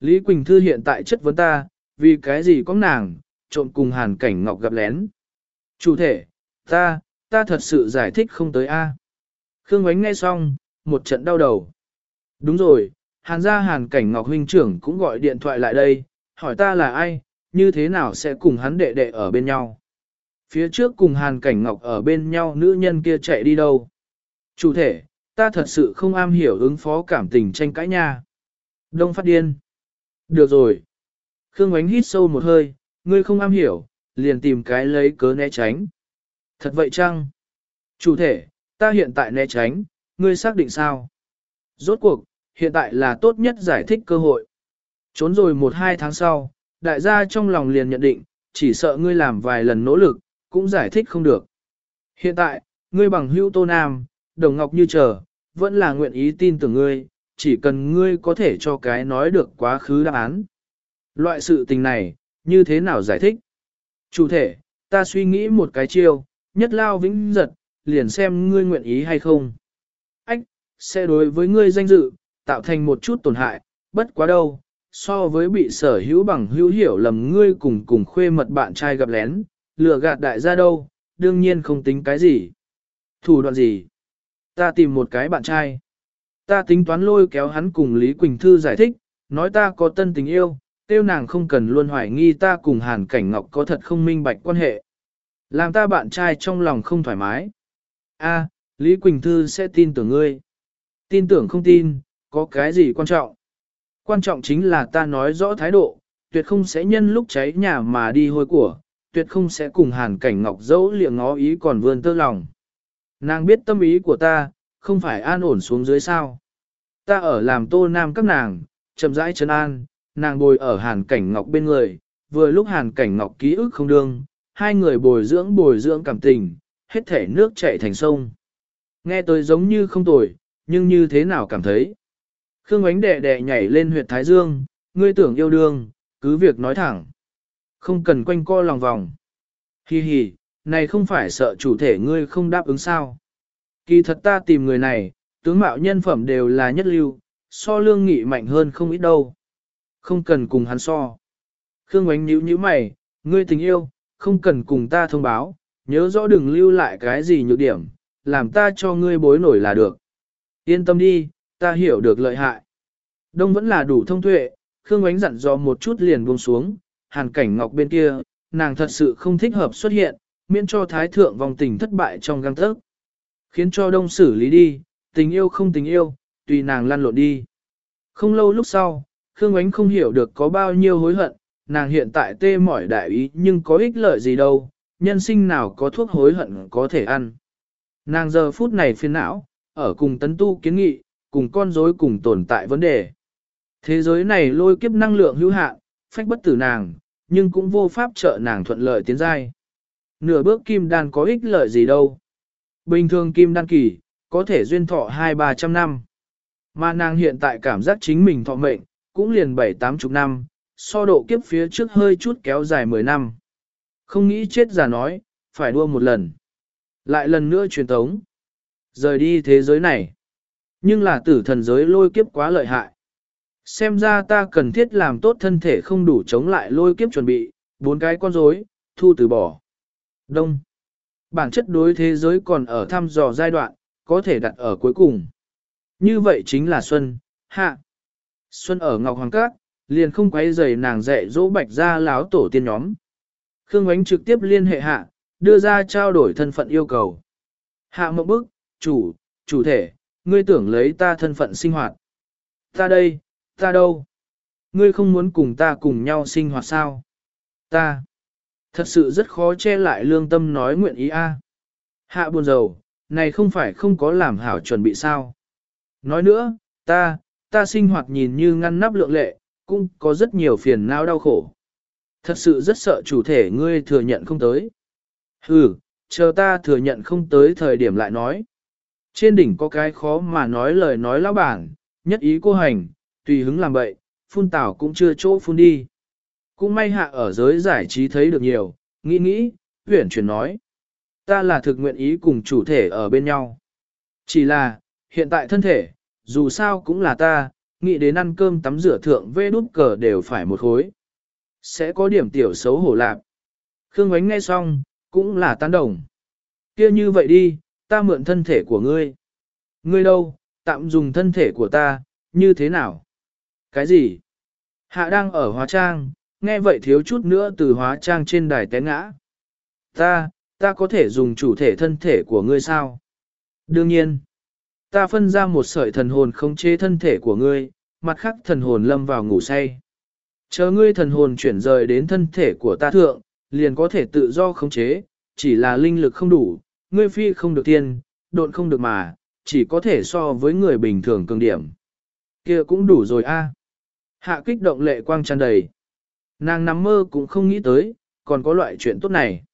Lý Quỳnh Thư hiện tại chất vấn ta, vì cái gì có nàng, trộn cùng hàn cảnh ngọc gặp lén. Chủ thể, ta, ta thật sự giải thích không tới A. Khương Ngoánh nghe xong, một trận đau đầu. Đúng rồi, hàn gia hàn cảnh ngọc huynh trưởng cũng gọi điện thoại lại đây, hỏi ta là ai, như thế nào sẽ cùng hắn đệ đệ ở bên nhau. Phía trước cùng hàn cảnh ngọc ở bên nhau nữ nhân kia chạy đi đâu. Chủ thể, ta thật sự không am hiểu ứng phó cảm tình tranh cãi nha. Đông phát điên. Được rồi. Khương Ngoánh hít sâu một hơi, ngươi không am hiểu, liền tìm cái lấy cớ né tránh. Thật vậy chăng? Chủ thể, ta hiện tại né tránh, ngươi xác định sao? Rốt cuộc, hiện tại là tốt nhất giải thích cơ hội. Trốn rồi một hai tháng sau, đại gia trong lòng liền nhận định, chỉ sợ ngươi làm vài lần nỗ lực, cũng giải thích không được. Hiện tại, ngươi bằng hữu tô nam, đồng ngọc như chờ, vẫn là nguyện ý tin tưởng ngươi, chỉ cần ngươi có thể cho cái nói được quá khứ đáp án. Loại sự tình này, như thế nào giải thích? Chủ thể, ta suy nghĩ một cái chiêu, nhất lao vĩnh giật, liền xem ngươi nguyện ý hay không. Ách, sẽ đối với ngươi danh dự, tạo thành một chút tổn hại, bất quá đâu, so với bị sở hữu bằng hữu hiểu lầm ngươi cùng cùng khuê mật bạn trai gặp lén, lừa gạt đại gia đâu, đương nhiên không tính cái gì. Thủ đoạn gì? Ta tìm một cái bạn trai. Ta tính toán lôi kéo hắn cùng Lý Quỳnh Thư giải thích, nói ta có tân tình yêu, tiêu nàng không cần luôn hoài nghi ta cùng Hàn Cảnh Ngọc có thật không minh bạch quan hệ. Làm ta bạn trai trong lòng không thoải mái. A, Lý Quỳnh Thư sẽ tin tưởng ngươi. Tin tưởng không tin, có cái gì quan trọng? Quan trọng chính là ta nói rõ thái độ, tuyệt không sẽ nhân lúc cháy nhà mà đi hôi của, tuyệt không sẽ cùng Hàn Cảnh Ngọc dẫu liệng ngó ý còn vươn tơ lòng. Nàng biết tâm ý của ta, không phải an ổn xuống dưới sao. Ta ở làm tô nam các nàng, chậm rãi chân an, nàng bồi ở hàn cảnh ngọc bên người, vừa lúc hàn cảnh ngọc ký ức không đương, hai người bồi dưỡng bồi dưỡng cảm tình, hết thể nước chảy thành sông. Nghe tôi giống như không tồi, nhưng như thế nào cảm thấy. Khương ánh đệ đệ nhảy lên huyệt thái dương, ngươi tưởng yêu đương, cứ việc nói thẳng. Không cần quanh co lòng vòng. Hi hi, này không phải sợ chủ thể ngươi không đáp ứng sao. Kỳ thật ta tìm người này, tướng mạo nhân phẩm đều là nhất lưu, so lương nghị mạnh hơn không ít đâu. Không cần cùng hắn so. Khương ánh nhíu nhíu mày, ngươi tình yêu, không cần cùng ta thông báo, nhớ rõ đừng lưu lại cái gì nhược điểm, làm ta cho ngươi bối nổi là được. Yên tâm đi, ta hiểu được lợi hại. Đông vẫn là đủ thông tuệ, Khương ánh dặn dò một chút liền buông xuống, hàn cảnh ngọc bên kia, nàng thật sự không thích hợp xuất hiện, miễn cho thái thượng vòng tình thất bại trong găng thức. Khiến cho đông xử lý đi, tình yêu không tình yêu, tùy nàng lăn lộn đi. Không lâu lúc sau, Khương Ánh không hiểu được có bao nhiêu hối hận, nàng hiện tại tê mỏi đại ý nhưng có ích lợi gì đâu, nhân sinh nào có thuốc hối hận có thể ăn. Nàng giờ phút này phiền não, ở cùng tấn tu kiến nghị, cùng con rối cùng tồn tại vấn đề. Thế giới này lôi kiếp năng lượng hữu hạn, phách bất tử nàng, nhưng cũng vô pháp trợ nàng thuận lợi tiến giai. Nửa bước kim đan có ích lợi gì đâu. Bình thường kim đan kỳ, có thể duyên thọ hai ba trăm năm. Mà nàng hiện tại cảm giác chính mình thọ mệnh, cũng liền bảy tám chục năm, so độ kiếp phía trước hơi chút kéo dài mười năm. Không nghĩ chết giả nói, phải đua một lần. Lại lần nữa truyền tống. Rời đi thế giới này. Nhưng là tử thần giới lôi kiếp quá lợi hại. Xem ra ta cần thiết làm tốt thân thể không đủ chống lại lôi kiếp chuẩn bị, bốn cái con rối, thu từ bỏ. Đông. Bản chất đối thế giới còn ở thăm dò giai đoạn, có thể đặt ở cuối cùng. Như vậy chính là Xuân, Hạ. Xuân ở Ngọc Hoàng Cát, liền không quấy rầy nàng dạy dỗ bạch ra láo tổ tiên nhóm. Khương Ánh trực tiếp liên hệ hạ, đưa ra trao đổi thân phận yêu cầu. Hạ một bức, chủ, chủ thể, ngươi tưởng lấy ta thân phận sinh hoạt. Ta đây, ta đâu? Ngươi không muốn cùng ta cùng nhau sinh hoạt sao? Ta. Thật sự rất khó che lại lương tâm nói nguyện ý a. Hạ buồn rầu, này không phải không có làm hảo chuẩn bị sao. Nói nữa, ta, ta sinh hoạt nhìn như ngăn nắp lượng lệ, cũng có rất nhiều phiền não đau khổ. Thật sự rất sợ chủ thể ngươi thừa nhận không tới. Ừ, chờ ta thừa nhận không tới thời điểm lại nói. Trên đỉnh có cái khó mà nói lời nói lão bản, nhất ý cô hành, tùy hứng làm bậy, phun tảo cũng chưa chỗ phun đi. Cũng may hạ ở giới giải trí thấy được nhiều, nghĩ nghĩ, huyển chuyển nói. Ta là thực nguyện ý cùng chủ thể ở bên nhau. Chỉ là, hiện tại thân thể, dù sao cũng là ta, nghĩ đến ăn cơm tắm rửa thượng vê đút cờ đều phải một khối. Sẽ có điểm tiểu xấu hổ lạc. Khương Ngoánh nghe xong, cũng là tán đồng. kia như vậy đi, ta mượn thân thể của ngươi. Ngươi đâu, tạm dùng thân thể của ta, như thế nào? Cái gì? Hạ đang ở hóa trang, nghe vậy thiếu chút nữa từ hóa trang trên đài té ngã. Ta, ta có thể dùng chủ thể thân thể của ngươi sao? Đương nhiên, ta phân ra một sợi thần hồn khống chế thân thể của ngươi, mặt khác thần hồn lâm vào ngủ say. Chờ ngươi thần hồn chuyển rời đến thân thể của ta thượng, liền có thể tự do khống chế, chỉ là linh lực không đủ, ngươi phi không được tiên, độn không được mà, chỉ có thể so với người bình thường cường điểm. kia cũng đủ rồi a. Hạ kích động lệ quang tràn đầy. Nàng nằm mơ cũng không nghĩ tới, còn có loại chuyện tốt này.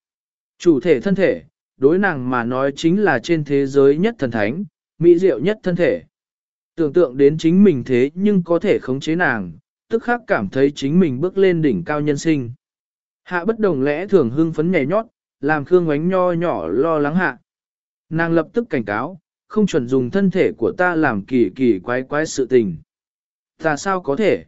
Chủ thể thân thể, đối nàng mà nói chính là trên thế giới nhất thần thánh, mỹ diệu nhất thân thể. Tưởng tượng đến chính mình thế nhưng có thể khống chế nàng, tức khắc cảm thấy chính mình bước lên đỉnh cao nhân sinh. Hạ bất đồng lẽ thường hưng phấn nhảy nhót, làm Khương Ngoánh nho nhỏ lo lắng hạ. Nàng lập tức cảnh cáo, không chuẩn dùng thân thể của ta làm kỳ kỳ quái quái sự tình. Ta sao có thể?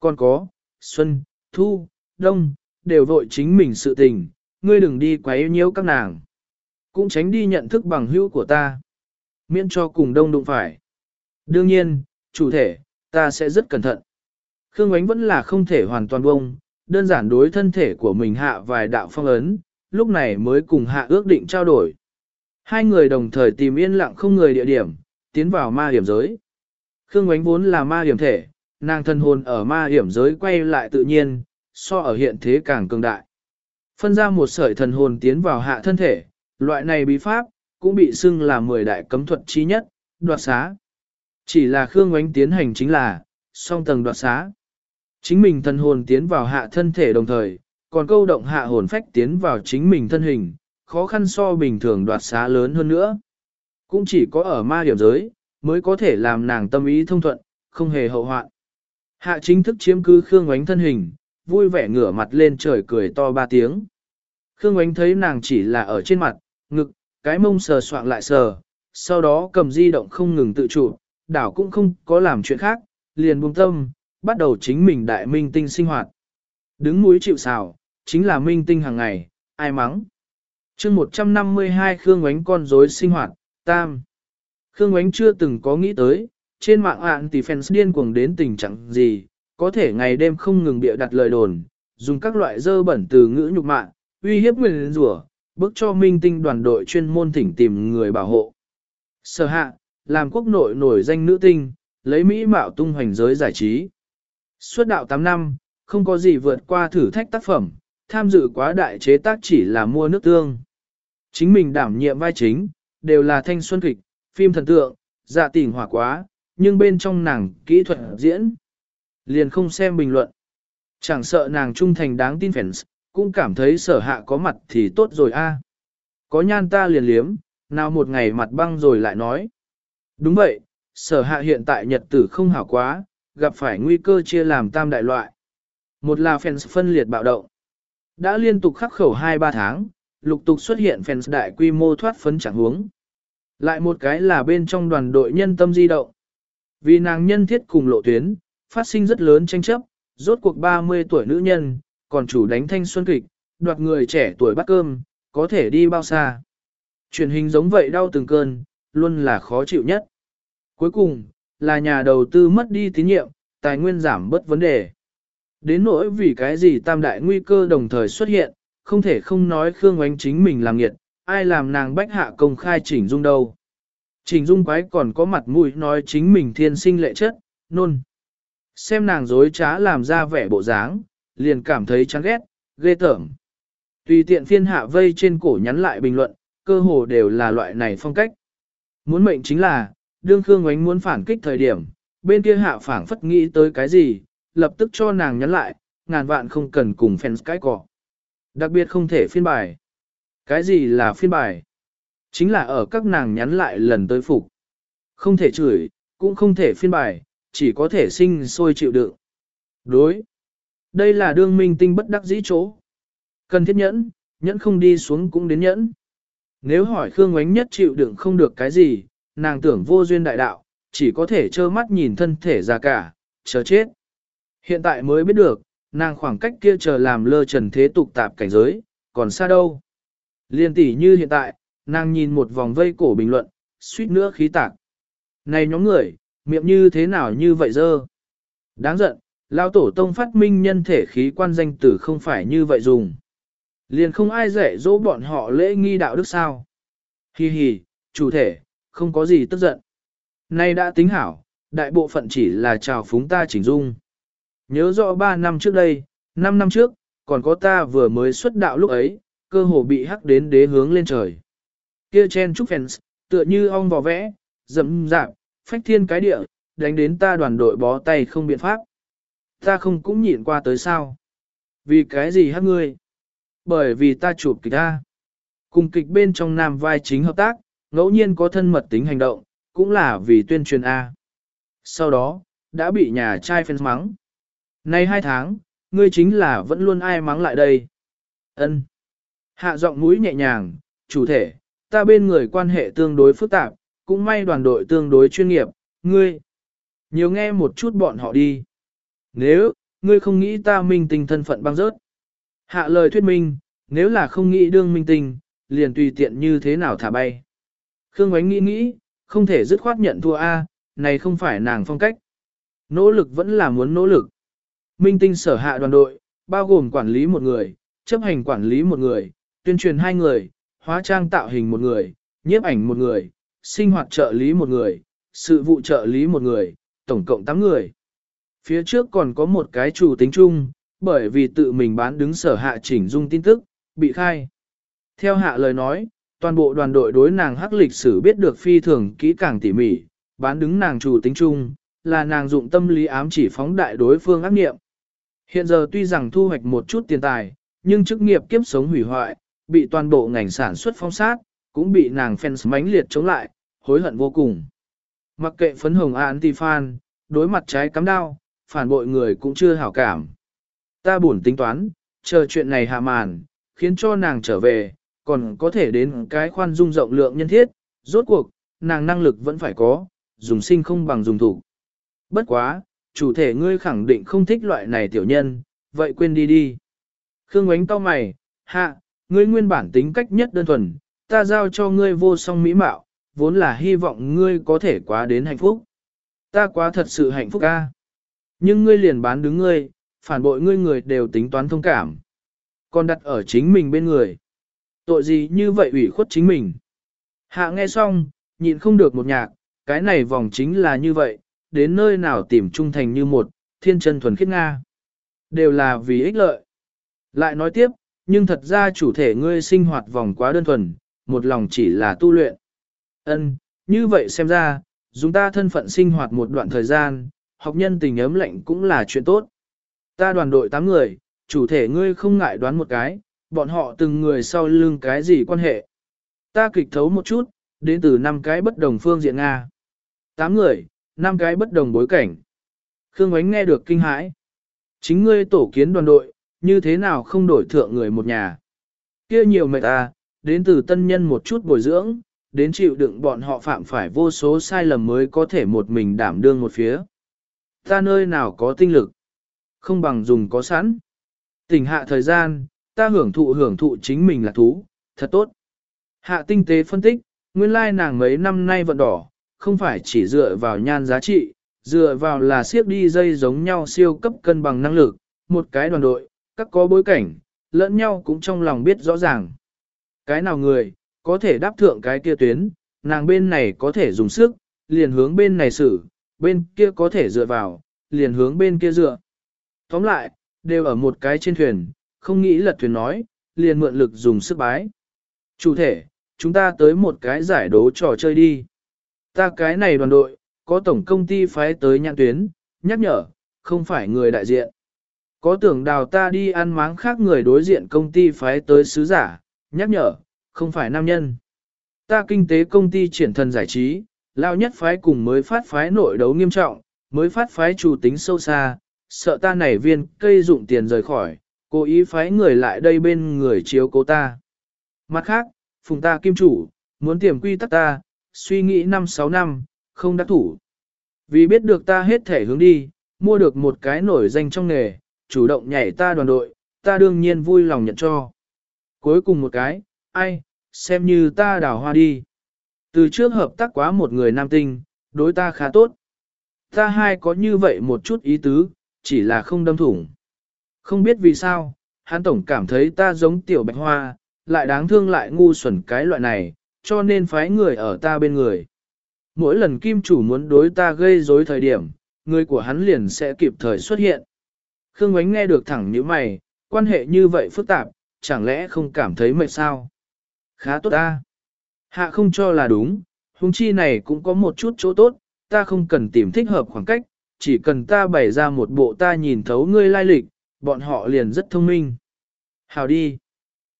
Còn có, Xuân, Thu, Đông, đều vội chính mình sự tình, ngươi đừng đi quấy nhiễu các nàng. Cũng tránh đi nhận thức bằng hữu của ta. Miễn cho cùng đông đụng phải. Đương nhiên, chủ thể, ta sẽ rất cẩn thận. Khương Ánh vẫn là không thể hoàn toàn bông, đơn giản đối thân thể của mình hạ vài đạo phong ấn, lúc này mới cùng hạ ước định trao đổi. Hai người đồng thời tìm yên lặng không người địa điểm, tiến vào ma hiểm giới. Khương Ánh vốn là ma hiểm thể, nàng thân hồn ở ma hiểm giới quay lại tự nhiên, so ở hiện thế càng cường đại. Phân ra một sợi thần hồn tiến vào hạ thân thể, loại này bí pháp, cũng bị xưng là mười đại cấm thuật chi nhất, đoạt xá. Chỉ là Khương Ngoánh tiến hành chính là, song tầng đoạt xá. Chính mình thần hồn tiến vào hạ thân thể đồng thời, còn câu động hạ hồn phách tiến vào chính mình thân hình, khó khăn so bình thường đoạt xá lớn hơn nữa. Cũng chỉ có ở ma điểm giới, mới có thể làm nàng tâm ý thông thuận, không hề hậu hoạn. Hạ chính thức chiếm cứ Khương Ngoánh thân hình, vui vẻ ngửa mặt lên trời cười to ba tiếng. Khương Ngoánh thấy nàng chỉ là ở trên mặt, ngực, cái mông sờ soạn lại sờ, sau đó cầm di động không ngừng tự chủ, đảo cũng không có làm chuyện khác, liền buông tâm, bắt đầu chính mình đại minh tinh sinh hoạt. Đứng núi chịu xào, chính là minh tinh hàng ngày, ai mắng. chương 152 Khương Ngoánh con rối sinh hoạt, tam. Khương Ngoánh chưa từng có nghĩ tới, trên mạng ạn tỷ fans điên cuồng đến tình trạng gì, có thể ngày đêm không ngừng bịa đặt lời đồn, dùng các loại dơ bẩn từ ngữ nhục mạng, uy hiếp người rủa, bước cho minh tinh đoàn đội chuyên môn thỉnh tìm người bảo hộ. Sở hạ, làm quốc nội nổi danh nữ tinh, lấy Mỹ mạo tung hoành giới giải trí. Suốt đạo 8 năm, không có gì vượt qua thử thách tác phẩm, tham dự quá đại chế tác chỉ là mua nước tương. Chính mình đảm nhiệm vai chính, đều là thanh xuân kịch, phim thần tượng, dạ tỉnh hỏa quá, nhưng bên trong nàng kỹ thuật diễn. Liền không xem bình luận. Chẳng sợ nàng trung thành đáng tin fans, cũng cảm thấy sở hạ có mặt thì tốt rồi a. À. Có nhan ta liền liếm, nào một ngày mặt băng rồi lại nói. Đúng vậy, sở hạ hiện tại nhật tử không hảo quá, gặp phải nguy cơ chia làm tam đại loại. Một là fans phân liệt bạo động. Đã liên tục khắc khẩu 2-3 tháng, lục tục xuất hiện fans đại quy mô thoát phấn chẳng huống. Lại một cái là bên trong đoàn đội nhân tâm di động. Vì nàng nhân thiết cùng lộ tuyến, phát sinh rất lớn tranh chấp, rốt cuộc 30 tuổi nữ nhân, còn chủ đánh thanh xuân kịch, đoạt người trẻ tuổi bắt cơm, có thể đi bao xa. Truyền hình giống vậy đau từng cơn, luôn là khó chịu nhất. Cuối cùng, là nhà đầu tư mất đi tín nhiệm, tài nguyên giảm bất vấn đề. Đến nỗi vì cái gì tam đại nguy cơ đồng thời xuất hiện, không thể không nói Khương Oánh chính mình làm nghiệt, ai làm nàng bách hạ công khai chỉnh dung đâu. Trình dung quái còn có mặt mũi nói chính mình thiên sinh lệ chất, nôn. Xem nàng dối trá làm ra vẻ bộ dáng, liền cảm thấy chán ghét, ghê tởm. Tùy tiện phiên hạ vây trên cổ nhắn lại bình luận, cơ hồ đều là loại này phong cách. Muốn mệnh chính là, đương Khương Ngoánh muốn phản kích thời điểm, bên kia hạ phản phất nghĩ tới cái gì, lập tức cho nàng nhắn lại, ngàn vạn không cần cùng fans cái cỏ. Đặc biệt không thể phiên bài. Cái gì là phiên bài? Chính là ở các nàng nhắn lại lần tới phục. Không thể chửi, cũng không thể phiên bài, chỉ có thể sinh sôi chịu đựng. Đối. Đây là đương minh tinh bất đắc dĩ chỗ. Cần thiết nhẫn, nhẫn không đi xuống cũng đến nhẫn. Nếu hỏi Khương Ngoánh nhất chịu đựng không được cái gì, nàng tưởng vô duyên đại đạo, chỉ có thể trơ mắt nhìn thân thể già cả, chờ chết. Hiện tại mới biết được, nàng khoảng cách kia chờ làm lơ trần thế tục tạp cảnh giới, còn xa đâu. Liên tỷ như hiện tại, nàng nhìn một vòng vây cổ bình luận, suýt nữa khí tạc. Này nhóm người, miệng như thế nào như vậy dơ? Đáng giận, lao tổ tông phát minh nhân thể khí quan danh tử không phải như vậy dùng. Liền không ai dạy dỗ bọn họ lễ nghi đạo đức sao. Hi hi, chủ thể, không có gì tức giận. Nay đã tính hảo, đại bộ phận chỉ là chào phúng ta chỉnh dung. Nhớ rõ 3 năm trước đây, 5 năm trước, còn có ta vừa mới xuất đạo lúc ấy, cơ hồ bị hắc đến đế hướng lên trời. Kia chen trúc fans, tựa như ong vò vẽ, dẫm dạp, phách thiên cái địa, đánh đến ta đoàn đội bó tay không biện pháp. Ta không cũng nhịn qua tới sao. Vì cái gì hát ngươi? Bởi vì ta chụp kịch ta. Cùng kịch bên trong nam vai chính hợp tác, ngẫu nhiên có thân mật tính hành động, cũng là vì tuyên truyền A. Sau đó, đã bị nhà trai fans mắng. Nay hai tháng, ngươi chính là vẫn luôn ai mắng lại đây. Ân. Hạ giọng mũi nhẹ nhàng, chủ thể, ta bên người quan hệ tương đối phức tạp, cũng may đoàn đội tương đối chuyên nghiệp, ngươi. Nhiều nghe một chút bọn họ đi. Nếu, ngươi không nghĩ ta minh tinh thân phận băng rớt. Hạ lời thuyết minh, nếu là không nghĩ đương minh tinh, liền tùy tiện như thế nào thả bay. Khương Ngoánh nghĩ nghĩ, không thể dứt khoát nhận thua A, này không phải nàng phong cách. Nỗ lực vẫn là muốn nỗ lực. Minh tinh sở hạ đoàn đội, bao gồm quản lý một người, chấp hành quản lý một người, tuyên truyền hai người, hóa trang tạo hình một người, nhiếp ảnh một người, sinh hoạt trợ lý một người, sự vụ trợ lý một người, tổng cộng 8 người. Phía trước còn có một cái chủ tính chung, bởi vì tự mình bán đứng sở hạ chỉnh dung tin tức, bị khai. Theo hạ lời nói, toàn bộ đoàn đội đối nàng hắc lịch sử biết được phi thường kỹ càng tỉ mỉ, bán đứng nàng chủ tính chung, là nàng dụng tâm lý ám chỉ phóng đại đối phương ác nghiệm. Hiện giờ tuy rằng thu hoạch một chút tiền tài, nhưng chức nghiệp kiếp sống hủy hoại, bị toàn bộ ngành sản xuất phong sát, cũng bị nàng fans mãnh liệt chống lại, hối hận vô cùng. Mặc kệ phấn hồng anti-fan, đối mặt trái cắm đao, phản bội người cũng chưa hảo cảm. Ta buồn tính toán, chờ chuyện này hạ màn, khiến cho nàng trở về, còn có thể đến cái khoan dung rộng lượng nhân thiết, rốt cuộc, nàng năng lực vẫn phải có, dùng sinh không bằng dùng thủ. Bất quá, chủ thể ngươi khẳng định không thích loại này tiểu nhân, vậy quên đi đi. Khương ánh to mày, hạ, ngươi nguyên bản tính cách nhất đơn thuần, ta giao cho ngươi vô song mỹ mạo, vốn là hy vọng ngươi có thể quá đến hạnh phúc. Ta quá thật sự hạnh phúc ca. Nhưng ngươi liền bán đứng ngươi, phản bội ngươi người đều tính toán thông cảm. Còn đặt ở chính mình bên người. Tội gì như vậy ủy khuất chính mình. Hạ nghe xong, nhịn không được một nhạc, cái này vòng chính là như vậy, đến nơi nào tìm trung thành như một, thiên chân thuần khiết Nga. Đều là vì ích lợi. Lại nói tiếp, nhưng thật ra chủ thể ngươi sinh hoạt vòng quá đơn thuần, một lòng chỉ là tu luyện. Ân, như vậy xem ra, dùng ta thân phận sinh hoạt một đoạn thời gian, học nhân tình ấm lạnh cũng là chuyện tốt. Ta đoàn đội 8 người, chủ thể ngươi không ngại đoán một cái, bọn họ từng người sau lưng cái gì quan hệ. Ta kịch thấu một chút, đến từ năm cái bất đồng phương diện Nga. 8 người, năm cái bất đồng bối cảnh. Khương Ánh nghe được kinh hãi. Chính ngươi tổ kiến đoàn đội, như thế nào không đổi thượng người một nhà. kia nhiều mệt à, đến từ tân nhân một chút bồi dưỡng, đến chịu đựng bọn họ phạm phải vô số sai lầm mới có thể một mình đảm đương một phía. Ta nơi nào có tinh lực, không bằng dùng có sẵn. Tỉnh hạ thời gian, ta hưởng thụ hưởng thụ chính mình là thú, thật tốt. Hạ tinh tế phân tích, nguyên lai nàng mấy năm nay vận đỏ, không phải chỉ dựa vào nhan giá trị, dựa vào là siết đi dây giống nhau siêu cấp cân bằng năng lực, một cái đoàn đội, các có bối cảnh, lẫn nhau cũng trong lòng biết rõ ràng. Cái nào người, có thể đáp thượng cái kia tuyến, nàng bên này có thể dùng sức, liền hướng bên này xử, bên kia có thể dựa vào, liền hướng bên kia dựa. Tóm lại, đều ở một cái trên thuyền, không nghĩ lật thuyền nói, liền mượn lực dùng sức bái. Chủ thể, chúng ta tới một cái giải đố trò chơi đi. Ta cái này đoàn đội, có tổng công ty phái tới nhãn tuyến, nhắc nhở, không phải người đại diện. Có tưởng đào ta đi ăn máng khác người đối diện công ty phái tới sứ giả, nhắc nhở, không phải nam nhân. Ta kinh tế công ty triển thần giải trí, lao nhất phái cùng mới phát phái nội đấu nghiêm trọng, mới phát phái chủ tính sâu xa, sợ ta nảy viên cây dụng tiền rời khỏi, cố ý phái người lại đây bên người chiếu cố ta. Mặt khác, phùng ta kim chủ, muốn tiềm quy tắc ta, suy nghĩ 5-6 năm, không đắc thủ. Vì biết được ta hết thể hướng đi, mua được một cái nổi danh trong nghề, chủ động nhảy ta đoàn đội, ta đương nhiên vui lòng nhận cho. Cuối cùng một cái, ai, xem như ta đào hoa đi. Từ trước hợp tác quá một người nam tinh, đối ta khá tốt. Ta hai có như vậy một chút ý tứ, chỉ là không đâm thủng. Không biết vì sao, hắn tổng cảm thấy ta giống tiểu bạch hoa, lại đáng thương lại ngu xuẩn cái loại này, cho nên phái người ở ta bên người. Mỗi lần kim chủ muốn đối ta gây rối thời điểm, người của hắn liền sẽ kịp thời xuất hiện. Khương Ngoánh nghe được thẳng như mày, quan hệ như vậy phức tạp, chẳng lẽ không cảm thấy mệt sao? Khá tốt ta. Hạ không cho là đúng, huống chi này cũng có một chút chỗ tốt, ta không cần tìm thích hợp khoảng cách, chỉ cần ta bày ra một bộ ta nhìn thấu ngươi lai lịch, bọn họ liền rất thông minh. Hào đi.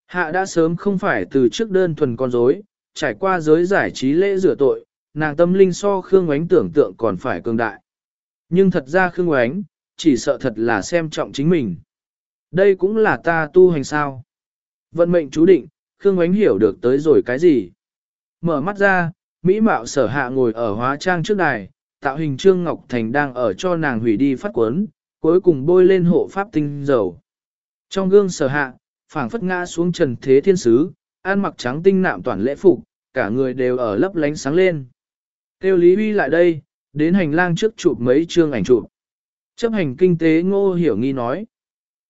Hạ đã sớm không phải từ trước đơn thuần con rối, trải qua giới giải trí lễ rửa tội, nàng tâm linh so Khương Ngoánh tưởng tượng còn phải cường đại. Nhưng thật ra Khương Ngoánh, chỉ sợ thật là xem trọng chính mình. Đây cũng là ta tu hành sao. Vận mệnh chú định, Khương Ngoánh hiểu được tới rồi cái gì. Mở mắt ra, Mỹ Mạo sở hạ ngồi ở hóa trang trước đài, tạo hình Trương Ngọc Thành đang ở cho nàng hủy đi phát quấn, cuối cùng bôi lên hộ pháp tinh dầu. Trong gương sở hạ, phảng phất ngã xuống trần thế thiên sứ, ăn mặc trắng tinh nạm toàn lễ phục, cả người đều ở lấp lánh sáng lên. tiêu Lý Huy lại đây, đến hành lang trước chụp mấy chương ảnh chụp. Chấp hành kinh tế ngô hiểu nghi nói.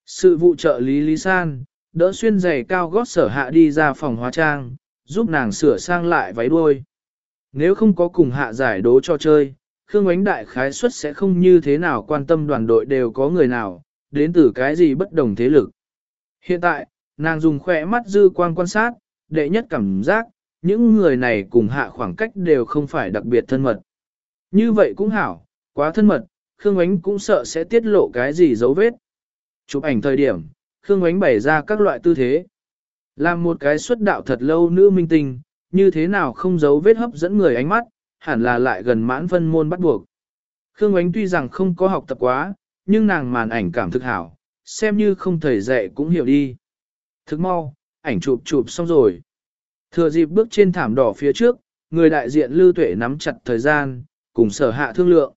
Sự vụ trợ lý Lý San, đỡ xuyên giày cao gót sở hạ đi ra phòng hóa trang, giúp nàng sửa sang lại váy đuôi. Nếu không có cùng hạ giải đố cho chơi, Khương Ánh Đại khái suất sẽ không như thế nào quan tâm đoàn đội đều có người nào, đến từ cái gì bất đồng thế lực. Hiện tại, nàng dùng khỏe mắt dư quan quan sát, đệ nhất cảm giác, những người này cùng hạ khoảng cách đều không phải đặc biệt thân mật. Như vậy cũng hảo, quá thân mật, Khương Ánh cũng sợ sẽ tiết lộ cái gì dấu vết. Chụp ảnh thời điểm, Khương Ánh bày ra các loại tư thế. Làm một cái xuất đạo thật lâu nữ minh tinh, như thế nào không giấu vết hấp dẫn người ánh mắt, hẳn là lại gần mãn phân môn bắt buộc. Khương Ánh tuy rằng không có học tập quá, nhưng nàng màn ảnh cảm thực hảo, xem như không thầy dạy cũng hiểu đi. Thức mau, ảnh chụp chụp xong rồi. Thừa dịp bước trên thảm đỏ phía trước, người đại diện Lưu Tuệ nắm chặt thời gian, cùng sở hạ thương lượng.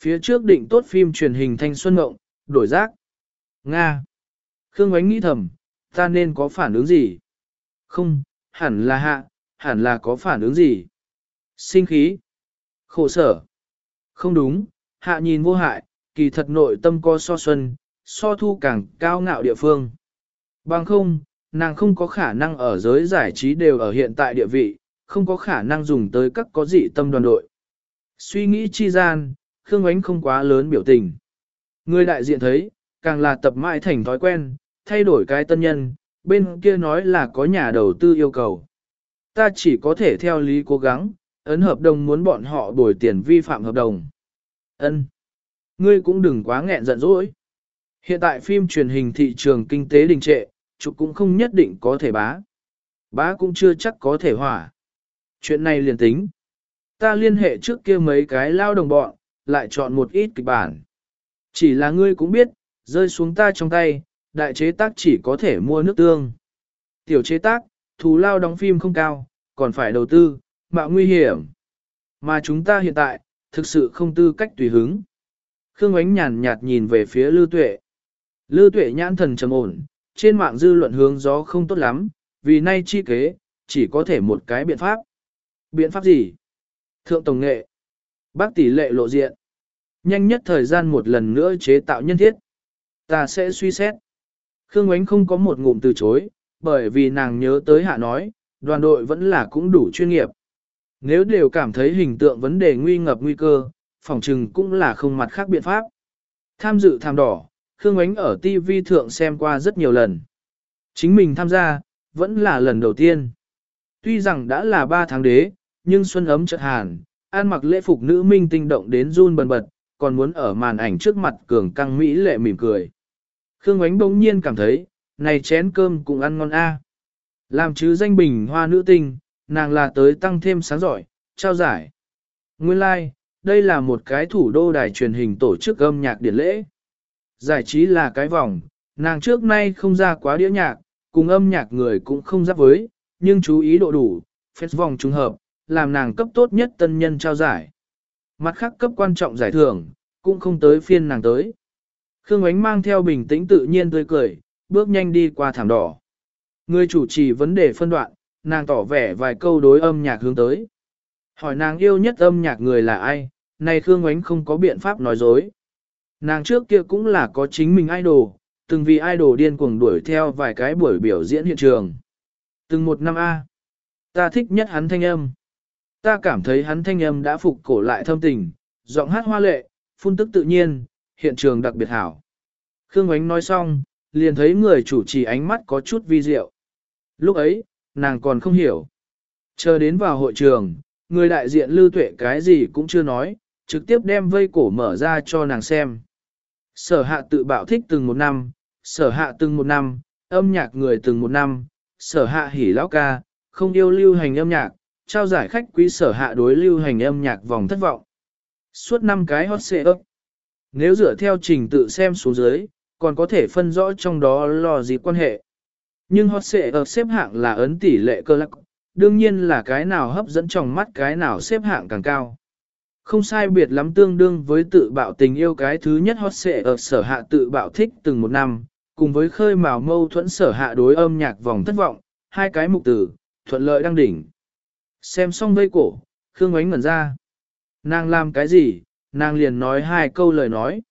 Phía trước định tốt phim truyền hình thanh xuân ngộng, đổi giác. Nga. Khương Ngoánh nghĩ thầm, ta nên có phản ứng gì? Không, hẳn là hạ, hẳn là có phản ứng gì? Sinh khí. Khổ sở. Không đúng, hạ nhìn vô hại, kỳ thật nội tâm co so xuân, so thu càng cao ngạo địa phương. Bằng không, nàng không có khả năng ở giới giải trí đều ở hiện tại địa vị, không có khả năng dùng tới các có dị tâm đoàn đội. Suy nghĩ chi gian, Khương Ánh không quá lớn biểu tình. Người đại diện thấy, càng là tập mãi thành thói quen, thay đổi cái tân nhân, bên kia nói là có nhà đầu tư yêu cầu. Ta chỉ có thể theo lý cố gắng, ấn hợp đồng muốn bọn họ bồi tiền vi phạm hợp đồng. Ân, Ngươi cũng đừng quá nghẹn giận dỗi. Hiện tại phim truyền hình thị trường kinh tế đình trệ, chụp cũng không nhất định có thể bá. Bá cũng chưa chắc có thể hỏa. Chuyện này liền tính. Ta liên hệ trước kia mấy cái lao đồng bọn, lại chọn một ít kịch bản. Chỉ là ngươi cũng biết, rơi xuống ta trong tay, đại chế tác chỉ có thể mua nước tương. Tiểu chế tác, thù lao đóng phim không cao, còn phải đầu tư, mạo nguy hiểm. Mà chúng ta hiện tại, thực sự không tư cách tùy hứng. Khương ánh nhàn nhạt nhìn về phía Lưu Tuệ. Lưu Tuệ nhãn thần trầm ổn, trên mạng dư luận hướng gió không tốt lắm, vì nay chi kế, chỉ có thể một cái biện pháp. Biện pháp gì? Thượng Tổng Nghệ. Bác tỷ lệ lộ diện. Nhanh nhất thời gian một lần nữa chế tạo nhân thiết. Ta sẽ suy xét. Khương Ngoánh không có một ngụm từ chối, bởi vì nàng nhớ tới hạ nói, đoàn đội vẫn là cũng đủ chuyên nghiệp. Nếu đều cảm thấy hình tượng vấn đề nguy ngập nguy cơ, phòng trừng cũng là không mặt khác biện pháp. Tham dự tham đỏ, Khương Ngoánh ở TV thượng xem qua rất nhiều lần. Chính mình tham gia, vẫn là lần đầu tiên. Tuy rằng đã là 3 tháng đế, nhưng xuân ấm chợt hàn, an mặc lễ phục nữ minh tinh động đến run bần bật, còn muốn ở màn ảnh trước mặt cường căng mỹ lệ mỉm cười. Khương Ánh bỗng nhiên cảm thấy, này chén cơm cũng ăn ngon a. Làm chứ danh bình hoa nữ tinh, nàng là tới tăng thêm sáng giỏi, trao giải. Nguyên lai, like, đây là một cái thủ đô đài truyền hình tổ chức âm nhạc điển lễ. Giải trí là cái vòng, nàng trước nay không ra quá đĩa nhạc, cùng âm nhạc người cũng không giáp với, nhưng chú ý độ đủ, phép vòng trùng hợp, làm nàng cấp tốt nhất tân nhân trao giải. Mặt khác cấp quan trọng giải thưởng, cũng không tới phiên nàng tới. Khương Ánh mang theo bình tĩnh tự nhiên tươi cười, bước nhanh đi qua thảm đỏ. Người chủ trì vấn đề phân đoạn, nàng tỏ vẻ vài câu đối âm nhạc hướng tới. Hỏi nàng yêu nhất âm nhạc người là ai, này Khương Ánh không có biện pháp nói dối. Nàng trước kia cũng là có chính mình idol, từng vì idol điên cuồng đuổi theo vài cái buổi biểu diễn hiện trường. Từng một năm A, ta thích nhất hắn thanh âm. Ta cảm thấy hắn thanh âm đã phục cổ lại thâm tình, giọng hát hoa lệ, phun tức tự nhiên, hiện trường đặc biệt hảo. Khương Ánh nói xong, liền thấy người chủ trì ánh mắt có chút vi diệu. Lúc ấy, nàng còn không hiểu. Chờ đến vào hội trường, người đại diện lưu tuệ cái gì cũng chưa nói, trực tiếp đem vây cổ mở ra cho nàng xem. Sở hạ tự bảo thích từng một năm, sở hạ từng một năm, âm nhạc người từng một năm, sở hạ hỉ lão ca, không yêu lưu hành âm nhạc, trao giải khách quý sở hạ đối lưu hành âm nhạc vòng thất vọng. Suốt năm cái hot xệ ấp. Nếu dựa theo trình tự xem xuống dưới, còn có thể phân rõ trong đó lo gì quan hệ. Nhưng hot xệ ấp xếp hạng là ấn tỷ lệ cơ lắc, đương nhiên là cái nào hấp dẫn trong mắt cái nào xếp hạng càng cao. Không sai biệt lắm tương đương với tự bạo tình yêu cái thứ nhất hot xệ ở sở hạ tự bạo thích từng một năm, cùng với khơi mào mâu thuẫn sở hạ đối âm nhạc vòng thất vọng, hai cái mục tử, thuận lợi đăng đỉnh. Xem xong vây cổ, Khương Ngoánh ngẩn ra. Nàng làm cái gì, nàng liền nói hai câu lời nói.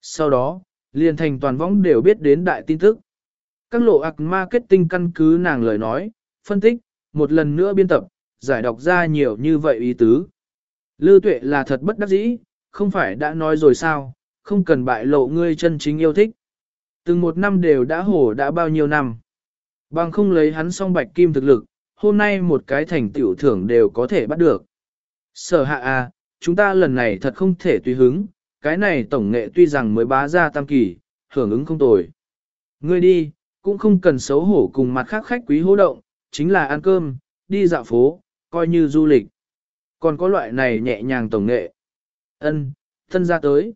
Sau đó, liền thành toàn võng đều biết đến đại tin tức. Các lộ ạc marketing căn cứ nàng lời nói, phân tích, một lần nữa biên tập, giải đọc ra nhiều như vậy ý tứ. Lư tuệ là thật bất đắc dĩ, không phải đã nói rồi sao, không cần bại lộ ngươi chân chính yêu thích. Từng một năm đều đã hổ đã bao nhiêu năm. Bằng không lấy hắn song bạch kim thực lực, hôm nay một cái thành tiểu thưởng đều có thể bắt được. Sở hạ à, chúng ta lần này thật không thể tùy hứng, cái này tổng nghệ tuy rằng mới bá ra tam kỳ, hưởng ứng không tồi. Ngươi đi, cũng không cần xấu hổ cùng mặt khác khách quý hô động, chính là ăn cơm, đi dạo phố, coi như du lịch. Còn có loại này nhẹ nhàng tổng nghệ. Ân, thân ra tới.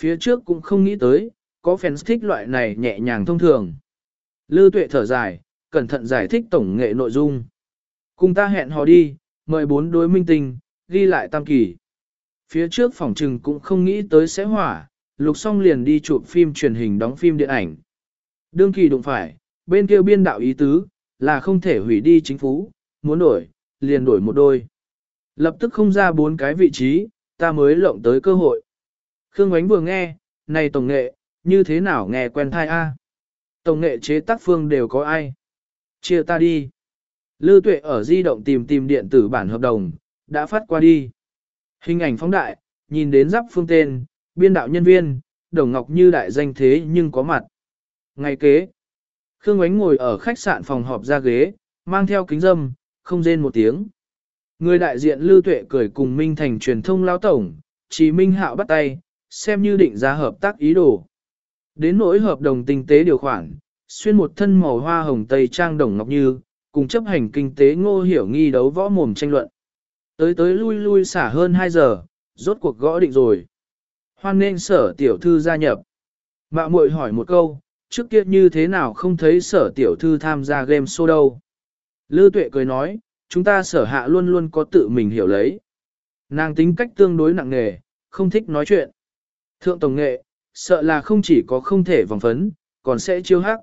Phía trước cũng không nghĩ tới, có fans thích loại này nhẹ nhàng thông thường. Lư tuệ thở dài, cẩn thận giải thích tổng nghệ nội dung. Cùng ta hẹn hò đi, mời bốn đối minh tinh, ghi lại tam kỳ. Phía trước phòng trừng cũng không nghĩ tới sẽ hỏa, lục xong liền đi chụp phim truyền hình đóng phim điện ảnh. Đương kỳ đụng phải, bên kia biên đạo ý tứ, là không thể hủy đi chính phủ, muốn đổi, liền đổi một đôi. Lập tức không ra bốn cái vị trí, ta mới lộng tới cơ hội. Khương Ánh vừa nghe, này tổng nghệ, như thế nào nghe quen thai a? Tổng nghệ chế tác phương đều có ai? Chia ta đi. Lư tuệ ở di động tìm tìm điện tử bản hợp đồng, đã phát qua đi. Hình ảnh phóng đại, nhìn đến giáp phương tên, biên đạo nhân viên, đồng ngọc như đại danh thế nhưng có mặt. Ngày kế, Khương Ánh ngồi ở khách sạn phòng họp ra ghế, mang theo kính dâm, không rên một tiếng. Người đại diện Lư Tuệ cười cùng Minh Thành truyền thông lao tổng, chỉ Minh Hạo bắt tay, xem như định ra hợp tác ý đồ. Đến nỗi hợp đồng tinh tế điều khoản, xuyên một thân màu hoa hồng tây trang đồng ngọc như, cùng chấp hành kinh tế ngô hiểu nghi đấu võ mồm tranh luận. Tới tới lui lui xả hơn 2 giờ, rốt cuộc gõ định rồi. Hoan nên sở tiểu thư gia nhập. Mạ muội hỏi một câu, trước kia như thế nào không thấy sở tiểu thư tham gia game show đâu. Lư tuệ cười nói, chúng ta sở hạ luôn luôn có tự mình hiểu lấy. Nàng tính cách tương đối nặng nề, không thích nói chuyện. Thượng tổng nghệ, sợ là không chỉ có không thể vòng phấn, còn sẽ chiêu hắc.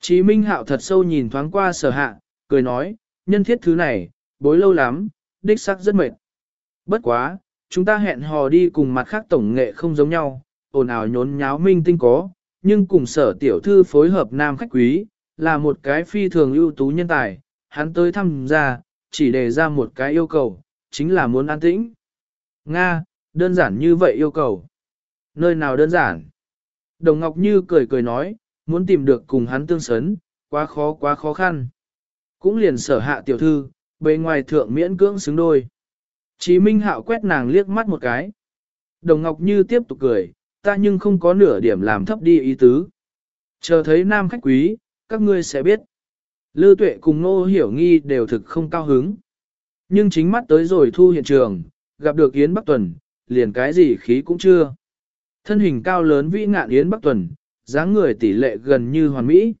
Chí Minh Hạo thật sâu nhìn thoáng qua sở hạ, cười nói, nhân thiết thứ này, bối lâu lắm, đích xác rất mệt. Bất quá, chúng ta hẹn hò đi cùng mặt khác tổng nghệ không giống nhau, ồn ào nhốn nháo minh tinh có, nhưng cùng sở tiểu thư phối hợp nam khách quý, là một cái phi thường ưu tú nhân tài, hắn tới thăm gia, chỉ đề ra một cái yêu cầu, chính là muốn an tĩnh. Nga, đơn giản như vậy yêu cầu. Nơi nào đơn giản? Đồng Ngọc Như cười cười nói, muốn tìm được cùng hắn tương sấn, quá khó quá khó khăn. Cũng liền sở hạ tiểu thư, bề ngoài thượng miễn cưỡng xứng đôi. Chí Minh Hạo quét nàng liếc mắt một cái. Đồng Ngọc Như tiếp tục cười, ta nhưng không có nửa điểm làm thấp đi ý tứ. Chờ thấy nam khách quý, các ngươi sẽ biết. Lư tuệ cùng nô hiểu nghi đều thực không cao hứng. Nhưng chính mắt tới rồi thu hiện trường, gặp được Yến Bắc Tuần, liền cái gì khí cũng chưa. Thân hình cao lớn vĩ ngạn Yến Bắc Tuần, dáng người tỷ lệ gần như hoàn mỹ.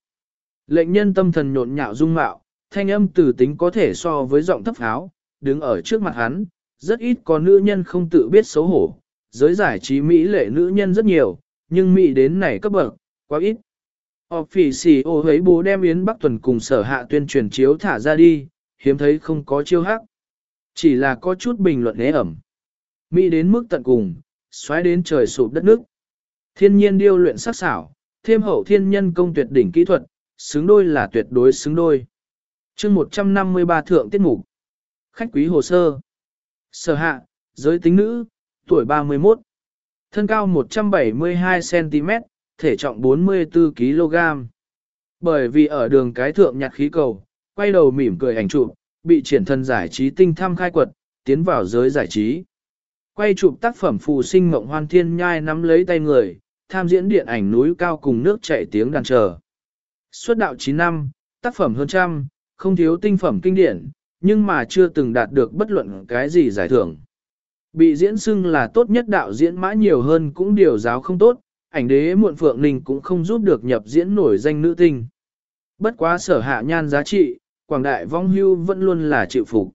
Lệnh nhân tâm thần nhộn nhạo dung mạo, thanh âm từ tính có thể so với giọng thấp pháo, đứng ở trước mặt hắn, rất ít có nữ nhân không tự biết xấu hổ, giới giải trí Mỹ lệ nữ nhân rất nhiều, nhưng Mỹ đến này cấp bậc, quá ít. Officio thấy bố đem Yến Bắc Tuần cùng sở hạ tuyên truyền chiếu thả ra đi, hiếm thấy không có chiêu hắc. Chỉ là có chút bình luận nế ẩm. Mỹ đến mức tận cùng, xoáy đến trời sụp đất nước. Thiên nhiên điêu luyện sắc xảo, thêm hậu thiên nhân công tuyệt đỉnh kỹ thuật, xứng đôi là tuyệt đối xứng đôi. chương 153 thượng tiết mục. Khách quý hồ sơ. Sở hạ, giới tính nữ, tuổi 31. Thân cao 172cm, thể trọng 44kg. Bởi vì ở đường cái thượng nhặt khí cầu, quay đầu mỉm cười ảnh chụp, bị triển thân giải trí tinh thăm khai quật, tiến vào giới giải trí. Quay chụp tác phẩm phù sinh mộng hoan thiên nhai nắm lấy tay người, tham diễn điện ảnh núi cao cùng nước chảy tiếng đàn chờ. Xuất đạo 9 năm, tác phẩm hơn trăm, không thiếu tinh phẩm kinh điển, nhưng mà chưa từng đạt được bất luận cái gì giải thưởng. Bị diễn xưng là tốt nhất đạo diễn mã nhiều hơn cũng điều giáo không tốt, ảnh đế muộn phượng ninh cũng không giúp được nhập diễn nổi danh nữ tinh. Bất quá sở hạ nhan giá trị, quảng đại vong hưu vẫn luôn là chịu phục.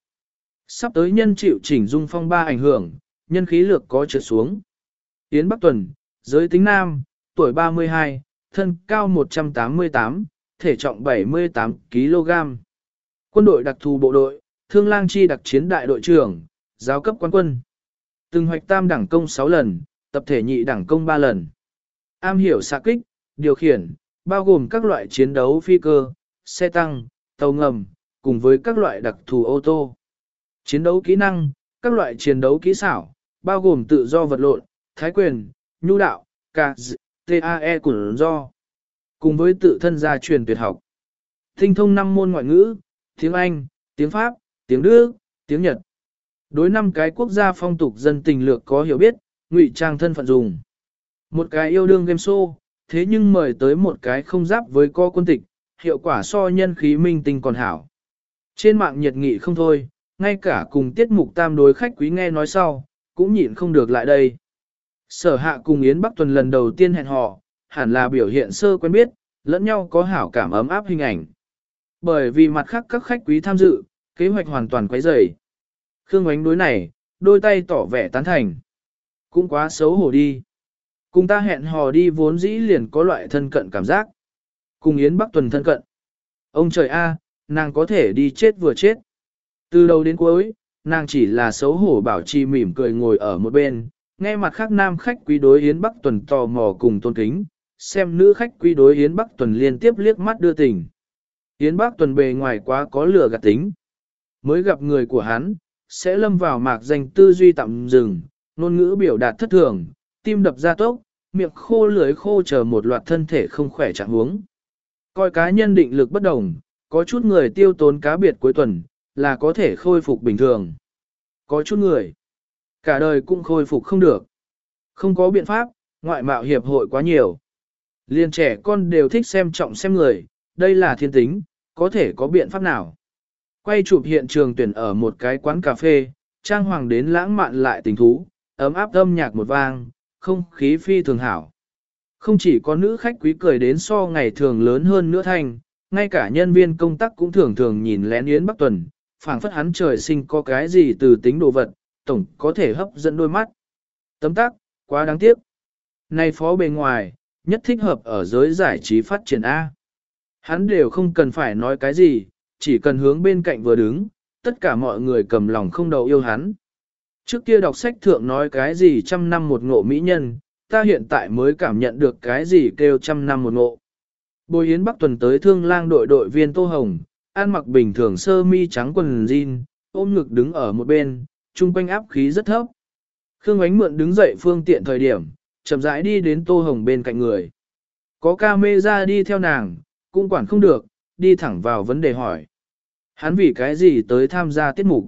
Sắp tới nhân chịu chỉnh dung phong ba ảnh hưởng, nhân khí lược có trượt xuống. Yến Bắc Tuần, giới tính nam, tuổi 32, thân cao 188, thể trọng 78 kg. Quân đội đặc thù bộ đội, thương lang chi đặc chiến đại đội trưởng, giáo cấp quan quân. Từng hoạch tam đẳng công 6 lần, tập thể nhị đẳng công 3 lần. Am hiểu xạ kích, điều khiển, bao gồm các loại chiến đấu phi cơ, xe tăng, tàu ngầm, cùng với các loại đặc thù ô tô. Chiến đấu kỹ năng, các loại chiến đấu kỹ xảo, bao gồm tự do vật lộn, thái quyền, nhu đạo, cả TAE của do, cùng với tự thân gia truyền tuyệt học. Tinh thông năm môn ngoại ngữ, tiếng Anh, tiếng Pháp, tiếng Đức, tiếng Nhật. Đối năm cái quốc gia phong tục dân tình lược có hiểu biết, ngụy trang thân phận dùng. Một cái yêu đương game show, thế nhưng mời tới một cái không giáp với co quân tịch, hiệu quả so nhân khí minh tinh còn hảo. Trên mạng nhiệt nghị không thôi, ngay cả cùng tiết mục tam đối khách quý nghe nói sau, cũng nhịn không được lại đây. Sở hạ cùng Yến Bắc Tuần lần đầu tiên hẹn hò, hẳn là biểu hiện sơ quen biết, lẫn nhau có hảo cảm ấm áp hình ảnh. Bởi vì mặt khác các khách quý tham dự, kế hoạch hoàn toàn quấy rầy. Khương ánh đối này, đôi tay tỏ vẻ tán thành. Cũng quá xấu hổ đi. Cùng ta hẹn hò đi vốn dĩ liền có loại thân cận cảm giác. Cùng Yến Bắc Tuần thân cận. Ông trời A, nàng có thể đi chết vừa chết. Từ đầu đến cuối, nàng chỉ là xấu hổ bảo trì mỉm cười ngồi ở một bên, nghe mặt khác nam khách quý đối Yến Bắc Tuần tò mò cùng tôn kính, xem nữ khách quý đối Yến Bắc Tuần liên tiếp liếc mắt đưa tình. Yến Bắc Tuần bề ngoài quá có lửa gạt tính. Mới gặp người của hắn, sẽ lâm vào mạc danh tư duy tạm dừng, ngôn ngữ biểu đạt thất thường, tim đập ra tốc, miệng khô lưỡi khô chờ một loạt thân thể không khỏe trạng huống. Coi cá nhân định lực bất đồng, có chút người tiêu tốn cá biệt cuối tuần, là có thể khôi phục bình thường. Có chút người, cả đời cũng khôi phục không được. Không có biện pháp, ngoại mạo hiệp hội quá nhiều. Liên trẻ con đều thích xem trọng xem người, đây là thiên tính, có thể có biện pháp nào. Quay chụp hiện trường tuyển ở một cái quán cà phê, trang hoàng đến lãng mạn lại tình thú, ấm áp âm nhạc một vang, không khí phi thường hảo. Không chỉ có nữ khách quý cười đến so ngày thường lớn hơn nữa thành, ngay cả nhân viên công tác cũng thường thường nhìn lén Yến Bắc Tuần, phảng phất hắn trời sinh có cái gì từ tính đồ vật, tổng có thể hấp dẫn đôi mắt. Tấm tắc, quá đáng tiếc. Này phó bề ngoài, nhất thích hợp ở giới giải trí phát triển A. Hắn đều không cần phải nói cái gì, chỉ cần hướng bên cạnh vừa đứng, tất cả mọi người cầm lòng không đầu yêu hắn. Trước kia đọc sách thượng nói cái gì trăm năm một ngộ mỹ nhân, ta hiện tại mới cảm nhận được cái gì kêu trăm năm một ngộ. Bồi Yến Bắc Tuần tới thương lang đội đội viên Tô Hồng, ăn mặc bình thường sơ mi trắng quần jean, ôm ngực đứng ở một bên, trung quanh áp khí rất thấp. Khương Ánh Mượn đứng dậy phương tiện thời điểm, chậm rãi đi đến Tô Hồng bên cạnh người. Có ca mê ra đi theo nàng, cũng quản không được, đi thẳng vào vấn đề hỏi. Hắn vì cái gì tới tham gia tiết mục?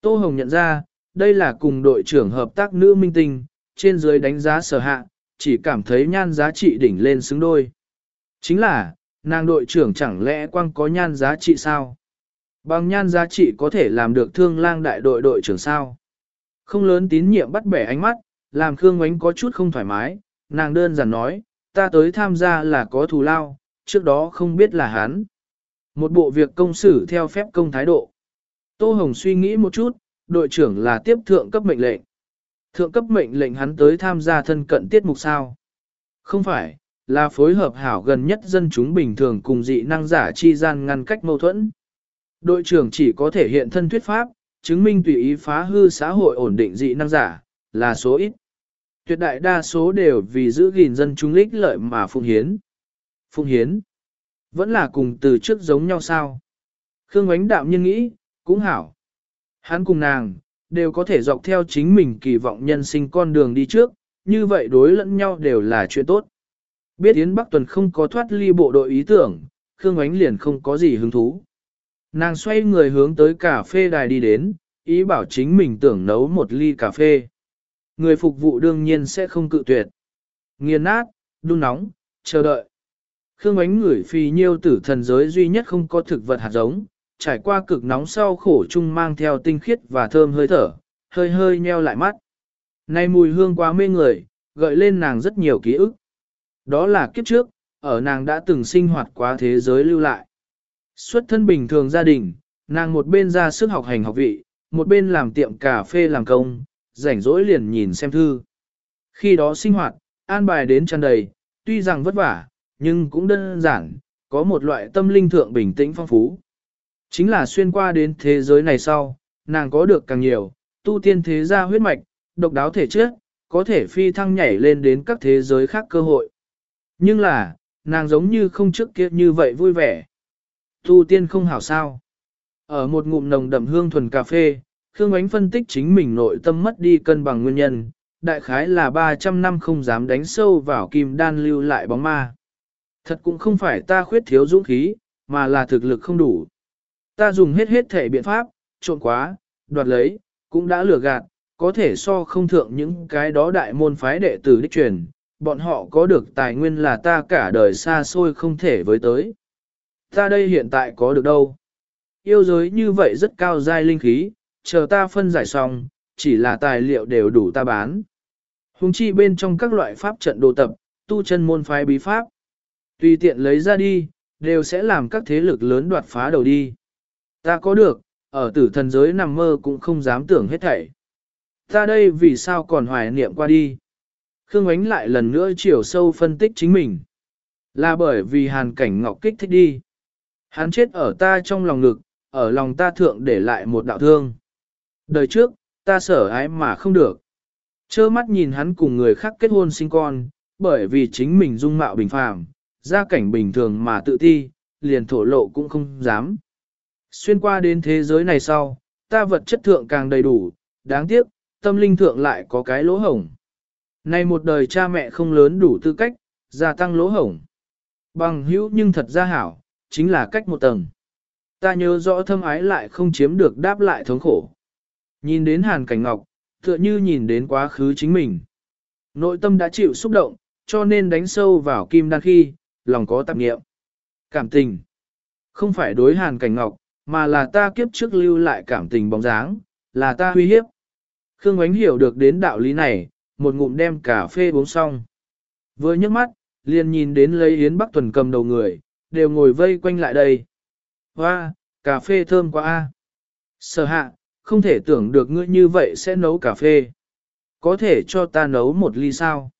Tô Hồng nhận ra, đây là cùng đội trưởng hợp tác nữ minh tinh, trên dưới đánh giá sở hạ, chỉ cảm thấy nhan giá trị đỉnh lên xứng đôi. Chính là, nàng đội trưởng chẳng lẽ quang có nhan giá trị sao? Bằng nhan giá trị có thể làm được thương lang đại đội đội trưởng sao? Không lớn tín nhiệm bắt bẻ ánh mắt, làm Khương Ngoánh có chút không thoải mái, nàng đơn giản nói, ta tới tham gia là có thù lao, trước đó không biết là hắn. Một bộ việc công xử theo phép công thái độ. Tô Hồng suy nghĩ một chút, đội trưởng là tiếp thượng cấp mệnh lệnh. Thượng cấp mệnh lệnh hắn tới tham gia thân cận tiết mục sao? Không phải, là phối hợp hảo gần nhất dân chúng bình thường cùng dị năng giả chi gian ngăn cách mâu thuẫn. Đội trưởng chỉ có thể hiện thân thuyết pháp, chứng minh tùy ý phá hư xã hội ổn định dị năng giả, là số ít. Tuyệt đại đa số đều vì giữ gìn dân chúng lích lợi mà phụng hiến. Phụng hiến, vẫn là cùng từ trước giống nhau sao. Khương ánh đạm nhiên nghĩ, cũng hảo. Hắn cùng nàng, đều có thể dọc theo chính mình kỳ vọng nhân sinh con đường đi trước, như vậy đối lẫn nhau đều là chuyện tốt. Biết Yến Bắc Tuần không có thoát ly bộ đội ý tưởng, Khương Ánh liền không có gì hứng thú. Nàng xoay người hướng tới cà phê đài đi đến, ý bảo chính mình tưởng nấu một ly cà phê. Người phục vụ đương nhiên sẽ không cự tuyệt. Nghiền nát, đun nóng, chờ đợi. Khương ánh ngửi phi nhiêu tử thần giới duy nhất không có thực vật hạt giống, trải qua cực nóng sau khổ chung mang theo tinh khiết và thơm hơi thở, hơi hơi nheo lại mắt. Nay mùi hương quá mê người, gợi lên nàng rất nhiều ký ức. Đó là kiếp trước, ở nàng đã từng sinh hoạt quá thế giới lưu lại. Xuất thân bình thường gia đình, nàng một bên ra sức học hành học vị, một bên làm tiệm cà phê làm công, rảnh rỗi liền nhìn xem thư. Khi đó sinh hoạt, an bài đến tràn đầy, tuy rằng vất vả, nhưng cũng đơn giản, có một loại tâm linh thượng bình tĩnh phong phú. Chính là xuyên qua đến thế giới này sau, nàng có được càng nhiều, tu tiên thế gia huyết mạch, độc đáo thể chất, có thể phi thăng nhảy lên đến các thế giới khác cơ hội. Nhưng là, nàng giống như không trước kia như vậy vui vẻ. Tu tiên không hảo sao. Ở một ngụm nồng đậm hương thuần cà phê, Khương Ánh phân tích chính mình nội tâm mất đi cân bằng nguyên nhân, đại khái là 300 năm không dám đánh sâu vào kim đan lưu lại bóng ma. Thật cũng không phải ta khuyết thiếu dũng khí, mà là thực lực không đủ. Ta dùng hết hết thể biện pháp, trộn quá, đoạt lấy, cũng đã lừa gạt, có thể so không thượng những cái đó đại môn phái đệ tử đích truyền, bọn họ có được tài nguyên là ta cả đời xa xôi không thể với tới. Ta đây hiện tại có được đâu. Yêu giới như vậy rất cao giai linh khí, chờ ta phân giải xong, chỉ là tài liệu đều đủ ta bán. Hùng chi bên trong các loại pháp trận đồ tập, tu chân môn phái bí pháp. Tùy tiện lấy ra đi, đều sẽ làm các thế lực lớn đoạt phá đầu đi. Ta có được, ở tử thần giới nằm mơ cũng không dám tưởng hết thảy. Ta đây vì sao còn hoài niệm qua đi. Khương Ánh lại lần nữa chiều sâu phân tích chính mình. Là bởi vì hàn cảnh ngọc kích thích đi. Hắn chết ở ta trong lòng ngực, ở lòng ta thượng để lại một đạo thương. Đời trước, ta sở ái mà không được. Chơ mắt nhìn hắn cùng người khác kết hôn sinh con, bởi vì chính mình dung mạo bình phàm, gia cảnh bình thường mà tự ti, liền thổ lộ cũng không dám. Xuyên qua đến thế giới này sau, ta vật chất thượng càng đầy đủ, đáng tiếc, tâm linh thượng lại có cái lỗ hổng. Nay một đời cha mẹ không lớn đủ tư cách, gia tăng lỗ hổng. Bằng hữu nhưng thật ra hảo, chính là cách một tầng. Ta nhớ rõ thâm ái lại không chiếm được đáp lại thống khổ. Nhìn đến hàn cảnh ngọc, tựa như nhìn đến quá khứ chính mình. Nội tâm đã chịu xúc động, cho nên đánh sâu vào kim đan khi, lòng có tạp nghiệm. Cảm tình. Không phải đối hàn cảnh ngọc, mà là ta kiếp trước lưu lại cảm tình bóng dáng, là ta huy hiếp. Khương Ánh hiểu được đến đạo lý này, một ngụm đem cà phê uống xong. Vừa nhấc mắt, liền nhìn đến lấy Yến Bắc Tuần cầm đầu người, đều ngồi vây quanh lại đây. Hoa, cà phê thơm quá a. Sở hạ, không thể tưởng được ngươi như vậy sẽ nấu cà phê. Có thể cho ta nấu một ly sao?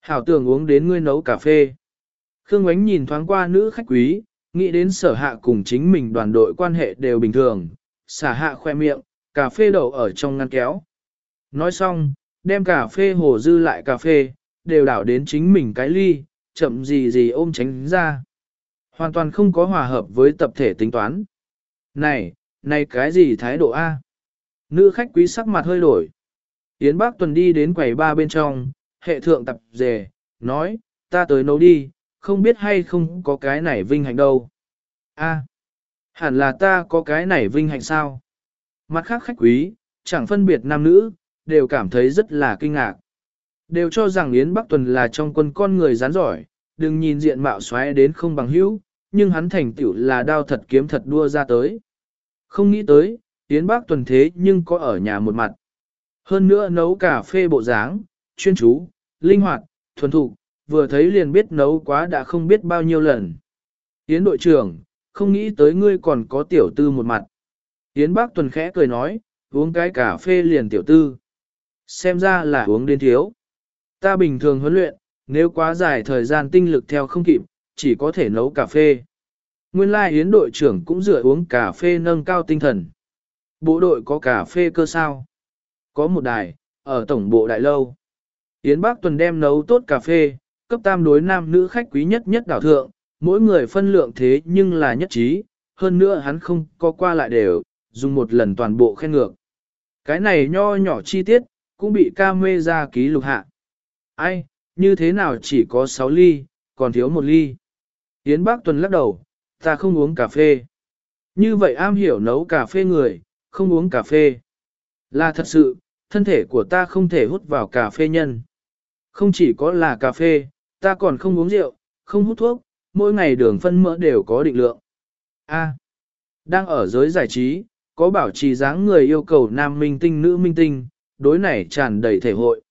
Hảo tưởng uống đến ngươi nấu cà phê. Khương Ngoánh nhìn thoáng qua nữ khách quý, nghĩ đến sở hạ cùng chính mình đoàn đội quan hệ đều bình thường. Sở hạ khoe miệng, cà phê đậu ở trong ngăn kéo. Nói xong, đem cà phê hồ dư lại cà phê, đều đảo đến chính mình cái ly, chậm gì gì ôm tránh ra. Hoàn toàn không có hòa hợp với tập thể tính toán. Này, này cái gì thái độ A? Nữ khách quý sắc mặt hơi đổi. Yến Bác Tuần đi đến quầy ba bên trong, hệ thượng tập dề, nói, ta tới nấu đi, không biết hay không có cái này vinh hạnh đâu. A, hẳn là ta có cái này vinh hạnh sao? Mặt khác khách quý, chẳng phân biệt nam nữ, đều cảm thấy rất là kinh ngạc. Đều cho rằng Yến Bắc Tuần là trong quân con người rán giỏi, đừng nhìn diện mạo xoáy đến không bằng hữu, nhưng hắn thành tựu là đao thật kiếm thật đua ra tới. Không nghĩ tới, Yến bác Tuần thế nhưng có ở nhà một mặt. Hơn nữa nấu cà phê bộ dáng, chuyên chú, linh hoạt, thuần thục, vừa thấy liền biết nấu quá đã không biết bao nhiêu lần. Yến đội trưởng, không nghĩ tới ngươi còn có tiểu tư một mặt. Yến bác Tuần khẽ cười nói, uống cái cà phê liền tiểu tư. Xem ra là uống đến thiếu. Ta bình thường huấn luyện, nếu quá dài thời gian tinh lực theo không kịp, chỉ có thể nấu cà phê. Nguyên lai Yến đội trưởng cũng dựa uống cà phê nâng cao tinh thần. Bộ đội có cà phê cơ sao? Có một đài, ở tổng bộ đại lâu. Yến bác Tuần đem nấu tốt cà phê, cấp tam đối nam nữ khách quý nhất nhất đảo thượng, mỗi người phân lượng thế nhưng là nhất trí, hơn nữa hắn không có qua lại đều, dùng một lần toàn bộ khen ngược. Cái này nho nhỏ chi tiết, cũng bị ca mê ra ký lục hạ. Ai, như thế nào chỉ có 6 ly, còn thiếu một ly. Yến Bắc Tuần lắc đầu, ta không uống cà phê. Như vậy am hiểu nấu cà phê người, không uống cà phê. Là thật sự, thân thể của ta không thể hút vào cà phê nhân. Không chỉ có là cà phê, ta còn không uống rượu, không hút thuốc, mỗi ngày đường phân mỡ đều có định lượng. A. đang ở giới giải trí, có bảo trì dáng người yêu cầu nam minh tinh nữ minh tinh, đối này tràn đầy thể hội.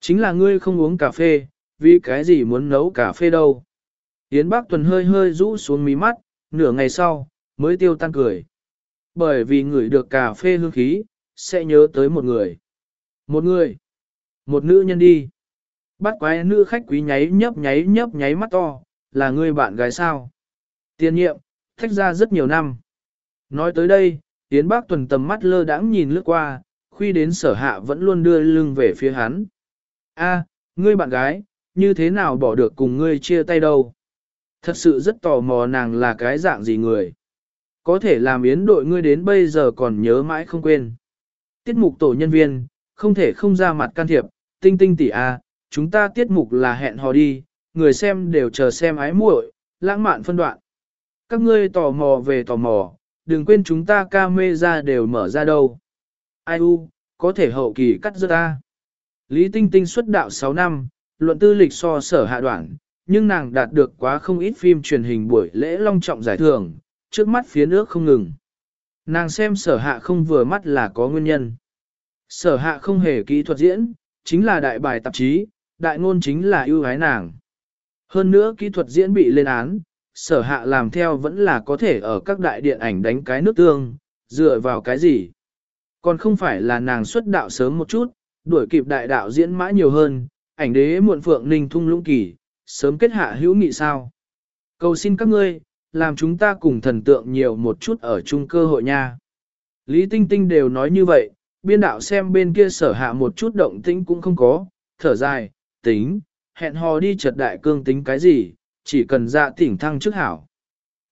Chính là ngươi không uống cà phê, vì cái gì muốn nấu cà phê đâu. Yến Bác Tuần hơi hơi rũ xuống mí mắt, nửa ngày sau, mới tiêu tan cười. Bởi vì ngửi được cà phê hương khí, sẽ nhớ tới một người. Một người. Một nữ nhân đi. Bắt quái nữ khách quý nháy nhấp nháy nhấp nháy mắt to, là người bạn gái sao. tiền nhiệm, thách ra rất nhiều năm. Nói tới đây, Yến Bác Tuần tầm mắt lơ đãng nhìn lướt qua, khuy đến sở hạ vẫn luôn đưa lưng về phía hắn. A, ngươi bạn gái, như thế nào bỏ được cùng ngươi chia tay đâu? Thật sự rất tò mò nàng là cái dạng gì người. Có thể làm yến đội ngươi đến bây giờ còn nhớ mãi không quên. Tiết mục tổ nhân viên, không thể không ra mặt can thiệp, tinh tinh tỷ a, chúng ta tiết mục là hẹn hò đi, người xem đều chờ xem ái muội, lãng mạn phân đoạn. Các ngươi tò mò về tò mò, đừng quên chúng ta ca mê ra đều mở ra đâu. Ai u, có thể hậu kỳ cắt giữa ta. Lý Tinh Tinh xuất đạo 6 năm, luận tư lịch so sở hạ đoạn, nhưng nàng đạt được quá không ít phim truyền hình buổi lễ long trọng giải thưởng, trước mắt phía nước không ngừng. Nàng xem sở hạ không vừa mắt là có nguyên nhân. Sở hạ không hề kỹ thuật diễn, chính là đại bài tạp chí, đại ngôn chính là ưu ái nàng. Hơn nữa kỹ thuật diễn bị lên án, sở hạ làm theo vẫn là có thể ở các đại điện ảnh đánh cái nước tương, dựa vào cái gì. Còn không phải là nàng xuất đạo sớm một chút, đuổi kịp đại đạo diễn mã nhiều hơn, ảnh đế muộn phượng ninh thung lũng kỳ, sớm kết hạ hữu nghị sao. Cầu xin các ngươi, làm chúng ta cùng thần tượng nhiều một chút ở chung cơ hội nha. Lý Tinh Tinh đều nói như vậy, biên đạo xem bên kia sở hạ một chút động tĩnh cũng không có, thở dài, tính, hẹn hò đi chợt đại cương tính cái gì, chỉ cần dạ tỉnh thăng trước hảo.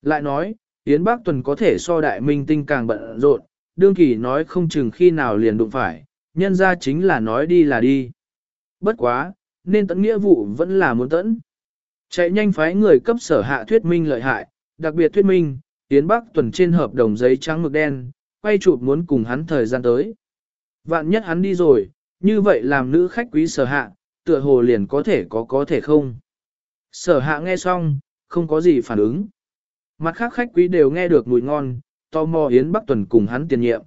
Lại nói, Yến bác Tuần có thể so đại minh tinh càng bận rộn, đương kỳ nói không chừng khi nào liền đụng phải, nhân ra chính là nói đi là đi. Bất quá, nên tận nghĩa vụ vẫn là muốn tận. Chạy nhanh phái người cấp sở hạ thuyết minh lợi hại, đặc biệt thuyết minh, Yến Bắc tuần trên hợp đồng giấy trắng mực đen, quay chụp muốn cùng hắn thời gian tới. Vạn nhất hắn đi rồi, như vậy làm nữ khách quý sở hạ, tựa hồ liền có thể có có thể không. Sở hạ nghe xong, không có gì phản ứng. Mặt khác khách quý đều nghe được mùi ngon, tò mò Yến Bắc Tuần cùng hắn tiền nhiệm.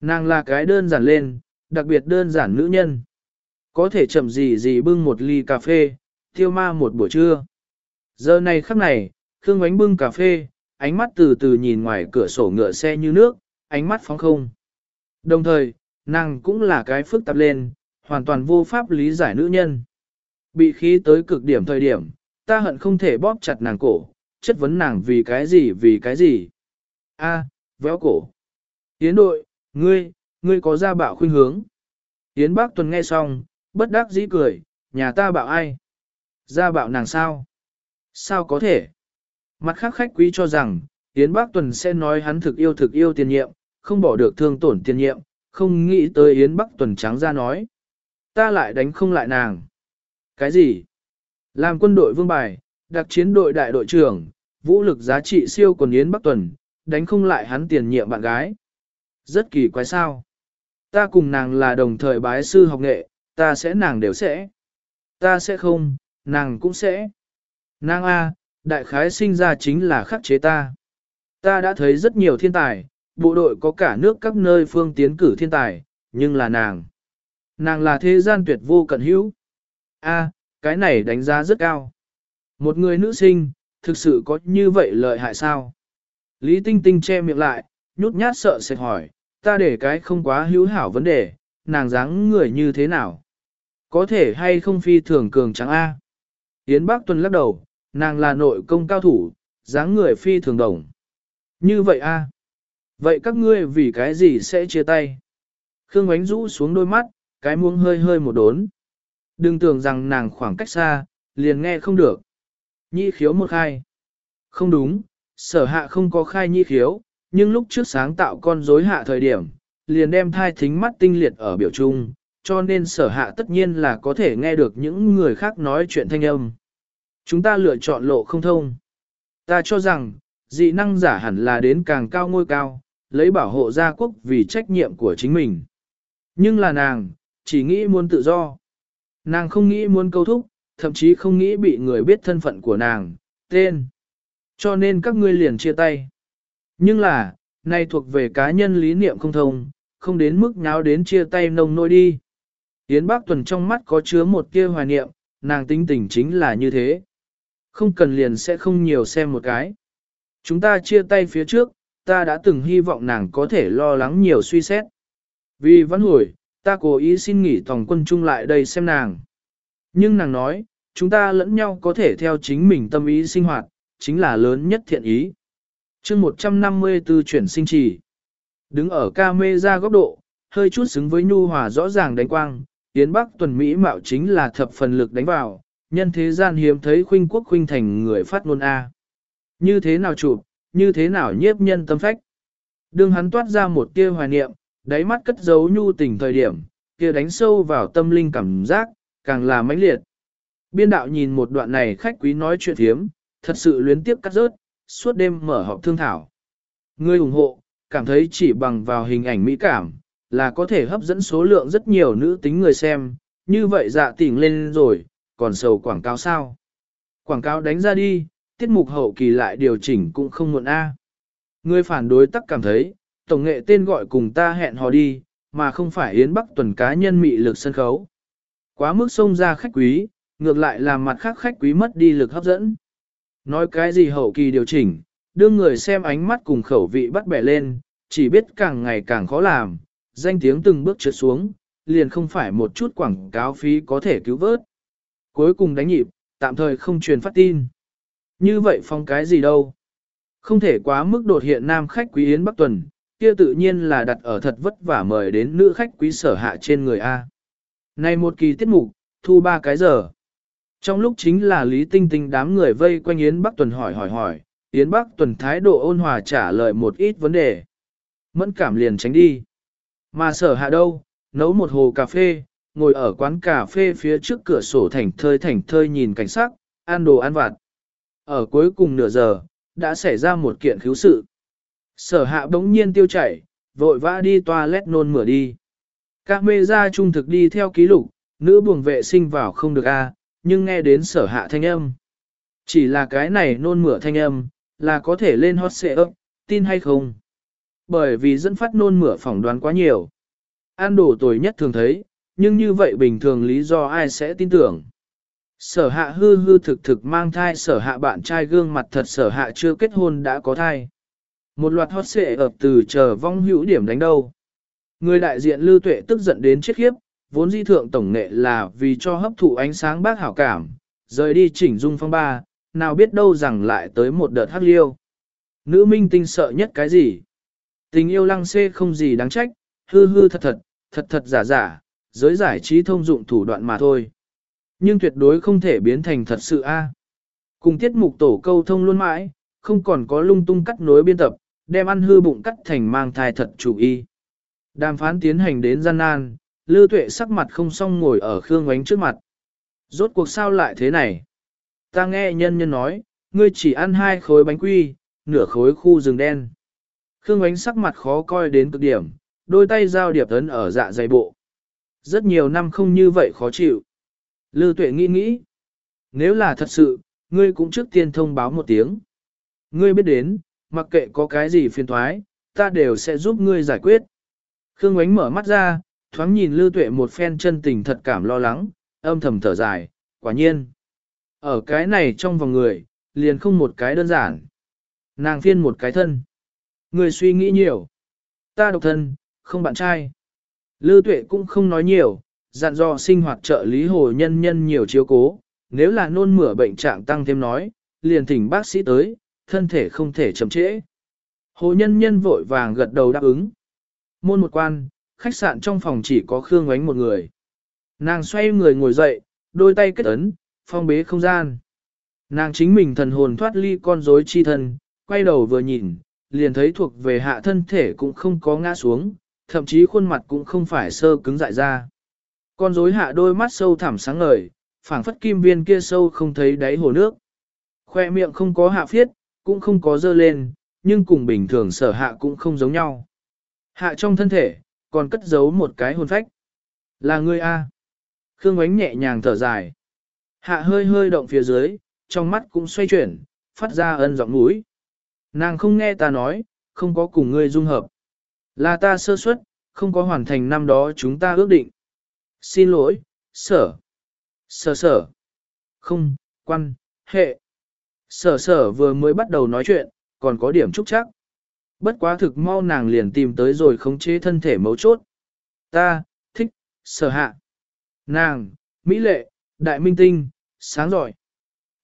Nàng là cái đơn giản lên, đặc biệt đơn giản nữ nhân. Có thể chậm gì gì bưng một ly cà phê, tiêu ma một buổi trưa. Giờ này khắc này, Khương Ngoánh bưng cà phê, ánh mắt từ từ nhìn ngoài cửa sổ ngựa xe như nước, ánh mắt phóng không. Đồng thời, nàng cũng là cái phức tạp lên, hoàn toàn vô pháp lý giải nữ nhân. Bị khí tới cực điểm thời điểm, ta hận không thể bóp chặt nàng cổ, chất vấn nàng vì cái gì vì cái gì. A, véo cổ. Yến đội, ngươi, ngươi có ra bạo khuynh hướng. Yến bác tuần nghe xong, bất đắc dĩ cười, nhà ta bạo ai? Ra bạo nàng sao? Sao có thể? Mặt khác khách quý cho rằng, Yến Bác Tuần sẽ nói hắn thực yêu thực yêu tiền nhiệm, không bỏ được thương tổn tiền nhiệm, không nghĩ tới Yến Bắc Tuần trắng ra nói. Ta lại đánh không lại nàng. Cái gì? Làm quân đội vương bài, đặc chiến đội đại đội trưởng, vũ lực giá trị siêu quần Yến Bắc Tuần, đánh không lại hắn tiền nhiệm bạn gái. Rất kỳ quái sao. Ta cùng nàng là đồng thời bái sư học nghệ, ta sẽ nàng đều sẽ. Ta sẽ không, nàng cũng sẽ. Nàng A, đại khái sinh ra chính là khắc chế ta. Ta đã thấy rất nhiều thiên tài, bộ đội có cả nước các nơi phương tiến cử thiên tài, nhưng là nàng. Nàng là thế gian tuyệt vô cận hữu. A, cái này đánh giá rất cao. Một người nữ sinh, thực sự có như vậy lợi hại sao? Lý Tinh Tinh che miệng lại, nhút nhát sợ sệt hỏi, ta để cái không quá hữu hảo vấn đề, nàng dáng người như thế nào? Có thể hay không phi thường cường trắng A? Yến Bác Tuân lắc đầu, nàng là nội công cao thủ, dáng người phi thường đồng. Như vậy A. Vậy các ngươi vì cái gì sẽ chia tay? Khương Ngoánh rũ xuống đôi mắt, cái muông hơi hơi một đốn. Đừng tưởng rằng nàng khoảng cách xa, liền nghe không được. Nhi khiếu một khai. Không đúng, sở hạ không có khai nhi khiếu, nhưng lúc trước sáng tạo con rối hạ thời điểm, liền đem thai thính mắt tinh liệt ở biểu trung, cho nên sở hạ tất nhiên là có thể nghe được những người khác nói chuyện thanh âm. Chúng ta lựa chọn lộ không thông. Ta cho rằng, dị năng giả hẳn là đến càng cao ngôi cao, lấy bảo hộ gia quốc vì trách nhiệm của chính mình. Nhưng là nàng, chỉ nghĩ muốn tự do. Nàng không nghĩ muốn câu thúc, thậm chí không nghĩ bị người biết thân phận của nàng, tên. Cho nên các ngươi liền chia tay. Nhưng là, nay thuộc về cá nhân lý niệm không thông, không đến mức nháo đến chia tay nông nôi đi. Yến Bác Tuần trong mắt có chứa một tia hoài niệm, nàng tính tình chính là như thế. Không cần liền sẽ không nhiều xem một cái. Chúng ta chia tay phía trước, ta đã từng hy vọng nàng có thể lo lắng nhiều suy xét. Vì vẫn hồi, ta cố ý xin nghỉ tòng quân chung lại đây xem nàng. Nhưng nàng nói, chúng ta lẫn nhau có thể theo chính mình tâm ý sinh hoạt, chính là lớn nhất thiện ý chương 154 chuyển sinh trì. Đứng ở ca mê ra góc độ, hơi chút xứng với nhu hòa rõ ràng đánh quang, Yến Bắc tuần Mỹ mạo chính là thập phần lực đánh vào, nhân thế gian hiếm thấy khuynh quốc khuynh thành người phát ngôn A. Như thế nào chụp, như thế nào nhiếp nhân tâm phách. đường hắn toát ra một tia hoài niệm, đáy mắt cất giấu nhu tình thời điểm, kia đánh sâu vào tâm linh cảm giác, càng là mãnh liệt. Biên đạo nhìn một đoạn này khách quý nói chuyện thiếm, thật sự luyến tiếp cắt rớt, suốt đêm mở họp thương thảo. Người ủng hộ, cảm thấy chỉ bằng vào hình ảnh mỹ cảm, là có thể hấp dẫn số lượng rất nhiều nữ tính người xem, như vậy dạ tỉnh lên rồi, còn sầu quảng cáo sao? Quảng cáo đánh ra đi, tiết mục hậu kỳ lại điều chỉnh cũng không muộn A. À. Người phản đối tắc cảm thấy, tổng nghệ tên gọi cùng ta hẹn hò đi, mà không phải Yến Bắc tuần cá nhân mị lực sân khấu. Quá mức xông ra khách quý, ngược lại làm mặt khác khách quý mất đi lực hấp dẫn. Nói cái gì hậu kỳ điều chỉnh, đưa người xem ánh mắt cùng khẩu vị bắt bẻ lên, chỉ biết càng ngày càng khó làm, danh tiếng từng bước trượt xuống, liền không phải một chút quảng cáo phí có thể cứu vớt. Cuối cùng đánh nhịp, tạm thời không truyền phát tin. Như vậy phong cái gì đâu? Không thể quá mức đột hiện nam khách quý yến Bắc Tuần, kia tự nhiên là đặt ở thật vất vả mời đến nữ khách quý sở hạ trên người A. Này một kỳ tiết mục, thu ba cái giờ. Trong lúc chính là Lý Tinh Tinh đám người vây quanh Yến Bắc Tuần hỏi hỏi hỏi, Yến Bắc Tuần thái độ ôn hòa trả lời một ít vấn đề. Mẫn cảm liền tránh đi. Mà sở hạ đâu, nấu một hồ cà phê, ngồi ở quán cà phê phía trước cửa sổ thảnh thơi thảnh thơi nhìn cảnh sắc, ăn đồ ăn vặt. Ở cuối cùng nửa giờ, đã xảy ra một kiện cứu sự. Sở hạ bỗng nhiên tiêu chảy, vội vã đi toilet nôn mửa đi. Các mê ra trung thực đi theo ký lục, nữ buồng vệ sinh vào không được a, nhưng nghe đến sở hạ thanh âm. Chỉ là cái này nôn mửa thanh âm, là có thể lên hot xệ ấp, tin hay không? Bởi vì dẫn phát nôn mửa phỏng đoán quá nhiều. An đổ tồi nhất thường thấy, nhưng như vậy bình thường lý do ai sẽ tin tưởng. Sở hạ hư hư thực thực mang thai sở hạ bạn trai gương mặt thật sở hạ chưa kết hôn đã có thai. Một loạt hot xệ ập từ chờ vong hữu điểm đánh đâu. Người đại diện lưu tuệ tức giận đến chết khiếp, vốn di thượng tổng nghệ là vì cho hấp thụ ánh sáng bác hảo cảm, rời đi chỉnh dung phong ba, nào biết đâu rằng lại tới một đợt hắc liêu. Nữ minh tinh sợ nhất cái gì? Tình yêu lăng xê không gì đáng trách, hư hư thật thật, thật thật giả giả, giới giải trí thông dụng thủ đoạn mà thôi. Nhưng tuyệt đối không thể biến thành thật sự a. Cùng tiết mục tổ câu thông luôn mãi, không còn có lung tung cắt nối biên tập, đem ăn hư bụng cắt thành mang thai thật chủ y. Đàm phán tiến hành đến gian nan, Lư Tuệ sắc mặt không xong ngồi ở Khương Ngoánh trước mặt. Rốt cuộc sao lại thế này? Ta nghe nhân nhân nói, ngươi chỉ ăn hai khối bánh quy, nửa khối khu rừng đen. Khương Ngoánh sắc mặt khó coi đến cực điểm, đôi tay giao điệp ấn ở dạ dày bộ. Rất nhiều năm không như vậy khó chịu. Lư Tuệ nghĩ nghĩ. Nếu là thật sự, ngươi cũng trước tiên thông báo một tiếng. Ngươi biết đến, mặc kệ có cái gì phiền thoái, ta đều sẽ giúp ngươi giải quyết. Khương Ngoánh mở mắt ra, thoáng nhìn Lưu Tuệ một phen chân tình thật cảm lo lắng, âm thầm thở dài, quả nhiên. Ở cái này trong vòng người, liền không một cái đơn giản. Nàng phiên một cái thân. Người suy nghĩ nhiều. Ta độc thân, không bạn trai. Lư tuệ cũng không nói nhiều, dặn dò sinh hoạt trợ lý hồ nhân nhân nhiều chiếu cố, nếu là nôn mửa bệnh trạng tăng thêm nói, liền thỉnh bác sĩ tới, thân thể không thể chậm trễ. Hồ nhân nhân vội vàng gật đầu đáp ứng. Môn một quan, khách sạn trong phòng chỉ có Khương Ngoánh một người. Nàng xoay người ngồi dậy, đôi tay kết ấn, phong bế không gian. Nàng chính mình thần hồn thoát ly con rối chi thân, quay đầu vừa nhìn, liền thấy thuộc về hạ thân thể cũng không có ngã xuống, thậm chí khuôn mặt cũng không phải sơ cứng dại ra. Con rối hạ đôi mắt sâu thẳm sáng ngời, phảng phất kim viên kia sâu không thấy đáy hồ nước. Khoe miệng không có hạ phiết, cũng không có dơ lên, nhưng cùng bình thường sở hạ cũng không giống nhau. Hạ trong thân thể, còn cất giấu một cái hồn phách. Là ngươi A. Khương ánh nhẹ nhàng thở dài. Hạ hơi hơi động phía dưới, trong mắt cũng xoay chuyển, phát ra ân giọng mũi. Nàng không nghe ta nói, không có cùng ngươi dung hợp. Là ta sơ suất, không có hoàn thành năm đó chúng ta ước định. Xin lỗi, sở. Sở sở. Không, quan, hệ. Sở sở vừa mới bắt đầu nói chuyện, còn có điểm trúc chắc. Bất quá thực mau nàng liền tìm tới rồi khống chế thân thể mấu chốt. Ta, thích, sở hạ. Nàng, mỹ lệ, đại minh tinh, sáng giỏi.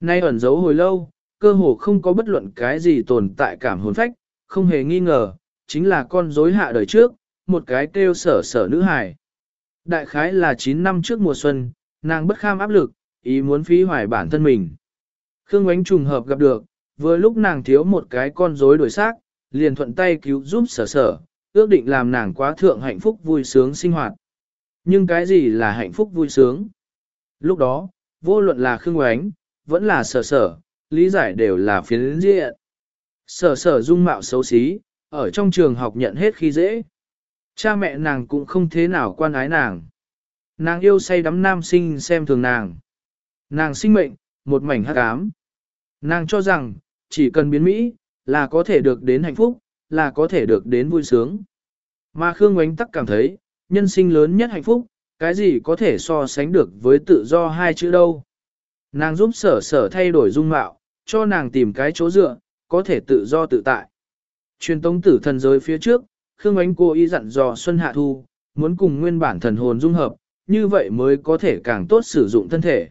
Nay ẩn giấu hồi lâu, cơ hồ không có bất luận cái gì tồn tại cảm hồn phách, không hề nghi ngờ, chính là con rối hạ đời trước, một cái kêu sở sở nữ hài. Đại khái là 9 năm trước mùa xuân, nàng bất kham áp lực, ý muốn phí hoài bản thân mình. Khương Ngoánh trùng hợp gặp được, vừa lúc nàng thiếu một cái con rối đổi xác, liền thuận tay cứu giúp sở sở, ước định làm nàng quá thượng hạnh phúc vui sướng sinh hoạt. Nhưng cái gì là hạnh phúc vui sướng? Lúc đó, vô luận là Khương Ngoánh, vẫn là sở sở, lý giải đều là phiến diện. Sở sở dung mạo xấu xí, ở trong trường học nhận hết khi dễ. Cha mẹ nàng cũng không thế nào quan ái nàng. Nàng yêu say đắm nam sinh xem thường nàng. Nàng sinh mệnh, một mảnh hắc ám. Nàng cho rằng, chỉ cần biến Mỹ, là có thể được đến hạnh phúc, là có thể được đến vui sướng. Mà Khương Ngoánh tắc cảm thấy, nhân sinh lớn nhất hạnh phúc, cái gì có thể so sánh được với tự do hai chữ đâu. Nàng giúp sở sở thay đổi dung mạo, cho nàng tìm cái chỗ dựa, có thể tự do tự tại. Truyền tống tử thần giới phía trước, Khương Ánh cô ý dặn dò Xuân Hạ Thu, muốn cùng nguyên bản thần hồn dung hợp, như vậy mới có thể càng tốt sử dụng thân thể.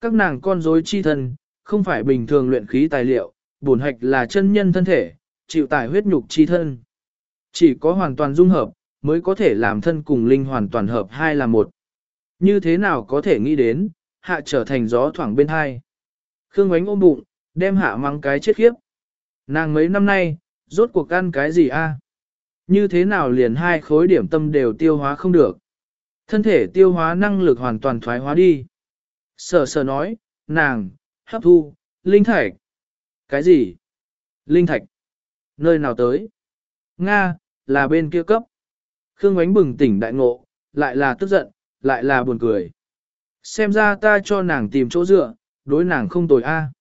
Các nàng con rối chi thân, không phải bình thường luyện khí tài liệu, bổn hạch là chân nhân thân thể, chịu tải huyết nhục chi thân. Chỉ có hoàn toàn dung hợp, mới có thể làm thân cùng linh hoàn toàn hợp hai là một. Như thế nào có thể nghĩ đến, hạ trở thành gió thoảng bên hai. Khương ánh ôm bụng, đem hạ mắng cái chết khiếp. Nàng mấy năm nay, rốt cuộc ăn cái gì a? Như thế nào liền hai khối điểm tâm đều tiêu hóa không được. Thân thể tiêu hóa năng lực hoàn toàn thoái hóa đi. Sở sở nói, nàng, hấp thu, linh thạch. Cái gì? Linh thạch. Nơi nào tới? Nga, là bên kia cấp. Khương ánh bừng tỉnh đại ngộ, lại là tức giận, lại là buồn cười. Xem ra ta cho nàng tìm chỗ dựa, đối nàng không tồi a.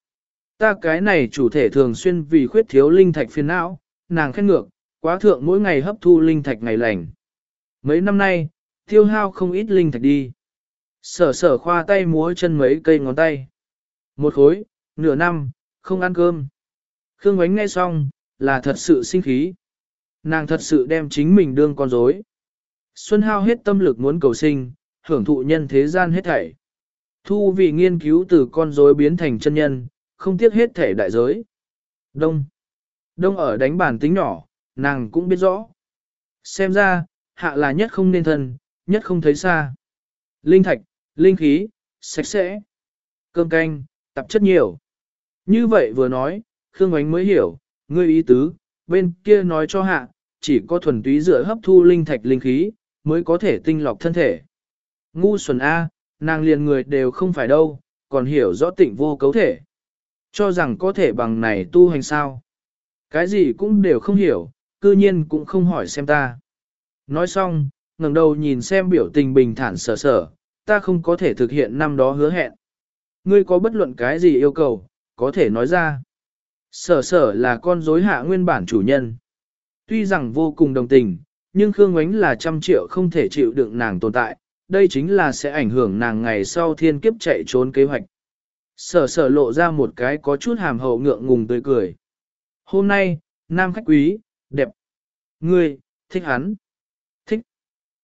Ta cái này chủ thể thường xuyên vì khuyết thiếu linh thạch phiền não, nàng khét ngược, quá thượng mỗi ngày hấp thu linh thạch ngày lành. Mấy năm nay, tiêu hao không ít linh thạch đi. Sở sở khoa tay múa chân mấy cây ngón tay. Một khối, nửa năm, không ăn cơm. Khương Ánh nghe xong, là thật sự sinh khí. Nàng thật sự đem chính mình đương con rối. Xuân hao hết tâm lực muốn cầu sinh, hưởng thụ nhân thế gian hết thảy. Thu vì nghiên cứu từ con rối biến thành chân nhân, không tiếc hết thể đại giới. Đông. Đông ở đánh bản tính nhỏ, nàng cũng biết rõ. Xem ra, hạ là nhất không nên thân, nhất không thấy xa. Linh thạch, linh khí, sạch sẽ. Cơm canh, tạp chất nhiều. Như vậy vừa nói, Khương Ánh mới hiểu, ngươi ý tứ, bên kia nói cho hạ, chỉ có thuần túy dựa hấp thu linh thạch linh khí, mới có thể tinh lọc thân thể. Ngu xuẩn A, nàng liền người đều không phải đâu, còn hiểu rõ tịnh vô cấu thể. Cho rằng có thể bằng này tu hành sao. Cái gì cũng đều không hiểu, cư nhiên cũng không hỏi xem ta. Nói xong, ngẩng đầu nhìn xem biểu tình bình thản sở sở, ta không có thể thực hiện năm đó hứa hẹn. Ngươi có bất luận cái gì yêu cầu, có thể nói ra. Sở sở là con dối hạ nguyên bản chủ nhân. Tuy rằng vô cùng đồng tình, nhưng Khương Ngoánh là trăm triệu không thể chịu đựng nàng tồn tại, đây chính là sẽ ảnh hưởng nàng ngày sau thiên kiếp chạy trốn kế hoạch. Sở sở lộ ra một cái có chút hàm hậu ngượng ngùng tươi cười. Hôm nay, nam khách quý, đẹp. Ngươi, thích hắn. thích.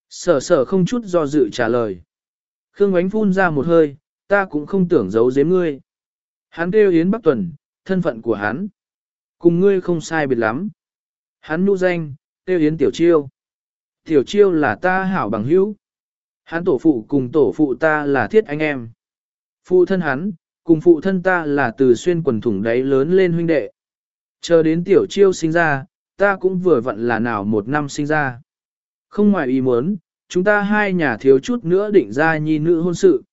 Sở sở không chút do dự trả lời. Khương Ngoánh phun ra một hơi, ta cũng không tưởng giấu giếm ngươi. Hắn kêu Yến Bắc Tuần, thân phận của hắn. Cùng ngươi không sai biệt lắm. Hắn Nu danh, kêu Yến Tiểu Chiêu. Tiểu Chiêu là ta hảo bằng hữu. Hắn tổ phụ cùng tổ phụ ta là thiết anh em. Phụ thân hắn, cùng phụ thân ta là từ xuyên quần thủng đáy lớn lên huynh đệ. Chờ đến Tiểu Chiêu sinh ra, ta cũng vừa vặn là nào một năm sinh ra. Không ngoài ý muốn, chúng ta hai nhà thiếu chút nữa định ra nhi nữ hôn sự.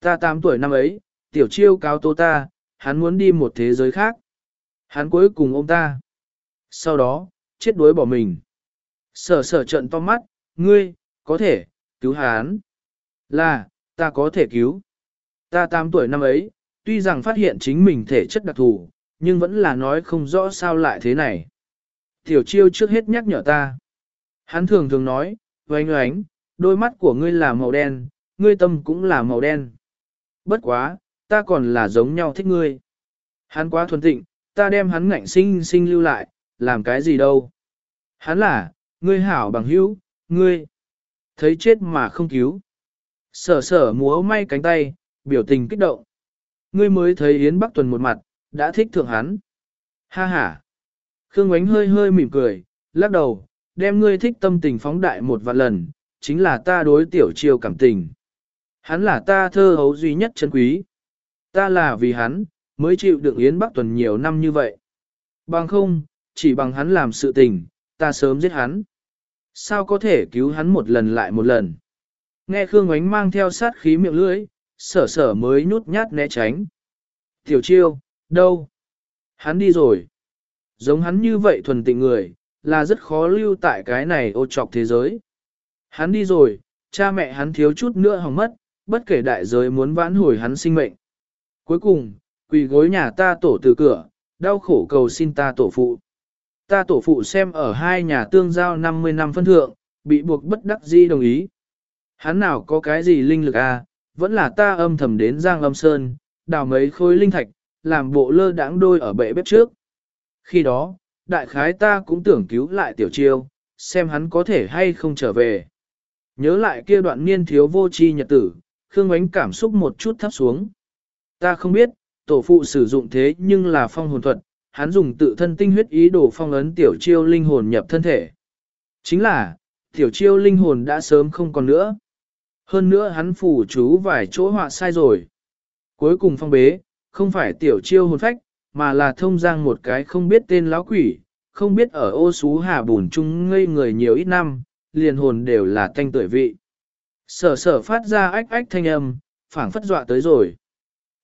Ta 8 tuổi năm ấy, tiểu chiêu cáo tô ta, hắn muốn đi một thế giới khác. Hắn cuối cùng ôm ta. Sau đó, chết đuối bỏ mình. Sở sở trận to mắt, ngươi, có thể, cứu hắn. Là, ta có thể cứu. Ta 8 tuổi năm ấy, tuy rằng phát hiện chính mình thể chất đặc thù, nhưng vẫn là nói không rõ sao lại thế này. Tiểu chiêu trước hết nhắc nhở ta. Hắn thường thường nói, oánh oánh, đôi mắt của ngươi là màu đen, ngươi tâm cũng là màu đen. Bất quá, ta còn là giống nhau thích ngươi. Hắn quá thuần tịnh, ta đem hắn ngạnh sinh sinh lưu lại, làm cái gì đâu. Hắn là, ngươi hảo bằng hữu, ngươi. Thấy chết mà không cứu. Sở sở múa may cánh tay, biểu tình kích động. Ngươi mới thấy Yến Bắc Tuần một mặt, đã thích thượng hắn. Ha ha. Khương Ngoánh hơi hơi mỉm cười, lắc đầu, đem ngươi thích tâm tình phóng đại một vạn lần, chính là ta đối tiểu chiêu cảm tình. Hắn là ta thơ hấu duy nhất chân quý. Ta là vì hắn, mới chịu đựng Yến Bắc Tuần nhiều năm như vậy. Bằng không, chỉ bằng hắn làm sự tình, ta sớm giết hắn. Sao có thể cứu hắn một lần lại một lần? Nghe Khương ánh mang theo sát khí miệng lưỡi, sở sở mới nhút nhát né tránh. Tiểu chiêu, đâu? Hắn đi rồi. Giống hắn như vậy thuần tịnh người, là rất khó lưu tại cái này ô trọc thế giới. Hắn đi rồi, cha mẹ hắn thiếu chút nữa hỏng mất, bất kể đại giới muốn vãn hồi hắn sinh mệnh. Cuối cùng, quỳ gối nhà ta tổ từ cửa, đau khổ cầu xin ta tổ phụ. Ta tổ phụ xem ở hai nhà tương giao 50 năm phân thượng, bị buộc bất đắc di đồng ý. Hắn nào có cái gì linh lực à, vẫn là ta âm thầm đến Giang Âm Sơn, đào mấy khối linh thạch, làm bộ lơ đãng đôi ở bệ bếp trước. Khi đó, đại khái ta cũng tưởng cứu lại tiểu chiêu, xem hắn có thể hay không trở về. Nhớ lại kia đoạn niên thiếu vô tri nhật tử, Khương Ánh cảm xúc một chút thấp xuống. Ta không biết, tổ phụ sử dụng thế nhưng là phong hồn thuật, hắn dùng tự thân tinh huyết ý đồ phong ấn tiểu chiêu linh hồn nhập thân thể. Chính là, tiểu chiêu linh hồn đã sớm không còn nữa. Hơn nữa hắn phủ chú vài chỗ họa sai rồi. Cuối cùng phong bế, không phải tiểu chiêu hồn phách, mà là thông giang một cái không biết tên lão quỷ, không biết ở ô xú hà bùn chung ngây người nhiều ít năm, liền hồn đều là thanh tuổi vị. Sở sở phát ra ách ách thanh âm, phảng phất dọa tới rồi.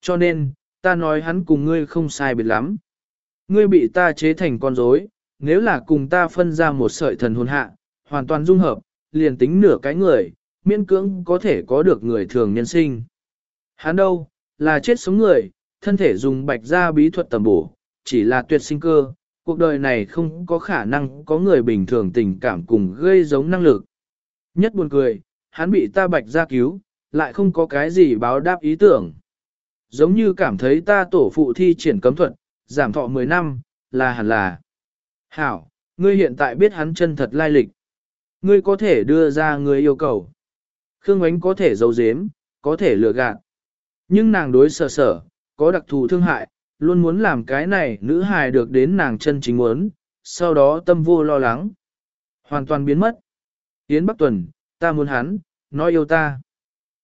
Cho nên, ta nói hắn cùng ngươi không sai biệt lắm. Ngươi bị ta chế thành con rối, nếu là cùng ta phân ra một sợi thần hồn hạ, hoàn toàn dung hợp, liền tính nửa cái người, miễn cưỡng có thể có được người thường nhân sinh. Hắn đâu, là chết sống người, thân thể dùng bạch gia bí thuật tầm bổ, chỉ là tuyệt sinh cơ, cuộc đời này không có khả năng có người bình thường tình cảm cùng gây giống năng lực. Nhất buồn cười, hắn bị ta bạch gia cứu, lại không có cái gì báo đáp ý tưởng. Giống như cảm thấy ta tổ phụ thi triển cấm thuật, giảm thọ 10 năm, là hẳn là. Hảo, ngươi hiện tại biết hắn chân thật lai lịch. Ngươi có thể đưa ra người yêu cầu. Khương Ánh có thể giấu giếm, có thể lừa gạt. Nhưng nàng đối sở sở, có đặc thù thương hại, luôn muốn làm cái này nữ hài được đến nàng chân chính muốn, sau đó tâm vô lo lắng. Hoàn toàn biến mất. Yến Bắc Tuần, ta muốn hắn, nói yêu ta.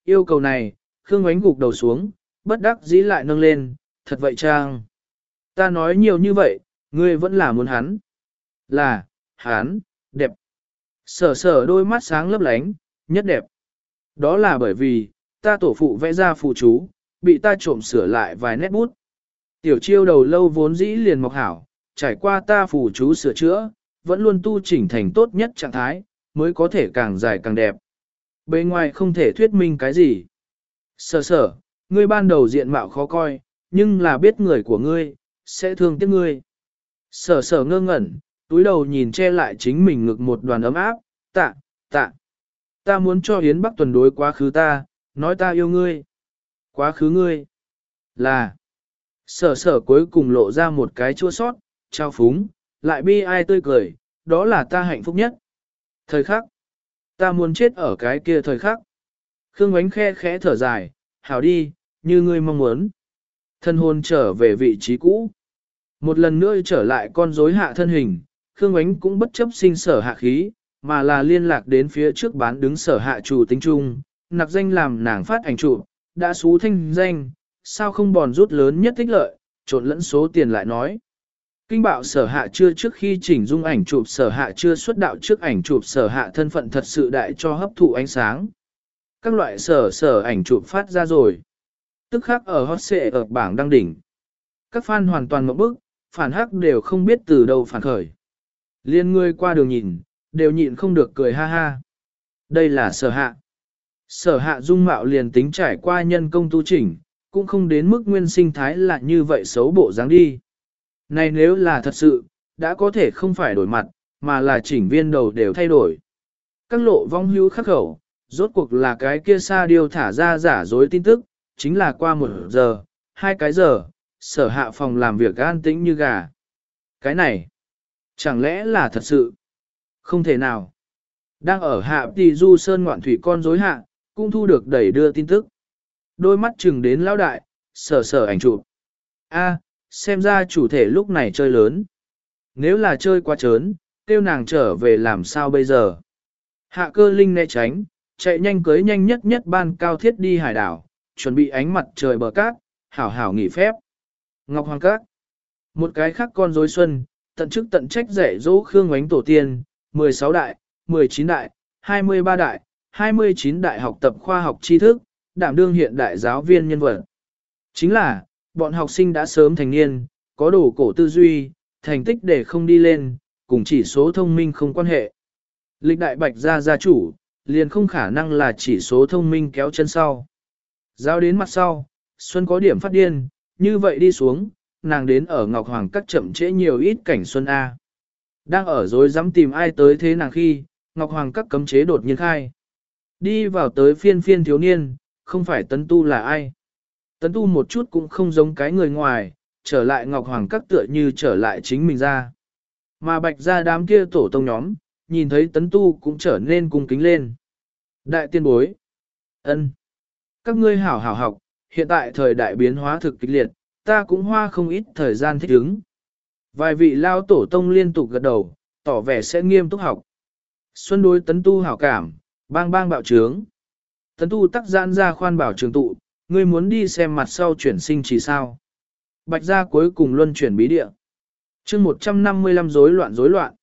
Yêu cầu này, Khương Ánh gục đầu xuống, bất đắc dĩ lại nâng lên, thật vậy trang. Ta nói nhiều như vậy, ngươi vẫn là muốn hắn. Là, hắn, đẹp. Sở sở đôi mắt sáng lấp lánh, nhất đẹp. Đó là bởi vì, ta tổ phụ vẽ ra phụ chú, bị ta trộm sửa lại vài nét bút. Tiểu chiêu đầu lâu vốn dĩ liền mọc hảo, trải qua ta phụ chú sửa chữa, vẫn luôn tu chỉnh thành tốt nhất trạng thái, mới có thể càng dài càng đẹp. Bên ngoài không thể thuyết minh cái gì. Sở sở, ngươi ban đầu diện mạo khó coi, nhưng là biết người của ngươi, sẽ thương tiếc ngươi. Sở sở ngơ ngẩn, túi đầu nhìn che lại chính mình ngực một đoàn ấm áp, tạ, tạ. Ta muốn cho Yến Bắc tuần đối quá khứ ta, nói ta yêu ngươi. Quá khứ ngươi. Là. Sở sở cuối cùng lộ ra một cái chua sót, trao phúng, lại bi ai tươi cười, đó là ta hạnh phúc nhất. Thời khắc. Ta muốn chết ở cái kia thời khắc. Khương Ánh khe khẽ thở dài, hảo đi, như ngươi mong muốn. Thân hồn trở về vị trí cũ. Một lần nữa trở lại con rối hạ thân hình, Khương Ánh cũng bất chấp sinh sở hạ khí, mà là liên lạc đến phía trước bán đứng sở hạ chủ tính trung, nặc danh làm nàng phát ảnh chụp, đã xú thanh danh, sao không bòn rút lớn nhất tích lợi, trộn lẫn số tiền lại nói. Kinh bạo sở hạ chưa trước khi chỉnh dung ảnh chụp sở hạ chưa xuất đạo trước ảnh chụp sở hạ thân phận thật sự đại cho hấp thụ ánh sáng. Các loại sở sở ảnh chụp phát ra rồi. Tức khắc ở hot xệ ở bảng đăng đỉnh. Các fan hoàn toàn một bức, phản hắc đều không biết từ đâu phản khởi. Liên người qua đường nhìn, đều nhịn không được cười ha ha. Đây là sở hạ. Sở hạ dung mạo liền tính trải qua nhân công tu chỉnh, cũng không đến mức nguyên sinh thái là như vậy xấu bộ dáng đi. Này nếu là thật sự, đã có thể không phải đổi mặt, mà là chỉnh viên đầu đều thay đổi. Các lộ vong hưu khắc khẩu, rốt cuộc là cái kia xa điều thả ra giả dối tin tức, chính là qua một giờ, hai cái giờ, sở hạ phòng làm việc an tĩnh như gà. Cái này, chẳng lẽ là thật sự? Không thể nào. Đang ở hạ tỷ du sơn ngoạn thủy con rối hạ, cũng thu được đẩy đưa tin tức. Đôi mắt chừng đến lão đại, sở sở ảnh chụp. A, xem ra chủ thể lúc này chơi lớn. Nếu là chơi quá trớn, tiêu nàng trở về làm sao bây giờ? Hạ cơ linh né tránh, chạy nhanh cưới nhanh nhất nhất ban cao thiết đi hải đảo, chuẩn bị ánh mặt trời bờ cát, hảo hảo nghỉ phép. Ngọc Hoàng Cát. Một cái khác con rối xuân, tận chức tận trách dạy dỗ Khương Ngoánh Tổ tiên, 16 đại, 19 đại, 23 đại, 29 đại học tập khoa học tri thức, đảm đương hiện đại giáo viên nhân vật. Chính là, bọn học sinh đã sớm thành niên, có đủ cổ tư duy, thành tích để không đi lên, cùng chỉ số thông minh không quan hệ. Lịch đại bạch gia gia chủ, liền không khả năng là chỉ số thông minh kéo chân sau. Giao đến mặt sau, Xuân có điểm phát điên, như vậy đi xuống, nàng đến ở Ngọc Hoàng các chậm trễ nhiều ít cảnh Xuân A. Đang ở dối dám tìm ai tới thế nàng khi, Ngọc Hoàng các cấm chế đột nhiên khai. Đi vào tới phiên phiên thiếu niên, không phải tấn tu là ai. Tấn tu một chút cũng không giống cái người ngoài, trở lại Ngọc Hoàng các tựa như trở lại chính mình ra. Mà bạch ra đám kia tổ tông nhóm, nhìn thấy tấn tu cũng trở nên cung kính lên. Đại tiên bối. ân, các ngươi hảo hảo học, hiện tại thời đại biến hóa thực kịch liệt, ta cũng hoa không ít thời gian thích ứng. Vài vị lao tổ tông liên tục gật đầu, tỏ vẻ sẽ nghiêm túc học. Xuân đối tấn tu hảo cảm, bang bang bạo trướng. Tấn tu tắc giãn ra khoan bảo trường tụ, ngươi muốn đi xem mặt sau chuyển sinh chỉ sao. Bạch gia cuối cùng luân chuyển bí địa. chương 155 rối loạn rối loạn.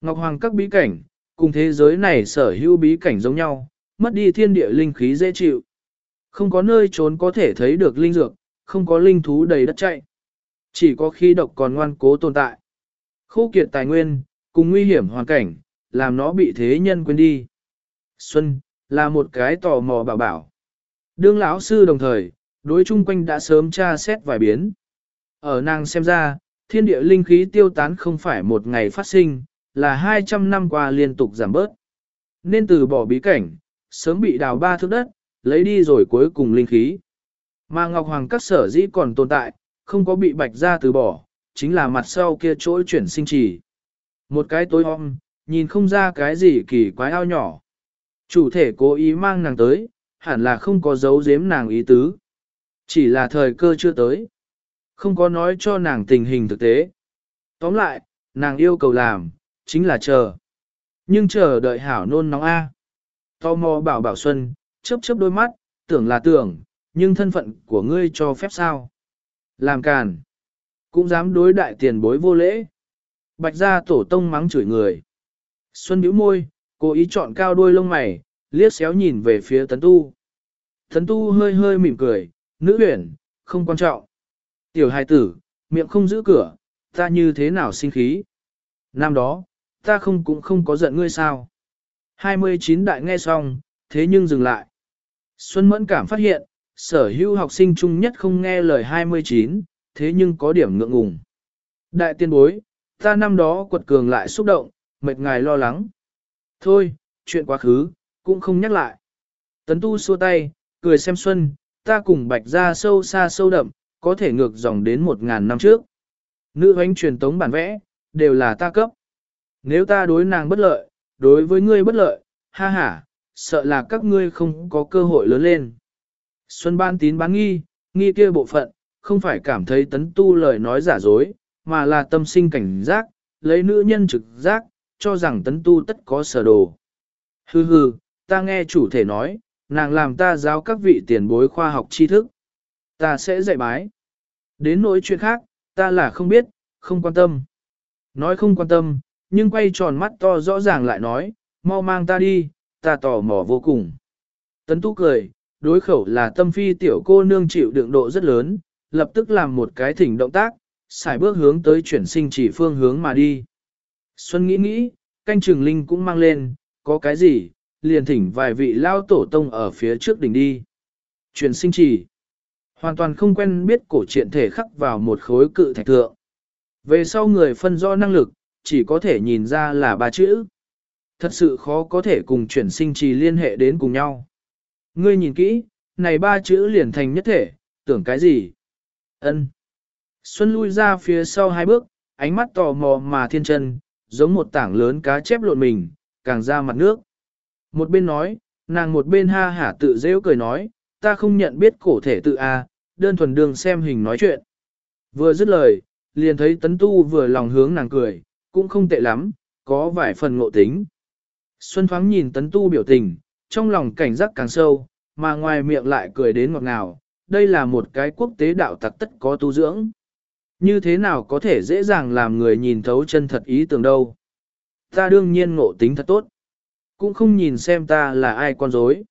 Ngọc Hoàng các bí cảnh, cùng thế giới này sở hữu bí cảnh giống nhau, mất đi thiên địa linh khí dễ chịu. Không có nơi trốn có thể thấy được linh dược, không có linh thú đầy đất chạy. Chỉ có khi độc còn ngoan cố tồn tại. Khô kiệt tài nguyên, cùng nguy hiểm hoàn cảnh, làm nó bị thế nhân quên đi. Xuân, là một cái tò mò bảo bảo. Đương lão sư đồng thời, đối chung quanh đã sớm tra xét vài biến. Ở nàng xem ra, thiên địa linh khí tiêu tán không phải một ngày phát sinh, là 200 năm qua liên tục giảm bớt. Nên từ bỏ bí cảnh, sớm bị đào ba thước đất, lấy đi rồi cuối cùng linh khí. Mà Ngọc Hoàng các sở dĩ còn tồn tại, không có bị bạch ra từ bỏ, chính là mặt sau kia chỗ chuyển sinh trì. Một cái tối om, nhìn không ra cái gì kỳ quái ao nhỏ. Chủ thể cố ý mang nàng tới, hẳn là không có dấu giếm nàng ý tứ. Chỉ là thời cơ chưa tới. Không có nói cho nàng tình hình thực tế. Tóm lại, nàng yêu cầu làm, chính là chờ. Nhưng chờ đợi hảo nôn nóng A. Tò mò bảo bảo Xuân, chớp chớp đôi mắt, tưởng là tưởng, nhưng thân phận của ngươi cho phép sao? Làm càn. Cũng dám đối đại tiền bối vô lễ. Bạch gia tổ tông mắng chửi người. Xuân bĩu môi, cố ý chọn cao đuôi lông mày, liếc xéo nhìn về phía tấn tu. Tấn tu hơi hơi mỉm cười, nữ huyển, không quan trọng. Tiểu hài tử, miệng không giữ cửa, ta như thế nào sinh khí. Năm đó, ta không cũng không có giận ngươi sao. 29 đại nghe xong, thế nhưng dừng lại. Xuân mẫn cảm phát hiện, sở hữu học sinh chung nhất không nghe lời 29, thế nhưng có điểm ngượng ngùng. Đại tiên bối, ta năm đó quật cường lại xúc động, mệt ngài lo lắng. Thôi, chuyện quá khứ, cũng không nhắc lại. Tấn tu xua tay, cười xem xuân, ta cùng bạch ra sâu xa sâu đậm, có thể ngược dòng đến một ngàn năm trước. Nữ hoánh truyền tống bản vẽ, đều là ta cấp. Nếu ta đối nàng bất lợi, đối với ngươi bất lợi, ha ha, sợ là các ngươi không có cơ hội lớn lên. Xuân ban tín bán nghi, nghi kia bộ phận, không phải cảm thấy tấn tu lời nói giả dối, mà là tâm sinh cảnh giác, lấy nữ nhân trực giác, cho rằng tấn tu tất có sở đồ. Hừ hừ, ta nghe chủ thể nói, nàng làm ta giáo các vị tiền bối khoa học tri thức. Ta sẽ dạy bái. Đến nỗi chuyện khác, ta là không biết, không quan tâm. Nói không quan tâm, nhưng quay tròn mắt to rõ ràng lại nói, mau mang ta đi, ta tò mò vô cùng. Tấn tu cười, đối khẩu là tâm phi tiểu cô nương chịu đựng độ rất lớn, lập tức làm một cái thỉnh động tác, xài bước hướng tới chuyển sinh chỉ phương hướng mà đi. Xuân nghĩ nghĩ, canh trường linh cũng mang lên, có cái gì, liền thỉnh vài vị lao tổ tông ở phía trước đỉnh đi. Chuyển sinh chỉ, hoàn toàn không quen biết cổ truyện thể khắc vào một khối cự thạch thượng. Về sau người phân do năng lực, chỉ có thể nhìn ra là ba chữ. Thật sự khó có thể cùng chuyển sinh trì liên hệ đến cùng nhau. Ngươi nhìn kỹ, này ba chữ liền thành nhất thể, tưởng cái gì? Ân. Xuân lui ra phía sau hai bước, ánh mắt tò mò mà thiên chân, giống một tảng lớn cá chép lộn mình, càng ra mặt nước. Một bên nói, nàng một bên ha hả tự rêu cười nói, ta không nhận biết cổ thể tự A, đơn thuần đường xem hình nói chuyện. Vừa dứt lời, liền thấy tấn tu vừa lòng hướng nàng cười, cũng không tệ lắm, có vài phần ngộ tính. Xuân thoáng nhìn tấn tu biểu tình, trong lòng cảnh giác càng sâu, mà ngoài miệng lại cười đến ngọt ngào, đây là một cái quốc tế đạo tặc tất có tu dưỡng. Như thế nào có thể dễ dàng làm người nhìn thấu chân thật ý tưởng đâu. Ta đương nhiên ngộ tính thật tốt. Cũng không nhìn xem ta là ai con dối.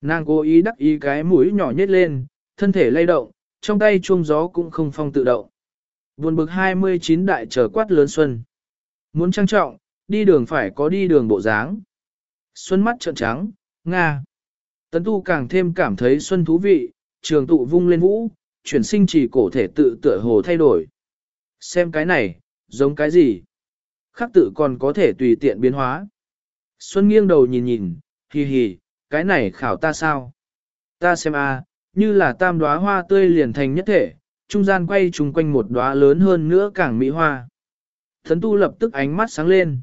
Nàng cố ý đắc ý cái mũi nhỏ nhét lên, thân thể lay động, trong tay chuông gió cũng không phong tự động. Buồn bực 29 đại trở quát lớn xuân. Muốn trang trọng, đi đường phải có đi đường bộ dáng. Xuân mắt trợn trắng, Nga. Tấn tu càng thêm cảm thấy xuân thú vị, trường tụ vung lên vũ, chuyển sinh chỉ cổ thể tự tựa hồ thay đổi. Xem cái này, giống cái gì? Khắc tự còn có thể tùy tiện biến hóa. Xuân nghiêng đầu nhìn nhìn, hì hì, cái này khảo ta sao? Ta xem a, như là tam đóa hoa tươi liền thành nhất thể, trung gian quay trùng quanh một đóa lớn hơn nữa càng mỹ hoa. Thấn tu lập tức ánh mắt sáng lên.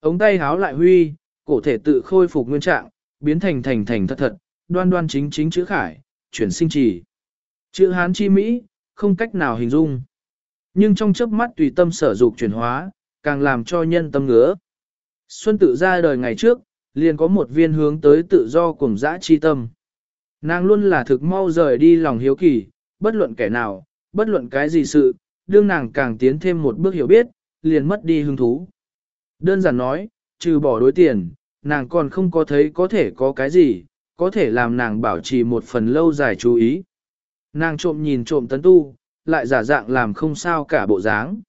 Ống tay háo lại huy, cổ thể tự khôi phục nguyên trạng, biến thành thành thành thật thật, đoan đoan chính chính chữ khải, chuyển sinh trì. Chữ Hán chi Mỹ, không cách nào hình dung. Nhưng trong chớp mắt tùy tâm sở dục chuyển hóa, càng làm cho nhân tâm ngứa. Xuân tự ra đời ngày trước, liền có một viên hướng tới tự do cùng dã chi tâm. Nàng luôn là thực mau rời đi lòng hiếu kỳ, bất luận kẻ nào, bất luận cái gì sự, đương nàng càng tiến thêm một bước hiểu biết, liền mất đi hứng thú. Đơn giản nói, trừ bỏ đối tiền, nàng còn không có thấy có thể có cái gì, có thể làm nàng bảo trì một phần lâu dài chú ý. Nàng trộm nhìn trộm tấn tu, lại giả dạng làm không sao cả bộ dáng.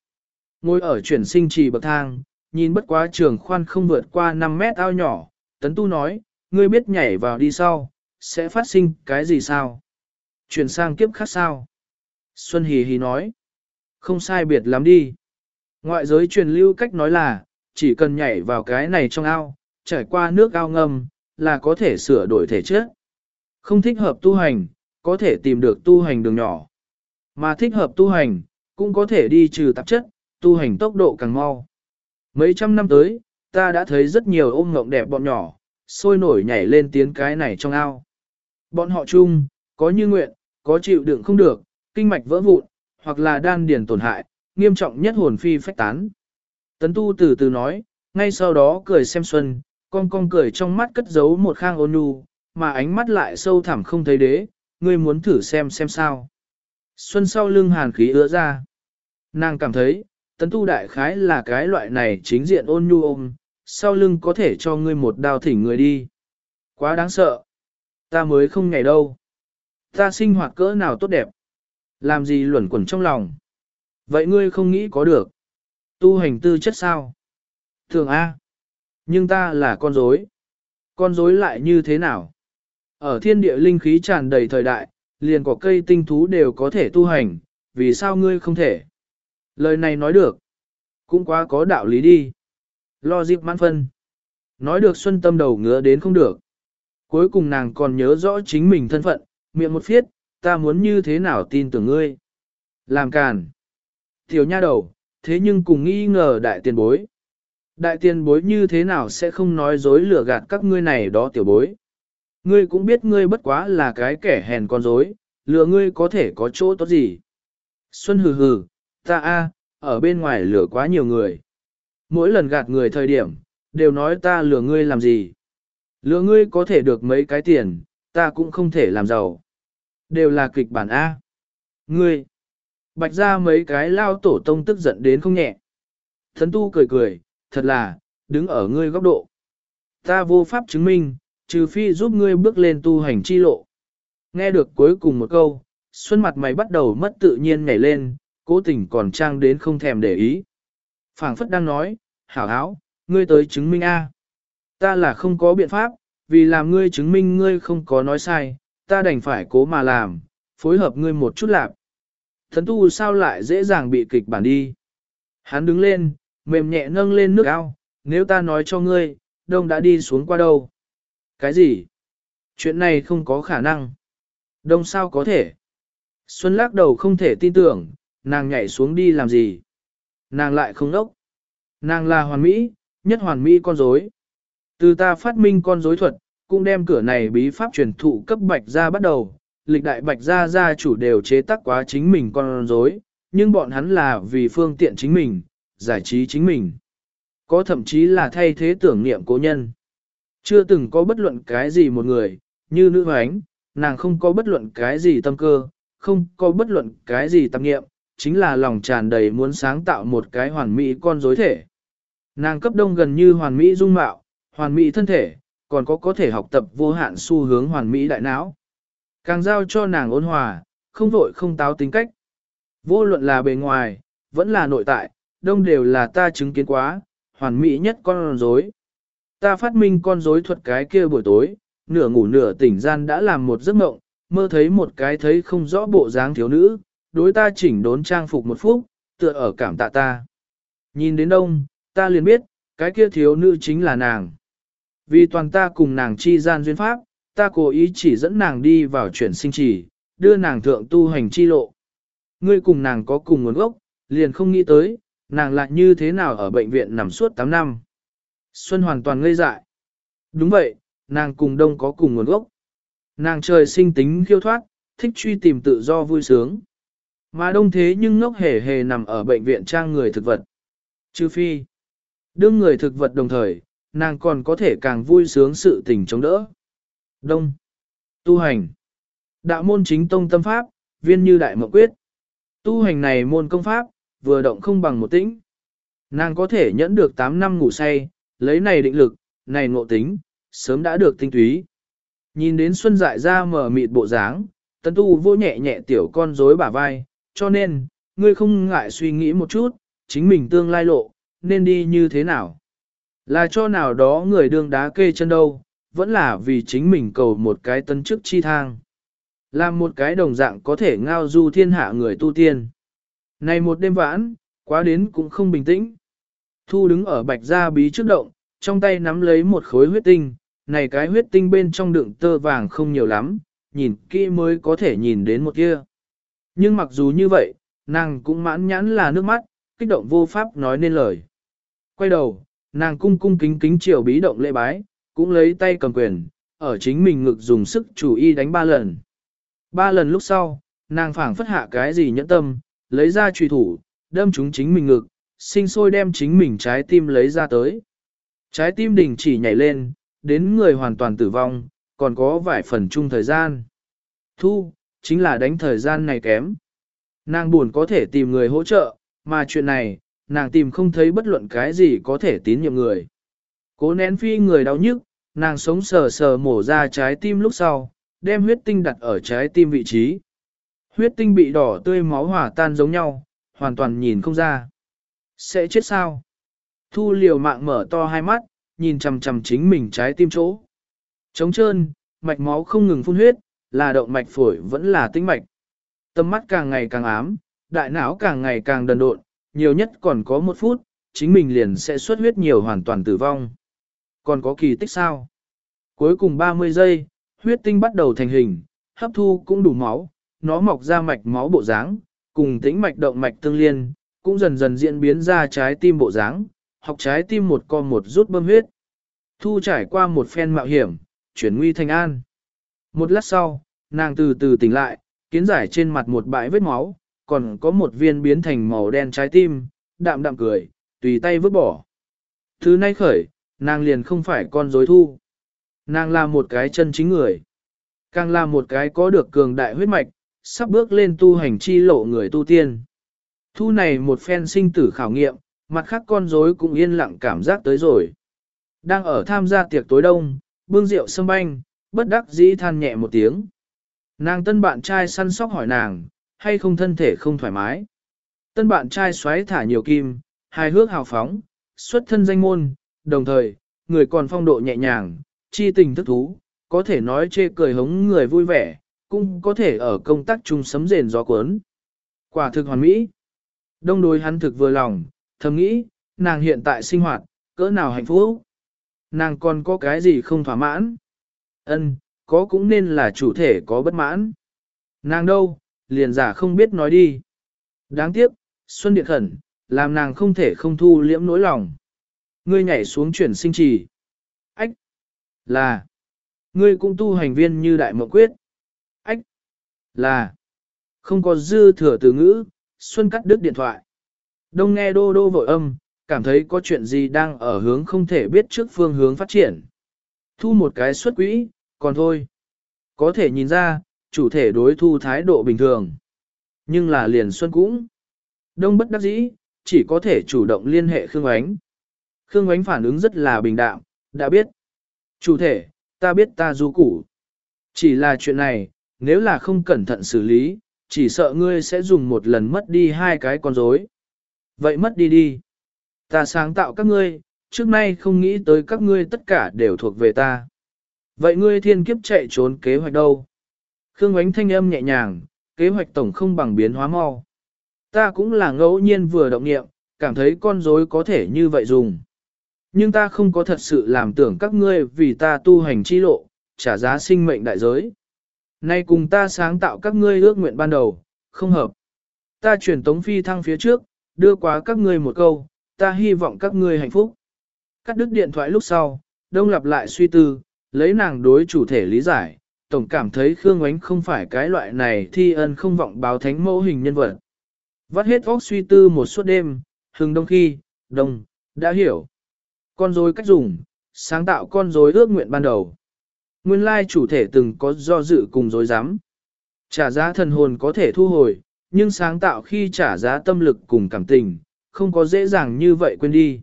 Ngồi ở chuyển sinh trì bậc thang, nhìn bất quá trường khoan không vượt qua 5 mét ao nhỏ, tấn tu nói, ngươi biết nhảy vào đi sau, sẽ phát sinh cái gì sao? Chuyển sang kiếp khác sao? Xuân Hì Hì nói, không sai biệt lắm đi. Ngoại giới truyền lưu cách nói là, chỉ cần nhảy vào cái này trong ao, trải qua nước ao ngâm, là có thể sửa đổi thể chất. Không thích hợp tu hành, có thể tìm được tu hành đường nhỏ. Mà thích hợp tu hành, cũng có thể đi trừ tạp chất, tu hành tốc độ càng mau. Mấy trăm năm tới, ta đã thấy rất nhiều ôm ngộng đẹp bọn nhỏ, sôi nổi nhảy lên tiếng cái này trong ao. Bọn họ chung, có như nguyện, có chịu đựng không được, kinh mạch vỡ vụn, hoặc là đan điền tổn hại, nghiêm trọng nhất hồn phi phách tán. Tấn tu từ từ nói, ngay sau đó cười xem xuân, con con cười trong mắt cất giấu một khang ôn nhu, mà ánh mắt lại sâu thẳm không thấy đế, ngươi muốn thử xem xem sao. Xuân sau lưng hàn khí ứa ra. Nàng cảm thấy, tấn tu đại khái là cái loại này chính diện ôn nhu ôm, sau lưng có thể cho ngươi một đao thỉnh người đi. Quá đáng sợ. Ta mới không ngày đâu. Ta sinh hoạt cỡ nào tốt đẹp. Làm gì luẩn quẩn trong lòng. Vậy ngươi không nghĩ có được. Tu hành tư chất sao? Thường A. Nhưng ta là con rối. Con rối lại như thế nào? Ở thiên địa linh khí tràn đầy thời đại, liền có cây tinh thú đều có thể tu hành, vì sao ngươi không thể? Lời này nói được. Cũng quá có đạo lý đi. Lo dịp mãn phân. Nói được xuân tâm đầu ngứa đến không được. Cuối cùng nàng còn nhớ rõ chính mình thân phận, miệng một phiết, ta muốn như thế nào tin tưởng ngươi. Làm càn. Tiểu nha đầu, thế nhưng cùng nghi ngờ đại tiền bối. Đại tiền bối như thế nào sẽ không nói dối lừa gạt các ngươi này đó tiểu bối. Ngươi cũng biết ngươi bất quá là cái kẻ hèn con dối, lừa ngươi có thể có chỗ tốt gì. Xuân hừ hừ, ta a, ở bên ngoài lừa quá nhiều người. Mỗi lần gạt người thời điểm, đều nói ta lừa ngươi làm gì. Lừa ngươi có thể được mấy cái tiền, ta cũng không thể làm giàu. Đều là kịch bản A. Ngươi, bạch ra mấy cái lao tổ tông tức giận đến không nhẹ. Thấn tu cười cười, thật là, đứng ở ngươi góc độ. Ta vô pháp chứng minh, trừ phi giúp ngươi bước lên tu hành chi lộ. Nghe được cuối cùng một câu, xuân mặt mày bắt đầu mất tự nhiên nhảy lên, cố tình còn trang đến không thèm để ý. phảng phất đang nói, hảo hảo, ngươi tới chứng minh A. Ta là không có biện pháp, vì làm ngươi chứng minh ngươi không có nói sai, ta đành phải cố mà làm, phối hợp ngươi một chút lạp, Thần tu sao lại dễ dàng bị kịch bản đi. Hắn đứng lên, mềm nhẹ nâng lên nước ao, nếu ta nói cho ngươi, đông đã đi xuống qua đâu. Cái gì? Chuyện này không có khả năng. Đông sao có thể? Xuân lắc đầu không thể tin tưởng, nàng nhảy xuống đi làm gì? Nàng lại không đốc. Nàng là hoàn mỹ, nhất hoàn mỹ con rối. Từ ta phát minh con rối thuật, cũng đem cửa này bí pháp truyền thụ cấp bạch ra bắt đầu, lịch đại bạch gia gia chủ đều chế tác quá chính mình con rối, nhưng bọn hắn là vì phương tiện chính mình, giải trí chính mình. Có thậm chí là thay thế tưởng niệm cố nhân. Chưa từng có bất luận cái gì một người, như nữ hoánh, nàng không có bất luận cái gì tâm cơ, không có bất luận cái gì tâm niệm, chính là lòng tràn đầy muốn sáng tạo một cái hoàn mỹ con rối thể. Nàng cấp đông gần như hoàn mỹ dung mạo, hoàn mỹ thân thể, còn có có thể học tập vô hạn xu hướng hoàn mỹ đại não. Càng giao cho nàng ôn hòa, không vội không táo tính cách. Vô luận là bề ngoài, vẫn là nội tại, đông đều là ta chứng kiến quá, hoàn mỹ nhất con rối. Ta phát minh con rối thuật cái kia buổi tối, nửa ngủ nửa tỉnh gian đã làm một giấc mộng, mơ thấy một cái thấy không rõ bộ dáng thiếu nữ, đối ta chỉnh đốn trang phục một phút, tựa ở cảm tạ ta. Nhìn đến đông, ta liền biết, cái kia thiếu nữ chính là nàng. Vì toàn ta cùng nàng chi gian duyên pháp, ta cố ý chỉ dẫn nàng đi vào chuyển sinh trì, đưa nàng thượng tu hành chi lộ. Ngươi cùng nàng có cùng nguồn gốc, liền không nghĩ tới, nàng lại như thế nào ở bệnh viện nằm suốt 8 năm. Xuân hoàn toàn ngây dại. Đúng vậy, nàng cùng đông có cùng nguồn gốc. Nàng trời sinh tính khiêu thoát, thích truy tìm tự do vui sướng. Mà đông thế nhưng ngốc hề hề nằm ở bệnh viện trang người thực vật. Chư phi. Đương người thực vật đồng thời, nàng còn có thể càng vui sướng sự tình chống đỡ. Đông. Tu hành. Đạo môn chính tông tâm pháp, viên như đại mộng quyết. Tu hành này môn công pháp, vừa động không bằng một tĩnh. Nàng có thể nhẫn được 8 năm ngủ say, lấy này định lực, này ngộ tính, sớm đã được tinh túy. Nhìn đến Xuân dại ra mở mịt bộ dáng, tấn tu vô nhẹ nhẹ tiểu con rối bả vai, cho nên, ngươi không ngại suy nghĩ một chút, chính mình tương lai lộ, nên đi như thế nào. Là cho nào đó người đương đá kê chân đâu, vẫn là vì chính mình cầu một cái tân chức chi thang. Làm một cái đồng dạng có thể ngao du thiên hạ người tu tiên. Này một đêm vãn, quá đến cũng không bình tĩnh. Thu đứng ở bạch gia bí trước động, trong tay nắm lấy một khối huyết tinh, này cái huyết tinh bên trong đựng tơ vàng không nhiều lắm, nhìn kỹ mới có thể nhìn đến một kia. Nhưng mặc dù như vậy, nàng cũng mãn nhãn là nước mắt, kích động vô pháp nói nên lời. Quay đầu, nàng cung cung kính kính triều bí động lễ bái, cũng lấy tay cầm quyền, ở chính mình ngực dùng sức chủ y đánh ba lần. Ba lần lúc sau, nàng phảng phất hạ cái gì nhẫn tâm, lấy ra truy thủ, đâm chúng chính mình ngực, sinh sôi đem chính mình trái tim lấy ra tới. Trái tim đình chỉ nhảy lên, đến người hoàn toàn tử vong, còn có vài phần chung thời gian. Thu, chính là đánh thời gian này kém. Nàng buồn có thể tìm người hỗ trợ, mà chuyện này, nàng tìm không thấy bất luận cái gì có thể tín nhiệm người. Cố nén phi người đau nhức, nàng sống sờ sờ mổ ra trái tim lúc sau, đem huyết tinh đặt ở trái tim vị trí. Huyết tinh bị đỏ tươi máu hỏa tan giống nhau, hoàn toàn nhìn không ra. Sẽ chết sao? Thu liều mạng mở to hai mắt, nhìn chằm chằm chính mình trái tim chỗ. Trống trơn, mạch máu không ngừng phun huyết, là động mạch phổi vẫn là tĩnh mạch. Tâm mắt càng ngày càng ám, đại não càng ngày càng đần độn, nhiều nhất còn có một phút, chính mình liền sẽ xuất huyết nhiều hoàn toàn tử vong. Còn có kỳ tích sao? Cuối cùng 30 giây, huyết tinh bắt đầu thành hình, hấp thu cũng đủ máu, nó mọc ra mạch máu bộ dáng, cùng tĩnh mạch động mạch tương liên, cũng dần dần diễn biến ra trái tim bộ dáng, học trái tim một con một rút bơm huyết. Thu trải qua một phen mạo hiểm, chuyển nguy thành an. Một lát sau, nàng từ từ tỉnh lại, kiến giải trên mặt một bãi vết máu, còn có một viên biến thành màu đen trái tim, đạm đạm cười, tùy tay vứt bỏ. Thứ nay khởi, nàng liền không phải con dối thu. Nàng là một cái chân chính người. Càng là một cái có được cường đại huyết mạch, sắp bước lên tu hành chi lộ người tu tiên. Thu này một phen sinh tử khảo nghiệm, mặt khác con rối cũng yên lặng cảm giác tới rồi. Đang ở tham gia tiệc tối đông, bưng rượu sâm banh, bất đắc dĩ than nhẹ một tiếng. Nàng tân bạn trai săn sóc hỏi nàng, hay không thân thể không thoải mái. Tân bạn trai xoáy thả nhiều kim, hài hước hào phóng, xuất thân danh môn, đồng thời, người còn phong độ nhẹ nhàng, chi tình thức thú, có thể nói chê cười hống người vui vẻ, cũng có thể ở công tác chung sấm rền gió cuốn. Quả thực hoàn mỹ. Đông đối hắn thực vừa lòng, thầm nghĩ, nàng hiện tại sinh hoạt, cỡ nào hạnh phúc. Nàng còn có cái gì không thỏa mãn? Ân, có cũng nên là chủ thể có bất mãn. Nàng đâu, liền giả không biết nói đi. Đáng tiếc, Xuân Điện khẩn, làm nàng không thể không thu liễm nỗi lòng. Ngươi nhảy xuống chuyển sinh trì. Ách! Là! Ngươi cũng tu hành viên như đại mộng quyết. Ách! Là! Không có dư thừa từ ngữ, Xuân cắt đứt điện thoại. Đông nghe đô đô vội âm, cảm thấy có chuyện gì đang ở hướng không thể biết trước phương hướng phát triển. Thu một cái xuất quỹ, còn thôi. Có thể nhìn ra, chủ thể đối thu thái độ bình thường. Nhưng là liền Xuân cũng. Đông bất đắc dĩ, chỉ có thể chủ động liên hệ Khương Ánh. Khương Ngoánh phản ứng rất là bình đạm, đã biết. Chủ thể, ta biết ta du củ. Chỉ là chuyện này, nếu là không cẩn thận xử lý, chỉ sợ ngươi sẽ dùng một lần mất đi hai cái con rối. Vậy mất đi đi. Ta sáng tạo các ngươi, trước nay không nghĩ tới các ngươi tất cả đều thuộc về ta. Vậy ngươi thiên kiếp chạy trốn kế hoạch đâu? Khương Ánh thanh âm nhẹ nhàng, kế hoạch tổng không bằng biến hóa mau. Ta cũng là ngẫu nhiên vừa động nghiệm, cảm thấy con rối có thể như vậy dùng. Nhưng ta không có thật sự làm tưởng các ngươi vì ta tu hành chi lộ, trả giá sinh mệnh đại giới. Nay cùng ta sáng tạo các ngươi ước nguyện ban đầu, không hợp. Ta chuyển tống phi thăng phía trước, đưa quá các ngươi một câu, ta hy vọng các ngươi hạnh phúc. Cắt đứt điện thoại lúc sau, đông lặp lại suy tư, lấy nàng đối chủ thể lý giải, tổng cảm thấy Khương Ánh không phải cái loại này thi ân không vọng báo thánh mẫu hình nhân vật. Vắt hết óc suy tư một suốt đêm, hừng đông khi, đông, đã hiểu. Con rối cách dùng, sáng tạo con rối ước nguyện ban đầu. Nguyên lai chủ thể từng có do dự cùng dối rắm Trả giá thần hồn có thể thu hồi, nhưng sáng tạo khi trả giá tâm lực cùng cảm tình, không có dễ dàng như vậy quên đi.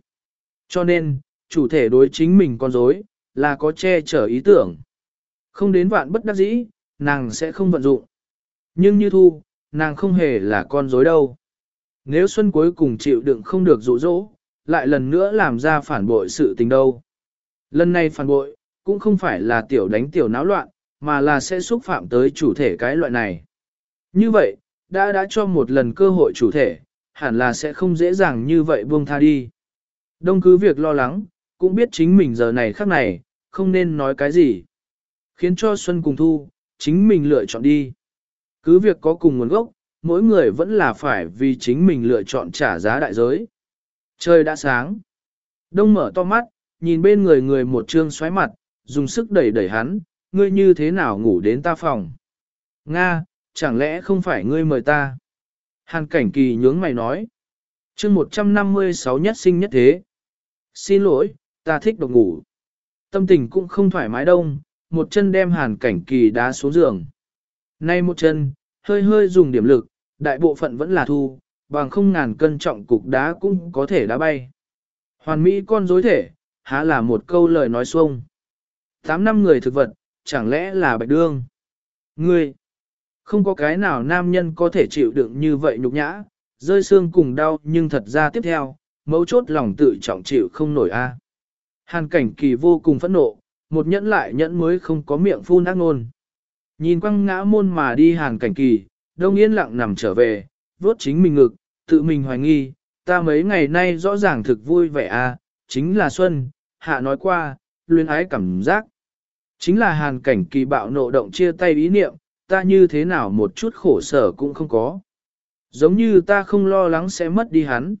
Cho nên, chủ thể đối chính mình con rối là có che chở ý tưởng. Không đến vạn bất đắc dĩ, nàng sẽ không vận dụng. Nhưng như thu, nàng không hề là con rối đâu. Nếu Xuân cuối cùng chịu đựng không được dụ dỗ, lại lần nữa làm ra phản bội sự tình đâu. Lần này phản bội, cũng không phải là tiểu đánh tiểu náo loạn, mà là sẽ xúc phạm tới chủ thể cái loại này. Như vậy, đã đã cho một lần cơ hội chủ thể, hẳn là sẽ không dễ dàng như vậy buông tha đi. Đông cứ việc lo lắng, cũng biết chính mình giờ này khắc này, không nên nói cái gì. Khiến cho Xuân cùng Thu, chính mình lựa chọn đi. Cứ việc có cùng nguồn gốc, mỗi người vẫn là phải vì chính mình lựa chọn trả giá đại giới. Trời đã sáng. Đông mở to mắt, nhìn bên người người một trương xoáy mặt, dùng sức đẩy đẩy hắn, ngươi như thế nào ngủ đến ta phòng. Nga, chẳng lẽ không phải ngươi mời ta? Hàn cảnh kỳ nhướng mày nói. chương 156 nhất sinh nhất thế. Xin lỗi, ta thích độc ngủ. Tâm tình cũng không thoải mái đông, một chân đem hàn cảnh kỳ đá xuống giường. Nay một chân, hơi hơi dùng điểm lực, đại bộ phận vẫn là thu, bằng không ngàn cân trọng cục đá cũng có thể đá bay. Hoàn mỹ con dối thể, há là một câu lời nói xuông. Tám năm người thực vật, chẳng lẽ là bạch đương? Ngươi, không có cái nào nam nhân có thể chịu đựng như vậy nhục nhã, rơi xương cùng đau nhưng thật ra tiếp theo, mấu chốt lòng tự trọng chịu không nổi a. Hàn cảnh kỳ vô cùng phẫn nộ, một nhẫn lại nhẫn mới không có miệng phun ác ngôn. Nhìn quăng ngã môn mà đi hàn cảnh kỳ, đông yên lặng nằm trở về, vuốt chính mình ngực, tự mình hoài nghi, ta mấy ngày nay rõ ràng thực vui vẻ à, chính là Xuân, hạ nói qua, luyến ái cảm giác. Chính là hàn cảnh kỳ bạo nộ động chia tay ý niệm, ta như thế nào một chút khổ sở cũng không có. Giống như ta không lo lắng sẽ mất đi hắn.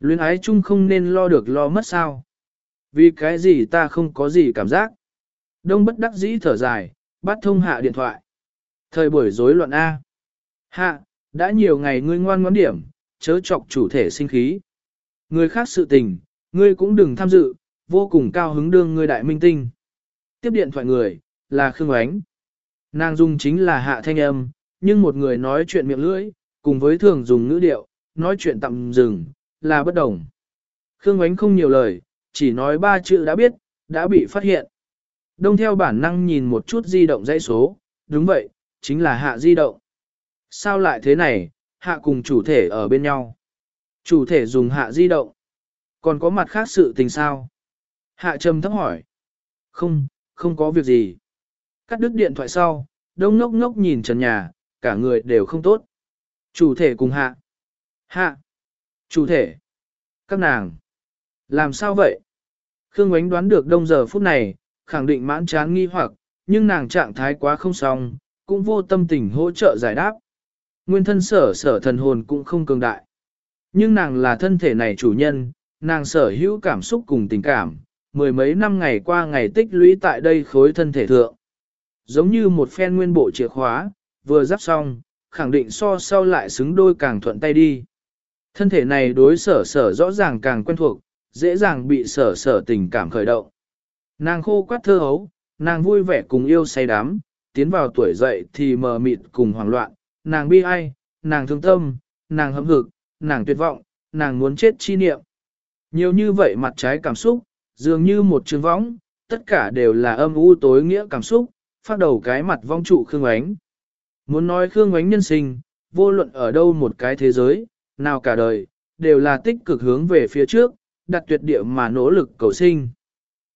Luyến ái chung không nên lo được lo mất sao. Vì cái gì ta không có gì cảm giác. Đông bất đắc dĩ thở dài, bắt thông hạ điện thoại. Thời buổi rối loạn A. Hạ, đã nhiều ngày ngươi ngoan ngoãn điểm, chớ chọc chủ thể sinh khí. Người khác sự tình, ngươi cũng đừng tham dự, vô cùng cao hứng đương ngươi đại minh tinh. Tiếp điện thoại người, là Khương Ánh. Nàng dùng chính là hạ thanh âm, nhưng một người nói chuyện miệng lưỡi, cùng với thường dùng ngữ điệu, nói chuyện tạm dừng, là bất đồng. Khương Ánh không nhiều lời, chỉ nói ba chữ đã biết, đã bị phát hiện. Đông theo bản năng nhìn một chút di động dãy số, đúng vậy, chính là hạ di động. Sao lại thế này, hạ cùng chủ thể ở bên nhau. Chủ thể dùng hạ di động. Còn có mặt khác sự tình sao? Hạ trầm thấp hỏi. Không, không có việc gì. Cắt đứt điện thoại sau, đông ngốc ngốc nhìn trần nhà, cả người đều không tốt. Chủ thể cùng hạ. Hạ. Chủ thể. Các nàng. Làm sao vậy? Khương Ánh đoán được đông giờ phút này, khẳng định mãn chán nghi hoặc, nhưng nàng trạng thái quá không xong, cũng vô tâm tình hỗ trợ giải đáp. Nguyên thân sở sở thần hồn cũng không cường đại. Nhưng nàng là thân thể này chủ nhân, nàng sở hữu cảm xúc cùng tình cảm, mười mấy năm ngày qua ngày tích lũy tại đây khối thân thể thượng. Giống như một phen nguyên bộ chìa khóa, vừa giáp xong, khẳng định so sau lại xứng đôi càng thuận tay đi. Thân thể này đối sở sở rõ ràng càng quen thuộc, dễ dàng bị sở sở tình cảm khởi động. Nàng khô quát thơ hấu, nàng vui vẻ cùng yêu say đắm, tiến vào tuổi dậy thì mờ mịt cùng hoảng loạn, nàng bi ai, nàng thương tâm, nàng hâm hực, nàng tuyệt vọng, nàng muốn chết chi niệm. Nhiều như vậy mặt trái cảm xúc, dường như một trường võng, tất cả đều là âm u tối nghĩa cảm xúc, phát đầu cái mặt vong trụ Khương Ánh. Muốn nói Khương Ánh nhân sinh, vô luận ở đâu một cái thế giới, nào cả đời, đều là tích cực hướng về phía trước, đặt tuyệt địa mà nỗ lực cầu sinh.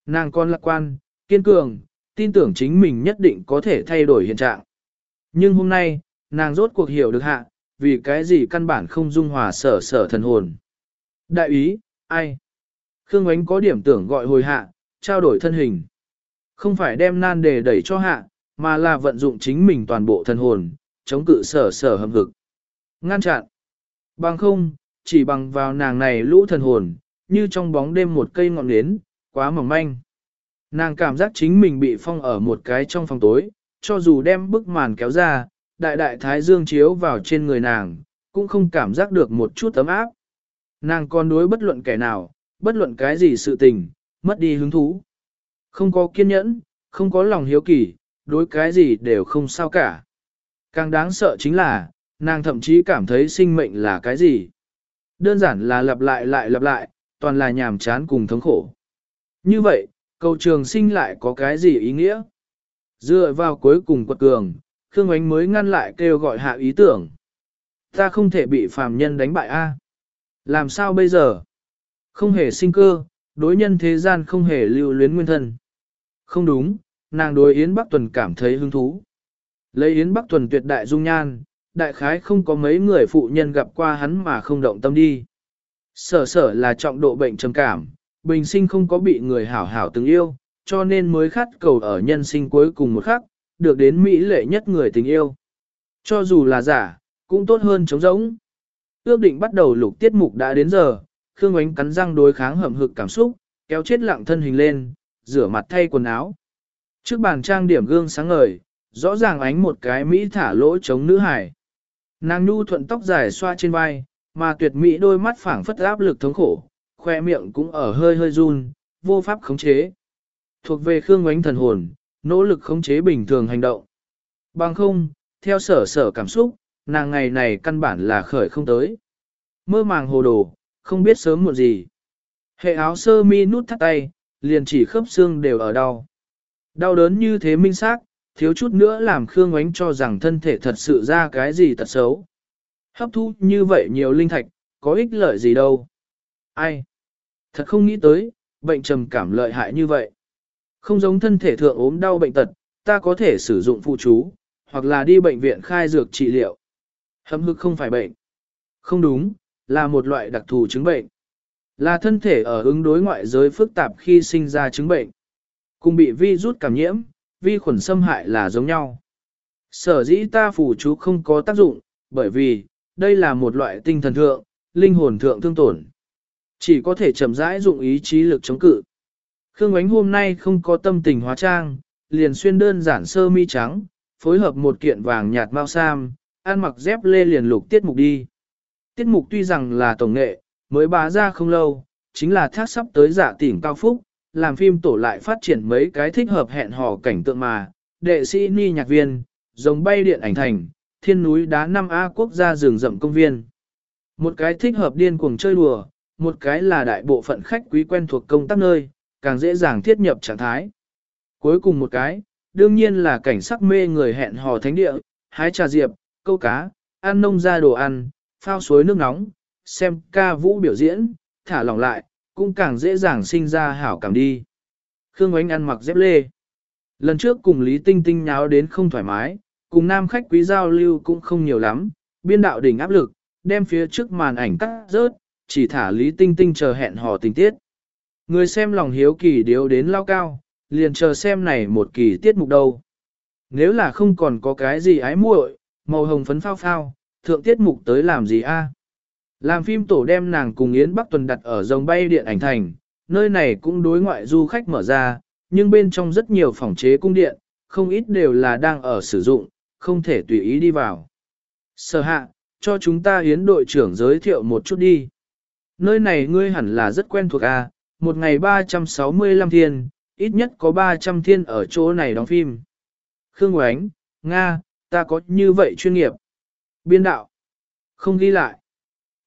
Nàng con lạc quan, kiên cường, tin tưởng chính mình nhất định có thể thay đổi hiện trạng. Nhưng hôm nay, nàng rốt cuộc hiểu được hạ, vì cái gì căn bản không dung hòa sở sở thần hồn. Đại ý, ai? Khương Ánh có điểm tưởng gọi hồi hạ, trao đổi thân hình. Không phải đem nan đề đẩy cho hạ, mà là vận dụng chính mình toàn bộ thần hồn, chống cự sở sở hầm hực. Ngăn chặn. Bằng không, chỉ bằng vào nàng này lũ thần hồn, như trong bóng đêm một cây ngọn nến, quá mỏng manh. Nàng cảm giác chính mình bị phong ở một cái trong phòng tối, cho dù đem bức màn kéo ra, đại đại thái dương chiếu vào trên người nàng, cũng không cảm giác được một chút ấm áp. Nàng còn đối bất luận kẻ nào, bất luận cái gì sự tình, mất đi hứng thú. Không có kiên nhẫn, không có lòng hiếu kỳ, đối cái gì đều không sao cả. Càng đáng sợ chính là, nàng thậm chí cảm thấy sinh mệnh là cái gì. Đơn giản là lặp lại lại lặp lại, toàn là nhàm chán cùng thống khổ. Như vậy, cầu trường sinh lại có cái gì ý nghĩa? Dựa vào cuối cùng quật cường, Khương Ánh mới ngăn lại kêu gọi hạ ý tưởng. Ta không thể bị phàm nhân đánh bại a. Làm sao bây giờ? Không hề sinh cơ, đối nhân thế gian không hề lưu luyến nguyên thân. Không đúng, nàng đối Yến Bắc Tuần cảm thấy hứng thú. Lấy Yến Bắc Tuần tuyệt đại dung nhan, đại khái không có mấy người phụ nhân gặp qua hắn mà không động tâm đi. Sở sở là trọng độ bệnh trầm cảm, bình sinh không có bị người hảo hảo từng yêu, cho nên mới khát cầu ở nhân sinh cuối cùng một khắc, được đến mỹ lệ nhất người tình yêu. Cho dù là giả, cũng tốt hơn chống giống. Ước định bắt đầu lục tiết mục đã đến giờ, Khương Ánh cắn răng đối kháng hầm hực cảm xúc, kéo chết lặng thân hình lên, rửa mặt thay quần áo. Trước bàn trang điểm gương sáng ngời, rõ ràng ánh một cái Mỹ thả lỗ chống nữ hải. Nàng nhu thuận tóc dài xoa trên vai, mà tuyệt mỹ đôi mắt phảng phất áp lực thống khổ, khoe miệng cũng ở hơi hơi run, vô pháp khống chế. Thuộc về Khương Ánh thần hồn, nỗ lực khống chế bình thường hành động. Bằng không, theo sở sở cảm xúc, nàng ngày này căn bản là khởi không tới. Mơ màng hồ đồ, không biết sớm muộn gì. Hệ áo sơ mi nút thắt tay, liền chỉ khớp xương đều ở đau. Đau đớn như thế minh xác, thiếu chút nữa làm Khương Ngoánh cho rằng thân thể thật sự ra cái gì tật xấu. Hấp thu như vậy nhiều linh thạch, có ích lợi gì đâu. Ai? Thật không nghĩ tới, bệnh trầm cảm lợi hại như vậy. Không giống thân thể thượng ốm đau bệnh tật, ta có thể sử dụng phụ chú, hoặc là đi bệnh viện khai dược trị liệu. Hâm hực không phải bệnh. Không đúng, là một loại đặc thù chứng bệnh. Là thân thể ở ứng đối ngoại giới phức tạp khi sinh ra chứng bệnh. Cùng bị vi rút cảm nhiễm, vi khuẩn xâm hại là giống nhau. Sở dĩ ta phủ chú không có tác dụng, bởi vì, đây là một loại tinh thần thượng, linh hồn thượng thương tổn. Chỉ có thể chậm rãi dụng ý chí lực chống cự. Khương Ánh hôm nay không có tâm tình hóa trang, liền xuyên đơn giản sơ mi trắng, phối hợp một kiện vàng nhạt mau sam, ăn mặc dép lê liền lục tiết mục đi. Tiết mục tuy rằng là tổng nghệ, mới bá ra không lâu, chính là thác sắp tới giả tỉnh cao phúc, làm phim tổ lại phát triển mấy cái thích hợp hẹn hò cảnh tượng mà, đệ sĩ ni nhạc viên, giống bay điện ảnh thành, thiên núi đá 5A quốc gia rừng rậm công viên. Một cái thích hợp điên cuồng chơi đùa, một cái là đại bộ phận khách quý quen thuộc công tác nơi, càng dễ dàng thiết nhập trạng thái. Cuối cùng một cái, đương nhiên là cảnh sắc mê người hẹn hò thánh địa, hái trà diệp, câu cá, ăn nông ra đồ ăn, phao suối nước nóng, xem ca vũ biểu diễn, thả lỏng lại, cũng càng dễ dàng sinh ra hảo cảm đi. Khương Ngoánh ăn mặc dép lê. Lần trước cùng Lý Tinh Tinh nháo đến không thoải mái, cùng nam khách quý giao lưu cũng không nhiều lắm, biên đạo đỉnh áp lực, đem phía trước màn ảnh cắt rớt, chỉ thả Lý Tinh Tinh chờ hẹn hò tình tiết. Người xem lòng hiếu kỳ điếu đến lao cao, liền chờ xem này một kỳ tiết mục đâu. Nếu là không còn có cái gì ái muội, màu hồng phấn phao phao, thượng tiết mục tới làm gì a? Làm phim tổ đem nàng cùng Yến Bắc Tuần đặt ở dòng bay điện ảnh thành, nơi này cũng đối ngoại du khách mở ra, nhưng bên trong rất nhiều phòng chế cung điện, không ít đều là đang ở sử dụng, không thể tùy ý đi vào. Sở hạ, cho chúng ta Yến đội trưởng giới thiệu một chút đi. Nơi này ngươi hẳn là rất quen thuộc a, một ngày 365 thiên, ít nhất có 300 thiên ở chỗ này đóng phim. Khương Oánh, Nga, ta có như vậy chuyên nghiệp. Biên đạo, không ghi lại.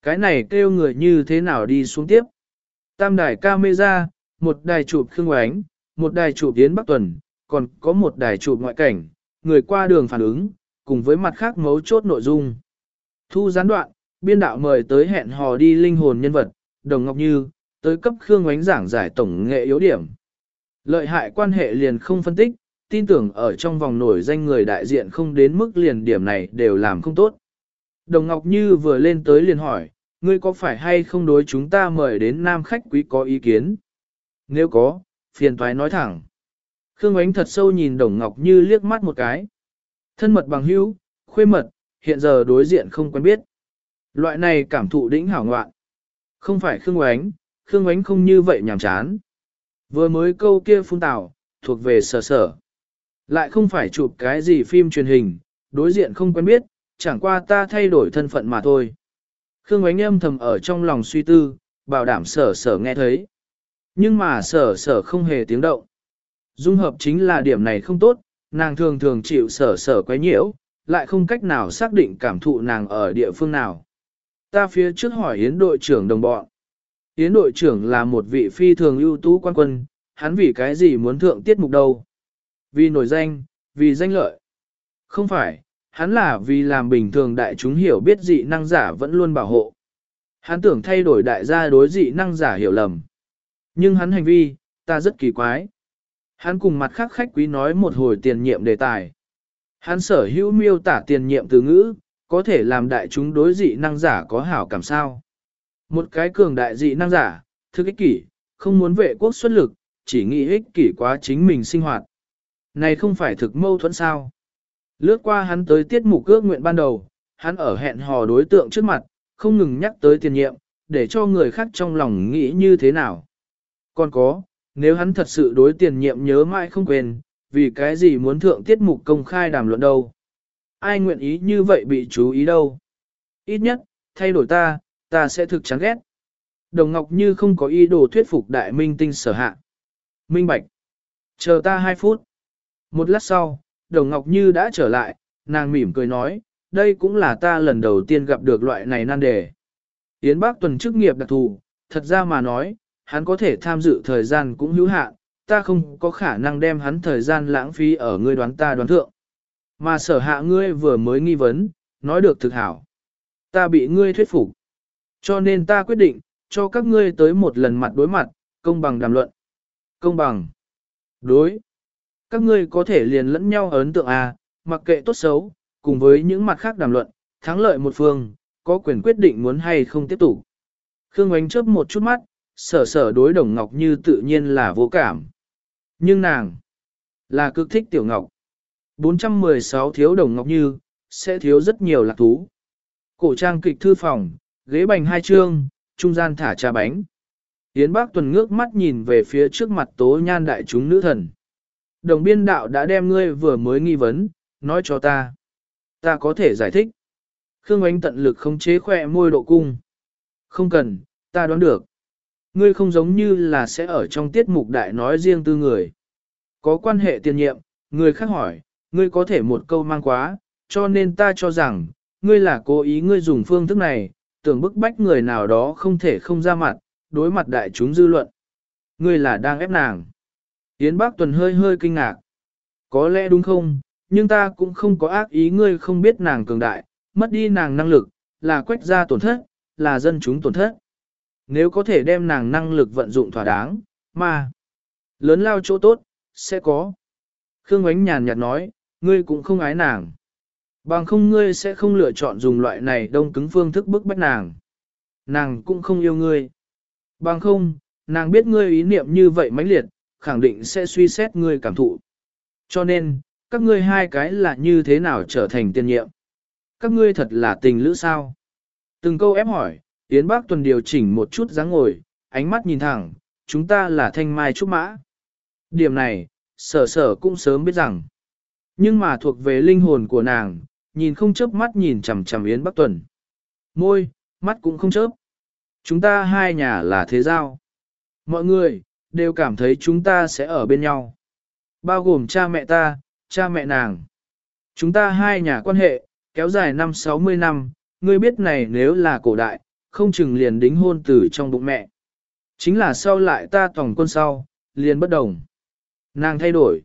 Cái này kêu người như thế nào đi xuống tiếp. Tam đài camera, một đài chụp Khương Oánh, một đài chụp Yến Bắc Tuần, còn có một đài chụp ngoại cảnh, người qua đường phản ứng, cùng với mặt khác mấu chốt nội dung. Thu gián đoạn, biên đạo mời tới hẹn hò đi linh hồn nhân vật, Đồng Ngọc Như, tới cấp Khương Ngoánh giảng giải tổng nghệ yếu điểm. Lợi hại quan hệ liền không phân tích, tin tưởng ở trong vòng nổi danh người đại diện không đến mức liền điểm này đều làm không tốt. Đồng Ngọc Như vừa lên tới liền hỏi, ngươi có phải hay không đối chúng ta mời đến nam khách quý có ý kiến? Nếu có, phiền toái nói thẳng. Khương Ngoánh thật sâu nhìn Đồng Ngọc Như liếc mắt một cái. Thân mật bằng hữu, khuê mật, hiện giờ đối diện không quen biết. Loại này cảm thụ đỉnh hảo ngoạn. Không phải Khương Ngoánh, Khương Ánh không như vậy nhàm chán. Vừa mới câu kia phun tạo, thuộc về sở sở. Lại không phải chụp cái gì phim truyền hình, đối diện không quen biết, chẳng qua ta thay đổi thân phận mà thôi. Khương Ánh âm thầm ở trong lòng suy tư, bảo đảm sở sở nghe thấy. Nhưng mà sở sở không hề tiếng động. Dung hợp chính là điểm này không tốt, nàng thường thường chịu sở sở quấy nhiễu, lại không cách nào xác định cảm thụ nàng ở địa phương nào. Ta phía trước hỏi Yến đội trưởng đồng bọn. Yến đội trưởng là một vị phi thường ưu tú quan quân, hắn vì cái gì muốn thượng tiết mục đâu? Vì nổi danh, vì danh lợi. Không phải, hắn là vì làm bình thường đại chúng hiểu biết dị năng giả vẫn luôn bảo hộ. Hắn tưởng thay đổi đại gia đối dị năng giả hiểu lầm. Nhưng hắn hành vi, ta rất kỳ quái. Hắn cùng mặt khác khách quý nói một hồi tiền nhiệm đề tài. Hắn sở hữu miêu tả tiền nhiệm từ ngữ, có thể làm đại chúng đối dị năng giả có hảo cảm sao. Một cái cường đại dị năng giả, thức ích kỷ, không muốn vệ quốc xuất lực, chỉ nghĩ ích kỷ quá chính mình sinh hoạt. Này không phải thực mâu thuẫn sao. Lướt qua hắn tới tiết mục ước nguyện ban đầu, hắn ở hẹn hò đối tượng trước mặt, không ngừng nhắc tới tiền nhiệm, để cho người khác trong lòng nghĩ như thế nào. Còn có, nếu hắn thật sự đối tiền nhiệm nhớ mãi không quên, vì cái gì muốn thượng tiết mục công khai đàm luận đâu. Ai nguyện ý như vậy bị chú ý đâu. Ít nhất, thay đổi ta, ta sẽ thực chán ghét. Đồng Ngọc Như không có ý đồ thuyết phục đại minh tinh sở hạ. Minh Bạch. Chờ ta 2 phút. Một lát sau, Đồng Ngọc Như đã trở lại, nàng mỉm cười nói, đây cũng là ta lần đầu tiên gặp được loại này nan đề. Yến Bác tuần chức nghiệp đặc thù, thật ra mà nói, hắn có thể tham dự thời gian cũng hữu hạn, ta không có khả năng đem hắn thời gian lãng phí ở ngươi đoán ta đoán thượng. Mà sở hạ ngươi vừa mới nghi vấn, nói được thực hảo. Ta bị ngươi thuyết phục. Cho nên ta quyết định, cho các ngươi tới một lần mặt đối mặt, công bằng đàm luận. Công bằng. Đối. Các ngươi có thể liền lẫn nhau ấn tượng à, mặc kệ tốt xấu, cùng với những mặt khác đàm luận, thắng lợi một phương, có quyền quyết định muốn hay không tiếp tục. Khương Ánh chớp một chút mắt, sở sở đối đồng Ngọc Như tự nhiên là vô cảm. Nhưng nàng, là cực thích Tiểu Ngọc. 416 thiếu đồng Ngọc Như, sẽ thiếu rất nhiều lạc thú. Cổ trang kịch thư phòng, ghế bành hai chương, trung gian thả trà bánh. Yến Bác Tuần ngước mắt nhìn về phía trước mặt tố nhan đại chúng nữ thần. Đồng biên đạo đã đem ngươi vừa mới nghi vấn, nói cho ta. Ta có thể giải thích. Khương Ánh tận lực khống chế khỏe môi độ cung. Không cần, ta đoán được. Ngươi không giống như là sẽ ở trong tiết mục đại nói riêng tư người. Có quan hệ tiền nhiệm, người khác hỏi, ngươi có thể một câu mang quá, cho nên ta cho rằng, ngươi là cố ý ngươi dùng phương thức này, tưởng bức bách người nào đó không thể không ra mặt, đối mặt đại chúng dư luận. Ngươi là đang ép nàng. Yến Bác Tuần hơi hơi kinh ngạc. Có lẽ đúng không, nhưng ta cũng không có ác ý ngươi không biết nàng cường đại, mất đi nàng năng lực, là quách gia tổn thất, là dân chúng tổn thất. Nếu có thể đem nàng năng lực vận dụng thỏa đáng, mà lớn lao chỗ tốt, sẽ có. Khương Ánh nhàn nhạt nói, ngươi cũng không ái nàng. Bằng không ngươi sẽ không lựa chọn dùng loại này đông cứng phương thức bức bách nàng. Nàng cũng không yêu ngươi. Bằng không, nàng biết ngươi ý niệm như vậy mãnh liệt, khẳng định sẽ suy xét ngươi cảm thụ. Cho nên, các ngươi hai cái là như thế nào trở thành tiên nhiệm? Các ngươi thật là tình lữ sao? Từng câu ép hỏi, Yến Bác Tuần điều chỉnh một chút dáng ngồi, ánh mắt nhìn thẳng, chúng ta là thanh mai trúc mã. Điểm này, sở sở cũng sớm biết rằng. Nhưng mà thuộc về linh hồn của nàng, nhìn không chớp mắt nhìn chằm chằm Yến Bắc Tuần. Môi, mắt cũng không chớp. Chúng ta hai nhà là thế giao. Mọi người, đều cảm thấy chúng ta sẽ ở bên nhau. Bao gồm cha mẹ ta, cha mẹ nàng. Chúng ta hai nhà quan hệ, kéo dài năm 60 năm, ngươi biết này nếu là cổ đại, không chừng liền đính hôn từ trong bụng mẹ. Chính là sau lại ta tổng quân sau, liền bất đồng. Nàng thay đổi.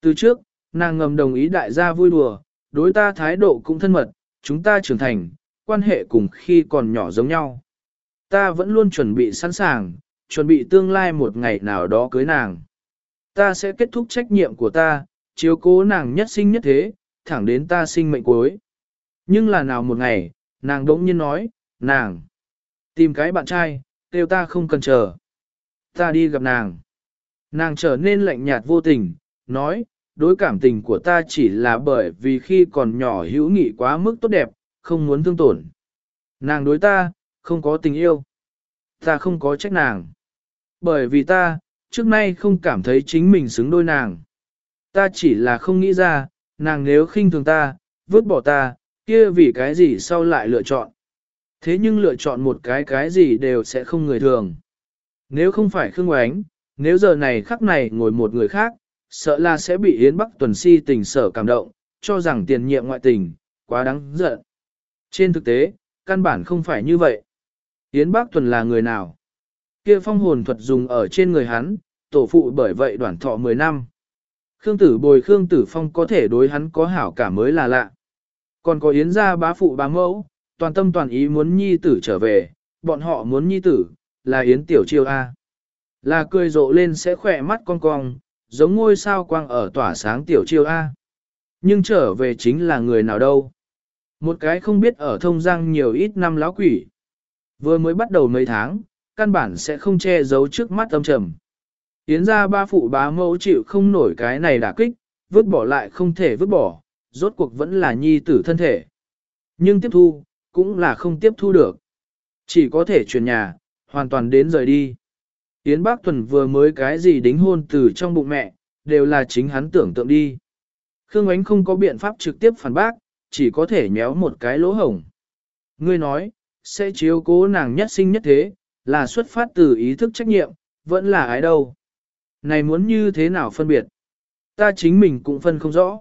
Từ trước, nàng ngầm đồng ý đại gia vui đùa, đối ta thái độ cũng thân mật, chúng ta trưởng thành, quan hệ cùng khi còn nhỏ giống nhau. Ta vẫn luôn chuẩn bị sẵn sàng, chuẩn bị tương lai một ngày nào đó cưới nàng. Ta sẽ kết thúc trách nhiệm của ta, chiếu cố nàng nhất sinh nhất thế, thẳng đến ta sinh mệnh cuối. Nhưng là nào một ngày, nàng đỗng nhiên nói, nàng, tìm cái bạn trai, kêu ta không cần chờ. Ta đi gặp nàng. Nàng trở nên lạnh nhạt vô tình, nói, đối cảm tình của ta chỉ là bởi vì khi còn nhỏ hữu nghị quá mức tốt đẹp, không muốn thương tổn. Nàng đối ta, không có tình yêu. Ta không có trách nàng. Bởi vì ta, trước nay không cảm thấy chính mình xứng đôi nàng. Ta chỉ là không nghĩ ra, nàng nếu khinh thường ta, vứt bỏ ta, kia vì cái gì sau lại lựa chọn. Thế nhưng lựa chọn một cái cái gì đều sẽ không người thường. Nếu không phải Khương Oánh, nếu giờ này khắc này ngồi một người khác, sợ là sẽ bị Yến Bắc Tuần si tình sở cảm động, cho rằng tiền nhiệm ngoại tình, quá đáng giận. Trên thực tế, căn bản không phải như vậy. Yến Bắc Tuần là người nào? Kia phong hồn thuật dùng ở trên người hắn, tổ phụ bởi vậy đoạn thọ 10 năm. Khương tử bồi Khương tử phong có thể đối hắn có hảo cả mới là lạ. Còn có Yến gia bá phụ bá mẫu, toàn tâm toàn ý muốn nhi tử trở về, bọn họ muốn nhi tử, là Yến tiểu chiêu A. Là cười rộ lên sẽ khỏe mắt con cong, giống ngôi sao quang ở tỏa sáng tiểu chiêu A. Nhưng trở về chính là người nào đâu. Một cái không biết ở thông giang nhiều ít năm lão quỷ. Vừa mới bắt đầu mấy tháng, căn bản sẽ không che giấu trước mắt âm trầm. Yến ra ba phụ bá mẫu chịu không nổi cái này đả kích, vứt bỏ lại không thể vứt bỏ, rốt cuộc vẫn là nhi tử thân thể. Nhưng tiếp thu, cũng là không tiếp thu được. Chỉ có thể chuyển nhà, hoàn toàn đến rời đi. Yến Bác Tuần vừa mới cái gì đính hôn từ trong bụng mẹ, đều là chính hắn tưởng tượng đi. Khương Ánh không có biện pháp trực tiếp phản bác, chỉ có thể nhéo một cái lỗ hổng. Ngươi nói, sẽ chiếu cố nàng nhất sinh nhất thế, là xuất phát từ ý thức trách nhiệm, vẫn là ái đâu. Này muốn như thế nào phân biệt? Ta chính mình cũng phân không rõ.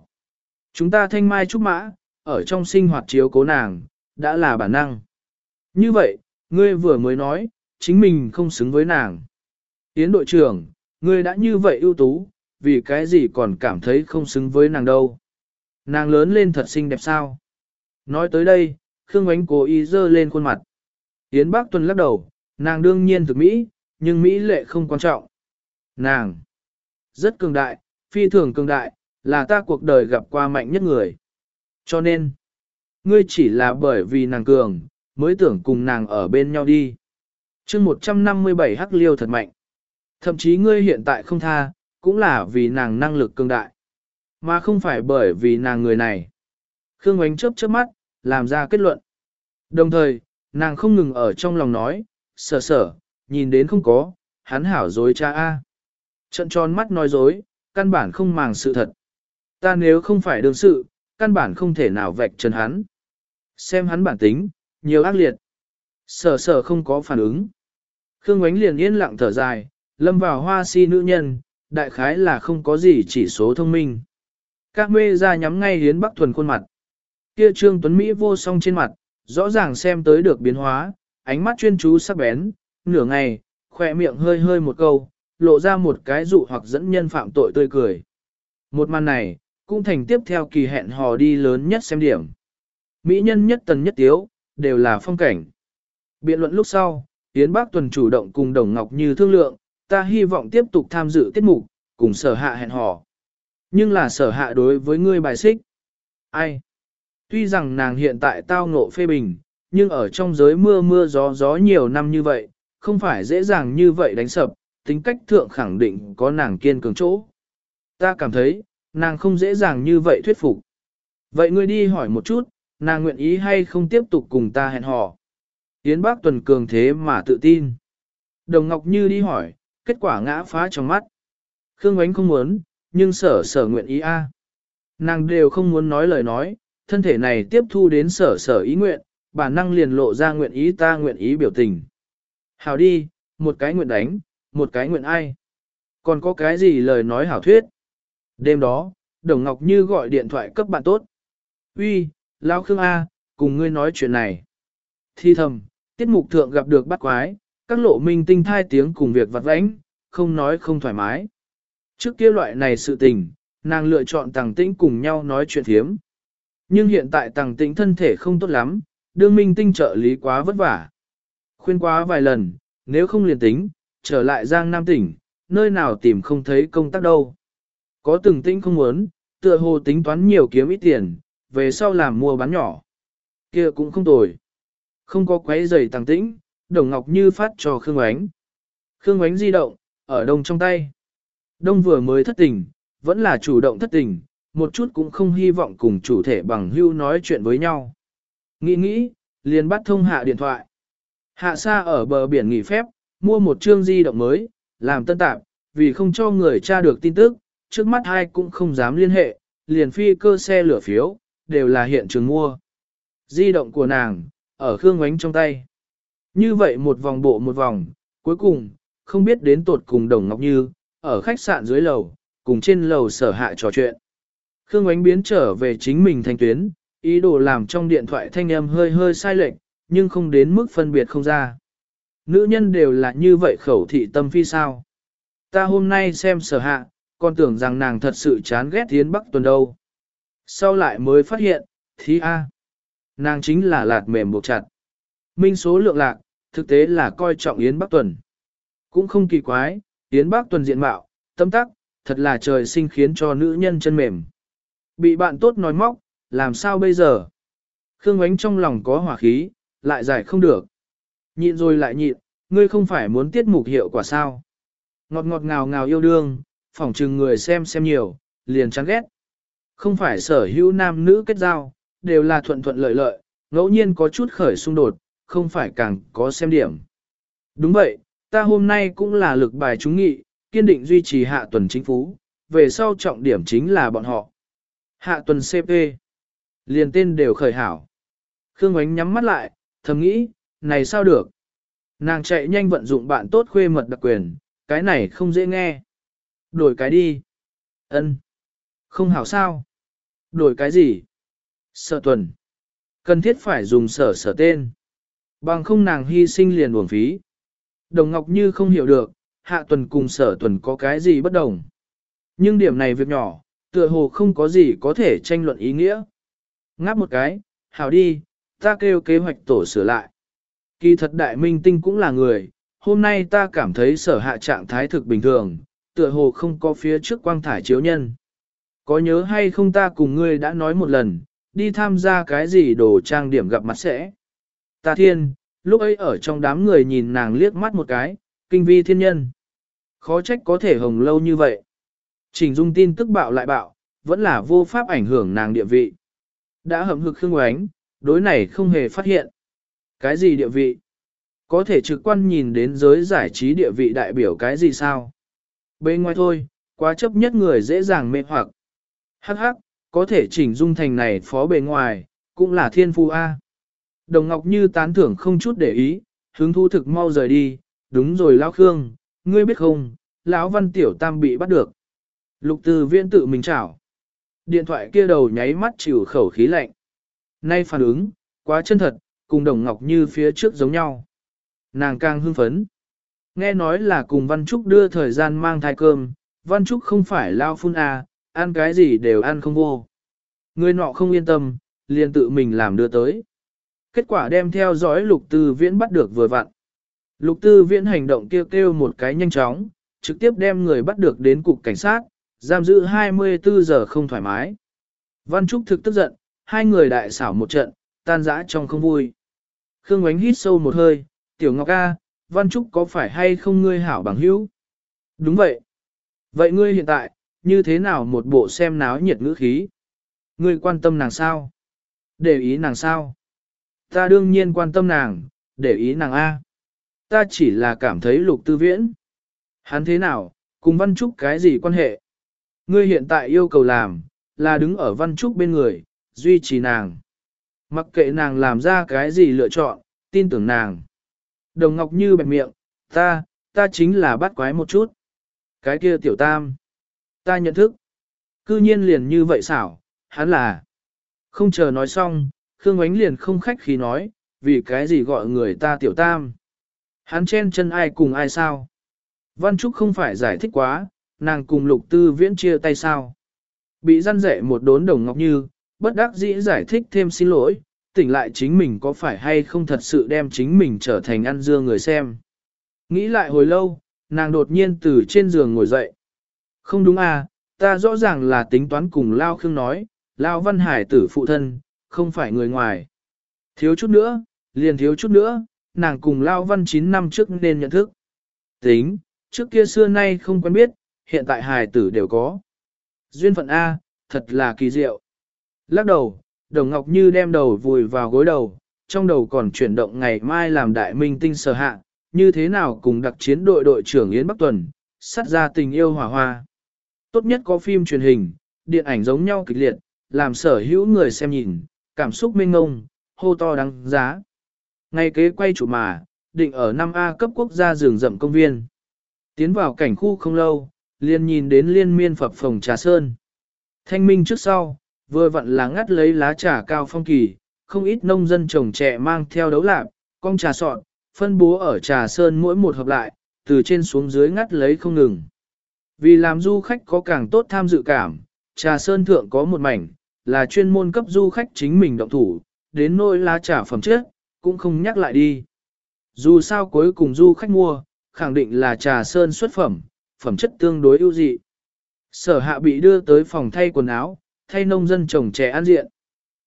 Chúng ta thanh mai trúc mã, ở trong sinh hoạt chiếu cố nàng, đã là bản năng. Như vậy, ngươi vừa mới nói, chính mình không xứng với nàng. Yến đội trưởng, ngươi đã như vậy ưu tú, vì cái gì còn cảm thấy không xứng với nàng đâu. Nàng lớn lên thật xinh đẹp sao. Nói tới đây, Khương Ánh cố ý dơ lên khuôn mặt. Yến Bác Tuần lắc đầu, nàng đương nhiên thực Mỹ, nhưng Mỹ lệ không quan trọng. Nàng, rất cường đại, phi thường cường đại, là ta cuộc đời gặp qua mạnh nhất người. Cho nên, ngươi chỉ là bởi vì nàng cường, mới tưởng cùng nàng ở bên nhau đi. chương 157 hắc liêu thật mạnh. Thậm chí ngươi hiện tại không tha, cũng là vì nàng năng lực cường đại. Mà không phải bởi vì nàng người này. Khương Ngoánh chớp chớp mắt, làm ra kết luận. Đồng thời, nàng không ngừng ở trong lòng nói, sở sở, nhìn đến không có, hắn hảo dối cha A. Trận tròn mắt nói dối, căn bản không màng sự thật. Ta nếu không phải đương sự, căn bản không thể nào vạch trần hắn. Xem hắn bản tính, nhiều ác liệt. Sở sở không có phản ứng. Khương Ngoánh liền yên lặng thở dài, lâm vào hoa si nữ nhân, đại khái là không có gì chỉ số thông minh. Các mê ra nhắm ngay hiến bắc thuần khuôn mặt. Kia trương tuấn Mỹ vô song trên mặt, rõ ràng xem tới được biến hóa, ánh mắt chuyên chú sắc bén, nửa ngày, khỏe miệng hơi hơi một câu, lộ ra một cái dụ hoặc dẫn nhân phạm tội tươi cười. Một màn này, cũng thành tiếp theo kỳ hẹn hò đi lớn nhất xem điểm. Mỹ nhân nhất tần nhất tiếu, đều là phong cảnh. Biện luận lúc sau, Yến Bác Tuần chủ động cùng Đồng Ngọc Như thương lượng, ta hy vọng tiếp tục tham dự tiết mục, cùng sở hạ hẹn hò. Nhưng là sở hạ đối với ngươi bài xích. Ai? Tuy rằng nàng hiện tại tao ngộ phê bình, nhưng ở trong giới mưa mưa gió gió nhiều năm như vậy, không phải dễ dàng như vậy đánh sập, tính cách thượng khẳng định có nàng kiên cường chỗ. Ta cảm thấy, nàng không dễ dàng như vậy thuyết phục. Vậy ngươi đi hỏi một chút, nàng nguyện ý hay không tiếp tục cùng ta hẹn hò. Yến bác tuần cường thế mà tự tin. Đồng Ngọc Như đi hỏi, kết quả ngã phá trong mắt. Khương Ánh không muốn, nhưng sở sở nguyện ý a. Nàng đều không muốn nói lời nói, thân thể này tiếp thu đến sở sở ý nguyện, bản năng liền lộ ra nguyện ý ta nguyện ý biểu tình. Hảo đi, một cái nguyện đánh, một cái nguyện ai. Còn có cái gì lời nói hảo thuyết? Đêm đó, Đồng Ngọc Như gọi điện thoại cấp bạn tốt. Uy, Lão Khương A, cùng ngươi nói chuyện này. Thi thầm, tiết mục thượng gặp được bắt quái, các lộ minh tinh thai tiếng cùng việc vặt vãnh, không nói không thoải mái. Trước kia loại này sự tình, nàng lựa chọn tàng tĩnh cùng nhau nói chuyện thiếm. Nhưng hiện tại tàng tĩnh thân thể không tốt lắm, đương minh tinh trợ lý quá vất vả. Khuyên quá vài lần, nếu không liền tính, trở lại Giang Nam tỉnh, nơi nào tìm không thấy công tác đâu. Có từng tĩnh không muốn, tựa hồ tính toán nhiều kiếm ít tiền, về sau làm mua bán nhỏ. kia cũng không tồi. Không có quấy giày tàng tĩnh, Đồng Ngọc Như phát cho Khương Ánh. Khương Ánh di động, ở đông trong tay. Đông vừa mới thất tình, vẫn là chủ động thất tình, một chút cũng không hy vọng cùng chủ thể bằng hưu nói chuyện với nhau. Nghĩ nghĩ, liền bắt thông hạ điện thoại. Hạ xa ở bờ biển nghỉ phép, mua một chương di động mới, làm tân tạp, vì không cho người tra được tin tức, trước mắt hai cũng không dám liên hệ, liền phi cơ xe lửa phiếu, đều là hiện trường mua. Di động của nàng, ở Khương Ngoánh trong tay. Như vậy một vòng bộ một vòng, cuối cùng, không biết đến tột cùng Đồng Ngọc Như, ở khách sạn dưới lầu, cùng trên lầu sở hạ trò chuyện. Khương Ánh biến trở về chính mình thanh tuyến, ý đồ làm trong điện thoại thanh âm hơi hơi sai lệch, nhưng không đến mức phân biệt không ra. Nữ nhân đều là như vậy khẩu thị tâm phi sao. Ta hôm nay xem sở hạ, còn tưởng rằng nàng thật sự chán ghét Tiến Bắc Tuần đâu. Sau lại mới phát hiện, thí A. Nàng chính là lạt mềm buộc chặt. Minh số lượng lạc, thực tế là coi trọng Yến Bắc Tuần. Cũng không kỳ quái, Yến Bắc Tuần diện mạo, tâm tắc, thật là trời sinh khiến cho nữ nhân chân mềm. Bị bạn tốt nói móc, làm sao bây giờ? Khương Ngoánh trong lòng có hỏa khí, lại giải không được. Nhịn rồi lại nhịn, ngươi không phải muốn tiết mục hiệu quả sao? Ngọt ngọt ngào ngào yêu đương, phỏng trừng người xem xem nhiều, liền chán ghét. Không phải sở hữu nam nữ kết giao, đều là thuận thuận lợi lợi, ngẫu nhiên có chút khởi xung đột, không phải càng có xem điểm. Đúng vậy, ta hôm nay cũng là lực bài chúng nghị, kiên định duy trì hạ tuần chính phủ, về sau trọng điểm chính là bọn họ. Hạ tuần CP, liền tên đều khởi hảo. Khương Ánh nhắm mắt lại, thầm nghĩ, này sao được? Nàng chạy nhanh vận dụng bạn tốt khuê mật đặc quyền, cái này không dễ nghe. Đổi cái đi. Ân. Không hảo sao? Đổi cái gì? Sở tuần. Cần thiết phải dùng sở sở tên. Bằng không nàng hy sinh liền uổng phí. Đồng Ngọc Như không hiểu được, hạ tuần cùng sở tuần có cái gì bất đồng. Nhưng điểm này việc nhỏ, tựa hồ không có gì có thể tranh luận ý nghĩa. Ngáp một cái, hảo đi, ta kêu kế hoạch tổ sửa lại. Kỳ thật đại minh tinh cũng là người, hôm nay ta cảm thấy sở hạ trạng thái thực bình thường, tựa hồ không có phía trước quang thải chiếu nhân. Có nhớ hay không ta cùng ngươi đã nói một lần, đi tham gia cái gì đồ trang điểm gặp mặt sẽ. Ta thiên, lúc ấy ở trong đám người nhìn nàng liếc mắt một cái, kinh vi thiên nhân. Khó trách có thể hồng lâu như vậy. Trình dung tin tức bạo lại bạo, vẫn là vô pháp ảnh hưởng nàng địa vị. Đã hầm hực khương oánh, đối này không hề phát hiện. Cái gì địa vị? Có thể trực quan nhìn đến giới giải trí địa vị đại biểu cái gì sao? Bên ngoài thôi, quá chấp nhất người dễ dàng mê hoặc. Hắc hắc, có thể chỉnh dung thành này phó bề ngoài, cũng là thiên phu A. Đồng Ngọc Như tán thưởng không chút để ý, hứng thu thực mau rời đi, đúng rồi Lão Khương, ngươi biết không, lão Văn Tiểu Tam bị bắt được. Lục Từ Viễn tự mình chảo. Điện thoại kia đầu nháy mắt chịu khẩu khí lạnh. Nay phản ứng, quá chân thật, cùng Đồng Ngọc Như phía trước giống nhau. Nàng càng hưng phấn. Nghe nói là cùng Văn Trúc đưa thời gian mang thai cơm, Văn Trúc không phải lao phun à, ăn cái gì đều ăn không vô. Người nọ không yên tâm, liền tự mình làm đưa tới. Kết quả đem theo dõi lục tư viễn bắt được vừa vặn. Lục tư viễn hành động kêu kêu một cái nhanh chóng, trực tiếp đem người bắt được đến cục cảnh sát, giam giữ 24 giờ không thoải mái. Văn Trúc thực tức giận, hai người đại xảo một trận, tan rã trong không vui. Khương Ngoánh hít sâu một hơi, tiểu ngọc A, Văn Trúc có phải hay không ngươi hảo bằng hữu? Đúng vậy. Vậy ngươi hiện tại, như thế nào một bộ xem náo nhiệt ngữ khí? Ngươi quan tâm nàng sao? Để ý nàng sao? Ta đương nhiên quan tâm nàng, để ý nàng A. Ta chỉ là cảm thấy lục tư viễn. Hắn thế nào, cùng Văn Trúc cái gì quan hệ? Ngươi hiện tại yêu cầu làm, là đứng ở Văn Trúc bên người, duy trì nàng. Mặc kệ nàng làm ra cái gì lựa chọn, tin tưởng nàng. Đồng Ngọc Như bẹp miệng, ta, ta chính là bắt quái một chút. Cái kia tiểu tam. Ta nhận thức. Cư nhiên liền như vậy xảo, hắn là. Không chờ nói xong, Khương Ánh liền không khách khí nói, vì cái gì gọi người ta tiểu tam. Hắn chen chân ai cùng ai sao? Văn Trúc không phải giải thích quá, nàng cùng lục tư viễn chia tay sao? Bị răn rẻ một đốn đồng ngọc như, bất đắc dĩ giải thích thêm xin lỗi, tỉnh lại chính mình có phải hay không thật sự đem chính mình trở thành ăn dưa người xem. Nghĩ lại hồi lâu, nàng đột nhiên từ trên giường ngồi dậy. Không đúng à, ta rõ ràng là tính toán cùng Lao Khương nói, Lao Văn Hải tử phụ thân, không phải người ngoài. Thiếu chút nữa, liền thiếu chút nữa, nàng cùng Lao Văn 9 năm trước nên nhận thức. Tính, trước kia xưa nay không quen biết, hiện tại hài tử đều có. Duyên phận A, thật là kỳ diệu. Lắc đầu, Đồng Ngọc Như đem đầu vùi vào gối đầu, trong đầu còn chuyển động ngày mai làm đại minh tinh sở hạ, như thế nào cùng đặc chiến đội đội trưởng Yến Bắc Tuần, sát ra tình yêu hỏa hoa. Tốt nhất có phim truyền hình, điện ảnh giống nhau kịch liệt, làm sở hữu người xem nhìn, cảm xúc mênh ngông, hô to đáng giá. Ngay kế quay chủ mà, định ở 5A cấp quốc gia rừng rậm công viên. Tiến vào cảnh khu không lâu, liền nhìn đến liên miên phập phòng trà sơn. Thanh minh trước sau, vừa vặn là ngắt lấy lá trà cao phong kỳ, không ít nông dân trồng trẻ mang theo đấu lạp, con trà sọn, phân bố ở trà sơn mỗi một hợp lại, từ trên xuống dưới ngắt lấy không ngừng. Vì làm du khách có càng tốt tham dự cảm, trà sơn thượng có một mảnh, là chuyên môn cấp du khách chính mình động thủ, đến nỗi lá trà phẩm chất, cũng không nhắc lại đi. Dù sao cuối cùng du khách mua, khẳng định là trà sơn xuất phẩm, phẩm chất tương đối ưu dị. Sở hạ bị đưa tới phòng thay quần áo, thay nông dân trồng trẻ ăn diện.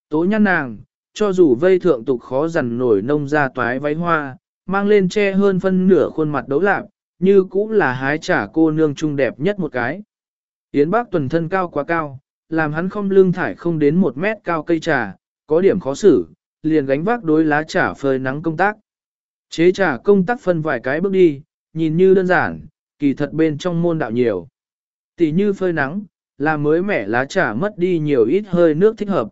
Tố nhăn nàng, cho dù vây thượng tục khó dằn nổi nông ra toái váy hoa, mang lên che hơn phân nửa khuôn mặt đấu lạc, như cũng là hái trả cô nương trung đẹp nhất một cái. Yến bác tuần thân cao quá cao, làm hắn không lương thải không đến một mét cao cây trà, có điểm khó xử, liền gánh vác đối lá trà phơi nắng công tác. Chế trà công tác phân vài cái bước đi, nhìn như đơn giản, kỳ thật bên trong môn đạo nhiều. Tỷ như phơi nắng, là mới mẻ lá trà mất đi nhiều ít hơi nước thích hợp.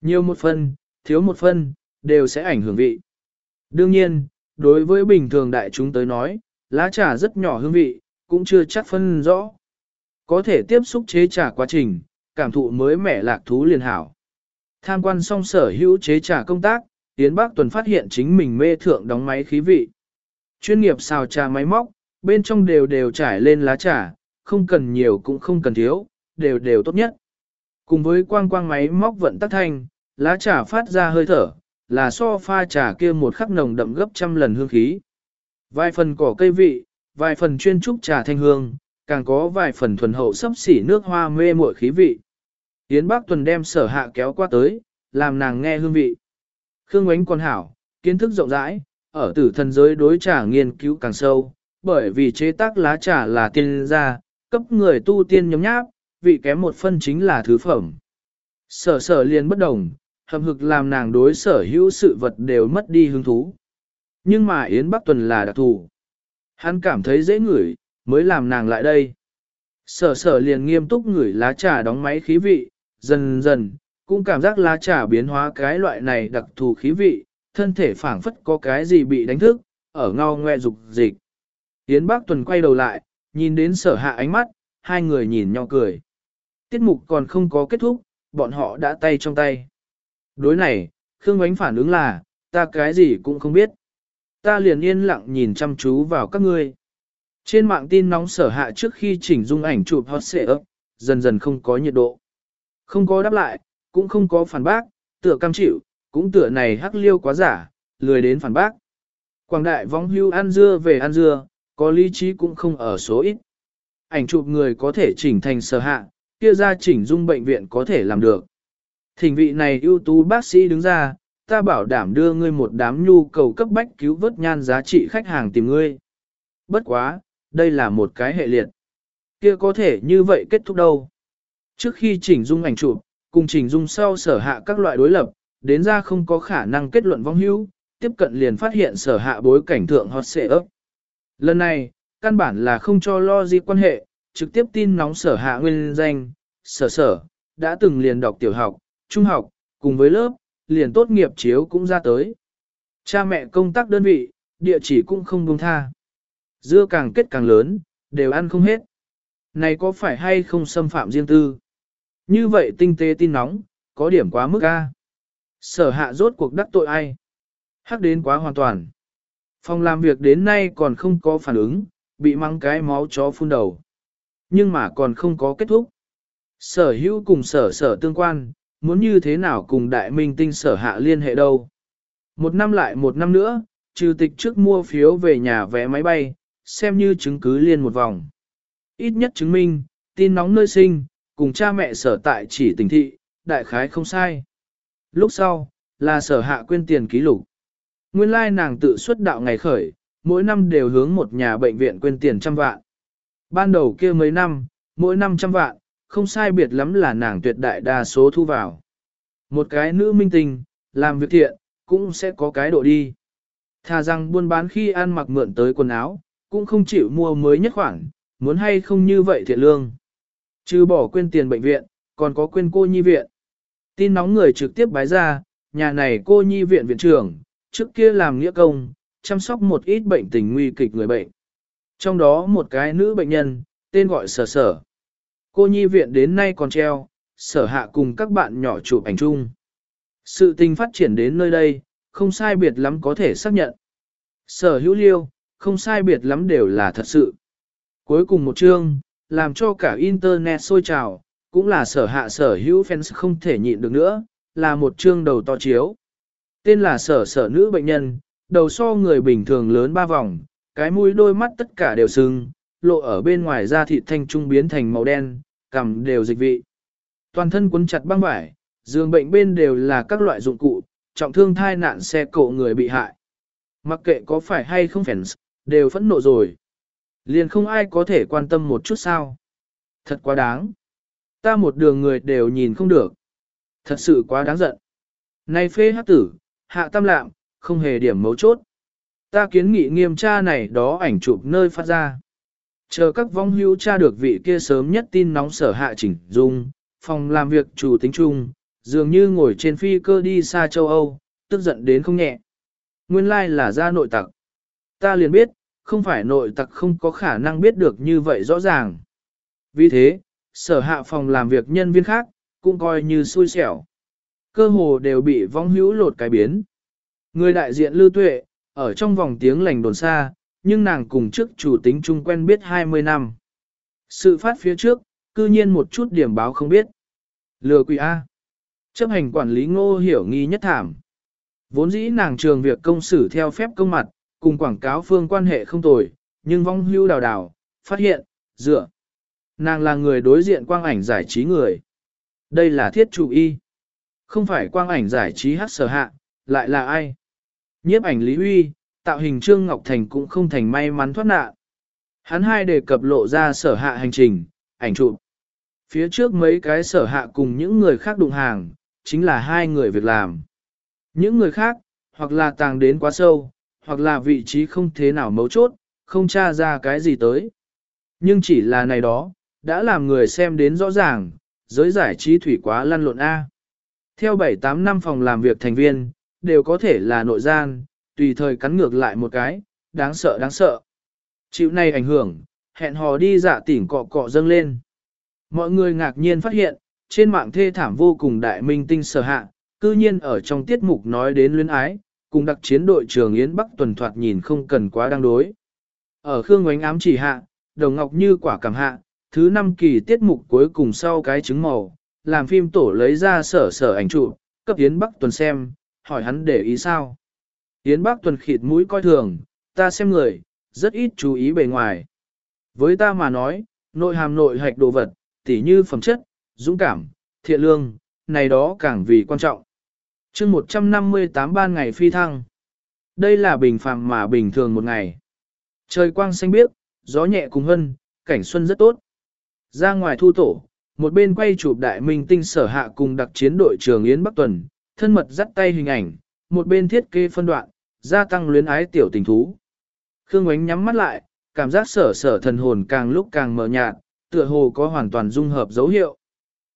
Nhiều một phân, thiếu một phân, đều sẽ ảnh hưởng vị. Đương nhiên, đối với bình thường đại chúng tới nói, lá trà rất nhỏ hương vị, cũng chưa chắc phân rõ. Có thể tiếp xúc chế trà quá trình, cảm thụ mới mẻ lạc thú liền hảo. Tham quan xong sở hữu chế trà công tác, Tiến Bác Tuần phát hiện chính mình mê thượng đóng máy khí vị. Chuyên nghiệp xào trà máy móc, bên trong đều đều trải lên lá trà, không cần nhiều cũng không cần thiếu, đều đều tốt nhất. Cùng với quang quang máy móc vận tắc thanh, lá trà phát ra hơi thở, là so pha trà kia một khắc nồng đậm gấp trăm lần hương khí. Vài phần cỏ cây vị, vài phần chuyên trúc trà thanh hương, càng có vài phần thuần hậu sấp xỉ nước hoa mê muội khí vị. Yến Bác Tuần đem sở hạ kéo qua tới, làm nàng nghe hương vị. Khương Ngoánh còn hảo, kiến thức rộng rãi, ở tử thần giới đối trà nghiên cứu càng sâu, bởi vì chế tác lá trà là tiên gia, cấp người tu tiên nhóm nháp, vị kém một phân chính là thứ phẩm. Sở sở liền bất đồng, hầm hực làm nàng đối sở hữu sự vật đều mất đi hứng thú. Nhưng mà Yến Bắc Tuần là đặc thù. Hắn cảm thấy dễ ngửi, mới làm nàng lại đây. Sở sở liền nghiêm túc ngửi lá trà đóng máy khí vị, dần dần, cũng cảm giác lá trà biến hóa cái loại này đặc thù khí vị, thân thể phảng phất có cái gì bị đánh thức, ở ngao ngoe dục dịch. Yến Bắc Tuần quay đầu lại, nhìn đến sở hạ ánh mắt, hai người nhìn nhau cười. Tiết mục còn không có kết thúc, bọn họ đã tay trong tay. Đối này, Khương Ngoánh phản ứng là, ta cái gì cũng không biết. Ta liền yên lặng nhìn chăm chú vào các ngươi. Trên mạng tin nóng sở hạ trước khi chỉnh dung ảnh chụp hot xệ ấp, dần dần không có nhiệt độ. Không có đáp lại, cũng không có phản bác, tựa cam chịu, cũng tựa này hắc liêu quá giả, lười đến phản bác. Quảng đại vong hưu ăn dưa về ăn dưa, có lý trí cũng không ở số ít. Ảnh chụp người có thể chỉnh thành sở hạ, kia ra chỉnh dung bệnh viện có thể làm được. Thỉnh vị này ưu tú bác sĩ đứng ra, ta bảo đảm đưa ngươi một đám nhu cầu cấp bách cứu vớt nhan giá trị khách hàng tìm ngươi. Bất quá, đây là một cái hệ liệt. Kia có thể như vậy kết thúc đâu. Trước khi chỉnh dung ảnh chụp, cùng chỉnh dung sau sở hạ các loại đối lập, đến ra không có khả năng kết luận vong hữu, tiếp cận liền phát hiện sở hạ bối cảnh thượng hot xệ ấp. Lần này, căn bản là không cho lo gì quan hệ, trực tiếp tin nóng sở hạ nguyên danh, sở sở, đã từng liền đọc tiểu học, trung học, cùng với lớp, liền tốt nghiệp chiếu cũng ra tới. Cha mẹ công tác đơn vị, địa chỉ cũng không buông tha. Dưa càng kết càng lớn, đều ăn không hết. Này có phải hay không xâm phạm riêng tư? Như vậy tinh tế tin nóng, có điểm quá mức a. Sở hạ rốt cuộc đắc tội ai? Hắc đến quá hoàn toàn. Phòng làm việc đến nay còn không có phản ứng, bị mang cái máu chó phun đầu. Nhưng mà còn không có kết thúc. Sở hữu cùng sở sở tương quan, muốn như thế nào cùng đại minh tinh sở hạ liên hệ đâu. Một năm lại một năm nữa, trừ tịch trước mua phiếu về nhà vé máy bay, xem như chứng cứ liên một vòng. Ít nhất chứng minh, tin nóng nơi sinh, cùng cha mẹ sở tại chỉ tình thị, đại khái không sai. Lúc sau, là sở hạ quên tiền ký lục. Nguyên lai nàng tự xuất đạo ngày khởi, mỗi năm đều hướng một nhà bệnh viện quên tiền trăm vạn. Ban đầu kia mấy năm, mỗi năm trăm vạn, không sai biệt lắm là nàng tuyệt đại đa số thu vào. Một cái nữ minh tinh, làm việc thiện, cũng sẽ có cái độ đi. Thà rằng buôn bán khi ăn mặc mượn tới quần áo, cũng không chịu mua mới nhất khoản, muốn hay không như vậy thiện lương. chứ bỏ quên tiền bệnh viện, còn có quên cô nhi viện. Tin nóng người trực tiếp bái ra, nhà này cô nhi viện viện trưởng, trước kia làm nghĩa công, chăm sóc một ít bệnh tình nguy kịch người bệnh. Trong đó một cái nữ bệnh nhân, tên gọi sở sở. Cô nhi viện đến nay còn treo, sở hạ cùng các bạn nhỏ chụp ảnh chung. Sự tình phát triển đến nơi đây, không sai biệt lắm có thể xác nhận. Sở hữu liêu, không sai biệt lắm đều là thật sự. Cuối cùng một chương, làm cho cả Internet sôi trào, cũng là sở hạ sở hữu fans không thể nhịn được nữa, là một chương đầu to chiếu. Tên là sở sở nữ bệnh nhân, đầu so người bình thường lớn ba vòng, cái mũi đôi mắt tất cả đều sưng, lộ ở bên ngoài da thịt thanh trung biến thành màu đen, cằm đều dịch vị. Toàn thân cuốn chặt băng vải, giường bệnh bên đều là các loại dụng cụ, trọng thương thai nạn xe cộ người bị hại. Mặc kệ có phải hay không fans, đều phẫn nộ rồi. Liền không ai có thể quan tâm một chút sao. Thật quá đáng. Ta một đường người đều nhìn không được. Thật sự quá đáng giận. Này phê hát tử, hạ tam lạm, không hề điểm mấu chốt. Ta kiến nghị nghiêm tra này đó ảnh chụp nơi phát ra. Chờ các vong hữu tra được vị kia sớm nhất tin nóng sở hạ chỉnh dung, phòng làm việc chủ tính chung, dường như ngồi trên phi cơ đi xa châu Âu, tức giận đến không nhẹ. Nguyên lai like là ra nội tặc. Ta liền biết, không phải nội tặc không có khả năng biết được như vậy rõ ràng. Vì thế, sở hạ phòng làm việc nhân viên khác, cũng coi như xui xẻo. Cơ hồ đều bị vong hữu lột cái biến. Người đại diện lưu tuệ, ở trong vòng tiếng lành đồn xa, nhưng nàng cùng trước chủ tính chung quen biết 20 năm. Sự phát phía trước, cư nhiên một chút điểm báo không biết. Lừa quỷ A. Chấp hành quản lý ngô hiểu nghi nhất thảm. Vốn dĩ nàng trường việc công xử theo phép công mặt, cùng quảng cáo phương quan hệ không tồi, nhưng vong hưu đào đào, phát hiện, dựa. Nàng là người đối diện quang ảnh giải trí người. Đây là thiết chủ y. Không phải quang ảnh giải trí hát sở hạ, lại là ai? Nhiếp ảnh Lý Huy, tạo hình Trương Ngọc Thành cũng không thành may mắn thoát nạn. Hắn hai đề cập lộ ra sở hạ hành trình, ảnh chụp. Phía trước mấy cái sở hạ cùng những người khác đụng hàng, chính là hai người việc làm. Những người khác, hoặc là tàng đến quá sâu, hoặc là vị trí không thế nào mấu chốt, không tra ra cái gì tới. Nhưng chỉ là này đó, đã làm người xem đến rõ ràng, giới giải trí thủy quá lăn lộn A. Theo 7-8 năm phòng làm việc thành viên, đều có thể là nội gian, tùy thời cắn ngược lại một cái, đáng sợ đáng sợ. Chịu này ảnh hưởng, hẹn hò đi dạ tỉnh cọ cọ dâng lên. Mọi người ngạc nhiên phát hiện, trên mạng thê thảm vô cùng đại minh tinh sở hạ, cư nhiên ở trong tiết mục nói đến luyến ái, cùng đặc chiến đội trường Yến Bắc tuần thoạt nhìn không cần quá đang đối. Ở Khương Ngoánh ám chỉ hạ, đồng ngọc như quả cảm hạ, thứ năm kỳ tiết mục cuối cùng sau cái trứng màu, làm phim tổ lấy ra sở sở ảnh trụ cấp Yến Bắc tuần xem, hỏi hắn để ý sao. Yến Bắc tuần khịt mũi coi thường, ta xem người, rất ít chú ý bề ngoài. Với ta mà nói, nội hàm nội hạch đồ vật, tỉ như phẩm chất, dũng cảm, thiện lương, này đó càng vì quan trọng chương 158 ban ngày phi thăng. Đây là bình phàm mà bình thường một ngày. Trời quang xanh biếc, gió nhẹ cùng hân, cảnh xuân rất tốt. Ra ngoài thu tổ, một bên quay chụp đại minh tinh sở hạ cùng đặc chiến đội trường Yến Bắc Tuần, thân mật dắt tay hình ảnh, một bên thiết kế phân đoạn, gia tăng luyến ái tiểu tình thú. Khương Ngoánh nhắm mắt lại, cảm giác sở sở thần hồn càng lúc càng mờ nhạt, tựa hồ có hoàn toàn dung hợp dấu hiệu.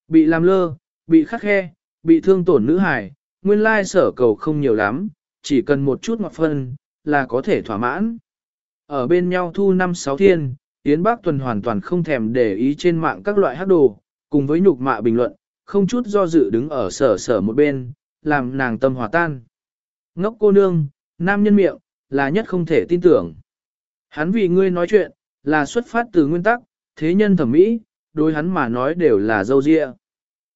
Bị làm lơ, bị khắc khe, bị thương tổn nữ hải, nguyên lai sở cầu không nhiều lắm, chỉ cần một chút ngọt phân, là có thể thỏa mãn. Ở bên nhau thu năm sáu thiên, Yến Bác Tuần hoàn toàn không thèm để ý trên mạng các loại hát đồ, cùng với nhục mạ bình luận, không chút do dự đứng ở sở sở một bên, làm nàng tâm hòa tan. Ngốc cô nương, nam nhân miệng, là nhất không thể tin tưởng. Hắn vì ngươi nói chuyện, là xuất phát từ nguyên tắc, thế nhân thẩm mỹ, đối hắn mà nói đều là dâu dịa.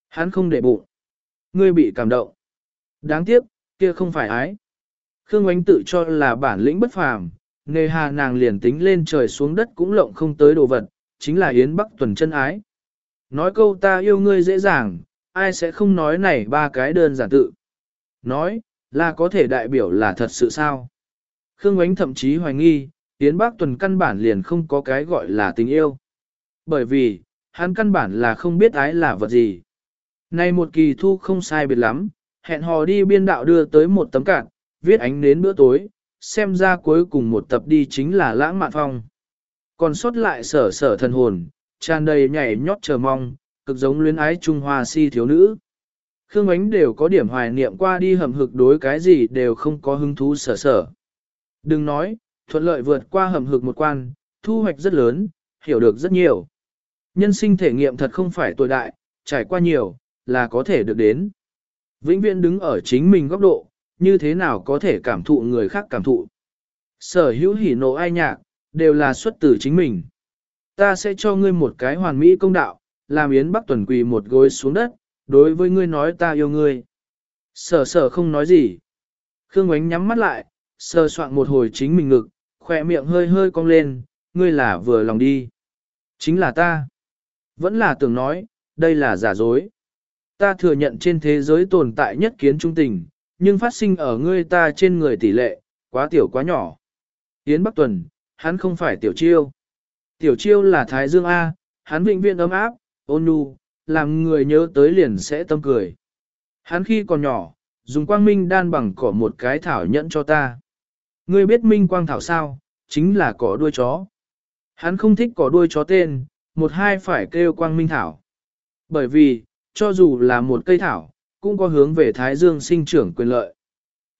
Hắn không để bụng. Ngươi bị cảm động. Đáng tiếc, kia không phải ái. Khương Ngoánh tự cho là bản lĩnh bất phàm, nề hà nàng liền tính lên trời xuống đất cũng lộng không tới đồ vật, chính là Yến Bắc tuần chân ái. Nói câu ta yêu ngươi dễ dàng, ai sẽ không nói này ba cái đơn giản tự. Nói, là có thể đại biểu là thật sự sao. Khương Ngoánh thậm chí hoài nghi, Yến Bắc tuần căn bản liền không có cái gọi là tình yêu. Bởi vì, hắn căn bản là không biết ái là vật gì. Này một kỳ thu không sai biệt lắm, hẹn hò đi biên đạo đưa tới một tấm cạn, viết ánh đến bữa tối, xem ra cuối cùng một tập đi chính là lãng mạn phong. Còn sót lại sở sở thần hồn, tràn đầy nhảy nhót chờ mong, cực giống luyến ái Trung Hoa si thiếu nữ. Khương Ánh đều có điểm hoài niệm qua đi hầm hực đối cái gì đều không có hứng thú sở sở. Đừng nói, thuận lợi vượt qua hầm hực một quan, thu hoạch rất lớn, hiểu được rất nhiều. Nhân sinh thể nghiệm thật không phải tuổi đại, trải qua nhiều, là có thể được đến. Vĩnh viễn đứng ở chính mình góc độ, như thế nào có thể cảm thụ người khác cảm thụ. Sở hữu hỉ nộ ai nhạc, đều là xuất từ chính mình. Ta sẽ cho ngươi một cái hoàn mỹ công đạo, làm Yến Bắc Tuần quỳ một gối xuống đất, đối với ngươi nói ta yêu ngươi. Sở sở không nói gì. Khương Ánh nhắm mắt lại, sờ soạn một hồi chính mình ngực, khỏe miệng hơi hơi cong lên, ngươi là vừa lòng đi. Chính là ta. Vẫn là tưởng nói, đây là giả dối. Ta thừa nhận trên thế giới tồn tại nhất kiến trung tình, nhưng phát sinh ở ngươi ta trên người tỷ lệ, quá tiểu quá nhỏ. Yến Bắc Tuần, hắn không phải tiểu chiêu. Tiểu chiêu là Thái Dương A, hắn vĩnh viễn ấm áp, ôn nhu, làm người nhớ tới liền sẽ tâm cười. Hắn khi còn nhỏ, dùng quang minh đan bằng cỏ một cái thảo nhẫn cho ta. Ngươi biết minh quang thảo sao, chính là cỏ đuôi chó. Hắn không thích cỏ đuôi chó tên, một hai phải kêu quang minh thảo. Bởi vì, cho dù là một cây thảo, cũng có hướng về Thái Dương sinh trưởng quyền lợi.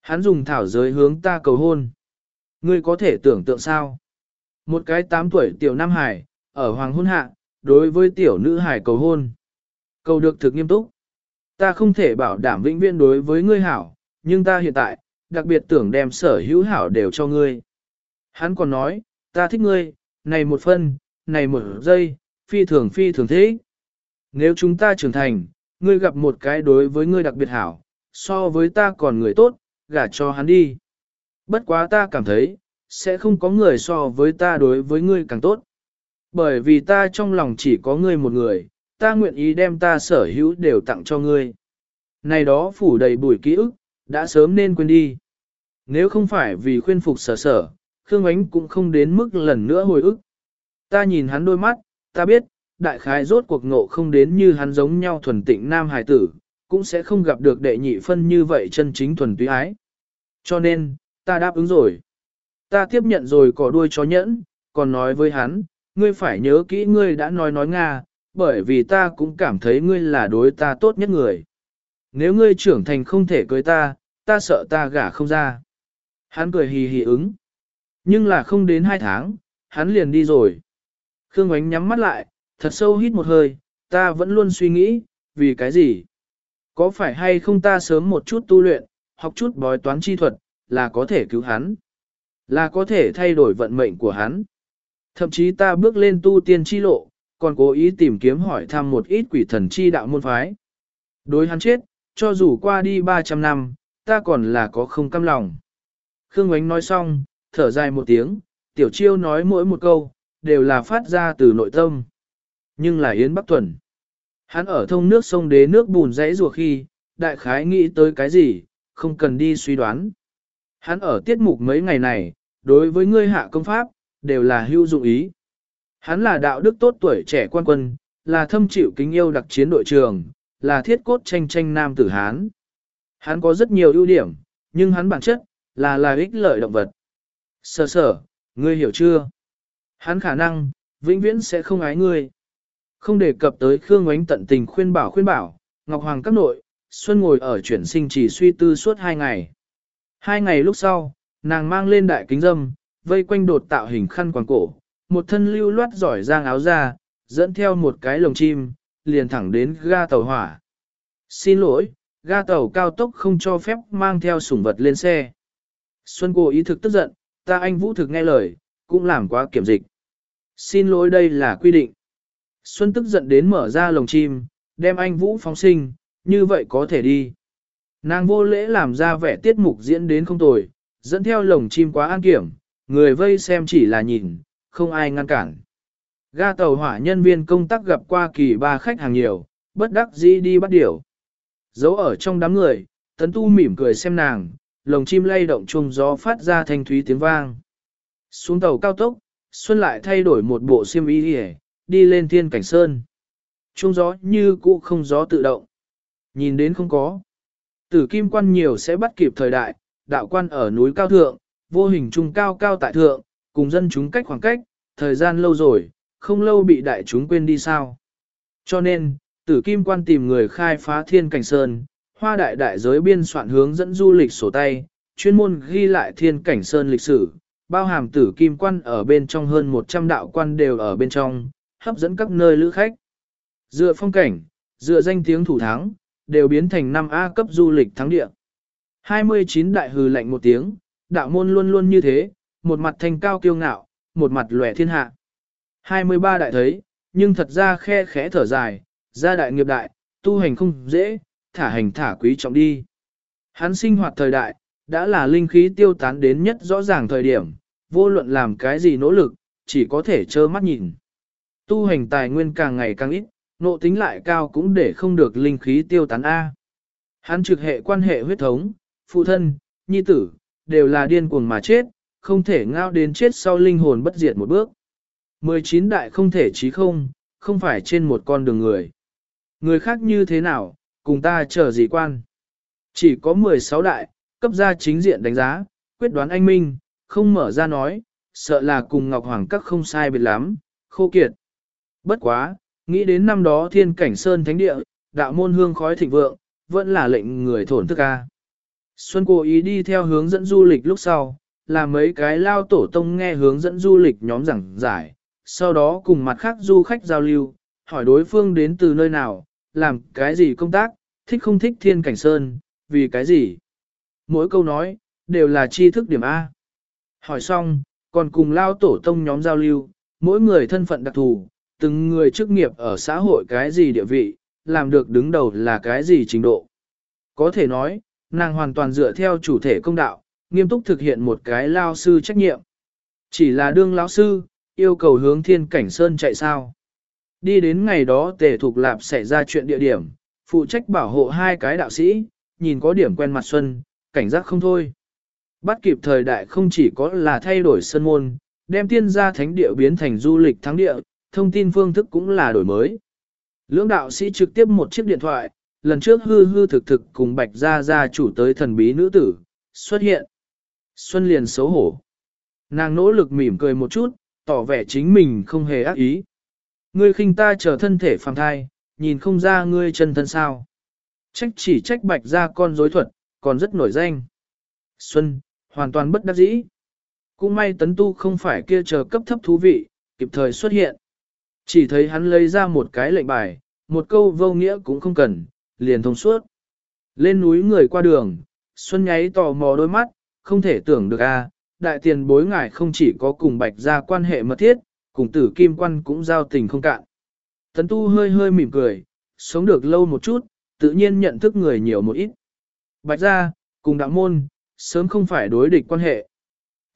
Hắn dùng thảo giới hướng ta cầu hôn. Ngươi có thể tưởng tượng sao? Một cái 8 tuổi tiểu Nam Hải, ở Hoàng hôn hạ, đối với tiểu nữ hải cầu hôn. Cầu được thực nghiêm túc. Ta không thể bảo đảm vĩnh viễn đối với ngươi hảo, nhưng ta hiện tại, đặc biệt tưởng đem sở hữu hảo đều cho ngươi. Hắn còn nói, ta thích ngươi, này một phân, này một giây, phi thường phi thường thế. Nếu chúng ta trưởng thành, ngươi gặp một cái đối với ngươi đặc biệt hảo, so với ta còn người tốt, gả cho hắn đi. Bất quá ta cảm thấy, sẽ không có người so với ta đối với ngươi càng tốt. Bởi vì ta trong lòng chỉ có ngươi một người, ta nguyện ý đem ta sở hữu đều tặng cho ngươi. Này đó phủ đầy bụi ký ức, đã sớm nên quên đi. Nếu không phải vì khuyên phục sở sở, Khương Ánh cũng không đến mức lần nữa hồi ức. Ta nhìn hắn đôi mắt, ta biết, đại khái rốt cuộc ngộ không đến như hắn giống nhau thuần tịnh nam hài tử, cũng sẽ không gặp được đệ nhị phân như vậy chân chính thuần túy ái. Cho nên, ta đáp ứng rồi. Ta tiếp nhận rồi cỏ đuôi chó nhẫn, còn nói với hắn, ngươi phải nhớ kỹ ngươi đã nói nói Nga, bởi vì ta cũng cảm thấy ngươi là đối ta tốt nhất người. Nếu ngươi trưởng thành không thể cưới ta, ta sợ ta gả không ra. Hắn cười hì hì ứng. Nhưng là không đến hai tháng, hắn liền đi rồi. Khương Ánh nhắm mắt lại, thật sâu hít một hơi, ta vẫn luôn suy nghĩ, vì cái gì? Có phải hay không ta sớm một chút tu luyện, học chút bói toán chi thuật, là có thể cứu hắn? Là có thể thay đổi vận mệnh của hắn? Thậm chí ta bước lên tu tiên chi lộ, còn cố ý tìm kiếm hỏi thăm một ít quỷ thần chi đạo môn phái. Đối hắn chết, cho dù qua đi 300 năm, ta còn là có không căm lòng. Khương Ngoánh nói xong, thở dài một tiếng, tiểu chiêu nói mỗi một câu, đều là phát ra từ nội tâm. Nhưng là Yến Bắc Thuần. Hắn ở thông nước sông đế nước bùn dãy rùa khi, đại khái nghĩ tới cái gì, không cần đi suy đoán. Hắn ở tiết mục mấy ngày này, đối với ngươi hạ công pháp, đều là hữu dụng ý. Hắn là đạo đức tốt tuổi trẻ quan quân, là thâm chịu kính yêu đặc chiến đội trường, là thiết cốt tranh tranh nam tử Hán. Hắn có rất nhiều ưu điểm, nhưng hắn bản chất, là là ích lợi động vật. Sở sở, ngươi hiểu chưa? Hắn khả năng, vĩnh viễn sẽ không ái ngươi. Không đề cập tới Khương Ngoánh tận tình khuyên bảo khuyên bảo, Ngọc Hoàng các nội, Xuân ngồi ở chuyển sinh chỉ suy tư suốt hai ngày. Hai ngày lúc sau, nàng mang lên đại kính dâm, vây quanh đột tạo hình khăn quàng cổ, một thân lưu loát giỏi giang áo ra, dẫn theo một cái lồng chim, liền thẳng đến ga tàu hỏa. Xin lỗi, ga tàu cao tốc không cho phép mang theo sủng vật lên xe. Xuân cô ý thực tức giận, ta anh Vũ thực nghe lời, cũng làm quá kiểm dịch. Xin lỗi đây là quy định. Xuân tức giận đến mở ra lồng chim, đem anh Vũ phóng sinh, như vậy có thể đi. Nàng vô lễ làm ra vẻ tiết mục diễn đến không tồi, dẫn theo lồng chim quá an kiểm, người vây xem chỉ là nhìn, không ai ngăn cản. Ga tàu hỏa nhân viên công tác gặp qua kỳ ba khách hàng nhiều, bất đắc dĩ đi bắt điểu. Giấu ở trong đám người, tấn tu mỉm cười xem nàng, lồng chim lay động chung gió phát ra thanh thúy tiếng vang. Xuống tàu cao tốc, Xuân lại thay đổi một bộ xiêm y hề, đi lên thiên cảnh sơn. Trung gió như cũ không gió tự động. Nhìn đến không có. Tử kim quan nhiều sẽ bắt kịp thời đại, đạo quan ở núi cao thượng, vô hình trung cao cao tại thượng, cùng dân chúng cách khoảng cách, thời gian lâu rồi, không lâu bị đại chúng quên đi sao. Cho nên, tử kim quan tìm người khai phá thiên cảnh sơn, hoa đại đại giới biên soạn hướng dẫn du lịch sổ tay, chuyên môn ghi lại thiên cảnh sơn lịch sử, bao hàm tử kim quan ở bên trong hơn 100 đạo quan đều ở bên trong, hấp dẫn các nơi lữ khách. Dựa phong cảnh, dựa danh tiếng thủ thắng, đều biến thành 5A cấp du lịch thắng địa. 29 đại hừ lạnh một tiếng, đạo môn luôn luôn như thế, một mặt thành cao kiêu ngạo, một mặt lòe thiên hạ. 23 đại thấy, nhưng thật ra khe khẽ thở dài, gia đại nghiệp đại, tu hành không dễ, thả hành thả quý trọng đi. Hắn sinh hoạt thời đại, đã là linh khí tiêu tán đến nhất rõ ràng thời điểm, vô luận làm cái gì nỗ lực, chỉ có thể trơ mắt nhìn. Tu hành tài nguyên càng ngày càng ít, nộ tính lại cao cũng để không được linh khí tiêu tán A. Hắn trực hệ quan hệ huyết thống, phụ thân, nhi tử, đều là điên cuồng mà chết, không thể ngao đến chết sau linh hồn bất diệt một bước. 19 đại không thể chí không, không phải trên một con đường người. Người khác như thế nào, cùng ta chờ gì quan. Chỉ có 16 đại, cấp ra chính diện đánh giá, quyết đoán anh minh, không mở ra nói, sợ là cùng Ngọc Hoàng các không sai biệt lắm, khô kiệt. Bất quá, nghĩ đến năm đó thiên cảnh sơn thánh địa, đạo môn hương khói thịnh vượng, vẫn là lệnh người thổn thức ca. Xuân cố ý đi theo hướng dẫn du lịch lúc sau, là mấy cái lao tổ tông nghe hướng dẫn du lịch nhóm giảng giải, sau đó cùng mặt khác du khách giao lưu, hỏi đối phương đến từ nơi nào, làm cái gì công tác, thích không thích thiên cảnh sơn, vì cái gì. Mỗi câu nói, đều là tri thức điểm A. Hỏi xong, còn cùng lao tổ tông nhóm giao lưu, mỗi người thân phận đặc thù, từng người chức nghiệp ở xã hội cái gì địa vị, làm được đứng đầu là cái gì trình độ. Có thể nói, nàng hoàn toàn dựa theo chủ thể công đạo, nghiêm túc thực hiện một cái lao sư trách nhiệm. Chỉ là đương lão sư, yêu cầu hướng thiên cảnh sơn chạy sao. Đi đến ngày đó tề thuộc lạp xảy ra chuyện địa điểm, phụ trách bảo hộ hai cái đạo sĩ, nhìn có điểm quen mặt xuân, cảnh giác không thôi. Bắt kịp thời đại không chỉ có là thay đổi sân môn, đem tiên gia thánh địa biến thành du lịch thắng địa, thông tin phương thức cũng là đổi mới. Lưỡng đạo sĩ trực tiếp một chiếc điện thoại, lần trước hư hư thực thực cùng bạch gia gia chủ tới thần bí nữ tử, xuất hiện. Xuân liền xấu hổ. Nàng nỗ lực mỉm cười một chút, tỏ vẻ chính mình không hề ác ý. Ngươi khinh ta trở thân thể phàm thai, nhìn không ra ngươi chân thân sao. Trách chỉ trách bạch gia con dối thuật, còn rất nổi danh. Xuân, hoàn toàn bất đắc dĩ. Cũng may tấn tu không phải kia chờ cấp thấp thú vị, kịp thời xuất hiện. Chỉ thấy hắn lấy ra một cái lệnh bài, một câu vô nghĩa cũng không cần, liền thông suốt. Lên núi người qua đường, Xuân nháy tò mò đôi mắt, không thể tưởng được a, đại tiền bối ngài không chỉ có cùng bạch gia quan hệ mật thiết, cùng tử kim quan cũng giao tình không cạn. Tấn tu hơi hơi mỉm cười, sống được lâu một chút, tự nhiên nhận thức người nhiều một ít. Bạch gia, cùng đạo môn, sớm không phải đối địch quan hệ.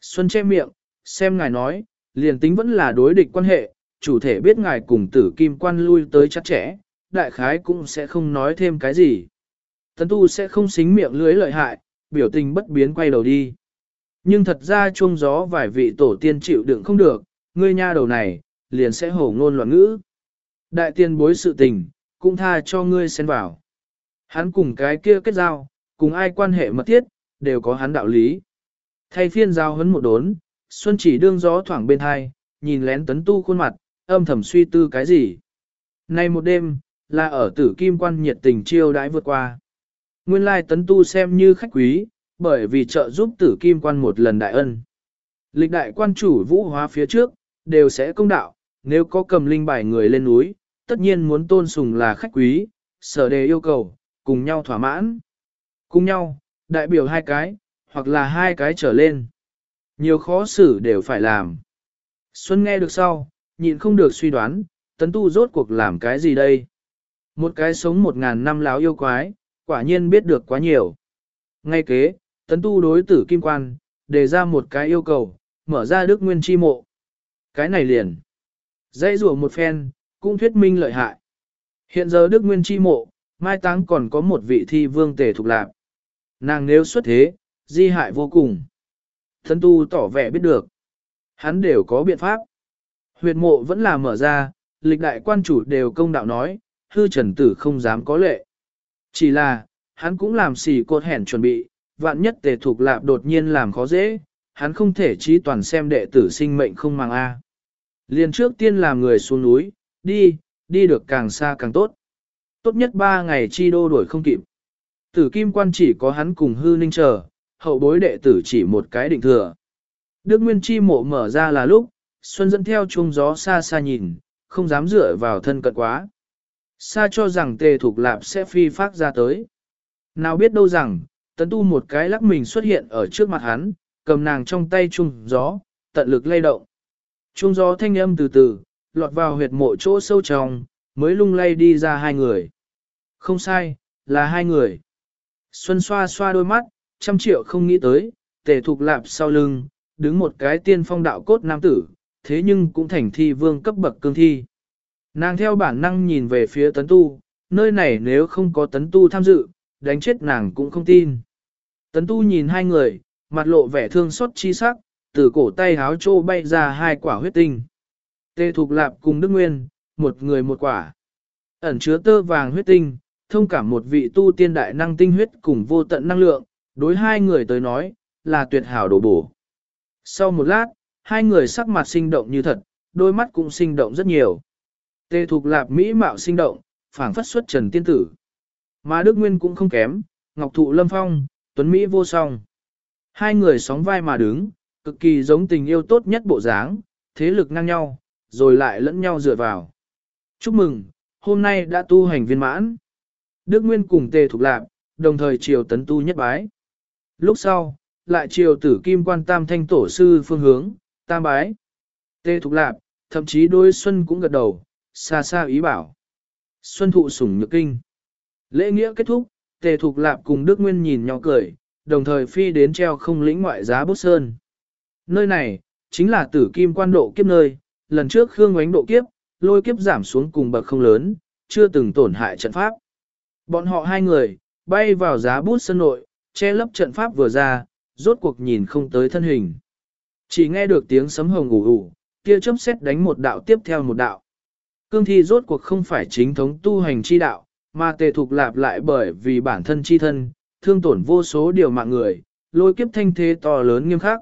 Xuân che miệng, xem ngài nói, liền tính vẫn là đối địch quan hệ, chủ thể biết ngài cùng tử kim quan lui tới chắc chẽ, đại khái cũng sẽ không nói thêm cái gì. Tấn tu sẽ không xính miệng lưới lợi hại, biểu tình bất biến quay đầu đi. Nhưng thật ra chuông gió vài vị tổ tiên chịu đựng không được, ngươi nha đầu này, liền sẽ hổ ngôn loạn ngữ. Đại tiên bối sự tình, cũng tha cho ngươi xen vào. Hắn cùng cái kia kết giao, cùng ai quan hệ mật thiết, đều có hắn đạo lý. Thay phiên giao hấn một đốn, Xuân chỉ đương gió thoảng bên hai, nhìn lén tấn tu khuôn mặt, âm thầm suy tư cái gì. Nay một đêm, là ở tử kim quan nhiệt tình chiêu đãi vượt qua. Nguyên lai tấn tu xem như khách quý, bởi vì trợ giúp tử kim quan một lần đại ân. Lịch đại quan chủ vũ hóa phía trước, đều sẽ công đạo, nếu có cầm linh bài người lên núi, tất nhiên muốn tôn sùng là khách quý, sở đề yêu cầu, cùng nhau thỏa mãn. Cùng nhau, đại biểu hai cái, hoặc là hai cái trở lên. Nhiều khó xử đều phải làm. Xuân nghe được sau, nhịn không được suy đoán, tấn tu rốt cuộc làm cái gì đây? Một cái sống một ngàn năm láo yêu quái, quả nhiên biết được quá nhiều. Ngay kế, tấn tu đối tử kim quan, đề ra một cái yêu cầu, mở ra đức nguyên chi mộ. Cái này liền. Dãy rùa một phen, cũng thuyết minh lợi hại. Hiện giờ đức nguyên chi mộ, mai táng còn có một vị thi vương tề thục lạc. Nàng nếu xuất thế, di hại vô cùng. Tấn tu tỏ vẻ biết được. Hắn đều có biện pháp. Huyệt mộ vẫn là mở ra, lịch đại quan chủ đều công đạo nói, hư trần tử không dám có lệ. Chỉ là, hắn cũng làm xỉ cột hẻn chuẩn bị, vạn nhất tề thuộc lạp đột nhiên làm khó dễ, hắn không thể trí toàn xem đệ tử sinh mệnh không mang A. Liền trước tiên làm người xuống núi, đi, đi được càng xa càng tốt. Tốt nhất ba ngày chi đô đuổi không kịp. Tử kim quan chỉ có hắn cùng hư ninh chờ, hậu bối đệ tử chỉ một cái định thừa. Đức Nguyên chi mộ mở ra là lúc, Xuân dẫn theo chuông gió xa xa nhìn, không dám dựa vào thân cận quá. Xa cho rằng tề thuộc lạp sẽ phi phát ra tới. Nào biết đâu rằng, tấn tu một cái lắc mình xuất hiện ở trước mặt hắn, cầm nàng trong tay chuông gió, tận lực lay động. Chuông gió thanh âm từ từ, lọt vào huyệt mộ chỗ sâu trong, mới lung lay đi ra hai người. Không sai, là hai người. Xuân xoa xoa đôi mắt, trăm triệu không nghĩ tới, tề thục lạp sau lưng, đứng một cái tiên phong đạo cốt nam tử, thế nhưng cũng thành thi vương cấp bậc cương thi. Nàng theo bản năng nhìn về phía tấn tu, nơi này nếu không có tấn tu tham dự, đánh chết nàng cũng không tin. Tấn tu nhìn hai người, mặt lộ vẻ thương xót chi sắc, từ cổ tay háo trô bay ra hai quả huyết tinh. Tê Thục Lạp cùng Đức Nguyên, một người một quả. Ẩn chứa tơ vàng huyết tinh, thông cảm một vị tu tiên đại năng tinh huyết cùng vô tận năng lượng, đối hai người tới nói, là tuyệt hảo đổ bổ. Sau một lát, hai người sắc mặt sinh động như thật, đôi mắt cũng sinh động rất nhiều. Tê Thục Lạp Mỹ mạo sinh động, phảng phất xuất trần tiên tử. Mà Đức Nguyên cũng không kém, Ngọc Thụ Lâm Phong, Tuấn Mỹ vô song. Hai người sóng vai mà đứng, cực kỳ giống tình yêu tốt nhất bộ dáng, thế lực ngang nhau, rồi lại lẫn nhau dựa vào. Chúc mừng, hôm nay đã tu hành viên mãn. Đức Nguyên cùng Tề Thục Lạp, đồng thời triều tấn tu nhất bái. Lúc sau, lại triều tử kim quan tam thanh tổ sư phương hướng, tam bái. Tề Thục Lạp, thậm chí đôi xuân cũng gật đầu, xa xa ý bảo. Xuân thụ sủng nhược kinh. Lễ nghĩa kết thúc, Tề Thục Lạp cùng Đức Nguyên nhìn nhau cười, đồng thời phi đến treo không lĩnh ngoại giá bút sơn. Nơi này, chính là tử kim quan độ kiếp nơi, lần trước Khương Ngoánh độ kiếp, lôi kiếp giảm xuống cùng bậc không lớn, chưa từng tổn hại trận pháp. Bọn họ hai người, bay vào giá bút Sơn nội, che lấp trận pháp vừa ra, rốt cuộc nhìn không tới thân hình. Chỉ nghe được tiếng sấm hồng ủ ủ, kia chớp xét đánh một đạo tiếp theo một đạo. Cương thi rốt cuộc không phải chính thống tu hành chi đạo, mà tề thục lạp lại bởi vì bản thân chi thân, thương tổn vô số điều mạng người, lôi kiếp thanh thế to lớn nghiêm khắc.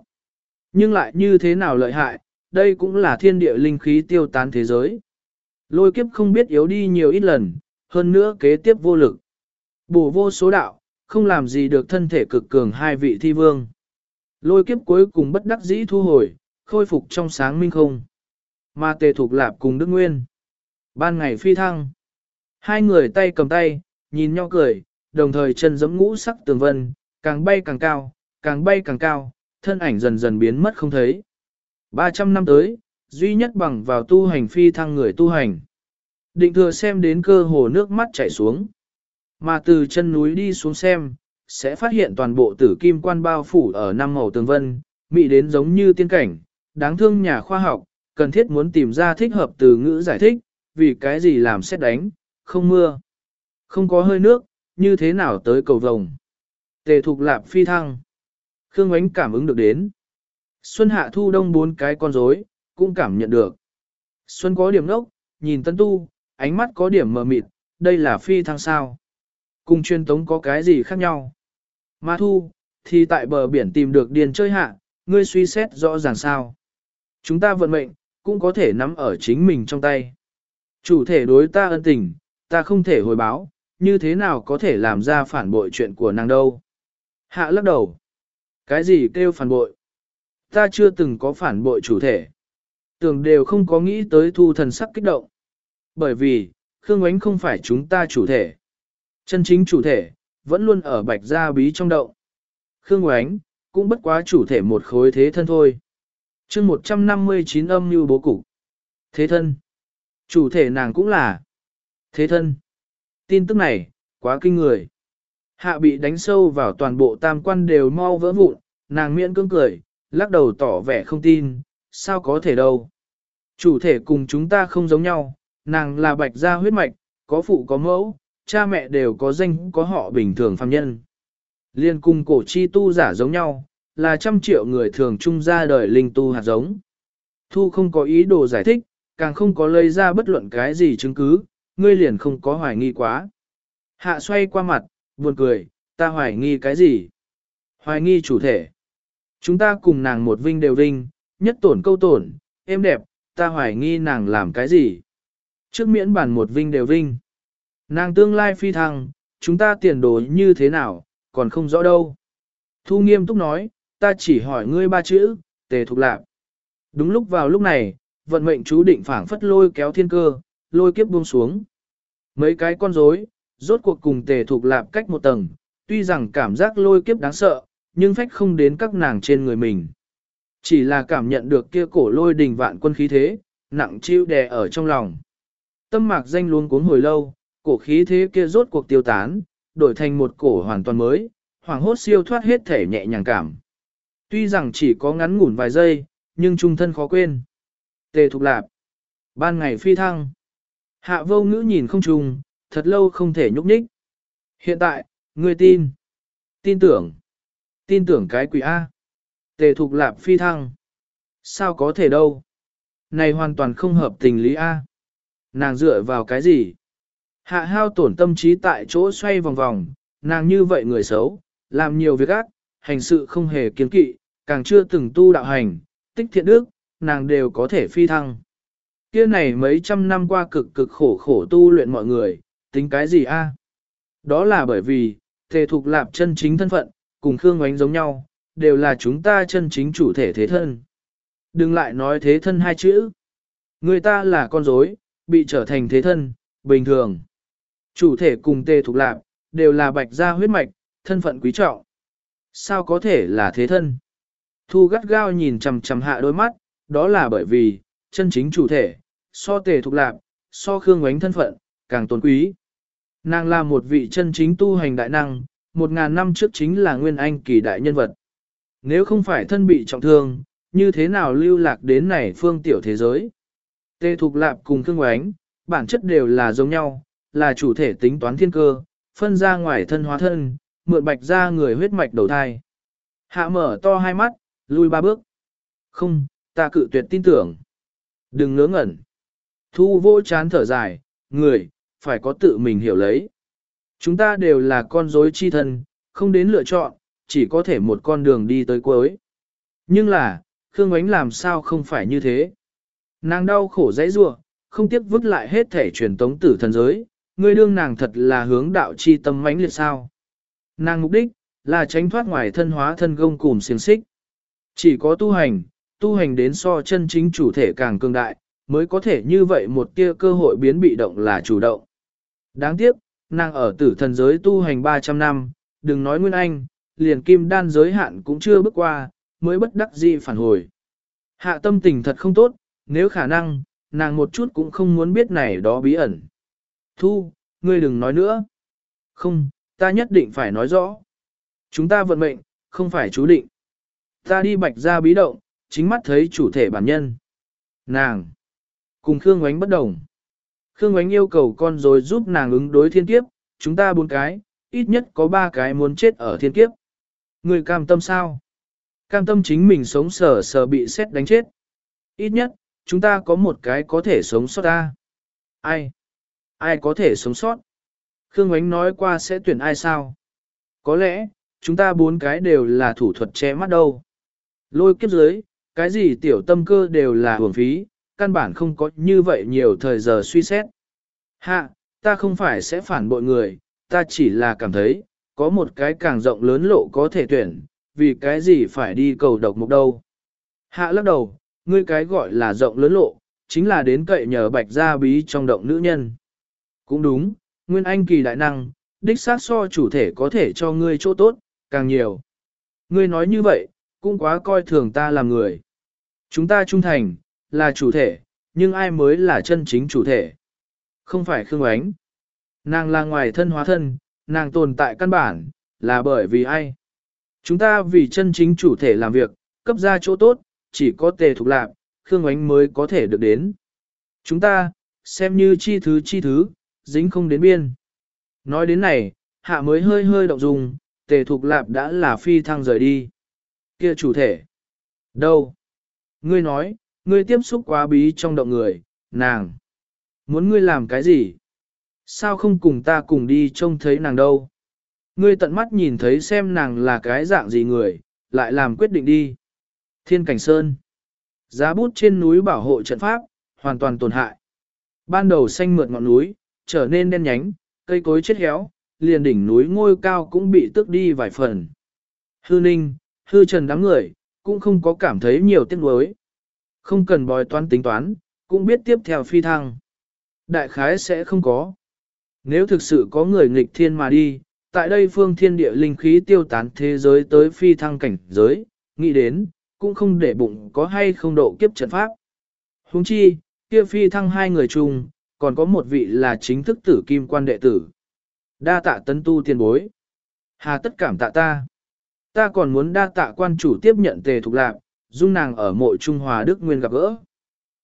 Nhưng lại như thế nào lợi hại, đây cũng là thiên địa linh khí tiêu tán thế giới. Lôi kiếp không biết yếu đi nhiều ít lần, hơn nữa kế tiếp vô lực. Bổ vô số đạo, không làm gì được thân thể cực cường hai vị thi vương. Lôi kiếp cuối cùng bất đắc dĩ thu hồi, khôi phục trong sáng minh không. Mà tề thuộc lạp cùng Đức Nguyên. Ban ngày phi thăng. Hai người tay cầm tay, nhìn nhau cười, đồng thời chân giẫm ngũ sắc tường vân, càng bay càng cao, càng bay càng cao, thân ảnh dần dần biến mất không thấy. 300 năm tới, duy nhất bằng vào tu hành phi thăng người tu hành. Định thừa xem đến cơ hồ nước mắt chảy xuống. Mà từ chân núi đi xuống xem, sẽ phát hiện toàn bộ tử kim quan bao phủ ở năm màu tường vân, mị đến giống như tiên cảnh, đáng thương nhà khoa học, cần thiết muốn tìm ra thích hợp từ ngữ giải thích, vì cái gì làm xét đánh, không mưa, không có hơi nước, như thế nào tới cầu vồng. Tề thục lạp phi thăng. Khương Ánh cảm ứng được đến. Xuân hạ thu đông bốn cái con rối cũng cảm nhận được. Xuân có điểm nốc, nhìn tân tu, ánh mắt có điểm mờ mịt, đây là phi thăng sao. Cùng chuyên tống có cái gì khác nhau. Mà thu, thì tại bờ biển tìm được điền chơi hạ, ngươi suy xét rõ ràng sao. Chúng ta vận mệnh, cũng có thể nắm ở chính mình trong tay. Chủ thể đối ta ân tình, ta không thể hồi báo, như thế nào có thể làm ra phản bội chuyện của nàng đâu. Hạ lắc đầu. Cái gì kêu phản bội? Ta chưa từng có phản bội chủ thể. Tưởng đều không có nghĩ tới thu thần sắc kích động. Bởi vì, Khương Ánh không phải chúng ta chủ thể. Chân chính chủ thể, vẫn luôn ở bạch gia bí trong động. Khương Ngoánh, cũng bất quá chủ thể một khối thế thân thôi. chương 159 âm như bố cục. Thế thân. Chủ thể nàng cũng là thế thân. Tin tức này, quá kinh người. Hạ bị đánh sâu vào toàn bộ tam quan đều mau vỡ vụn, nàng miễn cưỡng cười, lắc đầu tỏ vẻ không tin, sao có thể đâu. Chủ thể cùng chúng ta không giống nhau, nàng là bạch gia huyết mạch, có phụ có mẫu, cha mẹ đều có danh có họ bình thường phàm nhân. Liên cùng cổ chi tu giả giống nhau, là trăm triệu người thường chung ra đời linh tu hạt giống. Thu không có ý đồ giải thích, càng không có lấy ra bất luận cái gì chứng cứ, ngươi liền không có hoài nghi quá. Hạ xoay qua mặt, buồn cười, ta hoài nghi cái gì? Hoài nghi chủ thể. Chúng ta cùng nàng một vinh đều vinh, nhất tổn câu tổn, êm đẹp, ta hoài nghi nàng làm cái gì? Trước miễn bản một vinh đều vinh. Nàng tương lai phi thăng, chúng ta tiền đồ như thế nào, còn không rõ đâu. Thu nghiêm túc nói, ta chỉ hỏi ngươi ba chữ, tề thục lạc. Đúng lúc vào lúc này, vận mệnh chú định phảng phất lôi kéo thiên cơ, lôi kiếp buông xuống. Mấy cái con rối, rốt cuộc cùng tề thục lạp cách một tầng, tuy rằng cảm giác lôi kiếp đáng sợ, nhưng phách không đến các nàng trên người mình. Chỉ là cảm nhận được kia cổ lôi đình vạn quân khí thế, nặng chiêu đè ở trong lòng. Tâm mạc danh luôn cuốn hồi lâu, cổ khí thế kia rốt cuộc tiêu tán, đổi thành một cổ hoàn toàn mới, hoàng hốt siêu thoát hết thể nhẹ nhàng cảm. Tuy rằng chỉ có ngắn ngủn vài giây, nhưng trung thân khó quên. Tề thục lạp. Ban ngày phi thăng. Hạ vô ngữ nhìn không trùng, thật lâu không thể nhúc nhích. Hiện tại, người tin. Tin tưởng. Tin tưởng cái quỷ A. Tề thục lạp phi thăng. Sao có thể đâu? Này hoàn toàn không hợp tình lý A. Nàng dựa vào cái gì? Hạ hao tổn tâm trí tại chỗ xoay vòng vòng, nàng như vậy người xấu, làm nhiều việc ác, hành sự không hề kiên kỵ, càng chưa từng tu đạo hành, tích thiện đức, nàng đều có thể phi thăng. Kia này mấy trăm năm qua cực cực khổ khổ tu luyện mọi người, tính cái gì a? Đó là bởi vì, thể thục lạp chân chính thân phận, cùng Khương Ngoánh giống nhau, đều là chúng ta chân chính chủ thể thế thân. Đừng lại nói thế thân hai chữ. Người ta là con rối, bị trở thành thế thân, bình thường. Chủ thể cùng tê thục lạp, đều là bạch gia huyết mạch, thân phận quý trọng. Sao có thể là thế thân? Thu gắt gao nhìn chằm chằm hạ đôi mắt, đó là bởi vì, chân chính chủ thể, so tề thục lạp, so khương ánh thân phận, càng tôn quý. Nàng là một vị chân chính tu hành đại năng, một ngàn năm trước chính là nguyên anh kỳ đại nhân vật. Nếu không phải thân bị trọng thương, như thế nào lưu lạc đến này phương tiểu thế giới? Tề thục lạp cùng khương ngoánh, bản chất đều là giống nhau, là chủ thể tính toán thiên cơ, phân ra ngoài thân hóa thân, mượn bạch ra người huyết mạch đầu thai. Hạ mở to hai mắt, lui ba bước. Không, ta cự tuyệt tin tưởng. Đừng ngớ ngẩn. Thu vô chán thở dài, người, phải có tự mình hiểu lấy. Chúng ta đều là con rối chi thân, không đến lựa chọn, chỉ có thể một con đường đi tới cuối. Nhưng là, Khương Ánh làm sao không phải như thế. Nàng đau khổ dãy rua, không tiếc vứt lại hết thể truyền tống tử thần giới, ngươi đương nàng thật là hướng đạo chi tâm mãnh liệt sao. Nàng mục đích, là tránh thoát ngoài thân hóa thân gông cùng xiềng xích. Chỉ có tu hành, tu hành đến so chân chính chủ thể càng cường đại, mới có thể như vậy một tia cơ hội biến bị động là chủ động. Đáng tiếc, nàng ở tử thần giới tu hành 300 năm, đừng nói nguyên anh, liền kim đan giới hạn cũng chưa bước qua, mới bất đắc dĩ phản hồi. Hạ tâm tình thật không tốt, nếu khả năng, nàng một chút cũng không muốn biết này đó bí ẩn. Thu, ngươi đừng nói nữa. Không, ta nhất định phải nói rõ. Chúng ta vận mệnh, không phải chú định. Ta đi bạch ra bí động, chính mắt thấy chủ thể bản nhân. Nàng, cùng Khương Ngoánh bất đồng. Khương Ngoánh yêu cầu con rồi giúp nàng ứng đối thiên kiếp, chúng ta bốn cái, ít nhất có ba cái muốn chết ở thiên kiếp. Người cam tâm sao? Cam tâm chính mình sống sờ sờ bị xét đánh chết. Ít nhất, chúng ta có một cái có thể sống sót ta. Ai? Ai có thể sống sót? Khương Ngoánh nói qua sẽ tuyển ai sao? Có lẽ, chúng ta bốn cái đều là thủ thuật che mắt đâu. Lôi kiếp dưới, cái gì tiểu tâm cơ đều là hưởng phí, căn bản không có như vậy nhiều thời giờ suy xét. Hạ, ta không phải sẽ phản bội người, ta chỉ là cảm thấy, có một cái càng rộng lớn lộ có thể tuyển, vì cái gì phải đi cầu độc mục đâu. Hạ lắc đầu, ngươi cái gọi là rộng lớn lộ, chính là đến cậy nhờ bạch gia bí trong động nữ nhân. Cũng đúng, nguyên anh kỳ đại năng, đích xác so chủ thể có thể cho ngươi chỗ tốt, càng nhiều. Ngươi nói như vậy, cũng quá coi thường ta làm người. Chúng ta trung thành, là chủ thể, nhưng ai mới là chân chính chủ thể? Không phải Khương Ánh. Nàng là ngoài thân hóa thân, nàng tồn tại căn bản, là bởi vì ai? Chúng ta vì chân chính chủ thể làm việc, cấp ra chỗ tốt, chỉ có tề thuộc lạc, Khương Ánh mới có thể được đến. Chúng ta, xem như chi thứ chi thứ, dính không đến biên. Nói đến này, hạ mới hơi hơi động dung, tề thục lạp đã là phi thăng rời đi. Kia chủ thể. Đâu? Ngươi nói, ngươi tiếp xúc quá bí trong động người, nàng. Muốn ngươi làm cái gì? Sao không cùng ta cùng đi trông thấy nàng đâu? Ngươi tận mắt nhìn thấy xem nàng là cái dạng gì người, lại làm quyết định đi. Thiên Cảnh Sơn. Giá bút trên núi bảo hộ trận pháp, hoàn toàn tổn hại. Ban đầu xanh mượt ngọn núi, trở nên đen nhánh, cây cối chết héo, liền đỉnh núi ngôi cao cũng bị tước đi vài phần. Hư ninh, hư trần đám người, cũng không có cảm thấy nhiều tiếc nuối. Không cần bòi toán tính toán, cũng biết tiếp theo phi thăng. Đại khái sẽ không có. Nếu thực sự có người nghịch thiên mà đi, tại đây phương thiên địa linh khí tiêu tán thế giới tới phi thăng cảnh giới, nghĩ đến, cũng không để bụng có hay không độ kiếp trận pháp. Huống chi, kia phi thăng hai người chung, còn có một vị là chính thức tử kim quan đệ tử. Đa tạ tấn tu tiền bối. Hà tất cảm tạ ta. Ta còn muốn đa tạ quan chủ tiếp nhận tề thục lạc, dung nàng ở mộ Trung Hòa Đức Nguyên gặp gỡ.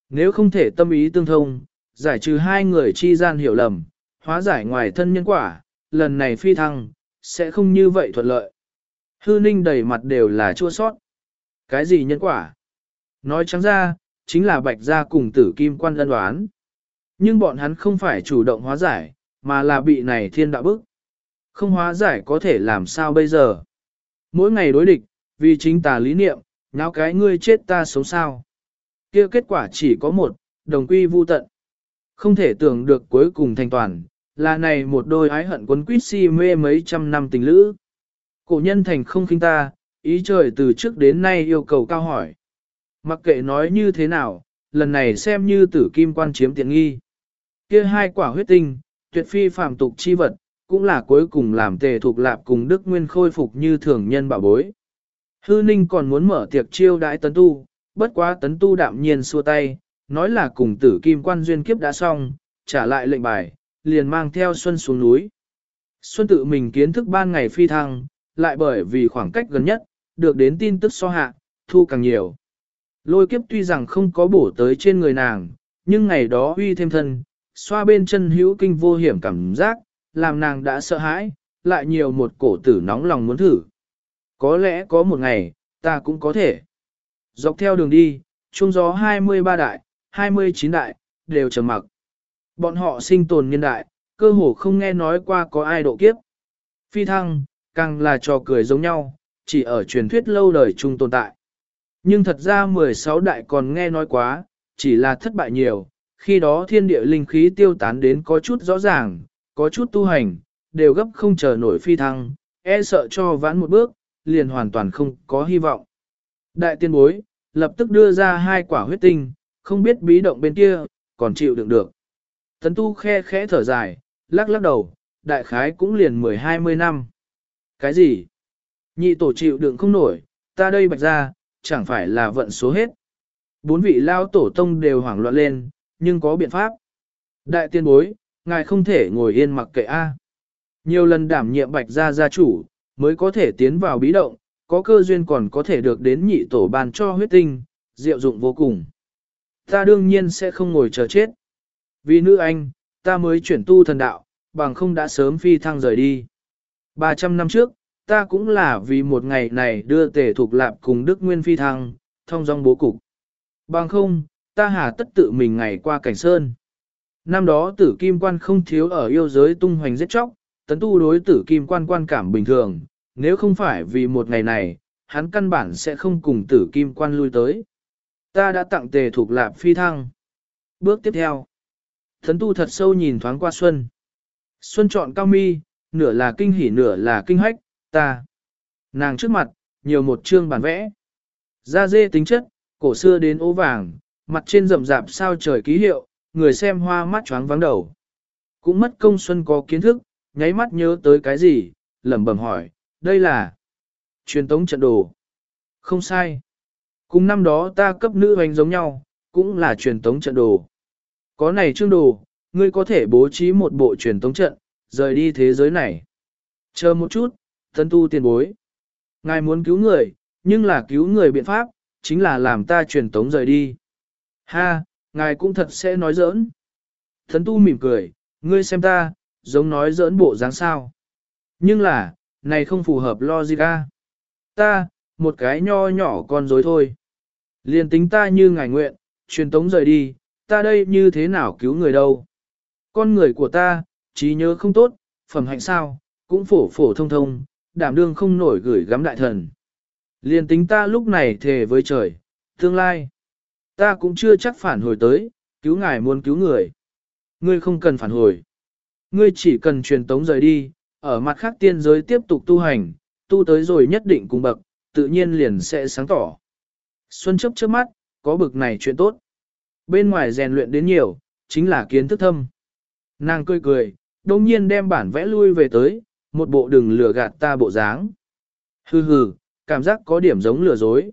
Nếu không thể tâm ý tương thông, giải trừ hai người chi gian hiểu lầm, hóa giải ngoài thân nhân quả, lần này phi thăng, sẽ không như vậy thuận lợi. Hư ninh đầy mặt đều là chua sót. Cái gì nhân quả? Nói trắng ra, chính là bạch gia cùng tử kim quan ân đoán. Nhưng bọn hắn không phải chủ động hóa giải, mà là bị này thiên đạo bức. Không hóa giải có thể làm sao bây giờ? Mỗi ngày đối địch, vì chính tà lý niệm, nháo cái ngươi chết ta sống sao. kia kết quả chỉ có một, đồng quy vu tận. Không thể tưởng được cuối cùng thành toàn, là này một đôi ái hận quấn quýt si mê mấy trăm năm tình lữ. Cổ nhân thành không khinh ta, ý trời từ trước đến nay yêu cầu cao hỏi. Mặc kệ nói như thế nào, lần này xem như tử kim quan chiếm tiện nghi kia hai quả huyết tinh, tuyệt phi phàm tục chi vật, cũng là cuối cùng làm tề thuộc lạp cùng Đức Nguyên khôi phục như thường nhân bảo bối. Hư Ninh còn muốn mở tiệc chiêu đãi tấn tu, bất quá tấn tu đạm nhiên xua tay, nói là cùng tử kim quan duyên kiếp đã xong, trả lại lệnh bài, liền mang theo Xuân xuống núi. Xuân tự mình kiến thức ban ngày phi thăng, lại bởi vì khoảng cách gần nhất, được đến tin tức so hạ, thu càng nhiều. Lôi kiếp tuy rằng không có bổ tới trên người nàng, nhưng ngày đó uy thêm thân, xoa bên chân hữu kinh vô hiểm cảm giác, làm nàng đã sợ hãi, lại nhiều một cổ tử nóng lòng muốn thử. Có lẽ có một ngày, ta cũng có thể. Dọc theo đường đi, trung gió 23 đại, 29 đại, đều trầm mặc. Bọn họ sinh tồn nhân đại, cơ hồ không nghe nói qua có ai độ kiếp. Phi thăng, càng là trò cười giống nhau, chỉ ở truyền thuyết lâu đời chung tồn tại. Nhưng thật ra 16 đại còn nghe nói quá, chỉ là thất bại nhiều, khi đó thiên địa linh khí tiêu tán đến có chút rõ ràng, có chút tu hành, đều gấp không chờ nổi phi thăng, e sợ cho vãn một bước, liền hoàn toàn không có hy vọng. Đại tiên bối, lập tức đưa ra hai quả huyết tinh, không biết bí động bên kia, còn chịu đựng được. Tấn tu khe khẽ thở dài, lắc lắc đầu, đại khái cũng liền mười hai mươi năm. Cái gì? Nhị tổ chịu đựng không nổi, ta đây bạch ra, chẳng phải là vận số hết. Bốn vị lao tổ tông đều hoảng loạn lên, nhưng có biện pháp. Đại tiên bối, ngài không thể ngồi yên mặc kệ A. Nhiều lần đảm nhiệm bạch gia gia chủ, mới có thể tiến vào bí động, có cơ duyên còn có thể được đến nhị tổ bàn cho huyết tinh, diệu dụng vô cùng. Ta đương nhiên sẽ không ngồi chờ chết. Vì nữ anh, ta mới chuyển tu thần đạo, bằng không đã sớm phi thăng rời đi. 300 năm trước, ta cũng là vì một ngày này đưa tề thuộc lạp cùng Đức Nguyên phi thăng, thông dong bố cục. Bằng không, ta hà tất tự mình ngày qua cảnh sơn. Năm đó tử kim quan không thiếu ở yêu giới tung hoành giết chóc, tấn tu đối tử kim quan quan cảm bình thường, nếu không phải vì một ngày này, hắn căn bản sẽ không cùng tử kim quan lui tới. Ta đã tặng tề thuộc lạp phi thăng. Bước tiếp theo. Tấn tu thật sâu nhìn thoáng qua Xuân. Xuân chọn cao mi, nửa là kinh hỉ nửa là kinh hách, ta. Nàng trước mặt, nhiều một chương bản vẽ. Da dê tính chất, cổ xưa đến ố vàng, mặt trên rậm rạp sao trời ký hiệu, người xem hoa mắt choáng vắng đầu. Cũng mất công Xuân có kiến thức, nháy mắt nhớ tới cái gì, lẩm bẩm hỏi, đây là truyền tống trận đồ. Không sai. Cùng năm đó ta cấp nữ hoành giống nhau, cũng là truyền tống trận đồ. Có này chương đồ, ngươi có thể bố trí một bộ truyền tống trận, rời đi thế giới này. Chờ một chút, thân tu tiền bối. Ngài muốn cứu người, nhưng là cứu người biện pháp, chính là làm ta truyền tống rời đi. Ha, ngài cũng thật sẽ nói giỡn. Thần tu mỉm cười, ngươi xem ta, giống nói giỡn bộ dáng sao. Nhưng là, này không phù hợp logic a. Ta, một cái nho nhỏ con dối thôi. liền tính ta như ngài nguyện, truyền tống rời đi, ta đây như thế nào cứu người đâu. Con người của ta, trí nhớ không tốt, phẩm hạnh sao, cũng phổ phổ thông thông, đảm đương không nổi gửi gắm đại thần. Liên tính ta lúc này thề với trời, tương lai. Ta cũng chưa chắc phản hồi tới, cứu ngài muốn cứu người. Ngươi không cần phản hồi. Ngươi chỉ cần truyền tống rời đi, ở mặt khác tiên giới tiếp tục tu hành, tu tới rồi nhất định cùng bậc, tự nhiên liền sẽ sáng tỏ. Xuân chấp trước mắt, có bực này chuyện tốt. Bên ngoài rèn luyện đến nhiều, chính là kiến thức thâm. Nàng cười cười, đồng nhiên đem bản vẽ lui về tới, một bộ đừng lừa gạt ta bộ dáng. Hừ hừ, cảm giác có điểm giống lừa dối.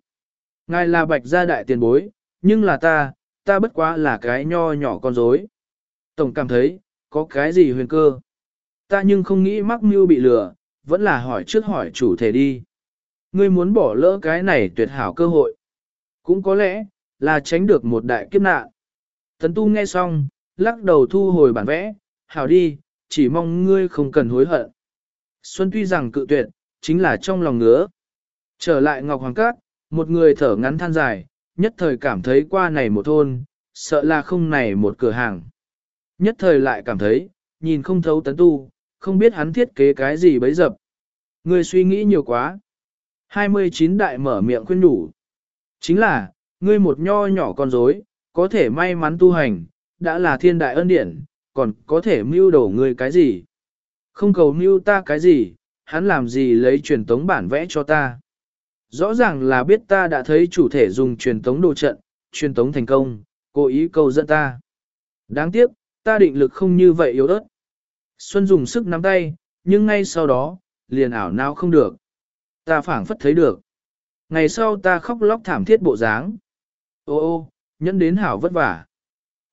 Ngài là bạch gia đại tiền bối, nhưng là ta, ta bất quá là cái nho nhỏ con rối. Tổng cảm thấy, có cái gì huyền cơ. Ta nhưng không nghĩ mắc mưu bị lừa, vẫn là hỏi trước hỏi chủ thể đi. Ngươi muốn bỏ lỡ cái này tuyệt hảo cơ hội. Cũng có lẽ, là tránh được một đại kiếp nạn. Tấn tu nghe xong, lắc đầu thu hồi bản vẽ, hảo đi, chỉ mong ngươi không cần hối hận. Xuân tuy rằng cự tuyệt, chính là trong lòng ngứa. Trở lại Ngọc Hoàng Cát, một người thở ngắn than dài, nhất thời cảm thấy qua này một thôn, sợ là không này một cửa hàng. Nhất thời lại cảm thấy, nhìn không thấu tấn tu, không biết hắn thiết kế cái gì bấy dập. Người suy nghĩ nhiều quá. 29 đại mở miệng khuyên đủ. Chính là, ngươi một nho nhỏ con rối, có thể may mắn tu hành, đã là thiên đại ân điển, còn có thể mưu đổ ngươi cái gì. Không cầu mưu ta cái gì, hắn làm gì lấy truyền tống bản vẽ cho ta. Rõ ràng là biết ta đã thấy chủ thể dùng truyền tống đồ trận, truyền tống thành công, cố ý câu dẫn ta. Đáng tiếc, ta định lực không như vậy yếu ớt. Xuân dùng sức nắm tay, nhưng ngay sau đó, liền ảo não không được. Ta phảng phất thấy được. Ngày sau ta khóc lóc thảm thiết bộ dáng. Ô ô, nhẫn đến hảo vất vả.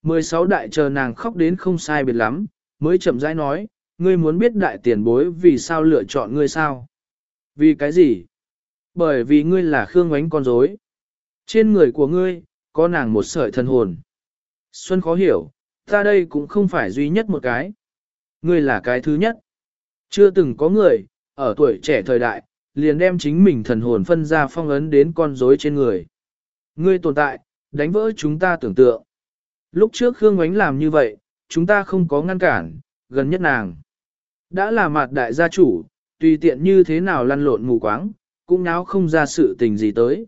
16 đại chờ nàng khóc đến không sai biệt lắm, mới chậm rãi nói, ngươi muốn biết đại tiền bối vì sao lựa chọn ngươi sao? Vì cái gì? Bởi vì ngươi là Khương Ngoánh con rối. Trên người của ngươi, có nàng một sợi thần hồn. Xuân khó hiểu, ta đây cũng không phải duy nhất một cái. Ngươi là cái thứ nhất. Chưa từng có người, ở tuổi trẻ thời đại, liền đem chính mình thần hồn phân ra phong ấn đến con rối trên người. Ngươi tồn tại, đánh vỡ chúng ta tưởng tượng. Lúc trước Khương Ngoánh làm như vậy, chúng ta không có ngăn cản, gần nhất nàng. Đã là mặt đại gia chủ, tùy tiện như thế nào lăn lộn mù quáng, cũng náo không ra sự tình gì tới.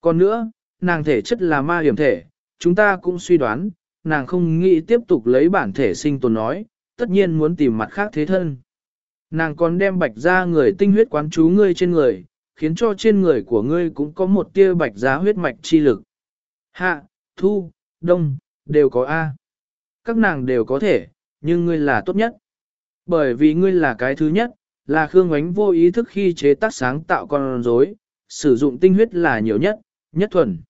Còn nữa, nàng thể chất là ma hiểm thể, chúng ta cũng suy đoán, nàng không nghĩ tiếp tục lấy bản thể sinh tồn nói, tất nhiên muốn tìm mặt khác thế thân. Nàng còn đem bạch ra người tinh huyết quán chú ngươi trên người, khiến cho trên người của ngươi cũng có một tia bạch giá huyết mạch chi lực. Hạ, thu, đông, đều có A. Các nàng đều có thể, nhưng ngươi là tốt nhất. Bởi vì ngươi là cái thứ nhất, là Khương Ngoánh vô ý thức khi chế tác sáng tạo con rối, sử dụng tinh huyết là nhiều nhất, nhất thuần.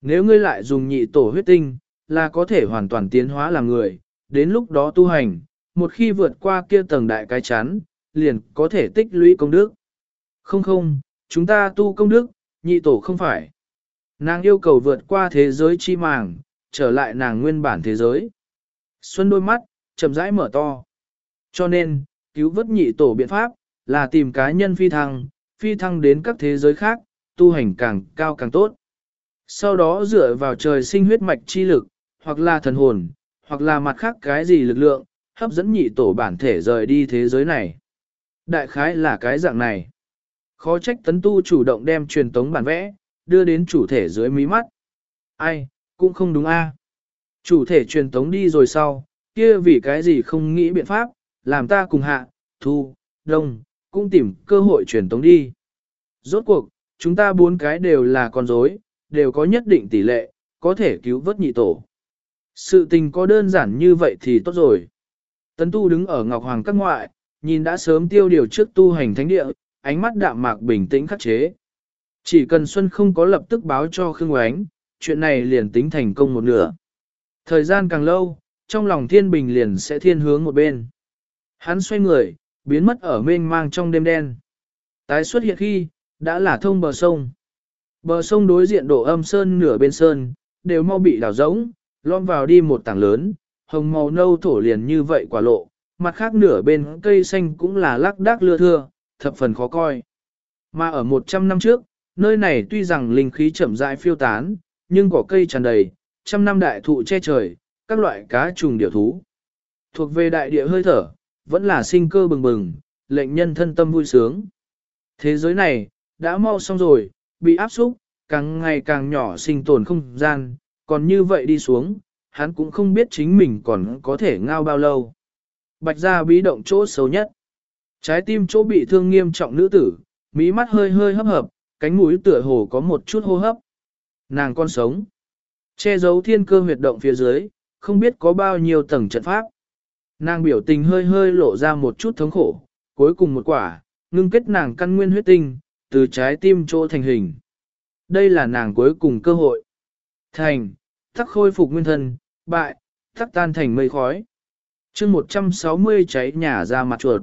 Nếu ngươi lại dùng nhị tổ huyết tinh, là có thể hoàn toàn tiến hóa làm người, đến lúc đó tu hành, một khi vượt qua kia tầng đại cái chán, liền có thể tích lũy công đức. Không không, chúng ta tu công đức, nhị tổ không phải. Nàng yêu cầu vượt qua thế giới chi màng, trở lại nàng nguyên bản thế giới. Xuân đôi mắt, chậm rãi mở to. Cho nên, cứu vớt nhị tổ biện pháp, là tìm cá nhân phi thăng, phi thăng đến các thế giới khác, tu hành càng cao càng tốt. Sau đó dựa vào trời sinh huyết mạch chi lực, hoặc là thần hồn, hoặc là mặt khác cái gì lực lượng, hấp dẫn nhị tổ bản thể rời đi thế giới này. Đại khái là cái dạng này. Khó trách tấn tu chủ động đem truyền tống bản vẽ, đưa đến chủ thể dưới mí mắt. Ai, cũng không đúng a. Chủ thể truyền tống đi rồi sau, kia vì cái gì không nghĩ biện pháp, làm ta cùng hạ, thu, đông, cũng tìm cơ hội truyền tống đi. Rốt cuộc, chúng ta bốn cái đều là con rối, đều có nhất định tỷ lệ, có thể cứu vớt nhị tổ. Sự tình có đơn giản như vậy thì tốt rồi. Tấn tu đứng ở Ngọc Hoàng các ngoại, nhìn đã sớm tiêu điều trước tu hành thánh địa, ánh mắt đạm mạc bình tĩnh khắc chế. Chỉ cần Xuân không có lập tức báo cho Khương Oánh, chuyện này liền tính thành công một nửa. Thời gian càng lâu, trong lòng thiên bình liền sẽ thiên hướng một bên. Hắn xoay người, biến mất ở mênh mang trong đêm đen. Tái xuất hiện khi, đã là thông bờ sông. Bờ sông đối diện độ âm sơn nửa bên sơn, đều mau bị đào rỗng, lom vào đi một tảng lớn, hồng màu nâu thổ liền như vậy quả lộ, mặt khác nửa bên cây xanh cũng là lác đác lưa thưa, thập phần khó coi. Mà ở 100 năm trước, nơi này tuy rằng linh khí chậm rãi phiêu tán, nhưng cỏ cây tràn đầy, trăm năm đại thụ che trời, các loại cá trùng điểu thú. Thuộc về đại địa hơi thở, vẫn là sinh cơ bừng bừng, lệnh nhân thân tâm vui sướng. Thế giới này, đã mau xong rồi, bị áp xúc, càng ngày càng nhỏ sinh tồn không gian, còn như vậy đi xuống, hắn cũng không biết chính mình còn có thể ngao bao lâu. Bạch ra bí động chỗ xấu nhất. Trái tim chỗ bị thương nghiêm trọng nữ tử, mỹ mắt hơi hơi hấp hợp, cánh mũi tựa hồ có một chút hô hấp. Nàng con sống. Che giấu thiên cơ huyệt động phía dưới, không biết có bao nhiêu tầng trận pháp. Nàng biểu tình hơi hơi lộ ra một chút thống khổ, cuối cùng một quả, ngưng kết nàng căn nguyên huyết tinh, từ trái tim chỗ thành hình. Đây là nàng cuối cùng cơ hội. Thành, thắc khôi phục nguyên thân, bại, thắc tan thành mây khói. chương 160 cháy nhà ra mặt chuột.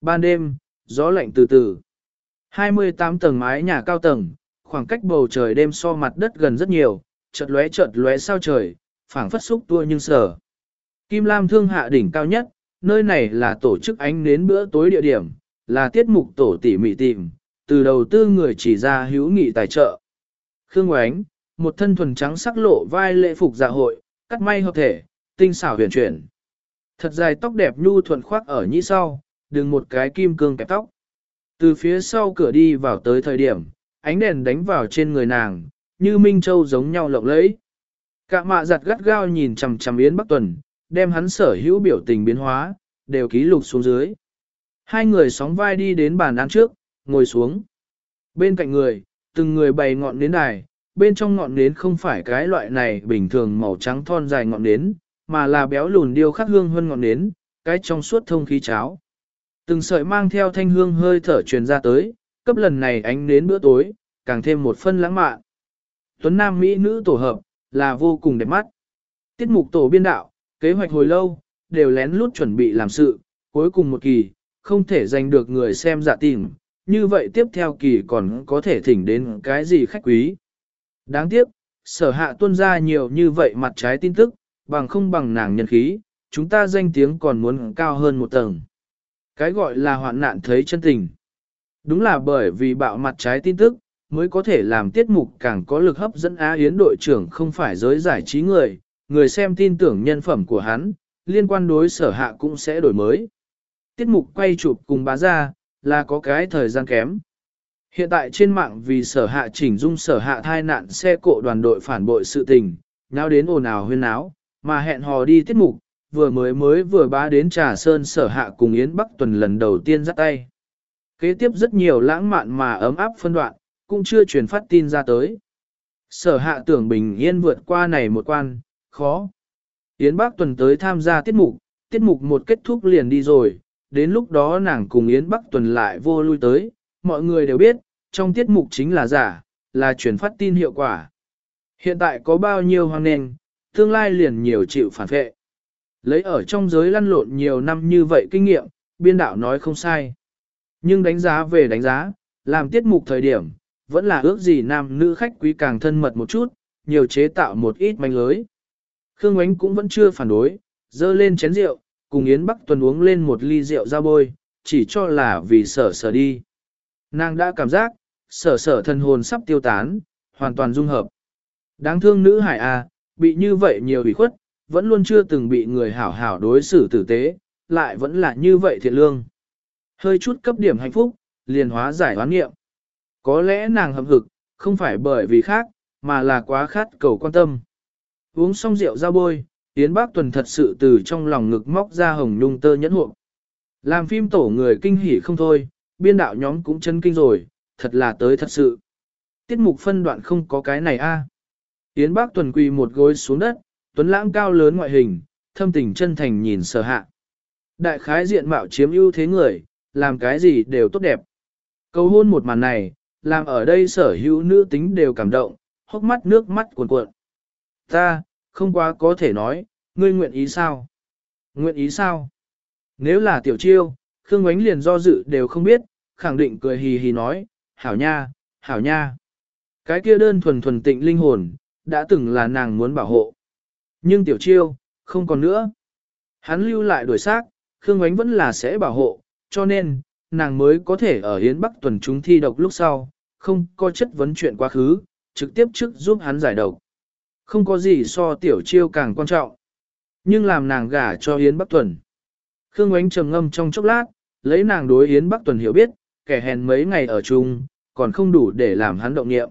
Ban đêm, gió lạnh từ từ. 28 tầng mái nhà cao tầng, khoảng cách bầu trời đêm so mặt đất gần rất nhiều, chợt lóe chợt lóe sao trời, phảng phất xúc tua nhưng sở. Kim Lam thương hạ đỉnh cao nhất, nơi này là tổ chức ánh nến bữa tối địa điểm, là tiết mục tổ tỉ mị tìm, từ đầu tư người chỉ ra hữu nghị tài trợ. Khương Ngoánh, một thân thuần trắng sắc lộ vai lễ phục dạ hội, cắt may hợp thể, tinh xảo huyền chuyển. Thật dài tóc đẹp nhu thuận khoác ở nhĩ sau, đừng một cái kim cương kẹp tóc. Từ phía sau cửa đi vào tới thời điểm, ánh đèn đánh vào trên người nàng, như Minh Châu giống nhau lộng lẫy. Cả mạ giặt gắt gao nhìn chằm chằm Yến Bắc Tuần, đem hắn sở hữu biểu tình biến hóa, đều ký lục xuống dưới. Hai người sóng vai đi đến bàn ăn trước, ngồi xuống. Bên cạnh người, từng người bày ngọn nến đài, bên trong ngọn nến không phải cái loại này bình thường màu trắng thon dài ngọn nến, mà là béo lùn điêu khắc hương hơn ngọn nến, cái trong suốt thông khí cháo. Từng sợi mang theo thanh hương hơi thở truyền ra tới, cấp lần này ánh nến bữa tối, càng thêm một phân lãng mạn. Tuấn Nam Mỹ nữ tổ hợp, là vô cùng đẹp mắt. Tiết mục tổ biên đạo, kế hoạch hồi lâu, đều lén lút chuẩn bị làm sự, cuối cùng một kỳ, không thể giành được người xem dạ tìm, như vậy tiếp theo kỳ còn có thể thỉnh đến cái gì khách quý. Đáng tiếc, sở hạ tuân ra nhiều như vậy mặt trái tin tức, bằng không bằng nàng nhân khí, chúng ta danh tiếng còn muốn cao hơn một tầng. Cái gọi là hoạn nạn thấy chân tình. Đúng là bởi vì bạo mặt trái tin tức, mới có thể làm tiết mục càng có lực hấp dẫn Á Yến đội trưởng không phải giới giải trí người, người xem tin tưởng nhân phẩm của hắn, liên quan đối sở hạ cũng sẽ đổi mới. Tiết mục quay chụp cùng bá ra, là có cái thời gian kém. Hiện tại trên mạng vì sở hạ chỉnh dung sở hạ thai nạn xe cộ đoàn đội phản bội sự tình, nhau đến ồn ào huyên áo, mà hẹn hò đi tiết mục, vừa mới mới vừa bá đến trà sơn sở hạ cùng Yến Bắc tuần lần đầu tiên dắt tay. Kế tiếp rất nhiều lãng mạn mà ấm áp phân đoạn, cũng chưa truyền phát tin ra tới. Sở hạ tưởng bình yên vượt qua này một quan, khó. Yến Bắc tuần tới tham gia tiết mục, tiết mục một kết thúc liền đi rồi, đến lúc đó nàng cùng Yến Bắc tuần lại vô lui tới, mọi người đều biết, trong tiết mục chính là giả, là truyền phát tin hiệu quả. Hiện tại có bao nhiêu hoang nền, tương lai liền nhiều chịu phản vệ. Lấy ở trong giới lăn lộn nhiều năm như vậy kinh nghiệm, biên đạo nói không sai. Nhưng đánh giá về đánh giá, làm tiết mục thời điểm, vẫn là ước gì nam nữ khách quý càng thân mật một chút, nhiều chế tạo một ít manh lưới. Khương Ngoánh cũng vẫn chưa phản đối, dơ lên chén rượu, cùng Yến Bắc Tuần uống lên một ly rượu ra bôi, chỉ cho là vì sở sở đi. Nàng đã cảm giác, sở sở thần hồn sắp tiêu tán, hoàn toàn dung hợp. Đáng thương nữ hải A, bị như vậy nhiều ủy khuất, vẫn luôn chưa từng bị người hảo hảo đối xử tử tế, lại vẫn là như vậy thiện lương. Hơi chút cấp điểm hạnh phúc, liền hóa giải hoán nghiệm. Có lẽ nàng hậm hực, không phải bởi vì khác, mà là quá khát cầu quan tâm. Uống xong rượu ra bôi, Yến Bác Tuần thật sự từ trong lòng ngực móc ra hồng nhung tơ nhẫn hộp. Làm phim tổ người kinh hỉ không thôi, biên đạo nhóm cũng chân kinh rồi, thật là tới thật sự. Tiết mục phân đoạn không có cái này a. Yến Bác Tuần quỳ một gối xuống đất, tuấn lãng cao lớn ngoại hình, thâm tình chân thành nhìn sở hạ. Đại khái diện mạo chiếm ưu thế người, làm cái gì đều tốt đẹp. Cầu hôn một màn này, làm ở đây sở hữu nữ tính đều cảm động, hốc mắt nước mắt cuồn cuộn. Ta, không quá có thể nói, ngươi nguyện ý sao? Nguyện ý sao? Nếu là tiểu chiêu, Khương Ngoánh liền do dự đều không biết, khẳng định cười hì hì nói, hảo nha, hảo nha. Cái kia đơn thuần thuần tịnh linh hồn, đã từng là nàng muốn bảo hộ. Nhưng tiểu chiêu, không còn nữa. Hắn lưu lại đuổi xác, Khương Ngoánh vẫn là sẽ bảo hộ, cho nên, nàng mới có thể ở Hiến Bắc tuần chúng thi độc lúc sau, không có chất vấn chuyện quá khứ, trực tiếp trước giúp hắn giải độc. Không có gì so tiểu chiêu càng quan trọng. Nhưng làm nàng gả cho Yến Bắc Tuần. Khương Ngoánh trầm ngâm trong chốc lát, lấy nàng đối Yến Bắc Tuần hiểu biết, kẻ hèn mấy ngày ở chung, còn không đủ để làm hắn động nghiệm.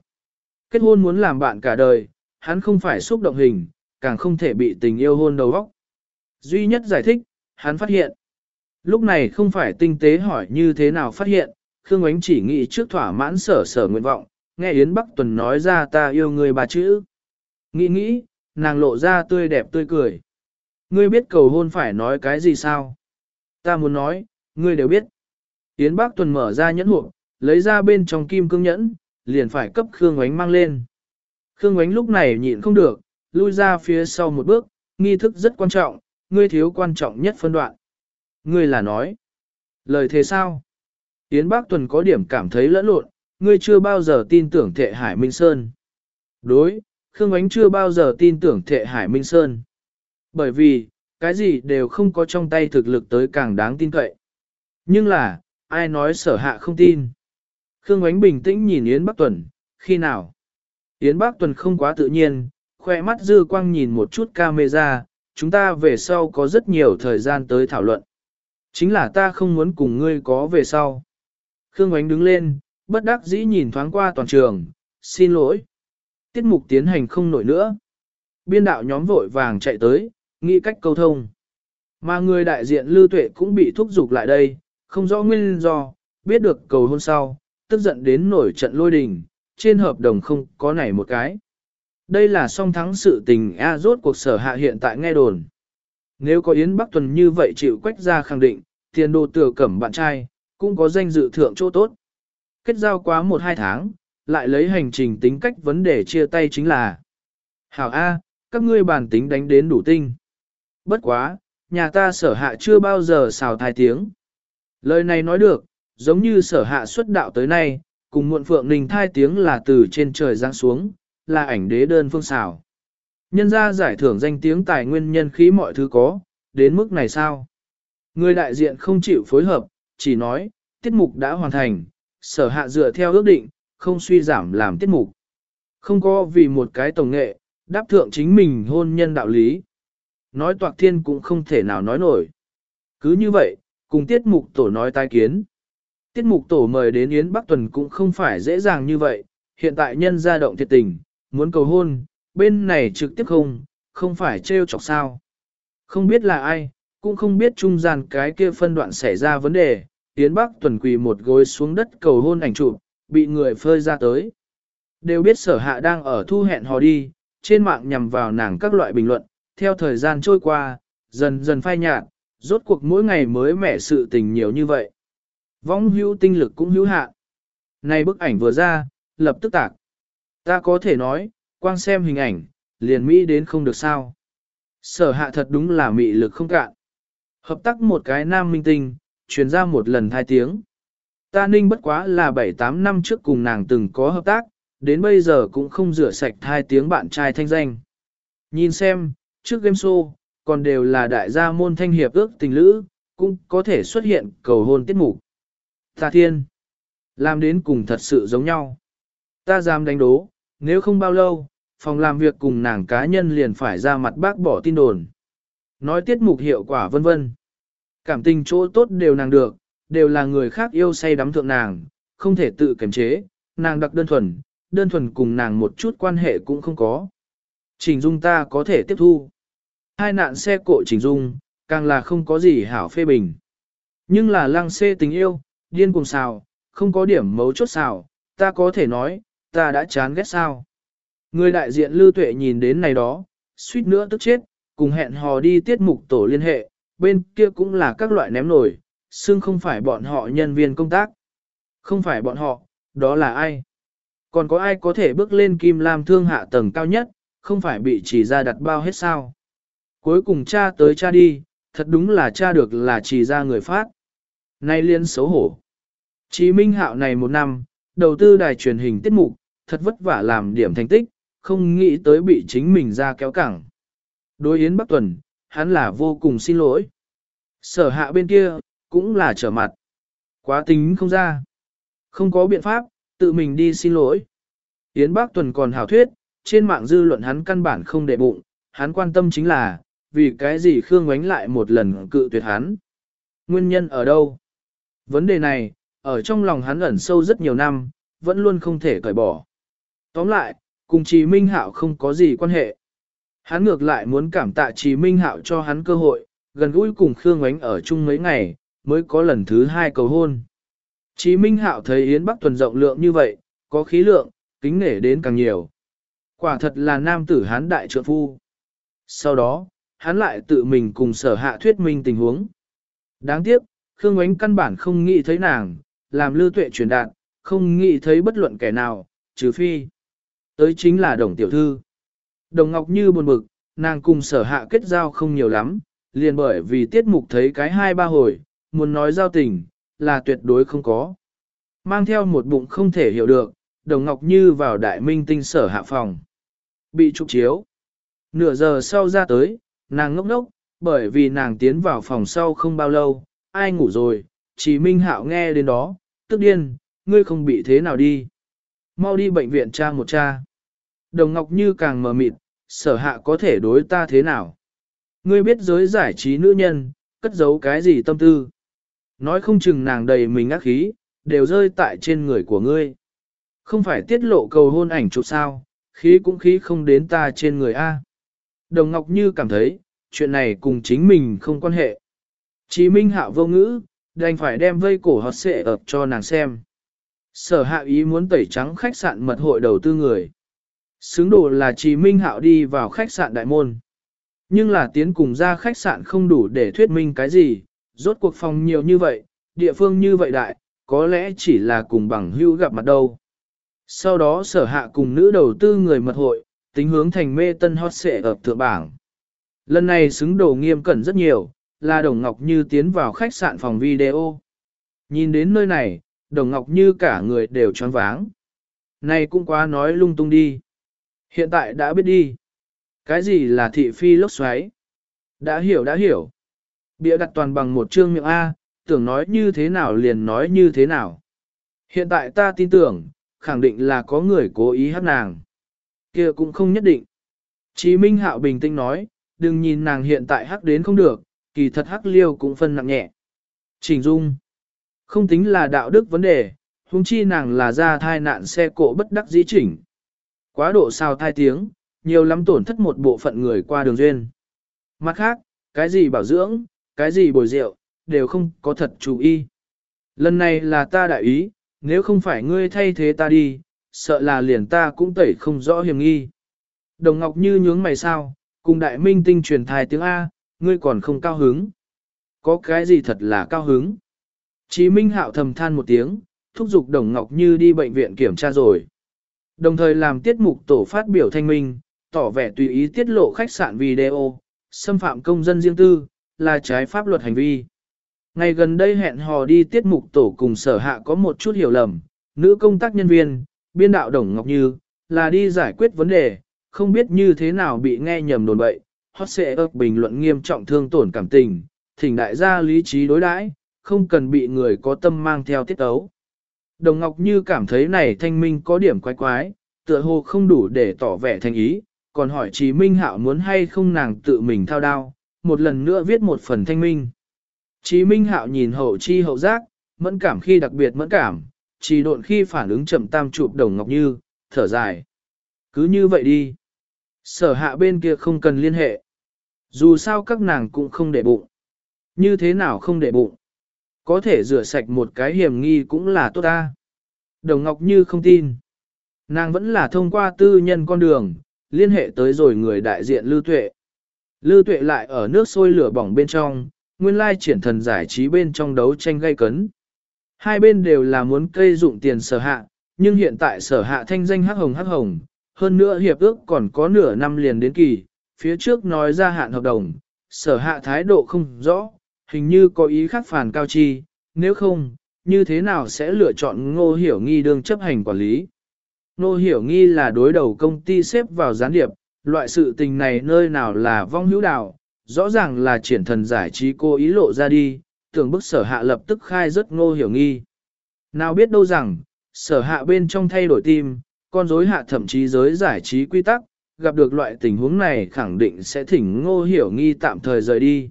Kết hôn muốn làm bạn cả đời, hắn không phải xúc động hình, càng không thể bị tình yêu hôn đầu óc. Duy nhất giải thích, hắn phát hiện. Lúc này không phải tinh tế hỏi như thế nào phát hiện, Khương Ngoánh chỉ nghĩ trước thỏa mãn sở sở nguyện vọng, nghe Yến Bắc Tuần nói ra ta yêu người bà chữ. Nghĩ nghĩ, nàng lộ ra tươi đẹp tươi cười. Ngươi biết cầu hôn phải nói cái gì sao? Ta muốn nói, ngươi đều biết. Yến bác Tuần mở ra nhẫn hộp, lấy ra bên trong kim cương nhẫn, liền phải cấp Khương Ngoánh mang lên. Khương Ngoánh lúc này nhịn không được, lui ra phía sau một bước, nghi thức rất quan trọng, ngươi thiếu quan trọng nhất phân đoạn. Ngươi là nói. Lời thế sao? Yến Bác Tuần có điểm cảm thấy lẫn lộn, ngươi chưa bao giờ tin tưởng thệ Hải Minh Sơn. Đối, Khương Ánh chưa bao giờ tin tưởng thệ Hải Minh Sơn. Bởi vì, cái gì đều không có trong tay thực lực tới càng đáng tin cậy. Nhưng là, ai nói sở hạ không tin. Khương Ánh bình tĩnh nhìn Yến Bắc Tuần, khi nào? Yến Bắc Tuần không quá tự nhiên, khoe mắt dư quang nhìn một chút camera, chúng ta về sau có rất nhiều thời gian tới thảo luận. Chính là ta không muốn cùng ngươi có về sau. Khương Ánh đứng lên, bất đắc dĩ nhìn thoáng qua toàn trường, xin lỗi. Tiết mục tiến hành không nổi nữa. Biên đạo nhóm vội vàng chạy tới, nghĩ cách câu thông. Mà người đại diện lưu tuệ cũng bị thúc giục lại đây, không rõ nguyên do, biết được cầu hôn sau, tức giận đến nổi trận lôi đình, trên hợp đồng không có này một cái. Đây là song thắng sự tình A rốt cuộc sở hạ hiện tại nghe đồn. Nếu có Yến Bắc Tuần như vậy chịu quách ra khẳng định, tiền đồ tựa cẩm bạn trai, cũng có danh dự thượng chỗ tốt. Kết giao quá một hai tháng, lại lấy hành trình tính cách vấn đề chia tay chính là Hảo A, các ngươi bản tính đánh đến đủ tinh. Bất quá, nhà ta sở hạ chưa bao giờ xào thai tiếng. Lời này nói được, giống như sở hạ xuất đạo tới nay, cùng muộn phượng ninh thai tiếng là từ trên trời giáng xuống, là ảnh đế đơn phương xào. Nhân ra giải thưởng danh tiếng tài nguyên nhân khí mọi thứ có, đến mức này sao? Người đại diện không chịu phối hợp, chỉ nói, tiết mục đã hoàn thành, sở hạ dựa theo ước định, không suy giảm làm tiết mục. Không có vì một cái tổng nghệ, đáp thượng chính mình hôn nhân đạo lý. Nói toạc thiên cũng không thể nào nói nổi. Cứ như vậy, cùng tiết mục tổ nói tai kiến. Tiết mục tổ mời đến Yến Bắc Tuần cũng không phải dễ dàng như vậy, hiện tại nhân gia động thiệt tình, muốn cầu hôn, bên này trực tiếp không, không phải trêu chọc sao. Không biết là ai, cũng không biết trung gian cái kia phân đoạn xảy ra vấn đề, Yến Bắc Tuần quỳ một gối xuống đất cầu hôn ảnh chụp, bị người phơi ra tới. Đều biết sở hạ đang ở thu hẹn hò đi, trên mạng nhằm vào nàng các loại bình luận, theo thời gian trôi qua, dần dần phai nhạt, rốt cuộc mỗi ngày mới mẻ sự tình nhiều như vậy. Vong hữu tinh lực cũng hữu hạn. Này bức ảnh vừa ra, lập tức tạc. Ta có thể nói, quang xem hình ảnh, liền Mỹ đến không được sao. Sở hạ thật đúng là mị lực không cạn. Hợp tác một cái nam minh tinh, truyền ra một lần hai tiếng. Ta ninh bất quá là 7-8 năm trước cùng nàng từng có hợp tác, đến bây giờ cũng không rửa sạch hai tiếng bạn trai thanh danh. Nhìn xem, trước game show, còn đều là đại gia môn thanh hiệp ước tình lữ, cũng có thể xuất hiện cầu hôn tiết mục. Ta thiên, làm đến cùng thật sự giống nhau. Ta dám đánh đố, nếu không bao lâu, phòng làm việc cùng nàng cá nhân liền phải ra mặt bác bỏ tin đồn. Nói tiết mục hiệu quả vân vân. Cảm tình chỗ tốt đều nàng được, đều là người khác yêu say đắm thượng nàng, không thể tự kiềm chế, nàng đặc đơn thuần, đơn thuần cùng nàng một chút quan hệ cũng không có. Trình Dung ta có thể tiếp thu. Hai nạn xe cộ Trình Dung, càng là không có gì hảo phê bình. Nhưng là lăng xê tình yêu, điên cùng xào, không có điểm mấu chốt xào, ta có thể nói, ta đã chán ghét sao. Người đại diện Lưu Tuệ nhìn đến này đó, suýt nữa tức chết, cùng hẹn hò đi tiết mục tổ liên hệ, bên kia cũng là các loại ném nổi, xưng không phải bọn họ nhân viên công tác. Không phải bọn họ, đó là ai? Còn có ai có thể bước lên kim lam thương hạ tầng cao nhất, không phải bị chỉ ra đặt bao hết sao? Cuối cùng cha tới cha đi, thật đúng là cha được là chỉ ra người phát. Nay liên xấu hổ. Chí Minh Hạo này một năm, đầu tư đài truyền hình tiết mục, thật vất vả làm điểm thành tích, không nghĩ tới bị chính mình ra kéo cẳng. Đối Yến Bắc Tuần, hắn là vô cùng xin lỗi. Sở hạ bên kia, cũng là trở mặt. Quá tính không ra. Không có biện pháp, tự mình đi xin lỗi. Yến Bắc Tuần còn hào thuyết, trên mạng dư luận hắn căn bản không để bụng, hắn quan tâm chính là, vì cái gì Khương Ngoánh lại một lần cự tuyệt hắn. Nguyên nhân ở đâu? Vấn đề này, ở trong lòng hắn ẩn sâu rất nhiều năm, vẫn luôn không thể cởi bỏ. Tóm lại, cùng Chí Minh Hạo không có gì quan hệ. Hắn ngược lại muốn cảm tạ Chí Minh Hạo cho hắn cơ hội, gần gũi cùng Khương Ngoánh ở chung mấy ngày, mới có lần thứ hai cầu hôn. Chí Minh Hạo thấy Yến Bắc Tuần rộng lượng như vậy, có khí lượng, kính nể đến càng nhiều. Quả thật là nam tử hán đại trượng phu. Sau đó, hắn lại tự mình cùng sở hạ thuyết minh tình huống. Đáng tiếc, Khương Ngoánh căn bản không nghĩ thấy nàng, làm lưu tuệ truyền đạt, không nghĩ thấy bất luận kẻ nào, trừ phi. Tới chính là đồng tiểu thư. Đồng Ngọc Như buồn bực, nàng cùng sở hạ kết giao không nhiều lắm, liền bởi vì tiết mục thấy cái hai ba hồi, muốn nói giao tình, là tuyệt đối không có. Mang theo một bụng không thể hiểu được, Đồng Ngọc Như vào đại minh tinh sở hạ phòng. Bị trục chiếu. Nửa giờ sau ra tới, nàng ngốc ngốc, bởi vì nàng tiến vào phòng sau không bao lâu, ai ngủ rồi, chỉ Minh Hạo nghe đến đó, tức điên, ngươi không bị thế nào đi. Mau đi bệnh viện tra một cha. Đồng Ngọc Như càng mờ mịt, sở hạ có thể đối ta thế nào. Ngươi biết giới giải trí nữ nhân, cất giấu cái gì tâm tư. Nói không chừng nàng đầy mình ác khí, đều rơi tại trên người của ngươi. Không phải tiết lộ cầu hôn ảnh chụp sao, khí cũng khí không đến ta trên người A. Đồng Ngọc Như cảm thấy, chuyện này cùng chính mình không quan hệ. Chí Minh Hạo vô ngữ, đành phải đem vây cổ hót xệ ập cho nàng xem. Sở hạ ý muốn tẩy trắng khách sạn mật hội đầu tư người. Xứng đồ là Chí Minh Hạo đi vào khách sạn đại môn. Nhưng là tiến cùng ra khách sạn không đủ để thuyết minh cái gì, rốt cuộc phòng nhiều như vậy, địa phương như vậy đại, có lẽ chỉ là cùng bằng hữu gặp mặt đâu. Sau đó sở hạ cùng nữ đầu tư người mật hội, tính hướng thành mê tân hot xệ ở thượng bảng. Lần này xứng đồ nghiêm cẩn rất nhiều, là Đồng Ngọc Như tiến vào khách sạn phòng video. Nhìn đến nơi này, Đồng Ngọc Như cả người đều choáng váng. Này cũng quá nói lung tung đi. Hiện tại đã biết đi. Cái gì là thị phi lốc xoáy? Đã hiểu đã hiểu. Bịa đặt toàn bằng một chương miệng A, tưởng nói như thế nào liền nói như thế nào. Hiện tại ta tin tưởng, khẳng định là có người cố ý hát nàng. kia cũng không nhất định. Chí Minh Hạo bình tĩnh nói, đừng nhìn nàng hiện tại hắc đến không được, kỳ thật hắc liêu cũng phân nặng nhẹ. Trình Dung. Không tính là đạo đức vấn đề, huống chi nàng là ra thai nạn xe cộ bất đắc dĩ chỉnh. Quá độ sao thai tiếng, nhiều lắm tổn thất một bộ phận người qua đường duyên. Mặt khác, cái gì bảo dưỡng, cái gì bồi rượu, đều không có thật chú ý. Lần này là ta đại ý, nếu không phải ngươi thay thế ta đi, sợ là liền ta cũng tẩy không rõ hiểm nghi. Đồng Ngọc Như nhướng mày sao, cùng đại minh tinh truyền thai tiếng A, ngươi còn không cao hứng. Có cái gì thật là cao hứng? Chí Minh Hạo thầm than một tiếng, thúc giục Đồng Ngọc Như đi bệnh viện kiểm tra rồi. Đồng thời làm tiết mục tổ phát biểu thanh minh, tỏ vẻ tùy ý tiết lộ khách sạn video, xâm phạm công dân riêng tư, là trái pháp luật hành vi. Ngày gần đây hẹn hò đi tiết mục tổ cùng sở hạ có một chút hiểu lầm, nữ công tác nhân viên, biên đạo Đồng Ngọc Như, là đi giải quyết vấn đề, không biết như thế nào bị nghe nhầm đồn bậy, hot sẽ ấp bình luận nghiêm trọng thương tổn cảm tình, thỉnh đại gia lý trí đối đãi, không cần bị người có tâm mang theo tiết tấu. Đồng Ngọc Như cảm thấy này thanh minh có điểm quái quái, tựa hồ không đủ để tỏ vẻ thành ý, còn hỏi Chí Minh Hạo muốn hay không nàng tự mình thao đao, một lần nữa viết một phần thanh minh. Chí Minh Hạo nhìn hậu chi hậu giác, mẫn cảm khi đặc biệt mẫn cảm, chỉ độn khi phản ứng chậm tam chụp Đồng Ngọc Như, thở dài. Cứ như vậy đi. Sở hạ bên kia không cần liên hệ. Dù sao các nàng cũng không để bụng. Như thế nào không để bụng? Có thể rửa sạch một cái hiểm nghi cũng là tốt ta. Đồng Ngọc Như không tin. Nàng vẫn là thông qua tư nhân con đường, liên hệ tới rồi người đại diện Lưu Tuệ. Lưu Tuệ lại ở nước sôi lửa bỏng bên trong, nguyên lai triển thần giải trí bên trong đấu tranh gây cấn. Hai bên đều là muốn cây dụng tiền sở hạ, nhưng hiện tại sở hạ thanh danh hắc hồng hắc hồng, hơn nữa hiệp ước còn có nửa năm liền đến kỳ, phía trước nói ra hạn hợp đồng, sở hạ thái độ không rõ, hình như có ý khác phản cao chi, nếu không, như thế nào sẽ lựa chọn ngô hiểu nghi đương chấp hành quản lý. Ngô hiểu nghi là đối đầu công ty xếp vào gián điệp, loại sự tình này nơi nào là vong hữu đạo, rõ ràng là triển thần giải trí cô ý lộ ra đi, tưởng bức sở hạ lập tức khai rất ngô hiểu nghi. Nào biết đâu rằng, sở hạ bên trong thay đổi tim, con rối hạ thậm chí giới giải trí quy tắc, gặp được loại tình huống này khẳng định sẽ thỉnh ngô hiểu nghi tạm thời rời đi.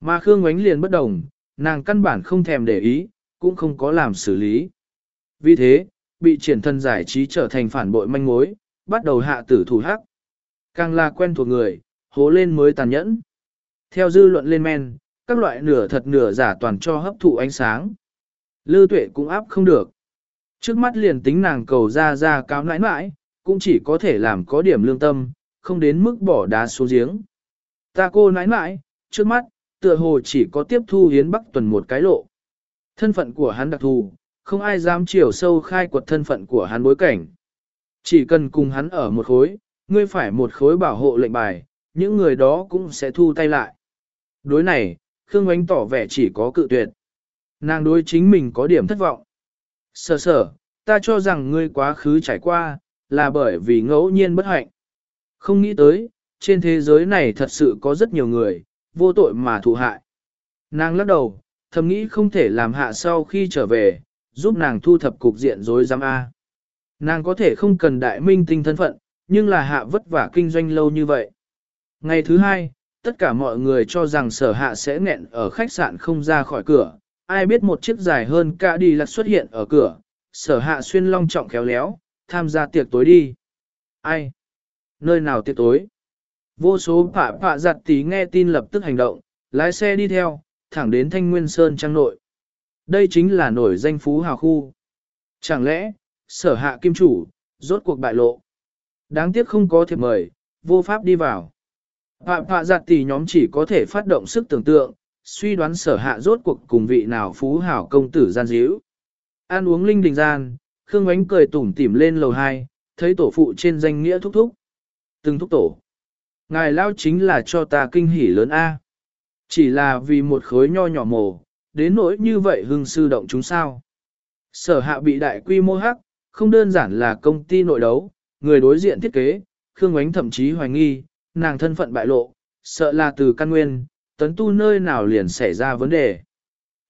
Mà Khương Ngoánh liền bất đồng, nàng căn bản không thèm để ý, cũng không có làm xử lý. Vì thế, bị triển thân giải trí trở thành phản bội manh mối, bắt đầu hạ tử thủ hắc. Càng là quen thuộc người, hố lên mới tàn nhẫn. Theo dư luận lên men, các loại nửa thật nửa giả toàn cho hấp thụ ánh sáng. Lư tuệ cũng áp không được. Trước mắt liền tính nàng cầu ra ra cáo nãi nãi, cũng chỉ có thể làm có điểm lương tâm, không đến mức bỏ đá xuống giếng. Ta cô nãi nãi, trước mắt, tựa hồ chỉ có tiếp thu hiến bắc tuần một cái lộ. Thân phận của hắn đặc thù, không ai dám chiều sâu khai quật thân phận của hắn bối cảnh. Chỉ cần cùng hắn ở một khối, ngươi phải một khối bảo hộ lệnh bài, những người đó cũng sẽ thu tay lại. Đối này, Khương Ngoánh tỏ vẻ chỉ có cự tuyệt. Nàng đối chính mình có điểm thất vọng. Sở sở, ta cho rằng ngươi quá khứ trải qua, là bởi vì ngẫu nhiên bất hạnh. Không nghĩ tới, trên thế giới này thật sự có rất nhiều người, vô tội mà thụ hại. Nàng lắc đầu, thầm nghĩ không thể làm hạ sau khi trở về, giúp nàng thu thập cục diện rối rắm A. Nàng có thể không cần đại minh tinh thân phận, nhưng là hạ vất vả kinh doanh lâu như vậy. Ngày thứ hai, tất cả mọi người cho rằng sở hạ sẽ nghẹn ở khách sạn không ra khỏi cửa, ai biết một chiếc dài hơn cả đi lạc xuất hiện ở cửa, sở hạ xuyên long trọng khéo léo, tham gia tiệc tối đi. Ai? Nơi nào tiệc tối? Vô số phạ phạ giặt tí nghe tin lập tức hành động, lái xe đi theo, thẳng đến Thanh Nguyên Sơn trang nội. Đây chính là nổi danh phú hào khu. Chẳng lẽ, sở hạ kim chủ, rốt cuộc bại lộ. Đáng tiếc không có thiệp mời, vô pháp đi vào. Phạm phạ giặt tỷ nhóm chỉ có thể phát động sức tưởng tượng, suy đoán sở hạ rốt cuộc cùng vị nào phú hảo công tử gian díu. Ăn uống linh đình gian, Khương Ngoánh cười tủm tỉm lên lầu 2, thấy tổ phụ trên danh nghĩa thúc thúc. Từng thúc tổ. Ngài lao chính là cho ta kinh hỉ lớn A. Chỉ là vì một khối nho nhỏ mồ, đến nỗi như vậy hưng sư động chúng sao. Sở hạ bị đại quy mô hắc, không đơn giản là công ty nội đấu, người đối diện thiết kế, Khương Ngoánh thậm chí hoài nghi, nàng thân phận bại lộ, sợ là từ căn nguyên, tấn tu nơi nào liền xảy ra vấn đề.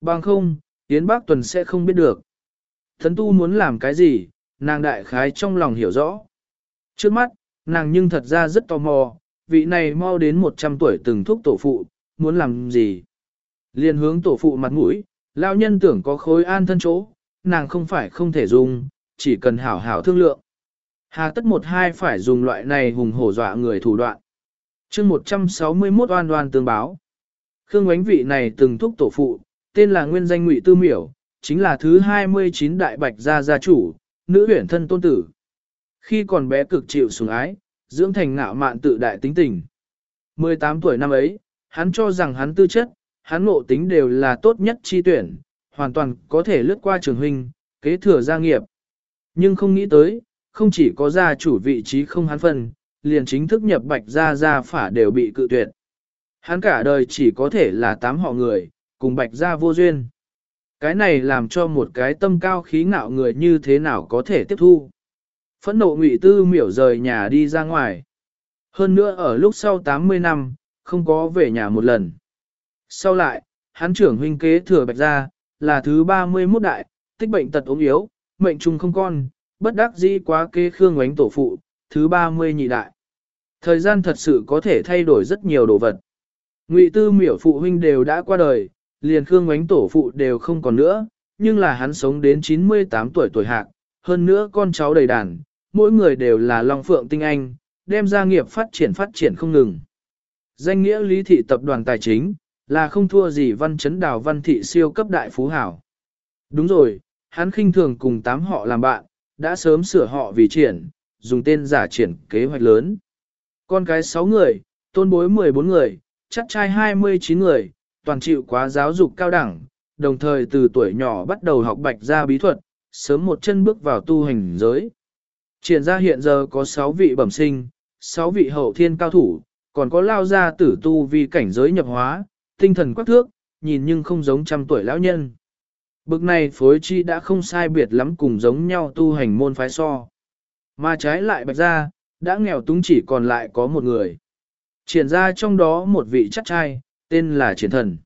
Bằng không, Yến Bác Tuần sẽ không biết được. Tấn tu muốn làm cái gì, nàng đại khái trong lòng hiểu rõ. Trước mắt, nàng nhưng thật ra rất tò mò, vị này mau đến 100 tuổi từng thúc tổ phụ, muốn làm gì. Liên hướng tổ phụ mặt mũi, Lão nhân tưởng có khối an thân chỗ, nàng không phải không thể dùng, chỉ cần hảo hảo thương lượng. Hà tất một hai phải dùng loại này hùng hổ dọa người thủ đoạn. chương 161 oan oan tương báo. Khương Ánh vị này từng thúc tổ phụ, tên là nguyên danh ngụy Tư Miểu, chính là thứ 29 đại bạch gia gia chủ, nữ huyển thân tôn tử. Khi còn bé cực chịu sủng ái, dưỡng thành ngạo mạn tự đại tính tình. 18 tuổi năm ấy, hắn cho rằng hắn tư chất, hắn ngộ tính đều là tốt nhất chi tuyển, hoàn toàn có thể lướt qua trường huynh, kế thừa gia nghiệp. Nhưng không nghĩ tới, không chỉ có gia chủ vị trí không hắn phân, liền chính thức nhập bạch gia gia phả đều bị cự tuyệt. Hắn cả đời chỉ có thể là tám họ người, cùng bạch gia vô duyên. Cái này làm cho một cái tâm cao khí ngạo người như thế nào có thể tiếp thu. Phẫn nộ ngụy tư miểu rời nhà đi ra ngoài. Hơn nữa ở lúc sau 80 năm, không có về nhà một lần. Sau lại, hắn trưởng huynh kế thừa bạch gia, là thứ 31 đại, tích bệnh tật ốm yếu, mệnh trùng không con, bất đắc dĩ quá kế khương ánh tổ phụ, thứ 30 nhị đại. Thời gian thật sự có thể thay đổi rất nhiều đồ vật. Ngụy tư miểu phụ huynh đều đã qua đời, liền khương ánh tổ phụ đều không còn nữa, nhưng là hắn sống đến 98 tuổi tuổi hạc, hơn nữa con cháu đầy đàn, mỗi người đều là long phượng tinh anh, đem gia nghiệp phát triển phát triển không ngừng. Danh nghĩa lý thị tập đoàn tài chính, là không thua gì văn chấn đào văn thị siêu cấp đại phú hảo. Đúng rồi, hắn khinh thường cùng tám họ làm bạn, đã sớm sửa họ vì triển, dùng tên giả triển kế hoạch lớn. Con cái 6 người, tôn bối 14 người, chắc trai 29 người, toàn chịu quá giáo dục cao đẳng, đồng thời từ tuổi nhỏ bắt đầu học bạch gia bí thuật, sớm một chân bước vào tu hành giới. Triển ra hiện giờ có 6 vị bẩm sinh, 6 vị hậu thiên cao thủ, còn có lao gia tử tu vì cảnh giới nhập hóa, tinh thần quắc thước, nhìn nhưng không giống trăm tuổi lão nhân. Bực này phối chi đã không sai biệt lắm cùng giống nhau tu hành môn phái so. Mà trái lại bạch ra, đã nghèo túng chỉ còn lại có một người. Triển ra trong đó một vị chắc trai, tên là triển thần.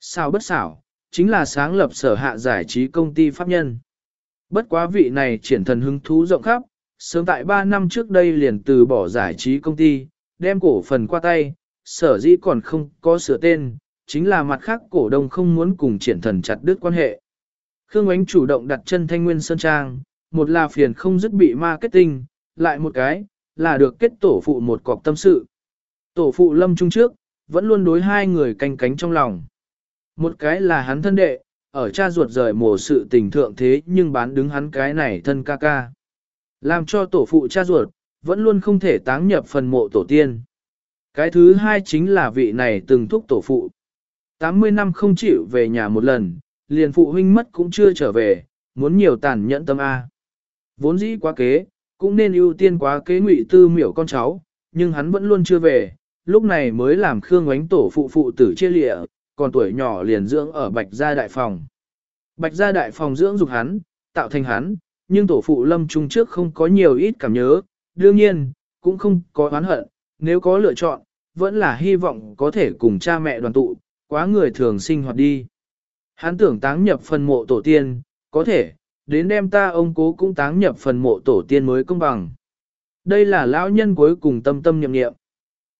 Sao bất xảo, chính là sáng lập sở hạ giải trí công ty pháp nhân. Bất quá vị này triển thần hứng thú rộng khắp, sớm tại 3 năm trước đây liền từ bỏ giải trí công ty, đem cổ phần qua tay, sở dĩ còn không có sửa tên, chính là mặt khác cổ đông không muốn cùng triển thần chặt đứt quan hệ. Khương Ánh chủ động đặt chân thanh nguyên sơn trang, một là phiền không dứt bị marketing, lại một cái, là được kết tổ phụ một cọc tâm sự. Tổ phụ lâm trung trước, vẫn luôn đối hai người canh cánh trong lòng. Một cái là hắn thân đệ, ở cha ruột rời mổ sự tình thượng thế nhưng bán đứng hắn cái này thân ca ca. Làm cho tổ phụ cha ruột, vẫn luôn không thể táng nhập phần mộ tổ tiên. Cái thứ hai chính là vị này từng thúc tổ phụ. 80 năm không chịu về nhà một lần, liền phụ huynh mất cũng chưa trở về, muốn nhiều tàn nhẫn tâm A. Vốn dĩ quá kế, cũng nên ưu tiên quá kế ngụy tư miểu con cháu, nhưng hắn vẫn luôn chưa về, lúc này mới làm Khương Ngoánh tổ phụ phụ tử chia lịa, còn tuổi nhỏ liền dưỡng ở Bạch Gia Đại Phòng. Bạch Gia Đại Phòng dưỡng dục hắn, tạo thành hắn, nhưng tổ phụ lâm trung trước không có nhiều ít cảm nhớ, đương nhiên, cũng không có oán hận, nếu có lựa chọn, vẫn là hy vọng có thể cùng cha mẹ đoàn tụ, quá người thường sinh hoạt đi. Hắn tưởng táng nhập phần mộ tổ tiên, có thể, đến đem ta ông cố cũng táng nhập phần mộ tổ tiên mới công bằng. Đây là lão nhân cuối cùng tâm tâm nhậm nghiệm.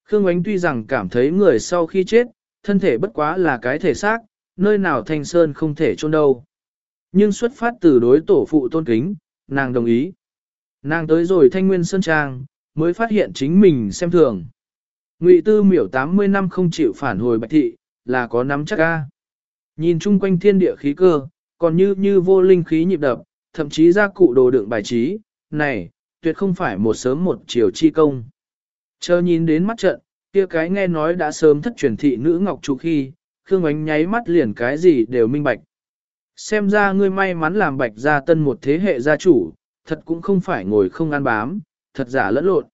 Khương Ánh tuy rằng cảm thấy người sau khi chết, thân thể bất quá là cái thể xác, nơi nào thanh sơn không thể chôn đâu. Nhưng xuất phát từ đối tổ phụ tôn kính, nàng đồng ý. Nàng tới rồi thanh nguyên sơn trang, mới phát hiện chính mình xem thường. Ngụy tư miểu 80 năm không chịu phản hồi bạch thị, là có nắm chắc ca. Nhìn chung quanh thiên địa khí cơ, còn như như vô linh khí nhịp đập, thậm chí ra cụ đồ đựng bài trí, này, tuyệt không phải một sớm một chiều chi công. Chờ nhìn đến mắt trận, kia cái nghe nói đã sớm thất truyền thị nữ ngọc trụ khi, Khương Ánh nháy mắt liền cái gì đều minh bạch. Xem ra ngươi may mắn làm bạch gia tân một thế hệ gia chủ, thật cũng không phải ngồi không ăn bám, thật giả lẫn lộn.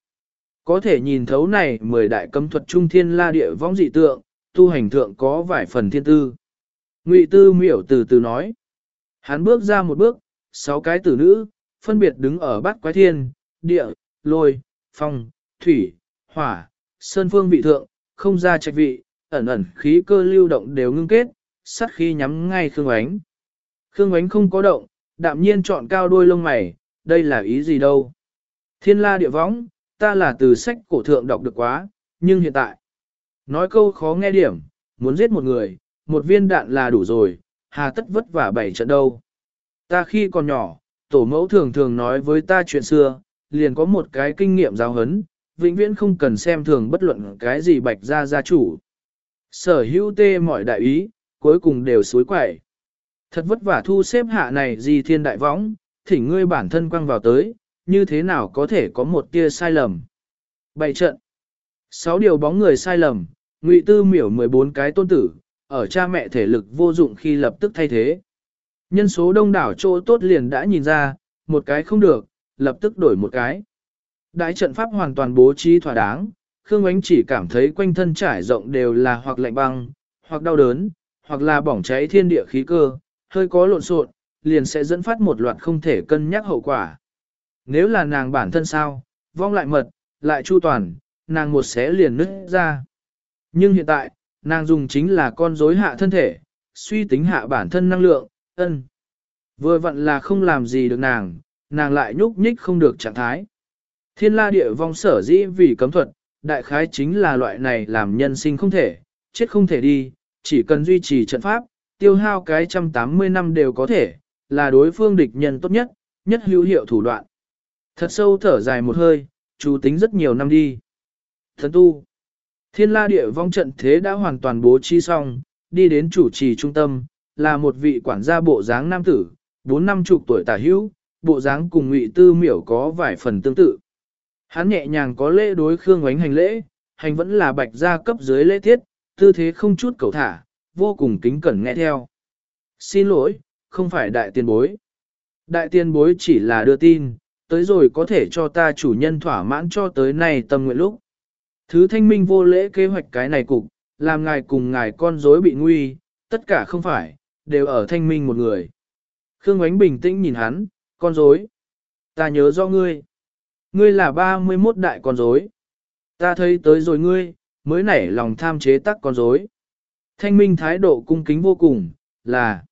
Có thể nhìn thấu này mười đại cấm thuật trung thiên la địa vong dị tượng, tu hành thượng có vài phần thiên tư. Ngụy tư miểu từ từ nói. Hắn bước ra một bước, sáu cái tử nữ, phân biệt đứng ở bát quái thiên, địa, lôi, phong, thủy, hỏa, sơn phương vị thượng, không ra trạch vị, ẩn ẩn khí cơ lưu động đều ngưng kết, sát khi nhắm ngay Khương Ánh. Khương Ánh không có động, đạm nhiên chọn cao đôi lông mày, đây là ý gì đâu. Thiên la địa võng, ta là từ sách cổ thượng đọc được quá, nhưng hiện tại, nói câu khó nghe điểm, muốn giết một người, một viên đạn là đủ rồi, hà tất vất vả bảy trận đâu. Ta khi còn nhỏ, tổ mẫu thường thường nói với ta chuyện xưa, liền có một cái kinh nghiệm giáo hấn, vĩnh viễn không cần xem thường bất luận cái gì bạch ra gia chủ. Sở hữu tê mọi đại ý, cuối cùng đều suối quẩy. Thật vất vả thu xếp hạ này gì thiên đại võng, thỉnh ngươi bản thân quăng vào tới, như thế nào có thể có một tia sai lầm. Bảy trận. Sáu điều bóng người sai lầm, ngụy tư miểu 14 cái tôn tử, ở cha mẹ thể lực vô dụng khi lập tức thay thế. Nhân số đông đảo chỗ tốt liền đã nhìn ra, một cái không được, lập tức đổi một cái. Đại trận pháp hoàn toàn bố trí thỏa đáng, Khương Ánh chỉ cảm thấy quanh thân trải rộng đều là hoặc lạnh băng, hoặc đau đớn, hoặc là bỏng cháy thiên địa khí cơ, hơi có lộn xộn, liền sẽ dẫn phát một loạt không thể cân nhắc hậu quả. Nếu là nàng bản thân sao, vong lại mật, lại chu toàn, nàng một xé liền nứt ra. Nhưng hiện tại, nàng dùng chính là con rối hạ thân thể, suy tính hạ bản thân năng lượng, ân. Vừa vặn là không làm gì được nàng, nàng lại nhúc nhích không được trạng thái. Thiên la địa vong sở dĩ vì cấm thuật, đại khái chính là loại này làm nhân sinh không thể, chết không thể đi, chỉ cần duy trì trận pháp, tiêu hao cái trăm tám mươi năm đều có thể, là đối phương địch nhân tốt nhất, nhất hữu hiệu thủ đoạn. Thật sâu thở dài một hơi, chú tính rất nhiều năm đi. Thần tu, thiên la địa vong trận thế đã hoàn toàn bố trí xong, đi đến chủ trì trung tâm, là một vị quản gia bộ dáng nam tử, bốn năm chục tuổi tả hữu, bộ dáng cùng ngụy tư miểu có vài phần tương tự. Hắn nhẹ nhàng có lễ đối Khương Ngoánh hành lễ, hành vẫn là bạch gia cấp dưới lễ tiết, tư thế không chút cầu thả, vô cùng kính cẩn nghe theo. Xin lỗi, không phải đại tiền bối. Đại tiền bối chỉ là đưa tin, tới rồi có thể cho ta chủ nhân thỏa mãn cho tới nay tâm nguyện lúc. Thứ thanh minh vô lễ kế hoạch cái này cục, làm ngài cùng ngài con rối bị nguy, tất cả không phải, đều ở thanh minh một người. Khương Ngoánh bình tĩnh nhìn hắn, con rối, ta nhớ do ngươi. Ngươi là 31 đại con rối. Ta thấy tới rồi ngươi, mới nảy lòng tham chế tắc con rối. Thanh minh thái độ cung kính vô cùng, là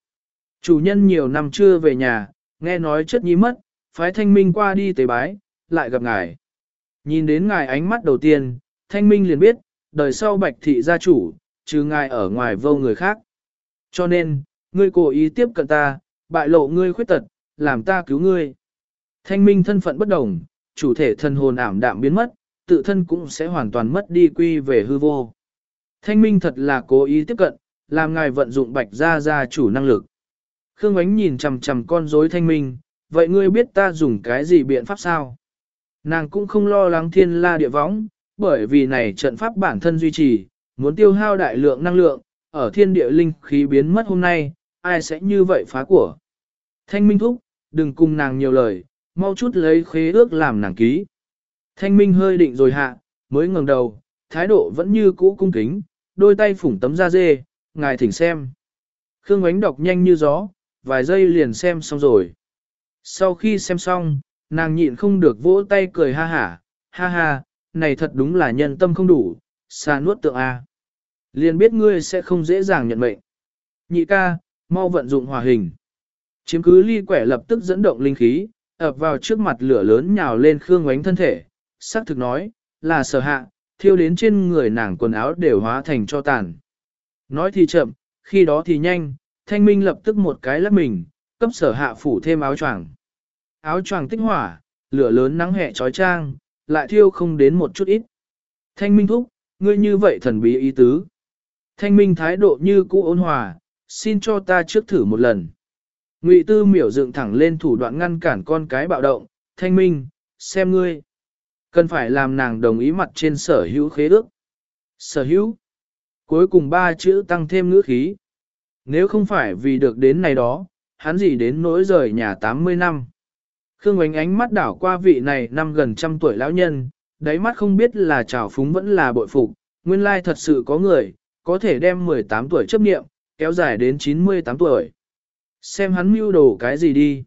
chủ nhân nhiều năm chưa về nhà, nghe nói chất nhí mất, phái thanh minh qua đi tế bái, lại gặp ngài. Nhìn đến ngài ánh mắt đầu tiên, thanh minh liền biết, đời sau bạch thị gia chủ, trừ ngài ở ngoài vô người khác. Cho nên, ngươi cố ý tiếp cận ta, bại lộ ngươi khuyết tật, làm ta cứu ngươi. Thanh minh thân phận bất đồng, chủ thể thân hồn ảm đạm biến mất, tự thân cũng sẽ hoàn toàn mất đi quy về hư vô. Thanh minh thật là cố ý tiếp cận, làm ngài vận dụng bạch gia gia chủ năng lực. Khương Ánh nhìn chằm chằm con rối thanh minh, vậy ngươi biết ta dùng cái gì biện pháp sao? Nàng cũng không lo lắng thiên la địa võng, bởi vì này trận pháp bản thân duy trì, muốn tiêu hao đại lượng năng lượng, ở thiên địa linh khí biến mất hôm nay, ai sẽ như vậy phá của. Thanh minh thúc, đừng cùng nàng nhiều lời, mau chút lấy khế ước làm nàng ký. Thanh minh hơi định rồi hạ, mới ngẩng đầu, thái độ vẫn như cũ cung kính, đôi tay phủng tấm da dê, ngài thỉnh xem. Khương ánh đọc nhanh như gió, vài giây liền xem xong rồi. Sau khi xem xong, nàng nhịn không được vỗ tay cười ha hả, ha ha, này thật đúng là nhân tâm không đủ, xa nuốt tượng A. Liền biết ngươi sẽ không dễ dàng nhận mệnh. Nhị ca, mau vận dụng hòa hình. Chiếm cứ ly quẻ lập tức dẫn động linh khí, ập vào trước mặt lửa lớn nhào lên Khương Ngoánh thân thể, xác thực nói, là sở hạ, thiêu đến trên người nàng quần áo đều hóa thành cho tàn. Nói thì chậm, khi đó thì nhanh, thanh minh lập tức một cái lắp mình, cấp sở hạ phủ thêm áo choàng. Áo choàng tích hỏa, lửa lớn nắng hẹ trói trang, lại thiêu không đến một chút ít. Thanh minh thúc, ngươi như vậy thần bí ý tứ. Thanh minh thái độ như cũ ôn hòa, xin cho ta trước thử một lần. Ngụy tư miểu dựng thẳng lên thủ đoạn ngăn cản con cái bạo động, thanh minh, xem ngươi. Cần phải làm nàng đồng ý mặt trên sở hữu khế ước. Sở hữu. Cuối cùng ba chữ tăng thêm ngữ khí. Nếu không phải vì được đến này đó, hắn gì đến nỗi rời nhà 80 năm. Khương Ngoánh ánh mắt đảo qua vị này năm gần trăm tuổi lão nhân, đáy mắt không biết là trào phúng vẫn là bội phục, nguyên lai thật sự có người, có thể đem 18 tuổi chấp nghiệm, kéo dài đến 98 tuổi. Xem hắn mưu đồ cái gì đi.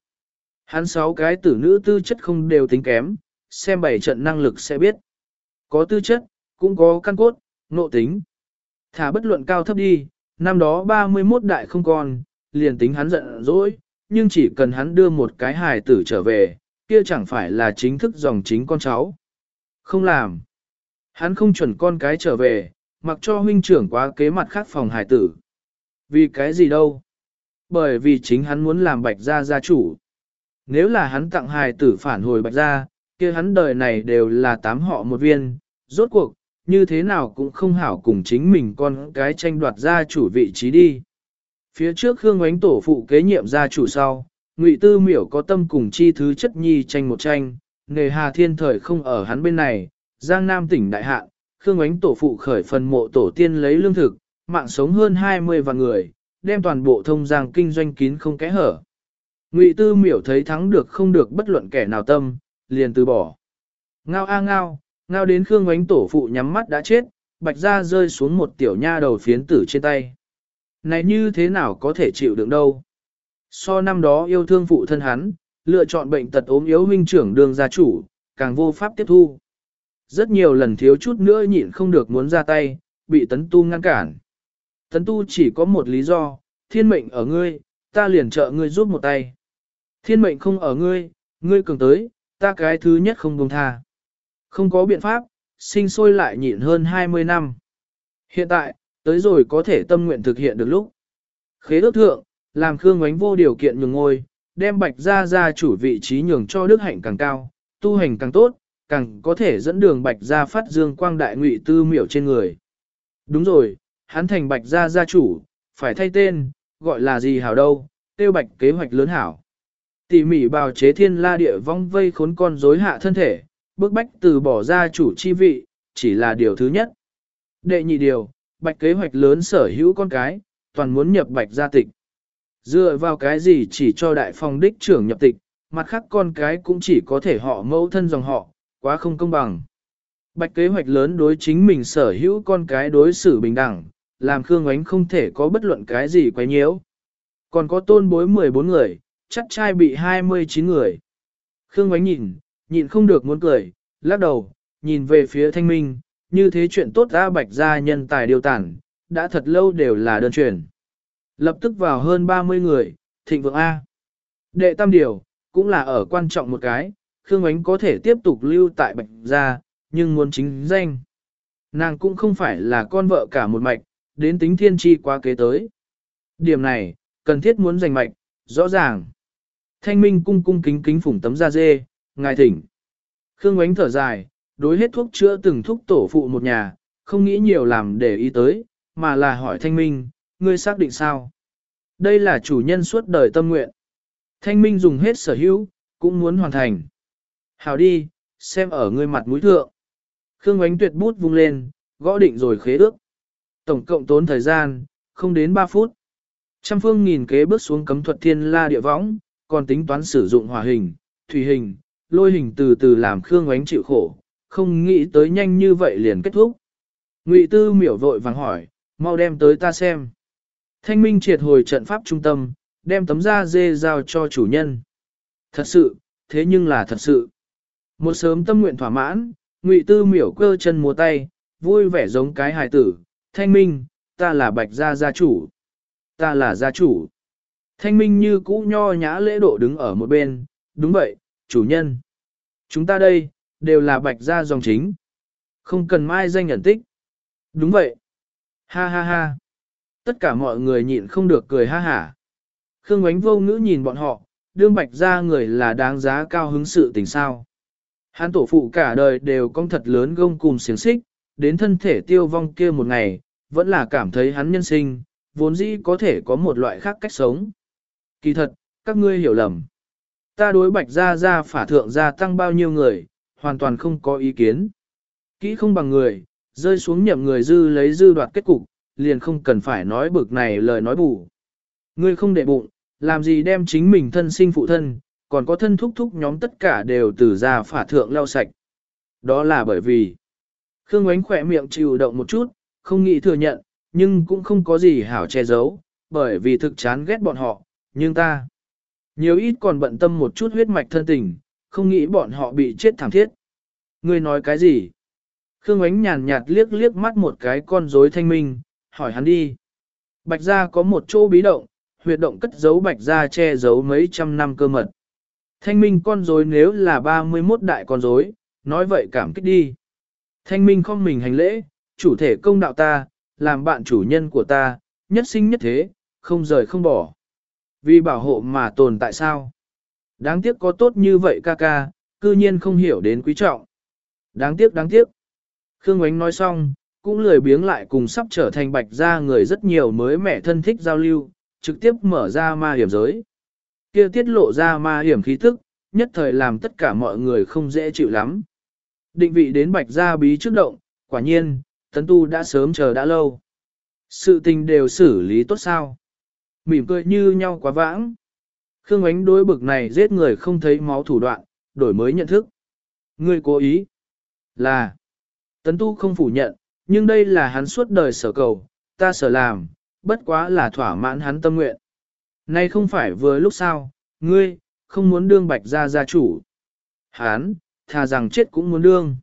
Hắn sáu cái tử nữ tư chất không đều tính kém, xem bảy trận năng lực sẽ biết. Có tư chất, cũng có căn cốt, nộ tính. Thả bất luận cao thấp đi, năm đó 31 đại không còn, liền tính hắn giận dỗi, nhưng chỉ cần hắn đưa một cái hài tử trở về, kia chẳng phải là chính thức dòng chính con cháu. Không làm. Hắn không chuẩn con cái trở về, mặc cho huynh trưởng quá kế mặt khác phòng hài tử. Vì cái gì đâu? bởi vì chính hắn muốn làm bạch gia gia chủ. Nếu là hắn tặng hài tử phản hồi bạch gia, kia hắn đời này đều là tám họ một viên, rốt cuộc, như thế nào cũng không hảo cùng chính mình con cái tranh đoạt gia chủ vị trí đi. Phía trước Khương Ngoánh tổ phụ kế nhiệm gia chủ sau, Ngụy Tư Miểu có tâm cùng chi thứ chất nhi tranh một tranh, nghề Hà Thiên thời không ở hắn bên này, Giang Nam tỉnh đại hạn, Khương Ngoánh tổ phụ khởi phần mộ tổ tiên lấy lương thực, mạng sống hơn 20 vạn người, đem toàn bộ thông giang kinh doanh kín không kẽ hở. Ngụy Tư Miểu thấy thắng được không được bất luận kẻ nào tâm, liền từ bỏ. Ngao a ngao, ngao đến Khương Ngoánh tổ phụ nhắm mắt đã chết, bạch ra rơi xuống một tiểu nha đầu phiến tử trên tay. Này như thế nào có thể chịu đựng đâu? So năm đó yêu thương phụ thân hắn, lựa chọn bệnh tật ốm yếu huynh trưởng đường gia chủ, càng vô pháp tiếp thu. Rất nhiều lần thiếu chút nữa nhịn không được muốn ra tay, bị tấn tu ngăn cản. Tấn tu chỉ có một lý do, thiên mệnh ở ngươi, ta liền trợ ngươi giúp một tay. Thiên mệnh không ở ngươi, ngươi cường tới, ta cái thứ nhất không buông tha. Không có biện pháp, sinh sôi lại nhịn hơn 20 năm. Hiện tại, tới rồi có thể tâm nguyện thực hiện được lúc. Khế ước thượng, làm Khương Ngoánh vô điều kiện nhường ngôi, đem bạch ra ra chủ vị trí nhường cho đức hạnh càng cao, tu hành càng tốt, càng có thể dẫn đường bạch ra phát dương quang đại ngụy tư miểu trên người. Đúng rồi, hắn thành bạch gia gia chủ, phải thay tên, gọi là gì hảo đâu, tiêu bạch kế hoạch lớn hảo. Tỉ mỉ bào chế thiên la địa vong vây khốn con rối hạ thân thể, bước bách từ bỏ gia chủ chi vị, chỉ là điều thứ nhất. Đệ nhị điều, bạch kế hoạch lớn sở hữu con cái, toàn muốn nhập bạch gia tịch. Dựa vào cái gì chỉ cho đại phong đích trưởng nhập tịch, mặt khác con cái cũng chỉ có thể họ mẫu thân dòng họ, quá không công bằng. Bạch kế hoạch lớn đối chính mình sở hữu con cái đối xử bình đẳng, làm Khương Ánh không thể có bất luận cái gì quấy nhiễu. Còn có tôn bối 14 người, chắc trai bị 29 người. Khương Ánh nhìn, nhìn không được muốn cười, lắc đầu, nhìn về phía thanh minh, như thế chuyện tốt ra bạch gia nhân tài điều tản, đã thật lâu đều là đơn truyền. Lập tức vào hơn 30 người, thịnh vượng A. Đệ tam điều, cũng là ở quan trọng một cái, Khương Ánh có thể tiếp tục lưu tại bạch gia, nhưng muốn chính danh. Nàng cũng không phải là con vợ cả một mạch, đến tính thiên tri qua kế tới. Điểm này, cần thiết muốn giành mạch, rõ ràng. Thanh minh cung cung kính kính phủng tấm da dê, ngài thỉnh. Khương ánh thở dài, đối hết thuốc chữa từng thuốc tổ phụ một nhà, không nghĩ nhiều làm để ý tới, mà là hỏi thanh minh, ngươi xác định sao? Đây là chủ nhân suốt đời tâm nguyện. Thanh minh dùng hết sở hữu, cũng muốn hoàn thành. Hào đi, xem ở ngươi mặt mũi thượng. Khương ánh tuyệt bút vung lên, gõ định rồi khế ước. Tổng cộng tốn thời gian, không đến 3 phút. Trăm phương nghìn kế bước xuống cấm thuật thiên la địa võng, còn tính toán sử dụng hỏa hình, thủy hình, lôi hình từ từ làm Khương ánh chịu khổ, không nghĩ tới nhanh như vậy liền kết thúc. Ngụy Tư miểu vội vàng hỏi, mau đem tới ta xem. Thanh minh triệt hồi trận pháp trung tâm, đem tấm da dê giao cho chủ nhân. Thật sự, thế nhưng là thật sự. Một sớm tâm nguyện thỏa mãn, Ngụy Tư miểu cơ chân múa tay, vui vẻ giống cái hài tử, thanh minh, ta là bạch gia gia chủ. Ta là gia chủ. Thanh minh như cũ nho nhã lễ độ đứng ở một bên, đúng vậy, chủ nhân. Chúng ta đây, đều là bạch gia dòng chính. Không cần mai danh nhận tích. Đúng vậy. Ha ha ha. Tất cả mọi người nhịn không được cười ha hả. Khương ánh vô ngữ nhìn bọn họ, đương bạch gia người là đáng giá cao hứng sự tình sao. Hắn tổ phụ cả đời đều công thật lớn gông cùng xiềng xích, đến thân thể tiêu vong kia một ngày, vẫn là cảm thấy hắn nhân sinh, vốn dĩ có thể có một loại khác cách sống. Kỳ thật, các ngươi hiểu lầm. Ta đối bạch gia gia phả thượng gia tăng bao nhiêu người, hoàn toàn không có ý kiến. Kỹ không bằng người, rơi xuống nhậm người dư lấy dư đoạt kết cục, liền không cần phải nói bực này lời nói bù. Ngươi không để bụng, làm gì đem chính mình thân sinh phụ thân, còn có thân thúc thúc nhóm tất cả đều từ ra phả thượng leo sạch. Đó là bởi vì, Khương Ngoánh khỏe miệng chịu động một chút, không nghĩ thừa nhận, nhưng cũng không có gì hảo che giấu, bởi vì thực chán ghét bọn họ, nhưng ta nhiều ít còn bận tâm một chút huyết mạch thân tình, không nghĩ bọn họ bị chết thảm thiết. Ngươi nói cái gì? Khương Ánh nhàn nhạt liếc liếc mắt một cái con rối thanh minh, hỏi hắn đi. Bạch gia có một chỗ bí động, huyệt động cất giấu bạch gia che giấu mấy trăm năm cơ mật. Thanh minh con rối nếu là 31 đại con rối, nói vậy cảm kích đi. Thanh minh không mình hành lễ, chủ thể công đạo ta, làm bạn chủ nhân của ta, nhất sinh nhất thế, không rời không bỏ. Vì bảo hộ mà tồn tại sao? Đáng tiếc có tốt như vậy ca ca, cư nhiên không hiểu đến quý trọng. Đáng tiếc đáng tiếc. Khương Ngoánh nói xong, cũng lười biếng lại cùng sắp trở thành bạch gia người rất nhiều mới mẹ thân thích giao lưu, trực tiếp mở ra ma hiểm giới. Kia tiết lộ ra ma hiểm khí tức, nhất thời làm tất cả mọi người không dễ chịu lắm. Định vị đến bạch gia bí trước động, quả nhiên, tấn tu đã sớm chờ đã lâu. Sự tình đều xử lý tốt sao. Mỉm cười như nhau quá vãng. Khương ánh đối bực này giết người không thấy máu thủ đoạn, đổi mới nhận thức. Ngươi cố ý là tấn tu không phủ nhận, nhưng đây là hắn suốt đời sở cầu, ta sở làm, bất quá là thỏa mãn hắn tâm nguyện. Nay không phải vừa lúc sao, ngươi, không muốn đương bạch gia gia chủ. Hắn, thà rằng chết cũng muốn đương.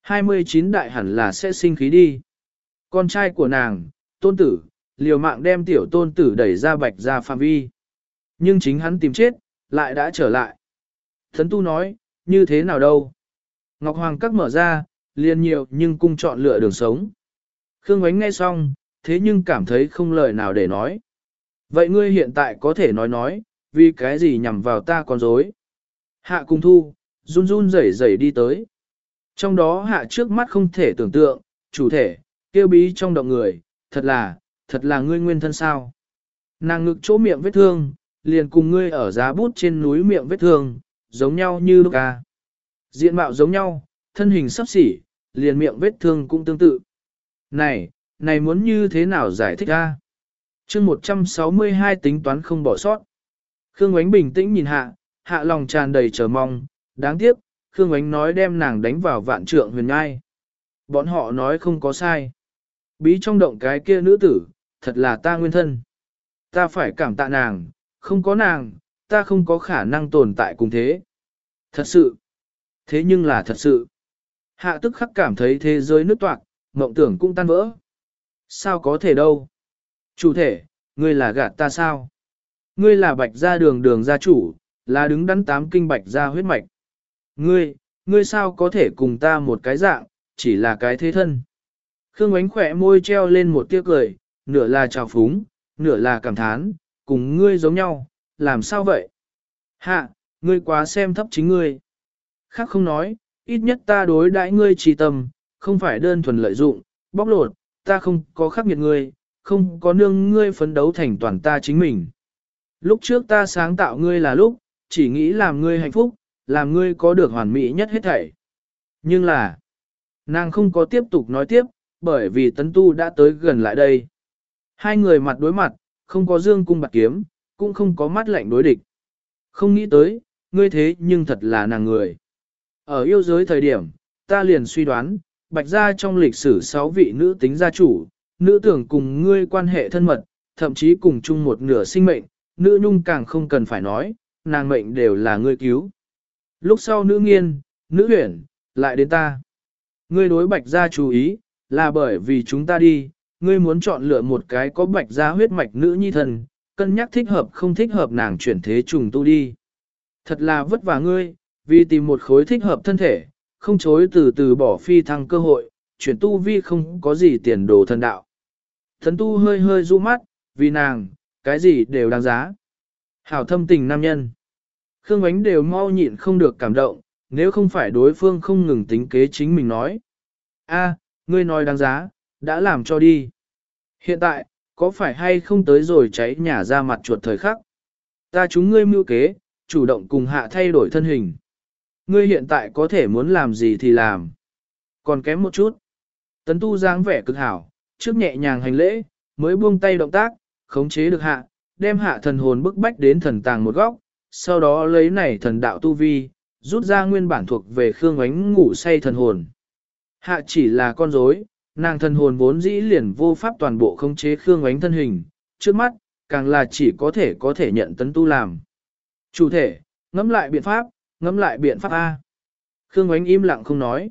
29 đại hẳn là sẽ sinh khí đi. Con trai của nàng, tôn tử, liều mạng đem tiểu tôn tử đẩy ra bạch ra phạm vi. Nhưng chính hắn tìm chết, lại đã trở lại. Thấn tu nói, như thế nào đâu? Ngọc Hoàng các mở ra, liền nhiều nhưng cung chọn lựa đường sống. Khương Ánh nghe xong, thế nhưng cảm thấy không lời nào để nói. Vậy ngươi hiện tại có thể nói nói, vì cái gì nhằm vào ta con dối? Hạ cung thu, run run rẩy rẩy đi tới. Trong đó hạ trước mắt không thể tưởng tượng, chủ thể, kêu bí trong động người, thật là, thật là ngươi nguyên thân sao. Nàng ngực chỗ miệng vết thương, liền cùng ngươi ở giá bút trên núi miệng vết thương, giống nhau như lúc ca. Diện mạo giống nhau, thân hình sắp xỉ, liền miệng vết thương cũng tương tự. Này, này muốn như thế nào giải thích a? chương 162 tính toán không bỏ sót. Khương ánh bình tĩnh nhìn hạ, hạ lòng tràn đầy chờ mong, đáng tiếc, Khương ánh nói đem nàng đánh vào vạn trượng huyền ngai. Bọn họ nói không có sai. Bí trong động cái kia nữ tử, thật là ta nguyên thân. Ta phải cảm tạ nàng, không có nàng, ta không có khả năng tồn tại cùng thế. Thật sự. Thế nhưng là thật sự. Hạ tức khắc cảm thấy thế giới nước toạc, mộng tưởng cũng tan vỡ. Sao có thể đâu? Chủ thể, ngươi là gạt ta sao? Ngươi là bạch gia đường đường gia chủ, là đứng đắn tám kinh bạch gia huyết mạch. Ngươi, ngươi sao có thể cùng ta một cái dạng, chỉ là cái thế thân. Khương ánh khỏe môi treo lên một tia cười, nửa là trào phúng, nửa là cảm thán, cùng ngươi giống nhau, làm sao vậy? Hạ, ngươi quá xem thấp chính ngươi. Khác không nói, ít nhất ta đối đãi ngươi trì tâm, không phải đơn thuần lợi dụng, bóc lột, ta không có khắc nghiệt ngươi, không có nương ngươi phấn đấu thành toàn ta chính mình. Lúc trước ta sáng tạo ngươi là lúc, chỉ nghĩ làm ngươi hạnh phúc, làm ngươi có được hoàn mỹ nhất hết thảy. Nhưng là, nàng không có tiếp tục nói tiếp, bởi vì tấn tu đã tới gần lại đây. Hai người mặt đối mặt, không có dương cung bạc kiếm, cũng không có mắt lạnh đối địch. Không nghĩ tới, ngươi thế nhưng thật là nàng người. Ở yêu giới thời điểm, ta liền suy đoán, bạch gia trong lịch sử sáu vị nữ tính gia chủ, nữ tưởng cùng ngươi quan hệ thân mật, thậm chí cùng chung một nửa sinh mệnh, nữ nhung càng không cần phải nói, nàng mệnh đều là ngươi cứu. Lúc sau nữ nghiên, nữ huyển, lại đến ta. Ngươi đối bạch gia chú ý, là bởi vì chúng ta đi, ngươi muốn chọn lựa một cái có bạch gia huyết mạch nữ nhi thần, cân nhắc thích hợp không thích hợp nàng chuyển thế trùng tu đi. Thật là vất vả ngươi, vì tìm một khối thích hợp thân thể, không chối từ từ bỏ phi thăng cơ hội, chuyển tu vi không có gì tiền đồ thần đạo. Thần tu hơi hơi du mắt, vì nàng, cái gì đều đáng giá. Hảo thâm tình nam nhân. Khương ánh đều mau nhịn không được cảm động, nếu không phải đối phương không ngừng tính kế chính mình nói. a ngươi nói đáng giá, đã làm cho đi. Hiện tại, có phải hay không tới rồi cháy nhà ra mặt chuột thời khắc? Ta chúng ngươi mưu kế, chủ động cùng hạ thay đổi thân hình. Ngươi hiện tại có thể muốn làm gì thì làm. Còn kém một chút. Tấn tu dáng vẻ cực hảo, trước nhẹ nhàng hành lễ, mới buông tay động tác, khống chế được hạ, đem hạ thần hồn bức bách đến thần tàng một góc, sau đó lấy này thần đạo tu vi, rút ra nguyên bản thuộc về Khương ánh ngủ say thần hồn. Hạ chỉ là con rối, nàng thần hồn vốn dĩ liền vô pháp toàn bộ khống chế Khương ánh thân hình, trước mắt, càng là chỉ có thể có thể nhận tấn tu làm. Chủ thể, ngẫm lại biện pháp, ngẫm lại biện pháp A. Khương ánh im lặng không nói.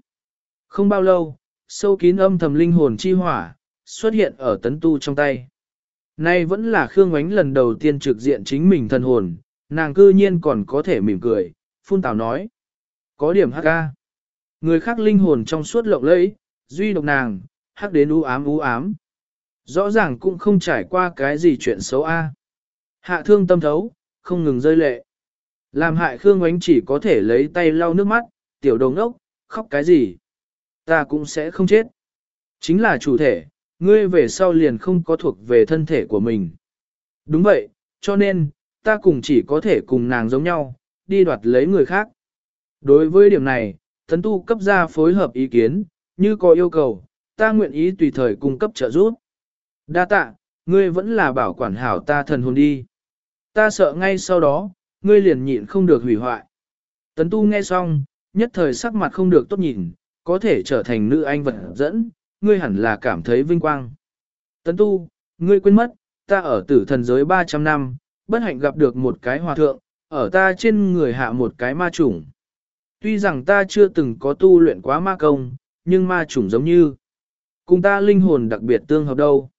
Không bao lâu, sâu kín âm thầm linh hồn chi hỏa, xuất hiện ở tấn tu trong tay. Nay vẫn là Khương ánh lần đầu tiên trực diện chính mình thần hồn, nàng cư nhiên còn có thể mỉm cười, phun tào nói. Có điểm hắc ca. Người khác linh hồn trong suốt lộng lẫy, duy độc nàng, hắc đến u ám u ám. Rõ ràng cũng không trải qua cái gì chuyện xấu a. Hạ thương tâm thấu, không ngừng rơi lệ. Làm hại Khương Oánh chỉ có thể lấy tay lau nước mắt, tiểu đồng ốc, khóc cái gì? Ta cũng sẽ không chết. Chính là chủ thể, ngươi về sau liền không có thuộc về thân thể của mình. Đúng vậy, cho nên, ta cùng chỉ có thể cùng nàng giống nhau, đi đoạt lấy người khác. Đối với điểm này, tấn tu cấp ra phối hợp ý kiến, như có yêu cầu, ta nguyện ý tùy thời cung cấp trợ giúp. Đa tạ, ngươi vẫn là bảo quản hảo ta thần hồn đi. Ta sợ ngay sau đó, ngươi liền nhịn không được hủy hoại. Tấn tu nghe xong, nhất thời sắc mặt không được tốt nhìn, có thể trở thành nữ anh vật dẫn, ngươi hẳn là cảm thấy vinh quang. Tấn tu, ngươi quên mất, ta ở tử thần giới 300 năm, bất hạnh gặp được một cái hòa thượng, ở ta trên người hạ một cái ma chủng. Tuy rằng ta chưa từng có tu luyện quá ma công, nhưng ma chủng giống như, cùng ta linh hồn đặc biệt tương hợp đâu.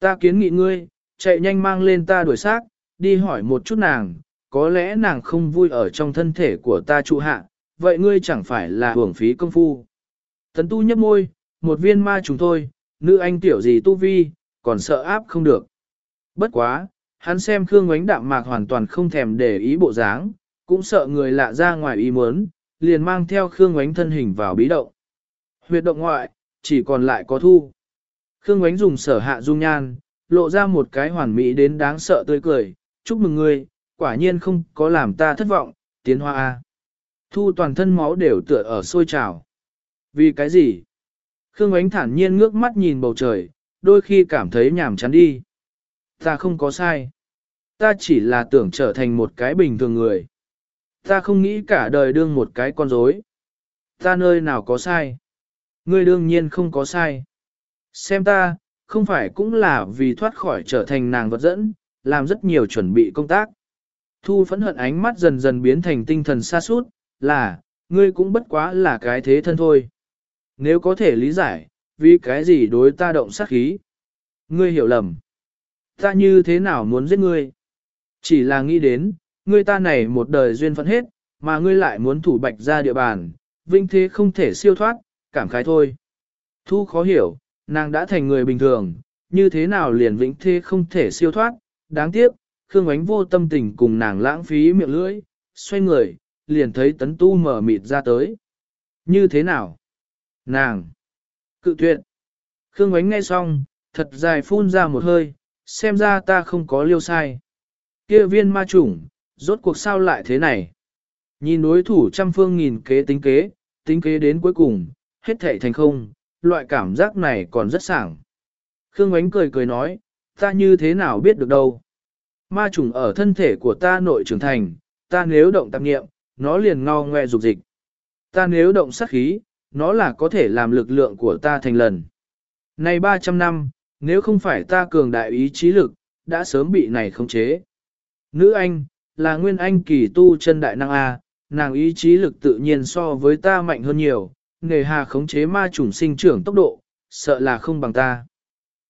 Ta kiến nghị ngươi, chạy nhanh mang lên ta đuổi xác, đi hỏi một chút nàng, có lẽ nàng không vui ở trong thân thể của ta trụ hạ, vậy ngươi chẳng phải là hưởng phí công phu. Tấn tu nhấp môi, một viên ma chúng thôi, nữ anh tiểu gì tu vi, còn sợ áp không được. Bất quá, hắn xem Khương Ngoánh đạm mạc hoàn toàn không thèm để ý bộ dáng, cũng sợ người lạ ra ngoài ý muốn, liền mang theo Khương Ngoánh thân hình vào bí động. Huyệt động ngoại, chỉ còn lại có thu. Khương Ngoánh dùng sở hạ dung nhan, lộ ra một cái hoàn mỹ đến đáng sợ tươi cười, chúc mừng ngươi, quả nhiên không có làm ta thất vọng, tiến hoa A. Thu toàn thân máu đều tựa ở sôi trào. Vì cái gì? Khương Ngoánh thản nhiên ngước mắt nhìn bầu trời, đôi khi cảm thấy nhàm chán đi. Ta không có sai. Ta chỉ là tưởng trở thành một cái bình thường người. Ta không nghĩ cả đời đương một cái con rối. Ta nơi nào có sai. Ngươi đương nhiên không có sai. Xem ta, không phải cũng là vì thoát khỏi trở thành nàng vật dẫn, làm rất nhiều chuẩn bị công tác. Thu phẫn hận ánh mắt dần dần biến thành tinh thần xa suốt, là, ngươi cũng bất quá là cái thế thân thôi. Nếu có thể lý giải, vì cái gì đối ta động sát khí? Ngươi hiểu lầm. Ta như thế nào muốn giết ngươi? Chỉ là nghĩ đến, ngươi ta này một đời duyên phận hết, mà ngươi lại muốn thủ bạch ra địa bàn, vinh thế không thể siêu thoát, cảm khái thôi. Thu khó hiểu, nàng đã thành người bình thường, như thế nào liền vĩnh thế không thể siêu thoát, đáng tiếc, Khương Ánh vô tâm tình cùng nàng lãng phí miệng lưỡi, xoay người, liền thấy tấn tu mở mịt ra tới. Như thế nào? Nàng! Cự tuyệt! Khương Ánh nghe xong, thật dài phun ra một hơi, xem ra ta không có liêu sai. kia viên ma chủng, rốt cuộc sao lại thế này? Nhìn đối thủ trăm phương nghìn kế tính kế, tính kế đến cuối cùng, hết thể thành không, loại cảm giác này còn rất sảng. Khương Ánh cười cười nói, ta như thế nào biết được đâu. Ma trùng ở thân thể của ta nội trưởng thành, ta nếu động tạp nghiệm, nó liền ngao ngoe dục dịch. Ta nếu động sát khí, nó là có thể làm lực lượng của ta thành lần. Này 300 năm, nếu không phải ta cường đại ý chí lực, đã sớm bị này khống chế. Nữ anh, là nguyên anh kỳ tu chân đại năng A, nàng ý chí lực tự nhiên so với ta mạnh hơn nhiều, nghề hà khống chế ma trùng sinh trưởng tốc độ, sợ là không bằng ta.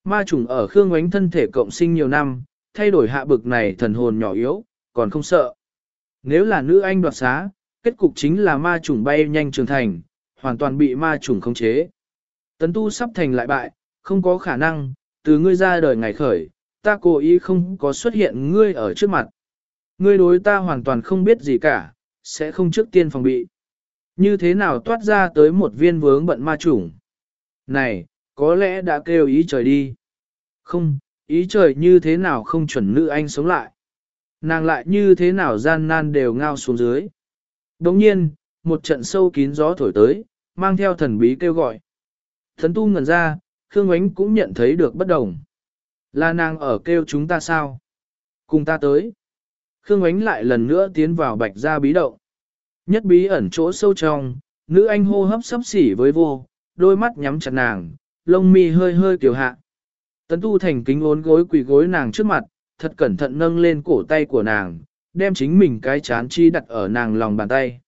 Ma trùng ở Khương Ngoánh thân thể cộng sinh nhiều năm, thay đổi hạ bực này thần hồn nhỏ yếu, còn không sợ. Nếu là nữ anh đoạt xá, kết cục chính là ma trùng bay nhanh trưởng thành, hoàn toàn bị ma trùng khống chế. Tấn tu sắp thành lại bại, không có khả năng, từ ngươi ra đời ngày khởi, ta cố ý không có xuất hiện ngươi ở trước mặt. Ngươi đối ta hoàn toàn không biết gì cả, sẽ không trước tiên phòng bị. Như thế nào toát ra tới một viên vướng bận ma trùng? Này, có lẽ đã kêu ý trời đi. Không, ý trời như thế nào không chuẩn nữ anh sống lại. Nàng lại như thế nào gian nan đều ngao xuống dưới. Đồng nhiên, một trận sâu kín gió thổi tới, mang theo thần bí kêu gọi. Thần tu ngẩn ra, Khương Ánh cũng nhận thấy được bất đồng. Là nàng ở kêu chúng ta sao? Cùng ta tới. Khương Ánh lại lần nữa tiến vào bạch gia bí động. Nhất bí ẩn chỗ sâu trong, nữ anh hô hấp sấp xỉ với vô, đôi mắt nhắm chặt nàng, lông mi hơi hơi tiểu hạ. Tấn tu thành kính ốn gối quỳ gối nàng trước mặt, thật cẩn thận nâng lên cổ tay của nàng, đem chính mình cái chán chi đặt ở nàng lòng bàn tay.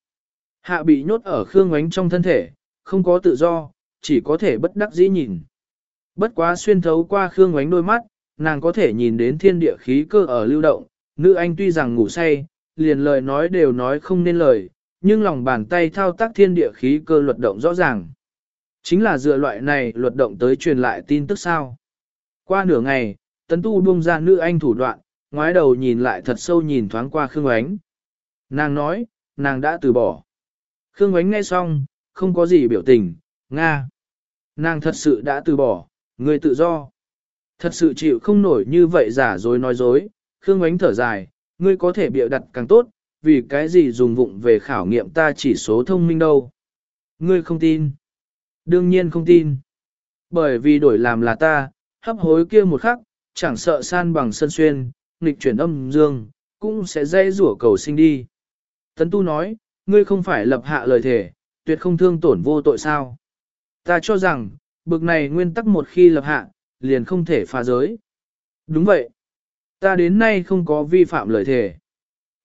Hạ bị nhốt ở khương ánh trong thân thể, không có tự do, chỉ có thể bất đắc dĩ nhìn. Bất quá xuyên thấu qua khương ánh đôi mắt, nàng có thể nhìn đến thiên địa khí cơ ở lưu động, nữ anh tuy rằng ngủ say, liền lời nói đều nói không nên lời, nhưng lòng bàn tay thao tác thiên địa khí cơ luật động rõ ràng. Chính là dựa loại này luật động tới truyền lại tin tức sao. Qua nửa ngày, tấn tu buông ra nữ anh thủ đoạn, ngoái đầu nhìn lại thật sâu nhìn thoáng qua Khương Ánh. Nàng nói, nàng đã từ bỏ. Khương Ánh nghe xong, không có gì biểu tình, Nga. Nàng thật sự đã từ bỏ, người tự do. Thật sự chịu không nổi như vậy giả dối nói dối, Khương Ánh thở dài, ngươi có thể bịa đặt càng tốt, vì cái gì dùng vụng về khảo nghiệm ta chỉ số thông minh đâu. Ngươi không tin. Đương nhiên không tin. Bởi vì đổi làm là ta, hấp hối kia một khắc, chẳng sợ san bằng sân xuyên, nghịch chuyển âm dương, cũng sẽ dây rủa cầu sinh đi. Tấn Tu nói, ngươi không phải lập hạ lời thể, tuyệt không thương tổn vô tội sao. Ta cho rằng, bực này nguyên tắc một khi lập hạ, liền không thể phá giới. Đúng vậy. Ta đến nay không có vi phạm lời thề.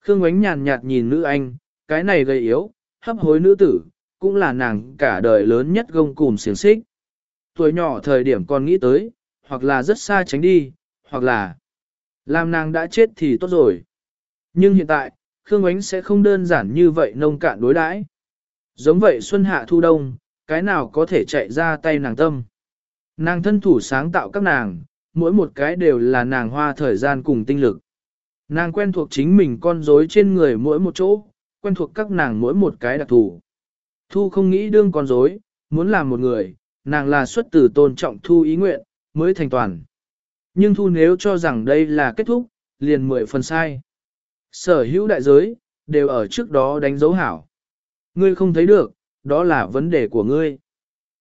Khương Ngoánh nhàn nhạt nhìn nữ anh, cái này gây yếu, hấp hối nữ tử, cũng là nàng cả đời lớn nhất gông cùm xiềng xích. Tuổi nhỏ thời điểm còn nghĩ tới, hoặc là rất xa tránh đi, hoặc là làm nàng đã chết thì tốt rồi. Nhưng hiện tại, Khương Ngoánh sẽ không đơn giản như vậy nông cạn đối đãi. Giống vậy xuân hạ thu đông, cái nào có thể chạy ra tay nàng tâm. Nàng thân thủ sáng tạo các nàng, mỗi một cái đều là nàng hoa thời gian cùng tinh lực. Nàng quen thuộc chính mình con rối trên người mỗi một chỗ, quen thuộc các nàng mỗi một cái đặc thù. Thu không nghĩ đương con rối, muốn làm một người, nàng là xuất từ tôn trọng thu ý nguyện, mới thành toàn. Nhưng thu nếu cho rằng đây là kết thúc, liền mười phần sai. Sở hữu đại giới, đều ở trước đó đánh dấu hảo. Ngươi không thấy được, đó là vấn đề của ngươi.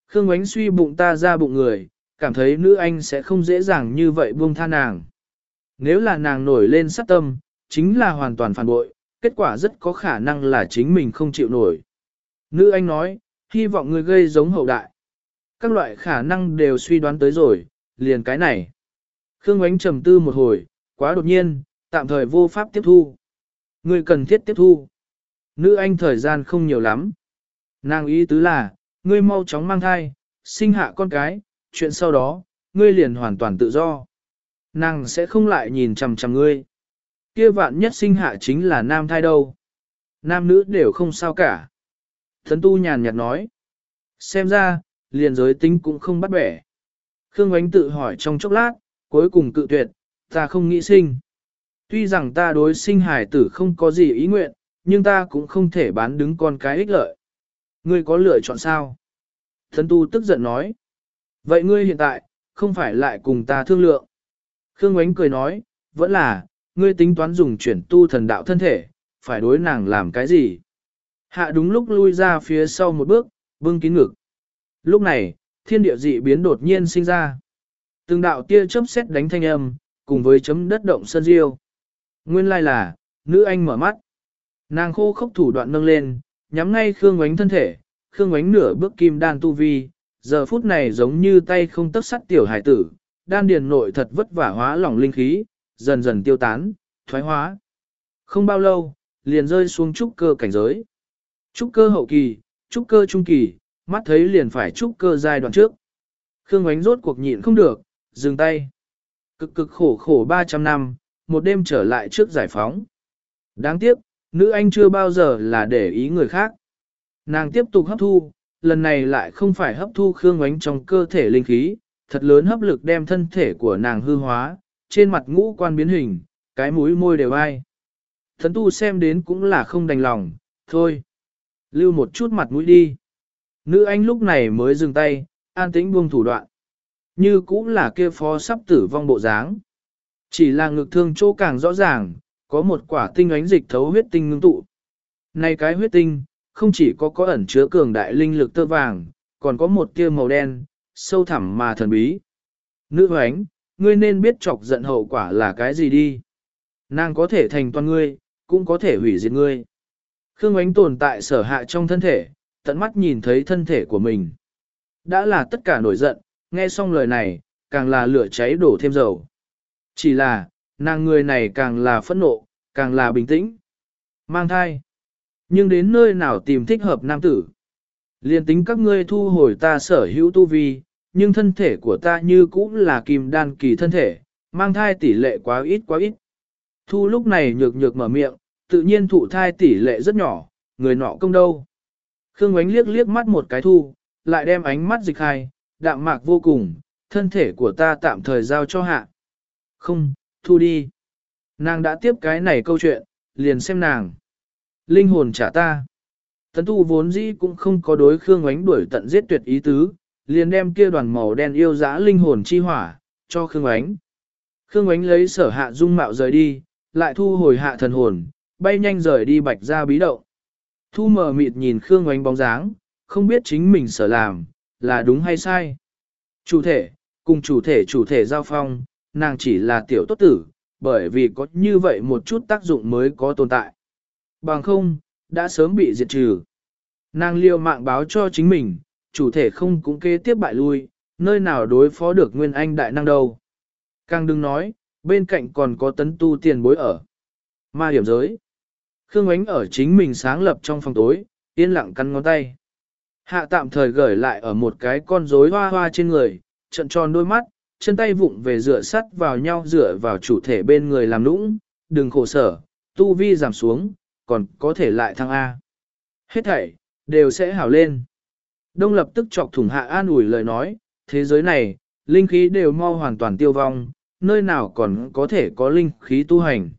Khương Ánh suy bụng ta ra bụng người, cảm thấy nữ anh sẽ không dễ dàng như vậy buông tha nàng. Nếu là nàng nổi lên sát tâm, chính là hoàn toàn phản bội, kết quả rất có khả năng là chính mình không chịu nổi. Nữ anh nói, hy vọng người gây giống hậu đại. Các loại khả năng đều suy đoán tới rồi, liền cái này. Khương Ánh trầm tư một hồi, quá đột nhiên, tạm thời vô pháp tiếp thu. Người cần thiết tiếp thu. Nữ anh thời gian không nhiều lắm. Nàng ý tứ là, ngươi mau chóng mang thai, sinh hạ con cái, chuyện sau đó, ngươi liền hoàn toàn tự do. Nàng sẽ không lại nhìn chằm chằm ngươi. Kia vạn nhất sinh hạ chính là nam thai đâu. Nam nữ đều không sao cả. Thấn tu nhàn nhạt nói. Xem ra, liền giới tính cũng không bắt bẻ. Khương Ánh tự hỏi trong chốc lát, cuối cùng cự tuyệt, ta không nghĩ sinh. Tuy rằng ta đối sinh hải tử không có gì ý nguyện, nhưng ta cũng không thể bán đứng con cái ích lợi. Ngươi có lựa chọn sao? Thấn tu tức giận nói. Vậy ngươi hiện tại, không phải lại cùng ta thương lượng. Khương Ngoánh cười nói, vẫn là, ngươi tính toán dùng chuyển tu thần đạo thân thể, phải đối nàng làm cái gì? Hạ đúng lúc lui ra phía sau một bước, bưng kín ngực. Lúc này, thiên địa dị biến đột nhiên sinh ra. Từng đạo tia chớp xét đánh thanh âm, cùng với chấm đất động sân diêu. Nguyên lai là, nữ anh mở mắt. Nàng khô khốc thủ đoạn nâng lên, nhắm ngay Khương Ngoánh thân thể, Khương Ngoánh nửa bước kim đan tu vi, giờ phút này giống như tay không tấc sắt tiểu hải tử, đan điền nội thật vất vả hóa lỏng linh khí, dần dần tiêu tán, thoái hóa. Không bao lâu, liền rơi xuống trúc cơ cảnh giới. Trúc cơ hậu kỳ, trúc cơ trung kỳ, mắt thấy liền phải trúc cơ giai đoạn trước. Khương Ngoánh rốt cuộc nhịn không được, dừng tay. Cực cực khổ khổ 300 năm, một đêm trở lại trước giải phóng. Đáng tiếc, nữ anh chưa bao giờ là để ý người khác. Nàng tiếp tục hấp thu, lần này lại không phải hấp thu khương ngoánh trong cơ thể linh khí, thật lớn hấp lực đem thân thể của nàng hư hóa, trên mặt ngũ quan biến hình, cái mũi môi đều ai. Thần tu xem đến cũng là không đành lòng, thôi. Lưu một chút mặt mũi đi. Nữ anh lúc này mới dừng tay, an tĩnh buông thủ đoạn. Như cũng là kia phó sắp tử vong bộ dáng. Chỉ là ngực thương chỗ càng rõ ràng, có một quả tinh ánh dịch thấu huyết tinh ngưng tụ. Này cái huyết tinh, không chỉ có có ẩn chứa cường đại linh lực tơ vàng, còn có một tia màu đen, sâu thẳm mà thần bí. Nữ hoánh, ngươi nên biết chọc giận hậu quả là cái gì đi. Nàng có thể thành toàn ngươi, cũng có thể hủy diệt ngươi. Khương ánh tồn tại sở hạ trong thân thể, tận mắt nhìn thấy thân thể của mình. Đã là tất cả nổi giận, nghe xong lời này, càng là lửa cháy đổ thêm dầu. Chỉ là, nàng người này càng là phẫn nộ, càng là bình tĩnh. Mang thai. Nhưng đến nơi nào tìm thích hợp nam tử. Liên tính các ngươi thu hồi ta sở hữu tu vi, nhưng thân thể của ta như cũng là kim đan kỳ thân thể, mang thai tỷ lệ quá ít quá ít. Thu lúc này nhược nhược mở miệng, tự nhiên thụ thai tỷ lệ rất nhỏ, người nọ công đâu. Khương ánh liếc liếc mắt một cái thu, lại đem ánh mắt dịch hai, đạm mạc vô cùng, thân thể của ta tạm thời giao cho hạ. Không, thu đi. Nàng đã tiếp cái này câu chuyện, liền xem nàng. Linh hồn trả ta. Tấn tu vốn dĩ cũng không có đối Khương Ngoánh đuổi tận giết tuyệt ý tứ, liền đem kia đoàn màu đen yêu dã linh hồn chi hỏa, cho Khương Ngoánh. Khương Ngoánh lấy sở hạ dung mạo rời đi, lại thu hồi hạ thần hồn, bay nhanh rời đi bạch ra bí động. Thu mờ mịt nhìn Khương Ngoánh bóng dáng, không biết chính mình sở làm, là đúng hay sai. Chủ thể, cùng chủ thể chủ thể giao phong, nàng chỉ là tiểu tốt tử, bởi vì có như vậy một chút tác dụng mới có tồn tại. Bằng không, đã sớm bị diệt trừ. Nàng liều mạng báo cho chính mình, chủ thể không cũng kế tiếp bại lui, nơi nào đối phó được nguyên anh đại năng đâu. Càng đừng nói, bên cạnh còn có tấn tu tiền bối ở. Ma hiểm giới. Khương ánh ở chính mình sáng lập trong phòng tối, yên lặng cắn ngón tay. Hạ tạm thời gửi lại ở một cái con rối hoa hoa trên người, trận tròn đôi mắt, chân tay vụng về dựa sắt vào nhau dựa vào chủ thể bên người làm nũng, đừng khổ sở, tu vi giảm xuống, còn có thể lại thăng A. Hết thảy, đều sẽ hảo lên. Đông lập tức chọc thủng hạ an ủi lời nói, thế giới này, linh khí đều mau hoàn toàn tiêu vong, nơi nào còn có thể có linh khí tu hành.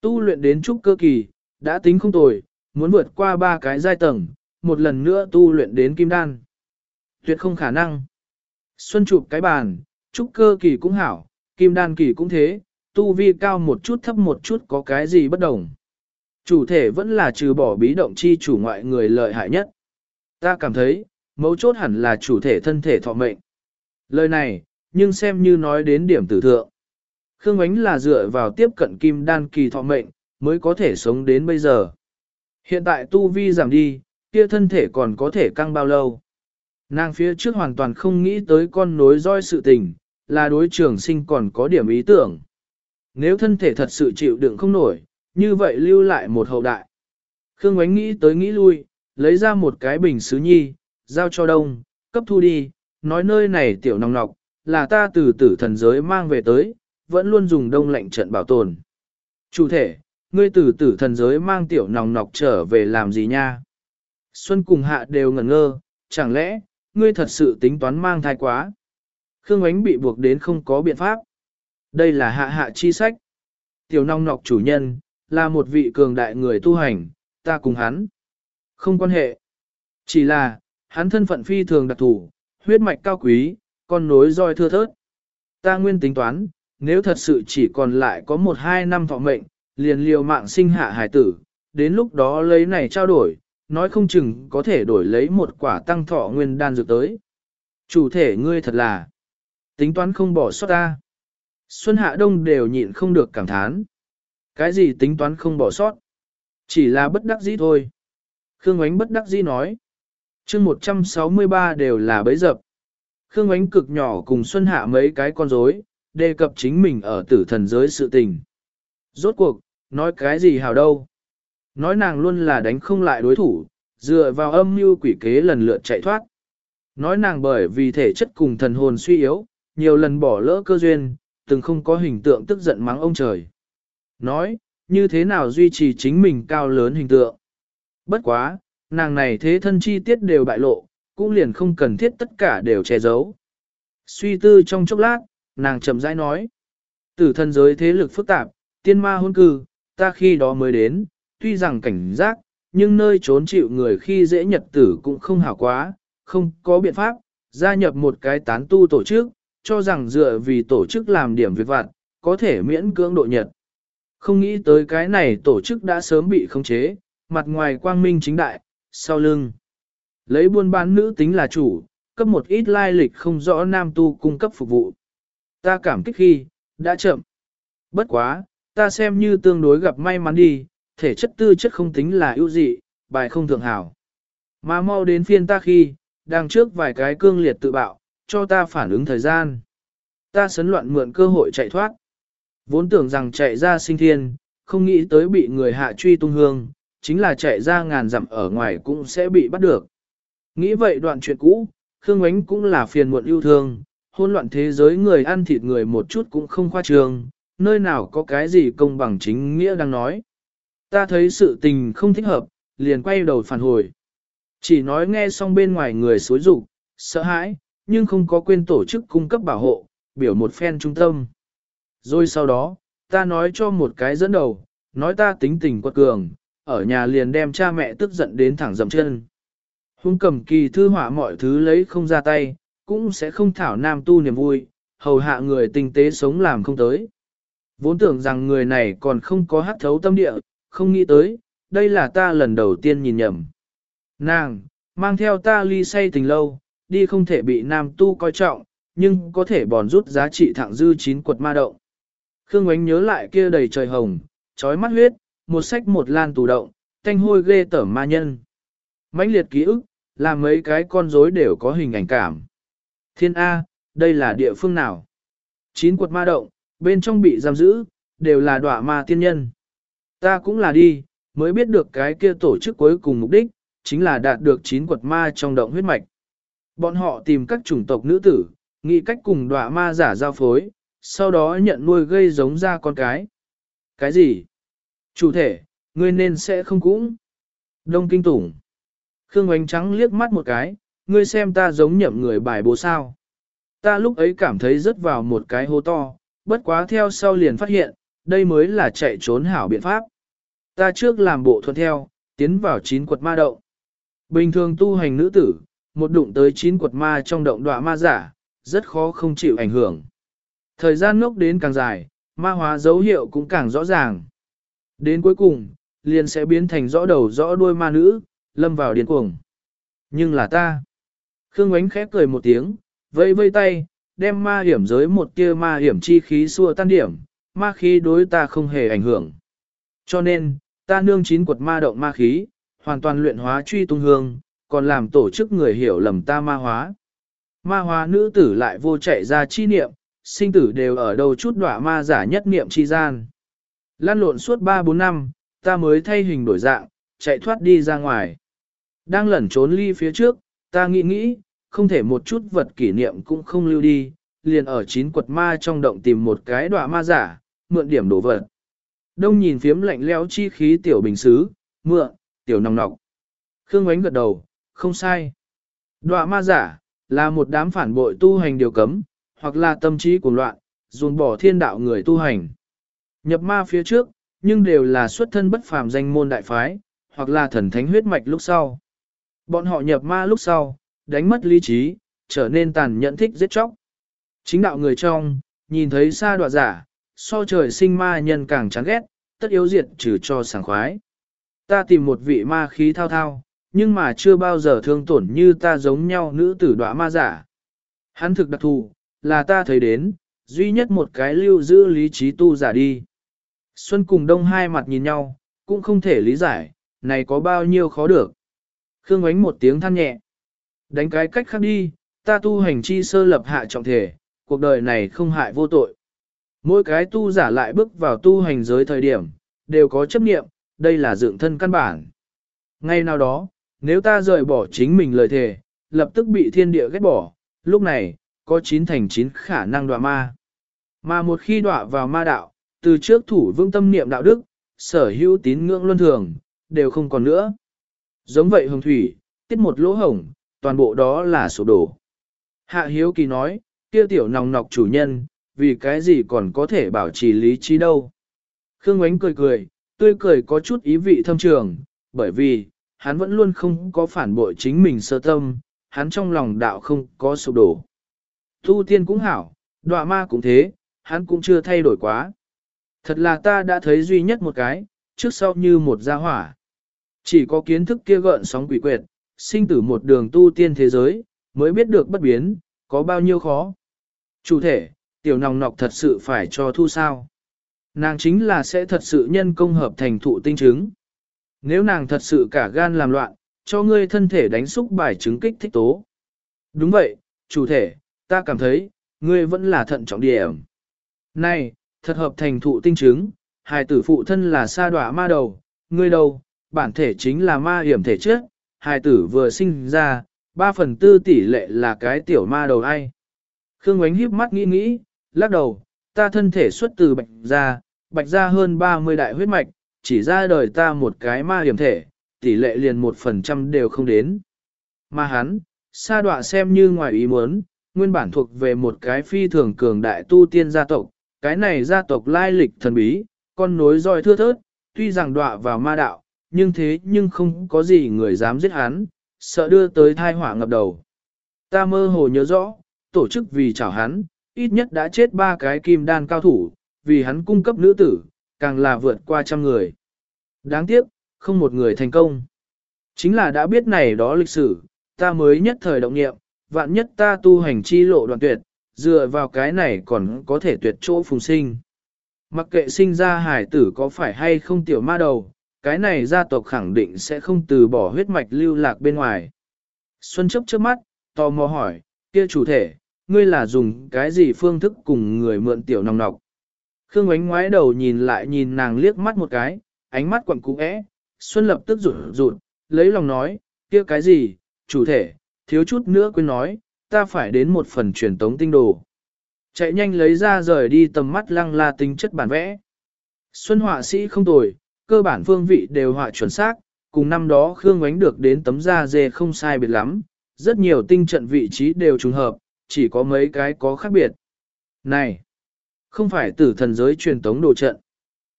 Tu luyện đến trúc cơ kỳ, đã tính không tồi, muốn vượt qua ba cái giai tầng, một lần nữa tu luyện đến kim đan. Tuyệt không khả năng. Xuân chụp cái bàn, trúc cơ kỳ cũng hảo, kim đan kỳ cũng thế, tu vi cao một chút thấp một chút có cái gì bất đồng. Chủ thể vẫn là trừ bỏ bí động chi chủ ngoại người lợi hại nhất. Ta cảm thấy, mấu chốt hẳn là chủ thể thân thể thọ mệnh. Lời này, nhưng xem như nói đến điểm tử thượng. Khương Ánh là dựa vào tiếp cận kim đan kỳ thọ mệnh, mới có thể sống đến bây giờ. Hiện tại tu vi giảm đi, kia thân thể còn có thể căng bao lâu. Nàng phía trước hoàn toàn không nghĩ tới con nối roi sự tình, là đối trường sinh còn có điểm ý tưởng. Nếu thân thể thật sự chịu đựng không nổi, như vậy lưu lại một hậu đại. Khương Ngoánh nghĩ tới nghĩ lui, lấy ra một cái bình sứ nhi, giao cho đông, cấp thu đi, nói nơi này tiểu nòng nọc, là ta từ tử thần giới mang về tới, vẫn luôn dùng đông lạnh trận bảo tồn. Chủ thể, ngươi từ tử thần giới mang tiểu nòng nọc trở về làm gì nha? Xuân cùng hạ đều ngẩn ngơ, chẳng lẽ, ngươi thật sự tính toán mang thai quá? Khương Ngoánh bị buộc đến không có biện pháp. Đây là hạ hạ chi sách. Tiểu nòng nọc chủ nhân, là một vị cường đại người tu hành, ta cùng hắn. Không quan hệ. Chỉ là, hắn thân phận phi thường đặc thù, huyết mạch cao quý, con nối roi thưa thớt. Ta nguyên tính toán, nếu thật sự chỉ còn lại có một hai năm thọ mệnh, liền liều mạng sinh hạ hải tử, đến lúc đó lấy này trao đổi, nói không chừng có thể đổi lấy một quả tăng thọ nguyên đan dược tới. Chủ thể ngươi thật là, tính toán không bỏ sót ta. Xuân Hạ Đông đều nhịn không được cảm thán. Cái gì tính toán không bỏ sót? Chỉ là bất đắc dĩ thôi. Khương Ngoánh bất đắc dĩ nói. chương 163 đều là bấy dập. Khương Ngoánh cực nhỏ cùng Xuân Hạ mấy cái con rối, đề cập chính mình ở tử thần giới sự tình. Rốt cuộc, nói cái gì hào đâu. Nói nàng luôn là đánh không lại đối thủ, dựa vào âm mưu quỷ kế lần lượt chạy thoát. Nói nàng bởi vì thể chất cùng thần hồn suy yếu, nhiều lần bỏ lỡ cơ duyên, từng không có hình tượng tức giận mắng ông trời. Nói, như thế nào duy trì chính mình cao lớn hình tượng. Bất quá, nàng này thế thân chi tiết đều bại lộ, cũng liền không cần thiết tất cả đều che giấu. Suy tư trong chốc lát, nàng chậm rãi nói. Tử thân giới thế lực phức tạp, tiên ma hôn cư, ta khi đó mới đến, tuy rằng cảnh giác, nhưng nơi trốn chịu người khi dễ nhật tử cũng không hảo quá, không có biện pháp, gia nhập một cái tán tu tổ chức, cho rằng dựa vì tổ chức làm điểm việc vặt, có thể miễn cưỡng độ nhật. Không nghĩ tới cái này tổ chức đã sớm bị khống chế, mặt ngoài quang minh chính đại, sau lưng. Lấy buôn bán nữ tính là chủ, cấp một ít lai lịch không rõ nam tu cung cấp phục vụ. Ta cảm kích khi, đã chậm. Bất quá, ta xem như tương đối gặp may mắn đi, thể chất tư chất không tính là ưu dị, bài không thường hảo. Mà mau đến phiên ta khi, đang trước vài cái cương liệt tự bạo, cho ta phản ứng thời gian. Ta sấn loạn mượn cơ hội chạy thoát. Vốn tưởng rằng chạy ra sinh thiên, không nghĩ tới bị người hạ truy tung hương, chính là chạy ra ngàn dặm ở ngoài cũng sẽ bị bắt được. Nghĩ vậy đoạn chuyện cũ, Khương Ngoánh cũng là phiền muộn yêu thương, hôn loạn thế giới người ăn thịt người một chút cũng không khoa trương, nơi nào có cái gì công bằng chính nghĩa đang nói. Ta thấy sự tình không thích hợp, liền quay đầu phản hồi. Chỉ nói nghe xong bên ngoài người xối rụng, sợ hãi, nhưng không có quên tổ chức cung cấp bảo hộ, biểu một phen trung tâm. Rồi sau đó, ta nói cho một cái dẫn đầu, nói ta tính tình quật cường, ở nhà liền đem cha mẹ tức giận đến thẳng dậm chân. Hung cầm kỳ thư họa mọi thứ lấy không ra tay, cũng sẽ không thảo nam tu niềm vui, hầu hạ người tinh tế sống làm không tới. Vốn tưởng rằng người này còn không có hát thấu tâm địa, không nghĩ tới, đây là ta lần đầu tiên nhìn nhầm. Nàng, mang theo ta ly say tình lâu, đi không thể bị nam tu coi trọng, nhưng có thể bòn rút giá trị thẳng dư chín quật ma động. Khương Ngoánh nhớ lại kia đầy trời hồng, trói mắt huyết, một sách một lan tù động, thanh hôi ghê tởm ma nhân. mãnh liệt ký ức, làm mấy cái con rối đều có hình ảnh cảm. Thiên A, đây là địa phương nào? Chín quật ma động, bên trong bị giam giữ, đều là đọa ma tiên nhân. Ta cũng là đi, mới biết được cái kia tổ chức cuối cùng mục đích, chính là đạt được chín quật ma trong động huyết mạch. Bọn họ tìm các chủng tộc nữ tử, nghĩ cách cùng đọa ma giả giao phối, sau đó nhận nuôi gây giống ra con cái. Cái gì? Chủ thể, ngươi nên sẽ không cũng. Đông kinh tủng. Khương Ngoánh Trắng liếc mắt một cái, ngươi xem ta giống nhậm người bài bố sao. Ta lúc ấy cảm thấy rớt vào một cái hố to, bất quá theo sau liền phát hiện, đây mới là chạy trốn hảo biện pháp. Ta trước làm bộ thuận theo, tiến vào chín quật ma động. Bình thường tu hành nữ tử, một đụng tới chín quật ma trong động đọa ma giả, rất khó không chịu ảnh hưởng. Thời gian ngốc đến càng dài, ma hóa dấu hiệu cũng càng rõ ràng. Đến cuối cùng, liền sẽ biến thành rõ đầu rõ đuôi ma nữ, lâm vào điên cuồng. Nhưng là ta. Khương Ngoánh khép cười một tiếng, vẫy vây tay, đem ma hiểm giới một kia ma hiểm chi khí xua tan điểm, ma khí đối ta không hề ảnh hưởng. Cho nên, ta nương chín quật ma động ma khí, hoàn toàn luyện hóa truy tung hương, còn làm tổ chức người hiểu lầm ta ma hóa. Ma hóa nữ tử lại vô chạy ra chi niệm, sinh tử đều ở đâu chút đọa ma giả nhất niệm chi gian. Lan lộn suốt 3-4 năm, ta mới thay hình đổi dạng, chạy thoát đi ra ngoài. Đang lẩn trốn ly phía trước, ta nghĩ nghĩ, không thể một chút vật kỷ niệm cũng không lưu đi, liền ở chín quật ma trong động tìm một cái đọa ma giả, mượn điểm đổ vật. Đông nhìn phiếm lạnh lẽo chi khí tiểu bình xứ, mượn, tiểu nòng nọc. Khương Ánh gật đầu, không sai. Đọa ma giả, là một đám phản bội tu hành điều cấm, hoặc là tâm trí cuồng loạn, dồn bỏ thiên đạo người tu hành. Nhập ma phía trước, nhưng đều là xuất thân bất phàm danh môn đại phái, hoặc là thần thánh huyết mạch lúc sau. Bọn họ nhập ma lúc sau, đánh mất lý trí, trở nên tàn nhẫn thích giết chóc. Chính đạo người trong, nhìn thấy xa đoạ giả, so trời sinh ma nhân càng chán ghét, tất yếu diệt trừ cho sảng khoái. Ta tìm một vị ma khí thao thao, nhưng mà chưa bao giờ thương tổn như ta giống nhau nữ tử đoạ ma giả. Hắn thực đặc thù, là ta thấy đến, duy nhất một cái lưu giữ lý trí tu giả đi. Xuân cùng đông hai mặt nhìn nhau, cũng không thể lý giải, này có bao nhiêu khó được. Khương ánh một tiếng than nhẹ. Đánh cái cách khác đi, ta tu hành chi sơ lập hạ trọng thể, cuộc đời này không hại vô tội. Mỗi cái tu giả lại bước vào tu hành giới thời điểm, đều có chấp niệm, đây là dựng thân căn bản. Ngay nào đó, nếu ta rời bỏ chính mình lời thề, lập tức bị thiên địa ghét bỏ, lúc này, có chín thành chín khả năng đọa ma. Mà một khi đọa vào ma đạo, từ trước thủ vương tâm niệm đạo đức, sở hữu tín ngưỡng luân thường, đều không còn nữa. Giống vậy hồng thủy, tiết một lỗ hổng, toàn bộ đó là sụp đổ. Hạ hiếu kỳ nói, kia tiểu nòng nọc chủ nhân, vì cái gì còn có thể bảo trì lý trí đâu. Khương Ngoánh cười cười, tươi cười có chút ý vị thâm trường, bởi vì, hắn vẫn luôn không có phản bội chính mình sơ tâm, hắn trong lòng đạo không có sụp đổ. Tu tiên cũng hảo, đọa ma cũng thế, hắn cũng chưa thay đổi quá. Thật là ta đã thấy duy nhất một cái, trước sau như một gia hỏa. Chỉ có kiến thức kia gợn sóng quỷ quyệt, sinh tử một đường tu tiên thế giới, mới biết được bất biến, có bao nhiêu khó. Chủ thể, tiểu nòng nọc thật sự phải cho thu sao. Nàng chính là sẽ thật sự nhân công hợp thành thụ tinh chứng. Nếu nàng thật sự cả gan làm loạn, cho ngươi thân thể đánh xúc bài chứng kích thích tố. Đúng vậy, chủ thể, ta cảm thấy, ngươi vẫn là thận trọng điểm. Này, thật hợp thành thụ tinh chứng, hài tử phụ thân là sa đọa ma đầu, ngươi đâu, bản thể chính là ma hiểm thể trước, hài tử vừa sinh ra, ba phần tư tỷ lệ là cái tiểu ma đầu ai. Khương Ngoánh híp mắt nghĩ nghĩ, lắc đầu, ta thân thể xuất từ bạch ra, bạch ra hơn 30 đại huyết mạch, chỉ ra đời ta một cái ma hiểm thể, tỷ lệ liền một phần trăm đều không đến. Mà hắn, sa đọa xem như ngoài ý muốn, nguyên bản thuộc về một cái phi thường cường đại tu tiên gia tộc, cái này gia tộc lai lịch thần bí, con nối roi thưa thớt, tuy rằng đọa vào ma đạo, nhưng thế nhưng không có gì người dám giết hắn, sợ đưa tới thai họa ngập đầu. Ta mơ hồ nhớ rõ, tổ chức vì chảo hắn, ít nhất đã chết ba cái kim đan cao thủ, vì hắn cung cấp nữ tử, càng là vượt qua trăm người. Đáng tiếc, không một người thành công. Chính là đã biết này đó lịch sử, ta mới nhất thời động nghiệm, vạn nhất ta tu hành chi lộ đoạn tuyệt, dựa vào cái này còn có thể tuyệt chỗ phùng sinh. Mặc kệ sinh ra hải tử có phải hay không tiểu ma đầu, cái này gia tộc khẳng định sẽ không từ bỏ huyết mạch lưu lạc bên ngoài. Xuân chấp trước mắt, tò mò hỏi, kia chủ thể, ngươi là dùng cái gì phương thức cùng người mượn tiểu nòng nọc. Khương ánh ngoái đầu nhìn lại nhìn nàng liếc mắt một cái, ánh mắt quặn cú é. Xuân lập tức rụt rụt, lấy lòng nói, kia cái gì, chủ thể, thiếu chút nữa quên nói, ta phải đến một phần truyền tống tinh đồ. Chạy nhanh lấy ra rời đi tầm mắt lăng la tính chất bản vẽ. Xuân họa sĩ không tồi, cơ bản phương vị đều họa chuẩn xác, cùng năm đó Khương Ngoánh được đến tấm da dê không sai biệt lắm, rất nhiều tinh trận vị trí đều trùng hợp, chỉ có mấy cái có khác biệt. Này, không phải tử thần giới truyền tống đồ trận.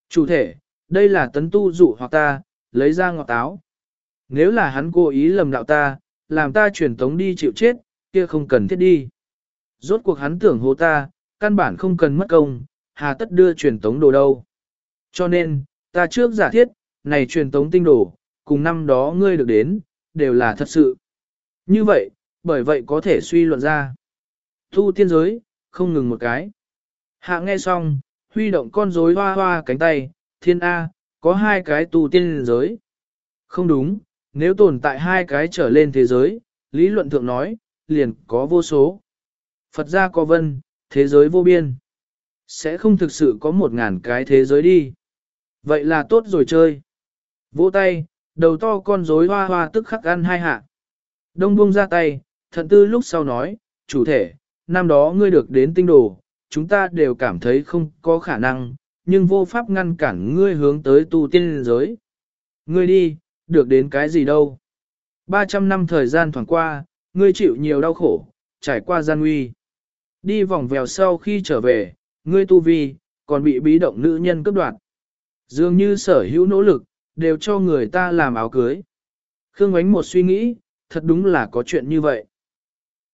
Chủ thể, đây là tấn tu dụ hoặc ta, lấy ra ngọt táo. Nếu là hắn cố ý lầm đạo ta, làm ta truyền tống đi chịu chết, kia không cần thiết đi. Rốt cuộc hắn tưởng hô ta, căn bản không cần mất công, hà tất đưa truyền tống đồ đâu. Cho nên, ta trước giả thiết, này truyền tống tinh đồ, cùng năm đó ngươi được đến, đều là thật sự. Như vậy, bởi vậy có thể suy luận ra. thu tiên giới, không ngừng một cái. Hạ nghe xong, huy động con rối hoa hoa cánh tay, thiên A, có hai cái tu tiên giới. Không đúng, nếu tồn tại hai cái trở lên thế giới, lý luận thượng nói, liền có vô số. Phật gia có vân, thế giới vô biên. Sẽ không thực sự có một ngàn cái thế giới đi. Vậy là tốt rồi chơi. Vỗ tay, đầu to con rối hoa hoa tức khắc ăn hai hạ. Đông buông ra tay, thận tư lúc sau nói, chủ thể, năm đó ngươi được đến tinh đồ, chúng ta đều cảm thấy không có khả năng, nhưng vô pháp ngăn cản ngươi hướng tới tu tiên giới. Ngươi đi, được đến cái gì đâu. 300 năm thời gian thoảng qua, ngươi chịu nhiều đau khổ, trải qua gian nguy. Đi vòng vèo sau khi trở về, ngươi tu vi, còn bị bí động nữ nhân cướp đoạt. Dường như sở hữu nỗ lực, đều cho người ta làm áo cưới. Khương ánh một suy nghĩ, thật đúng là có chuyện như vậy.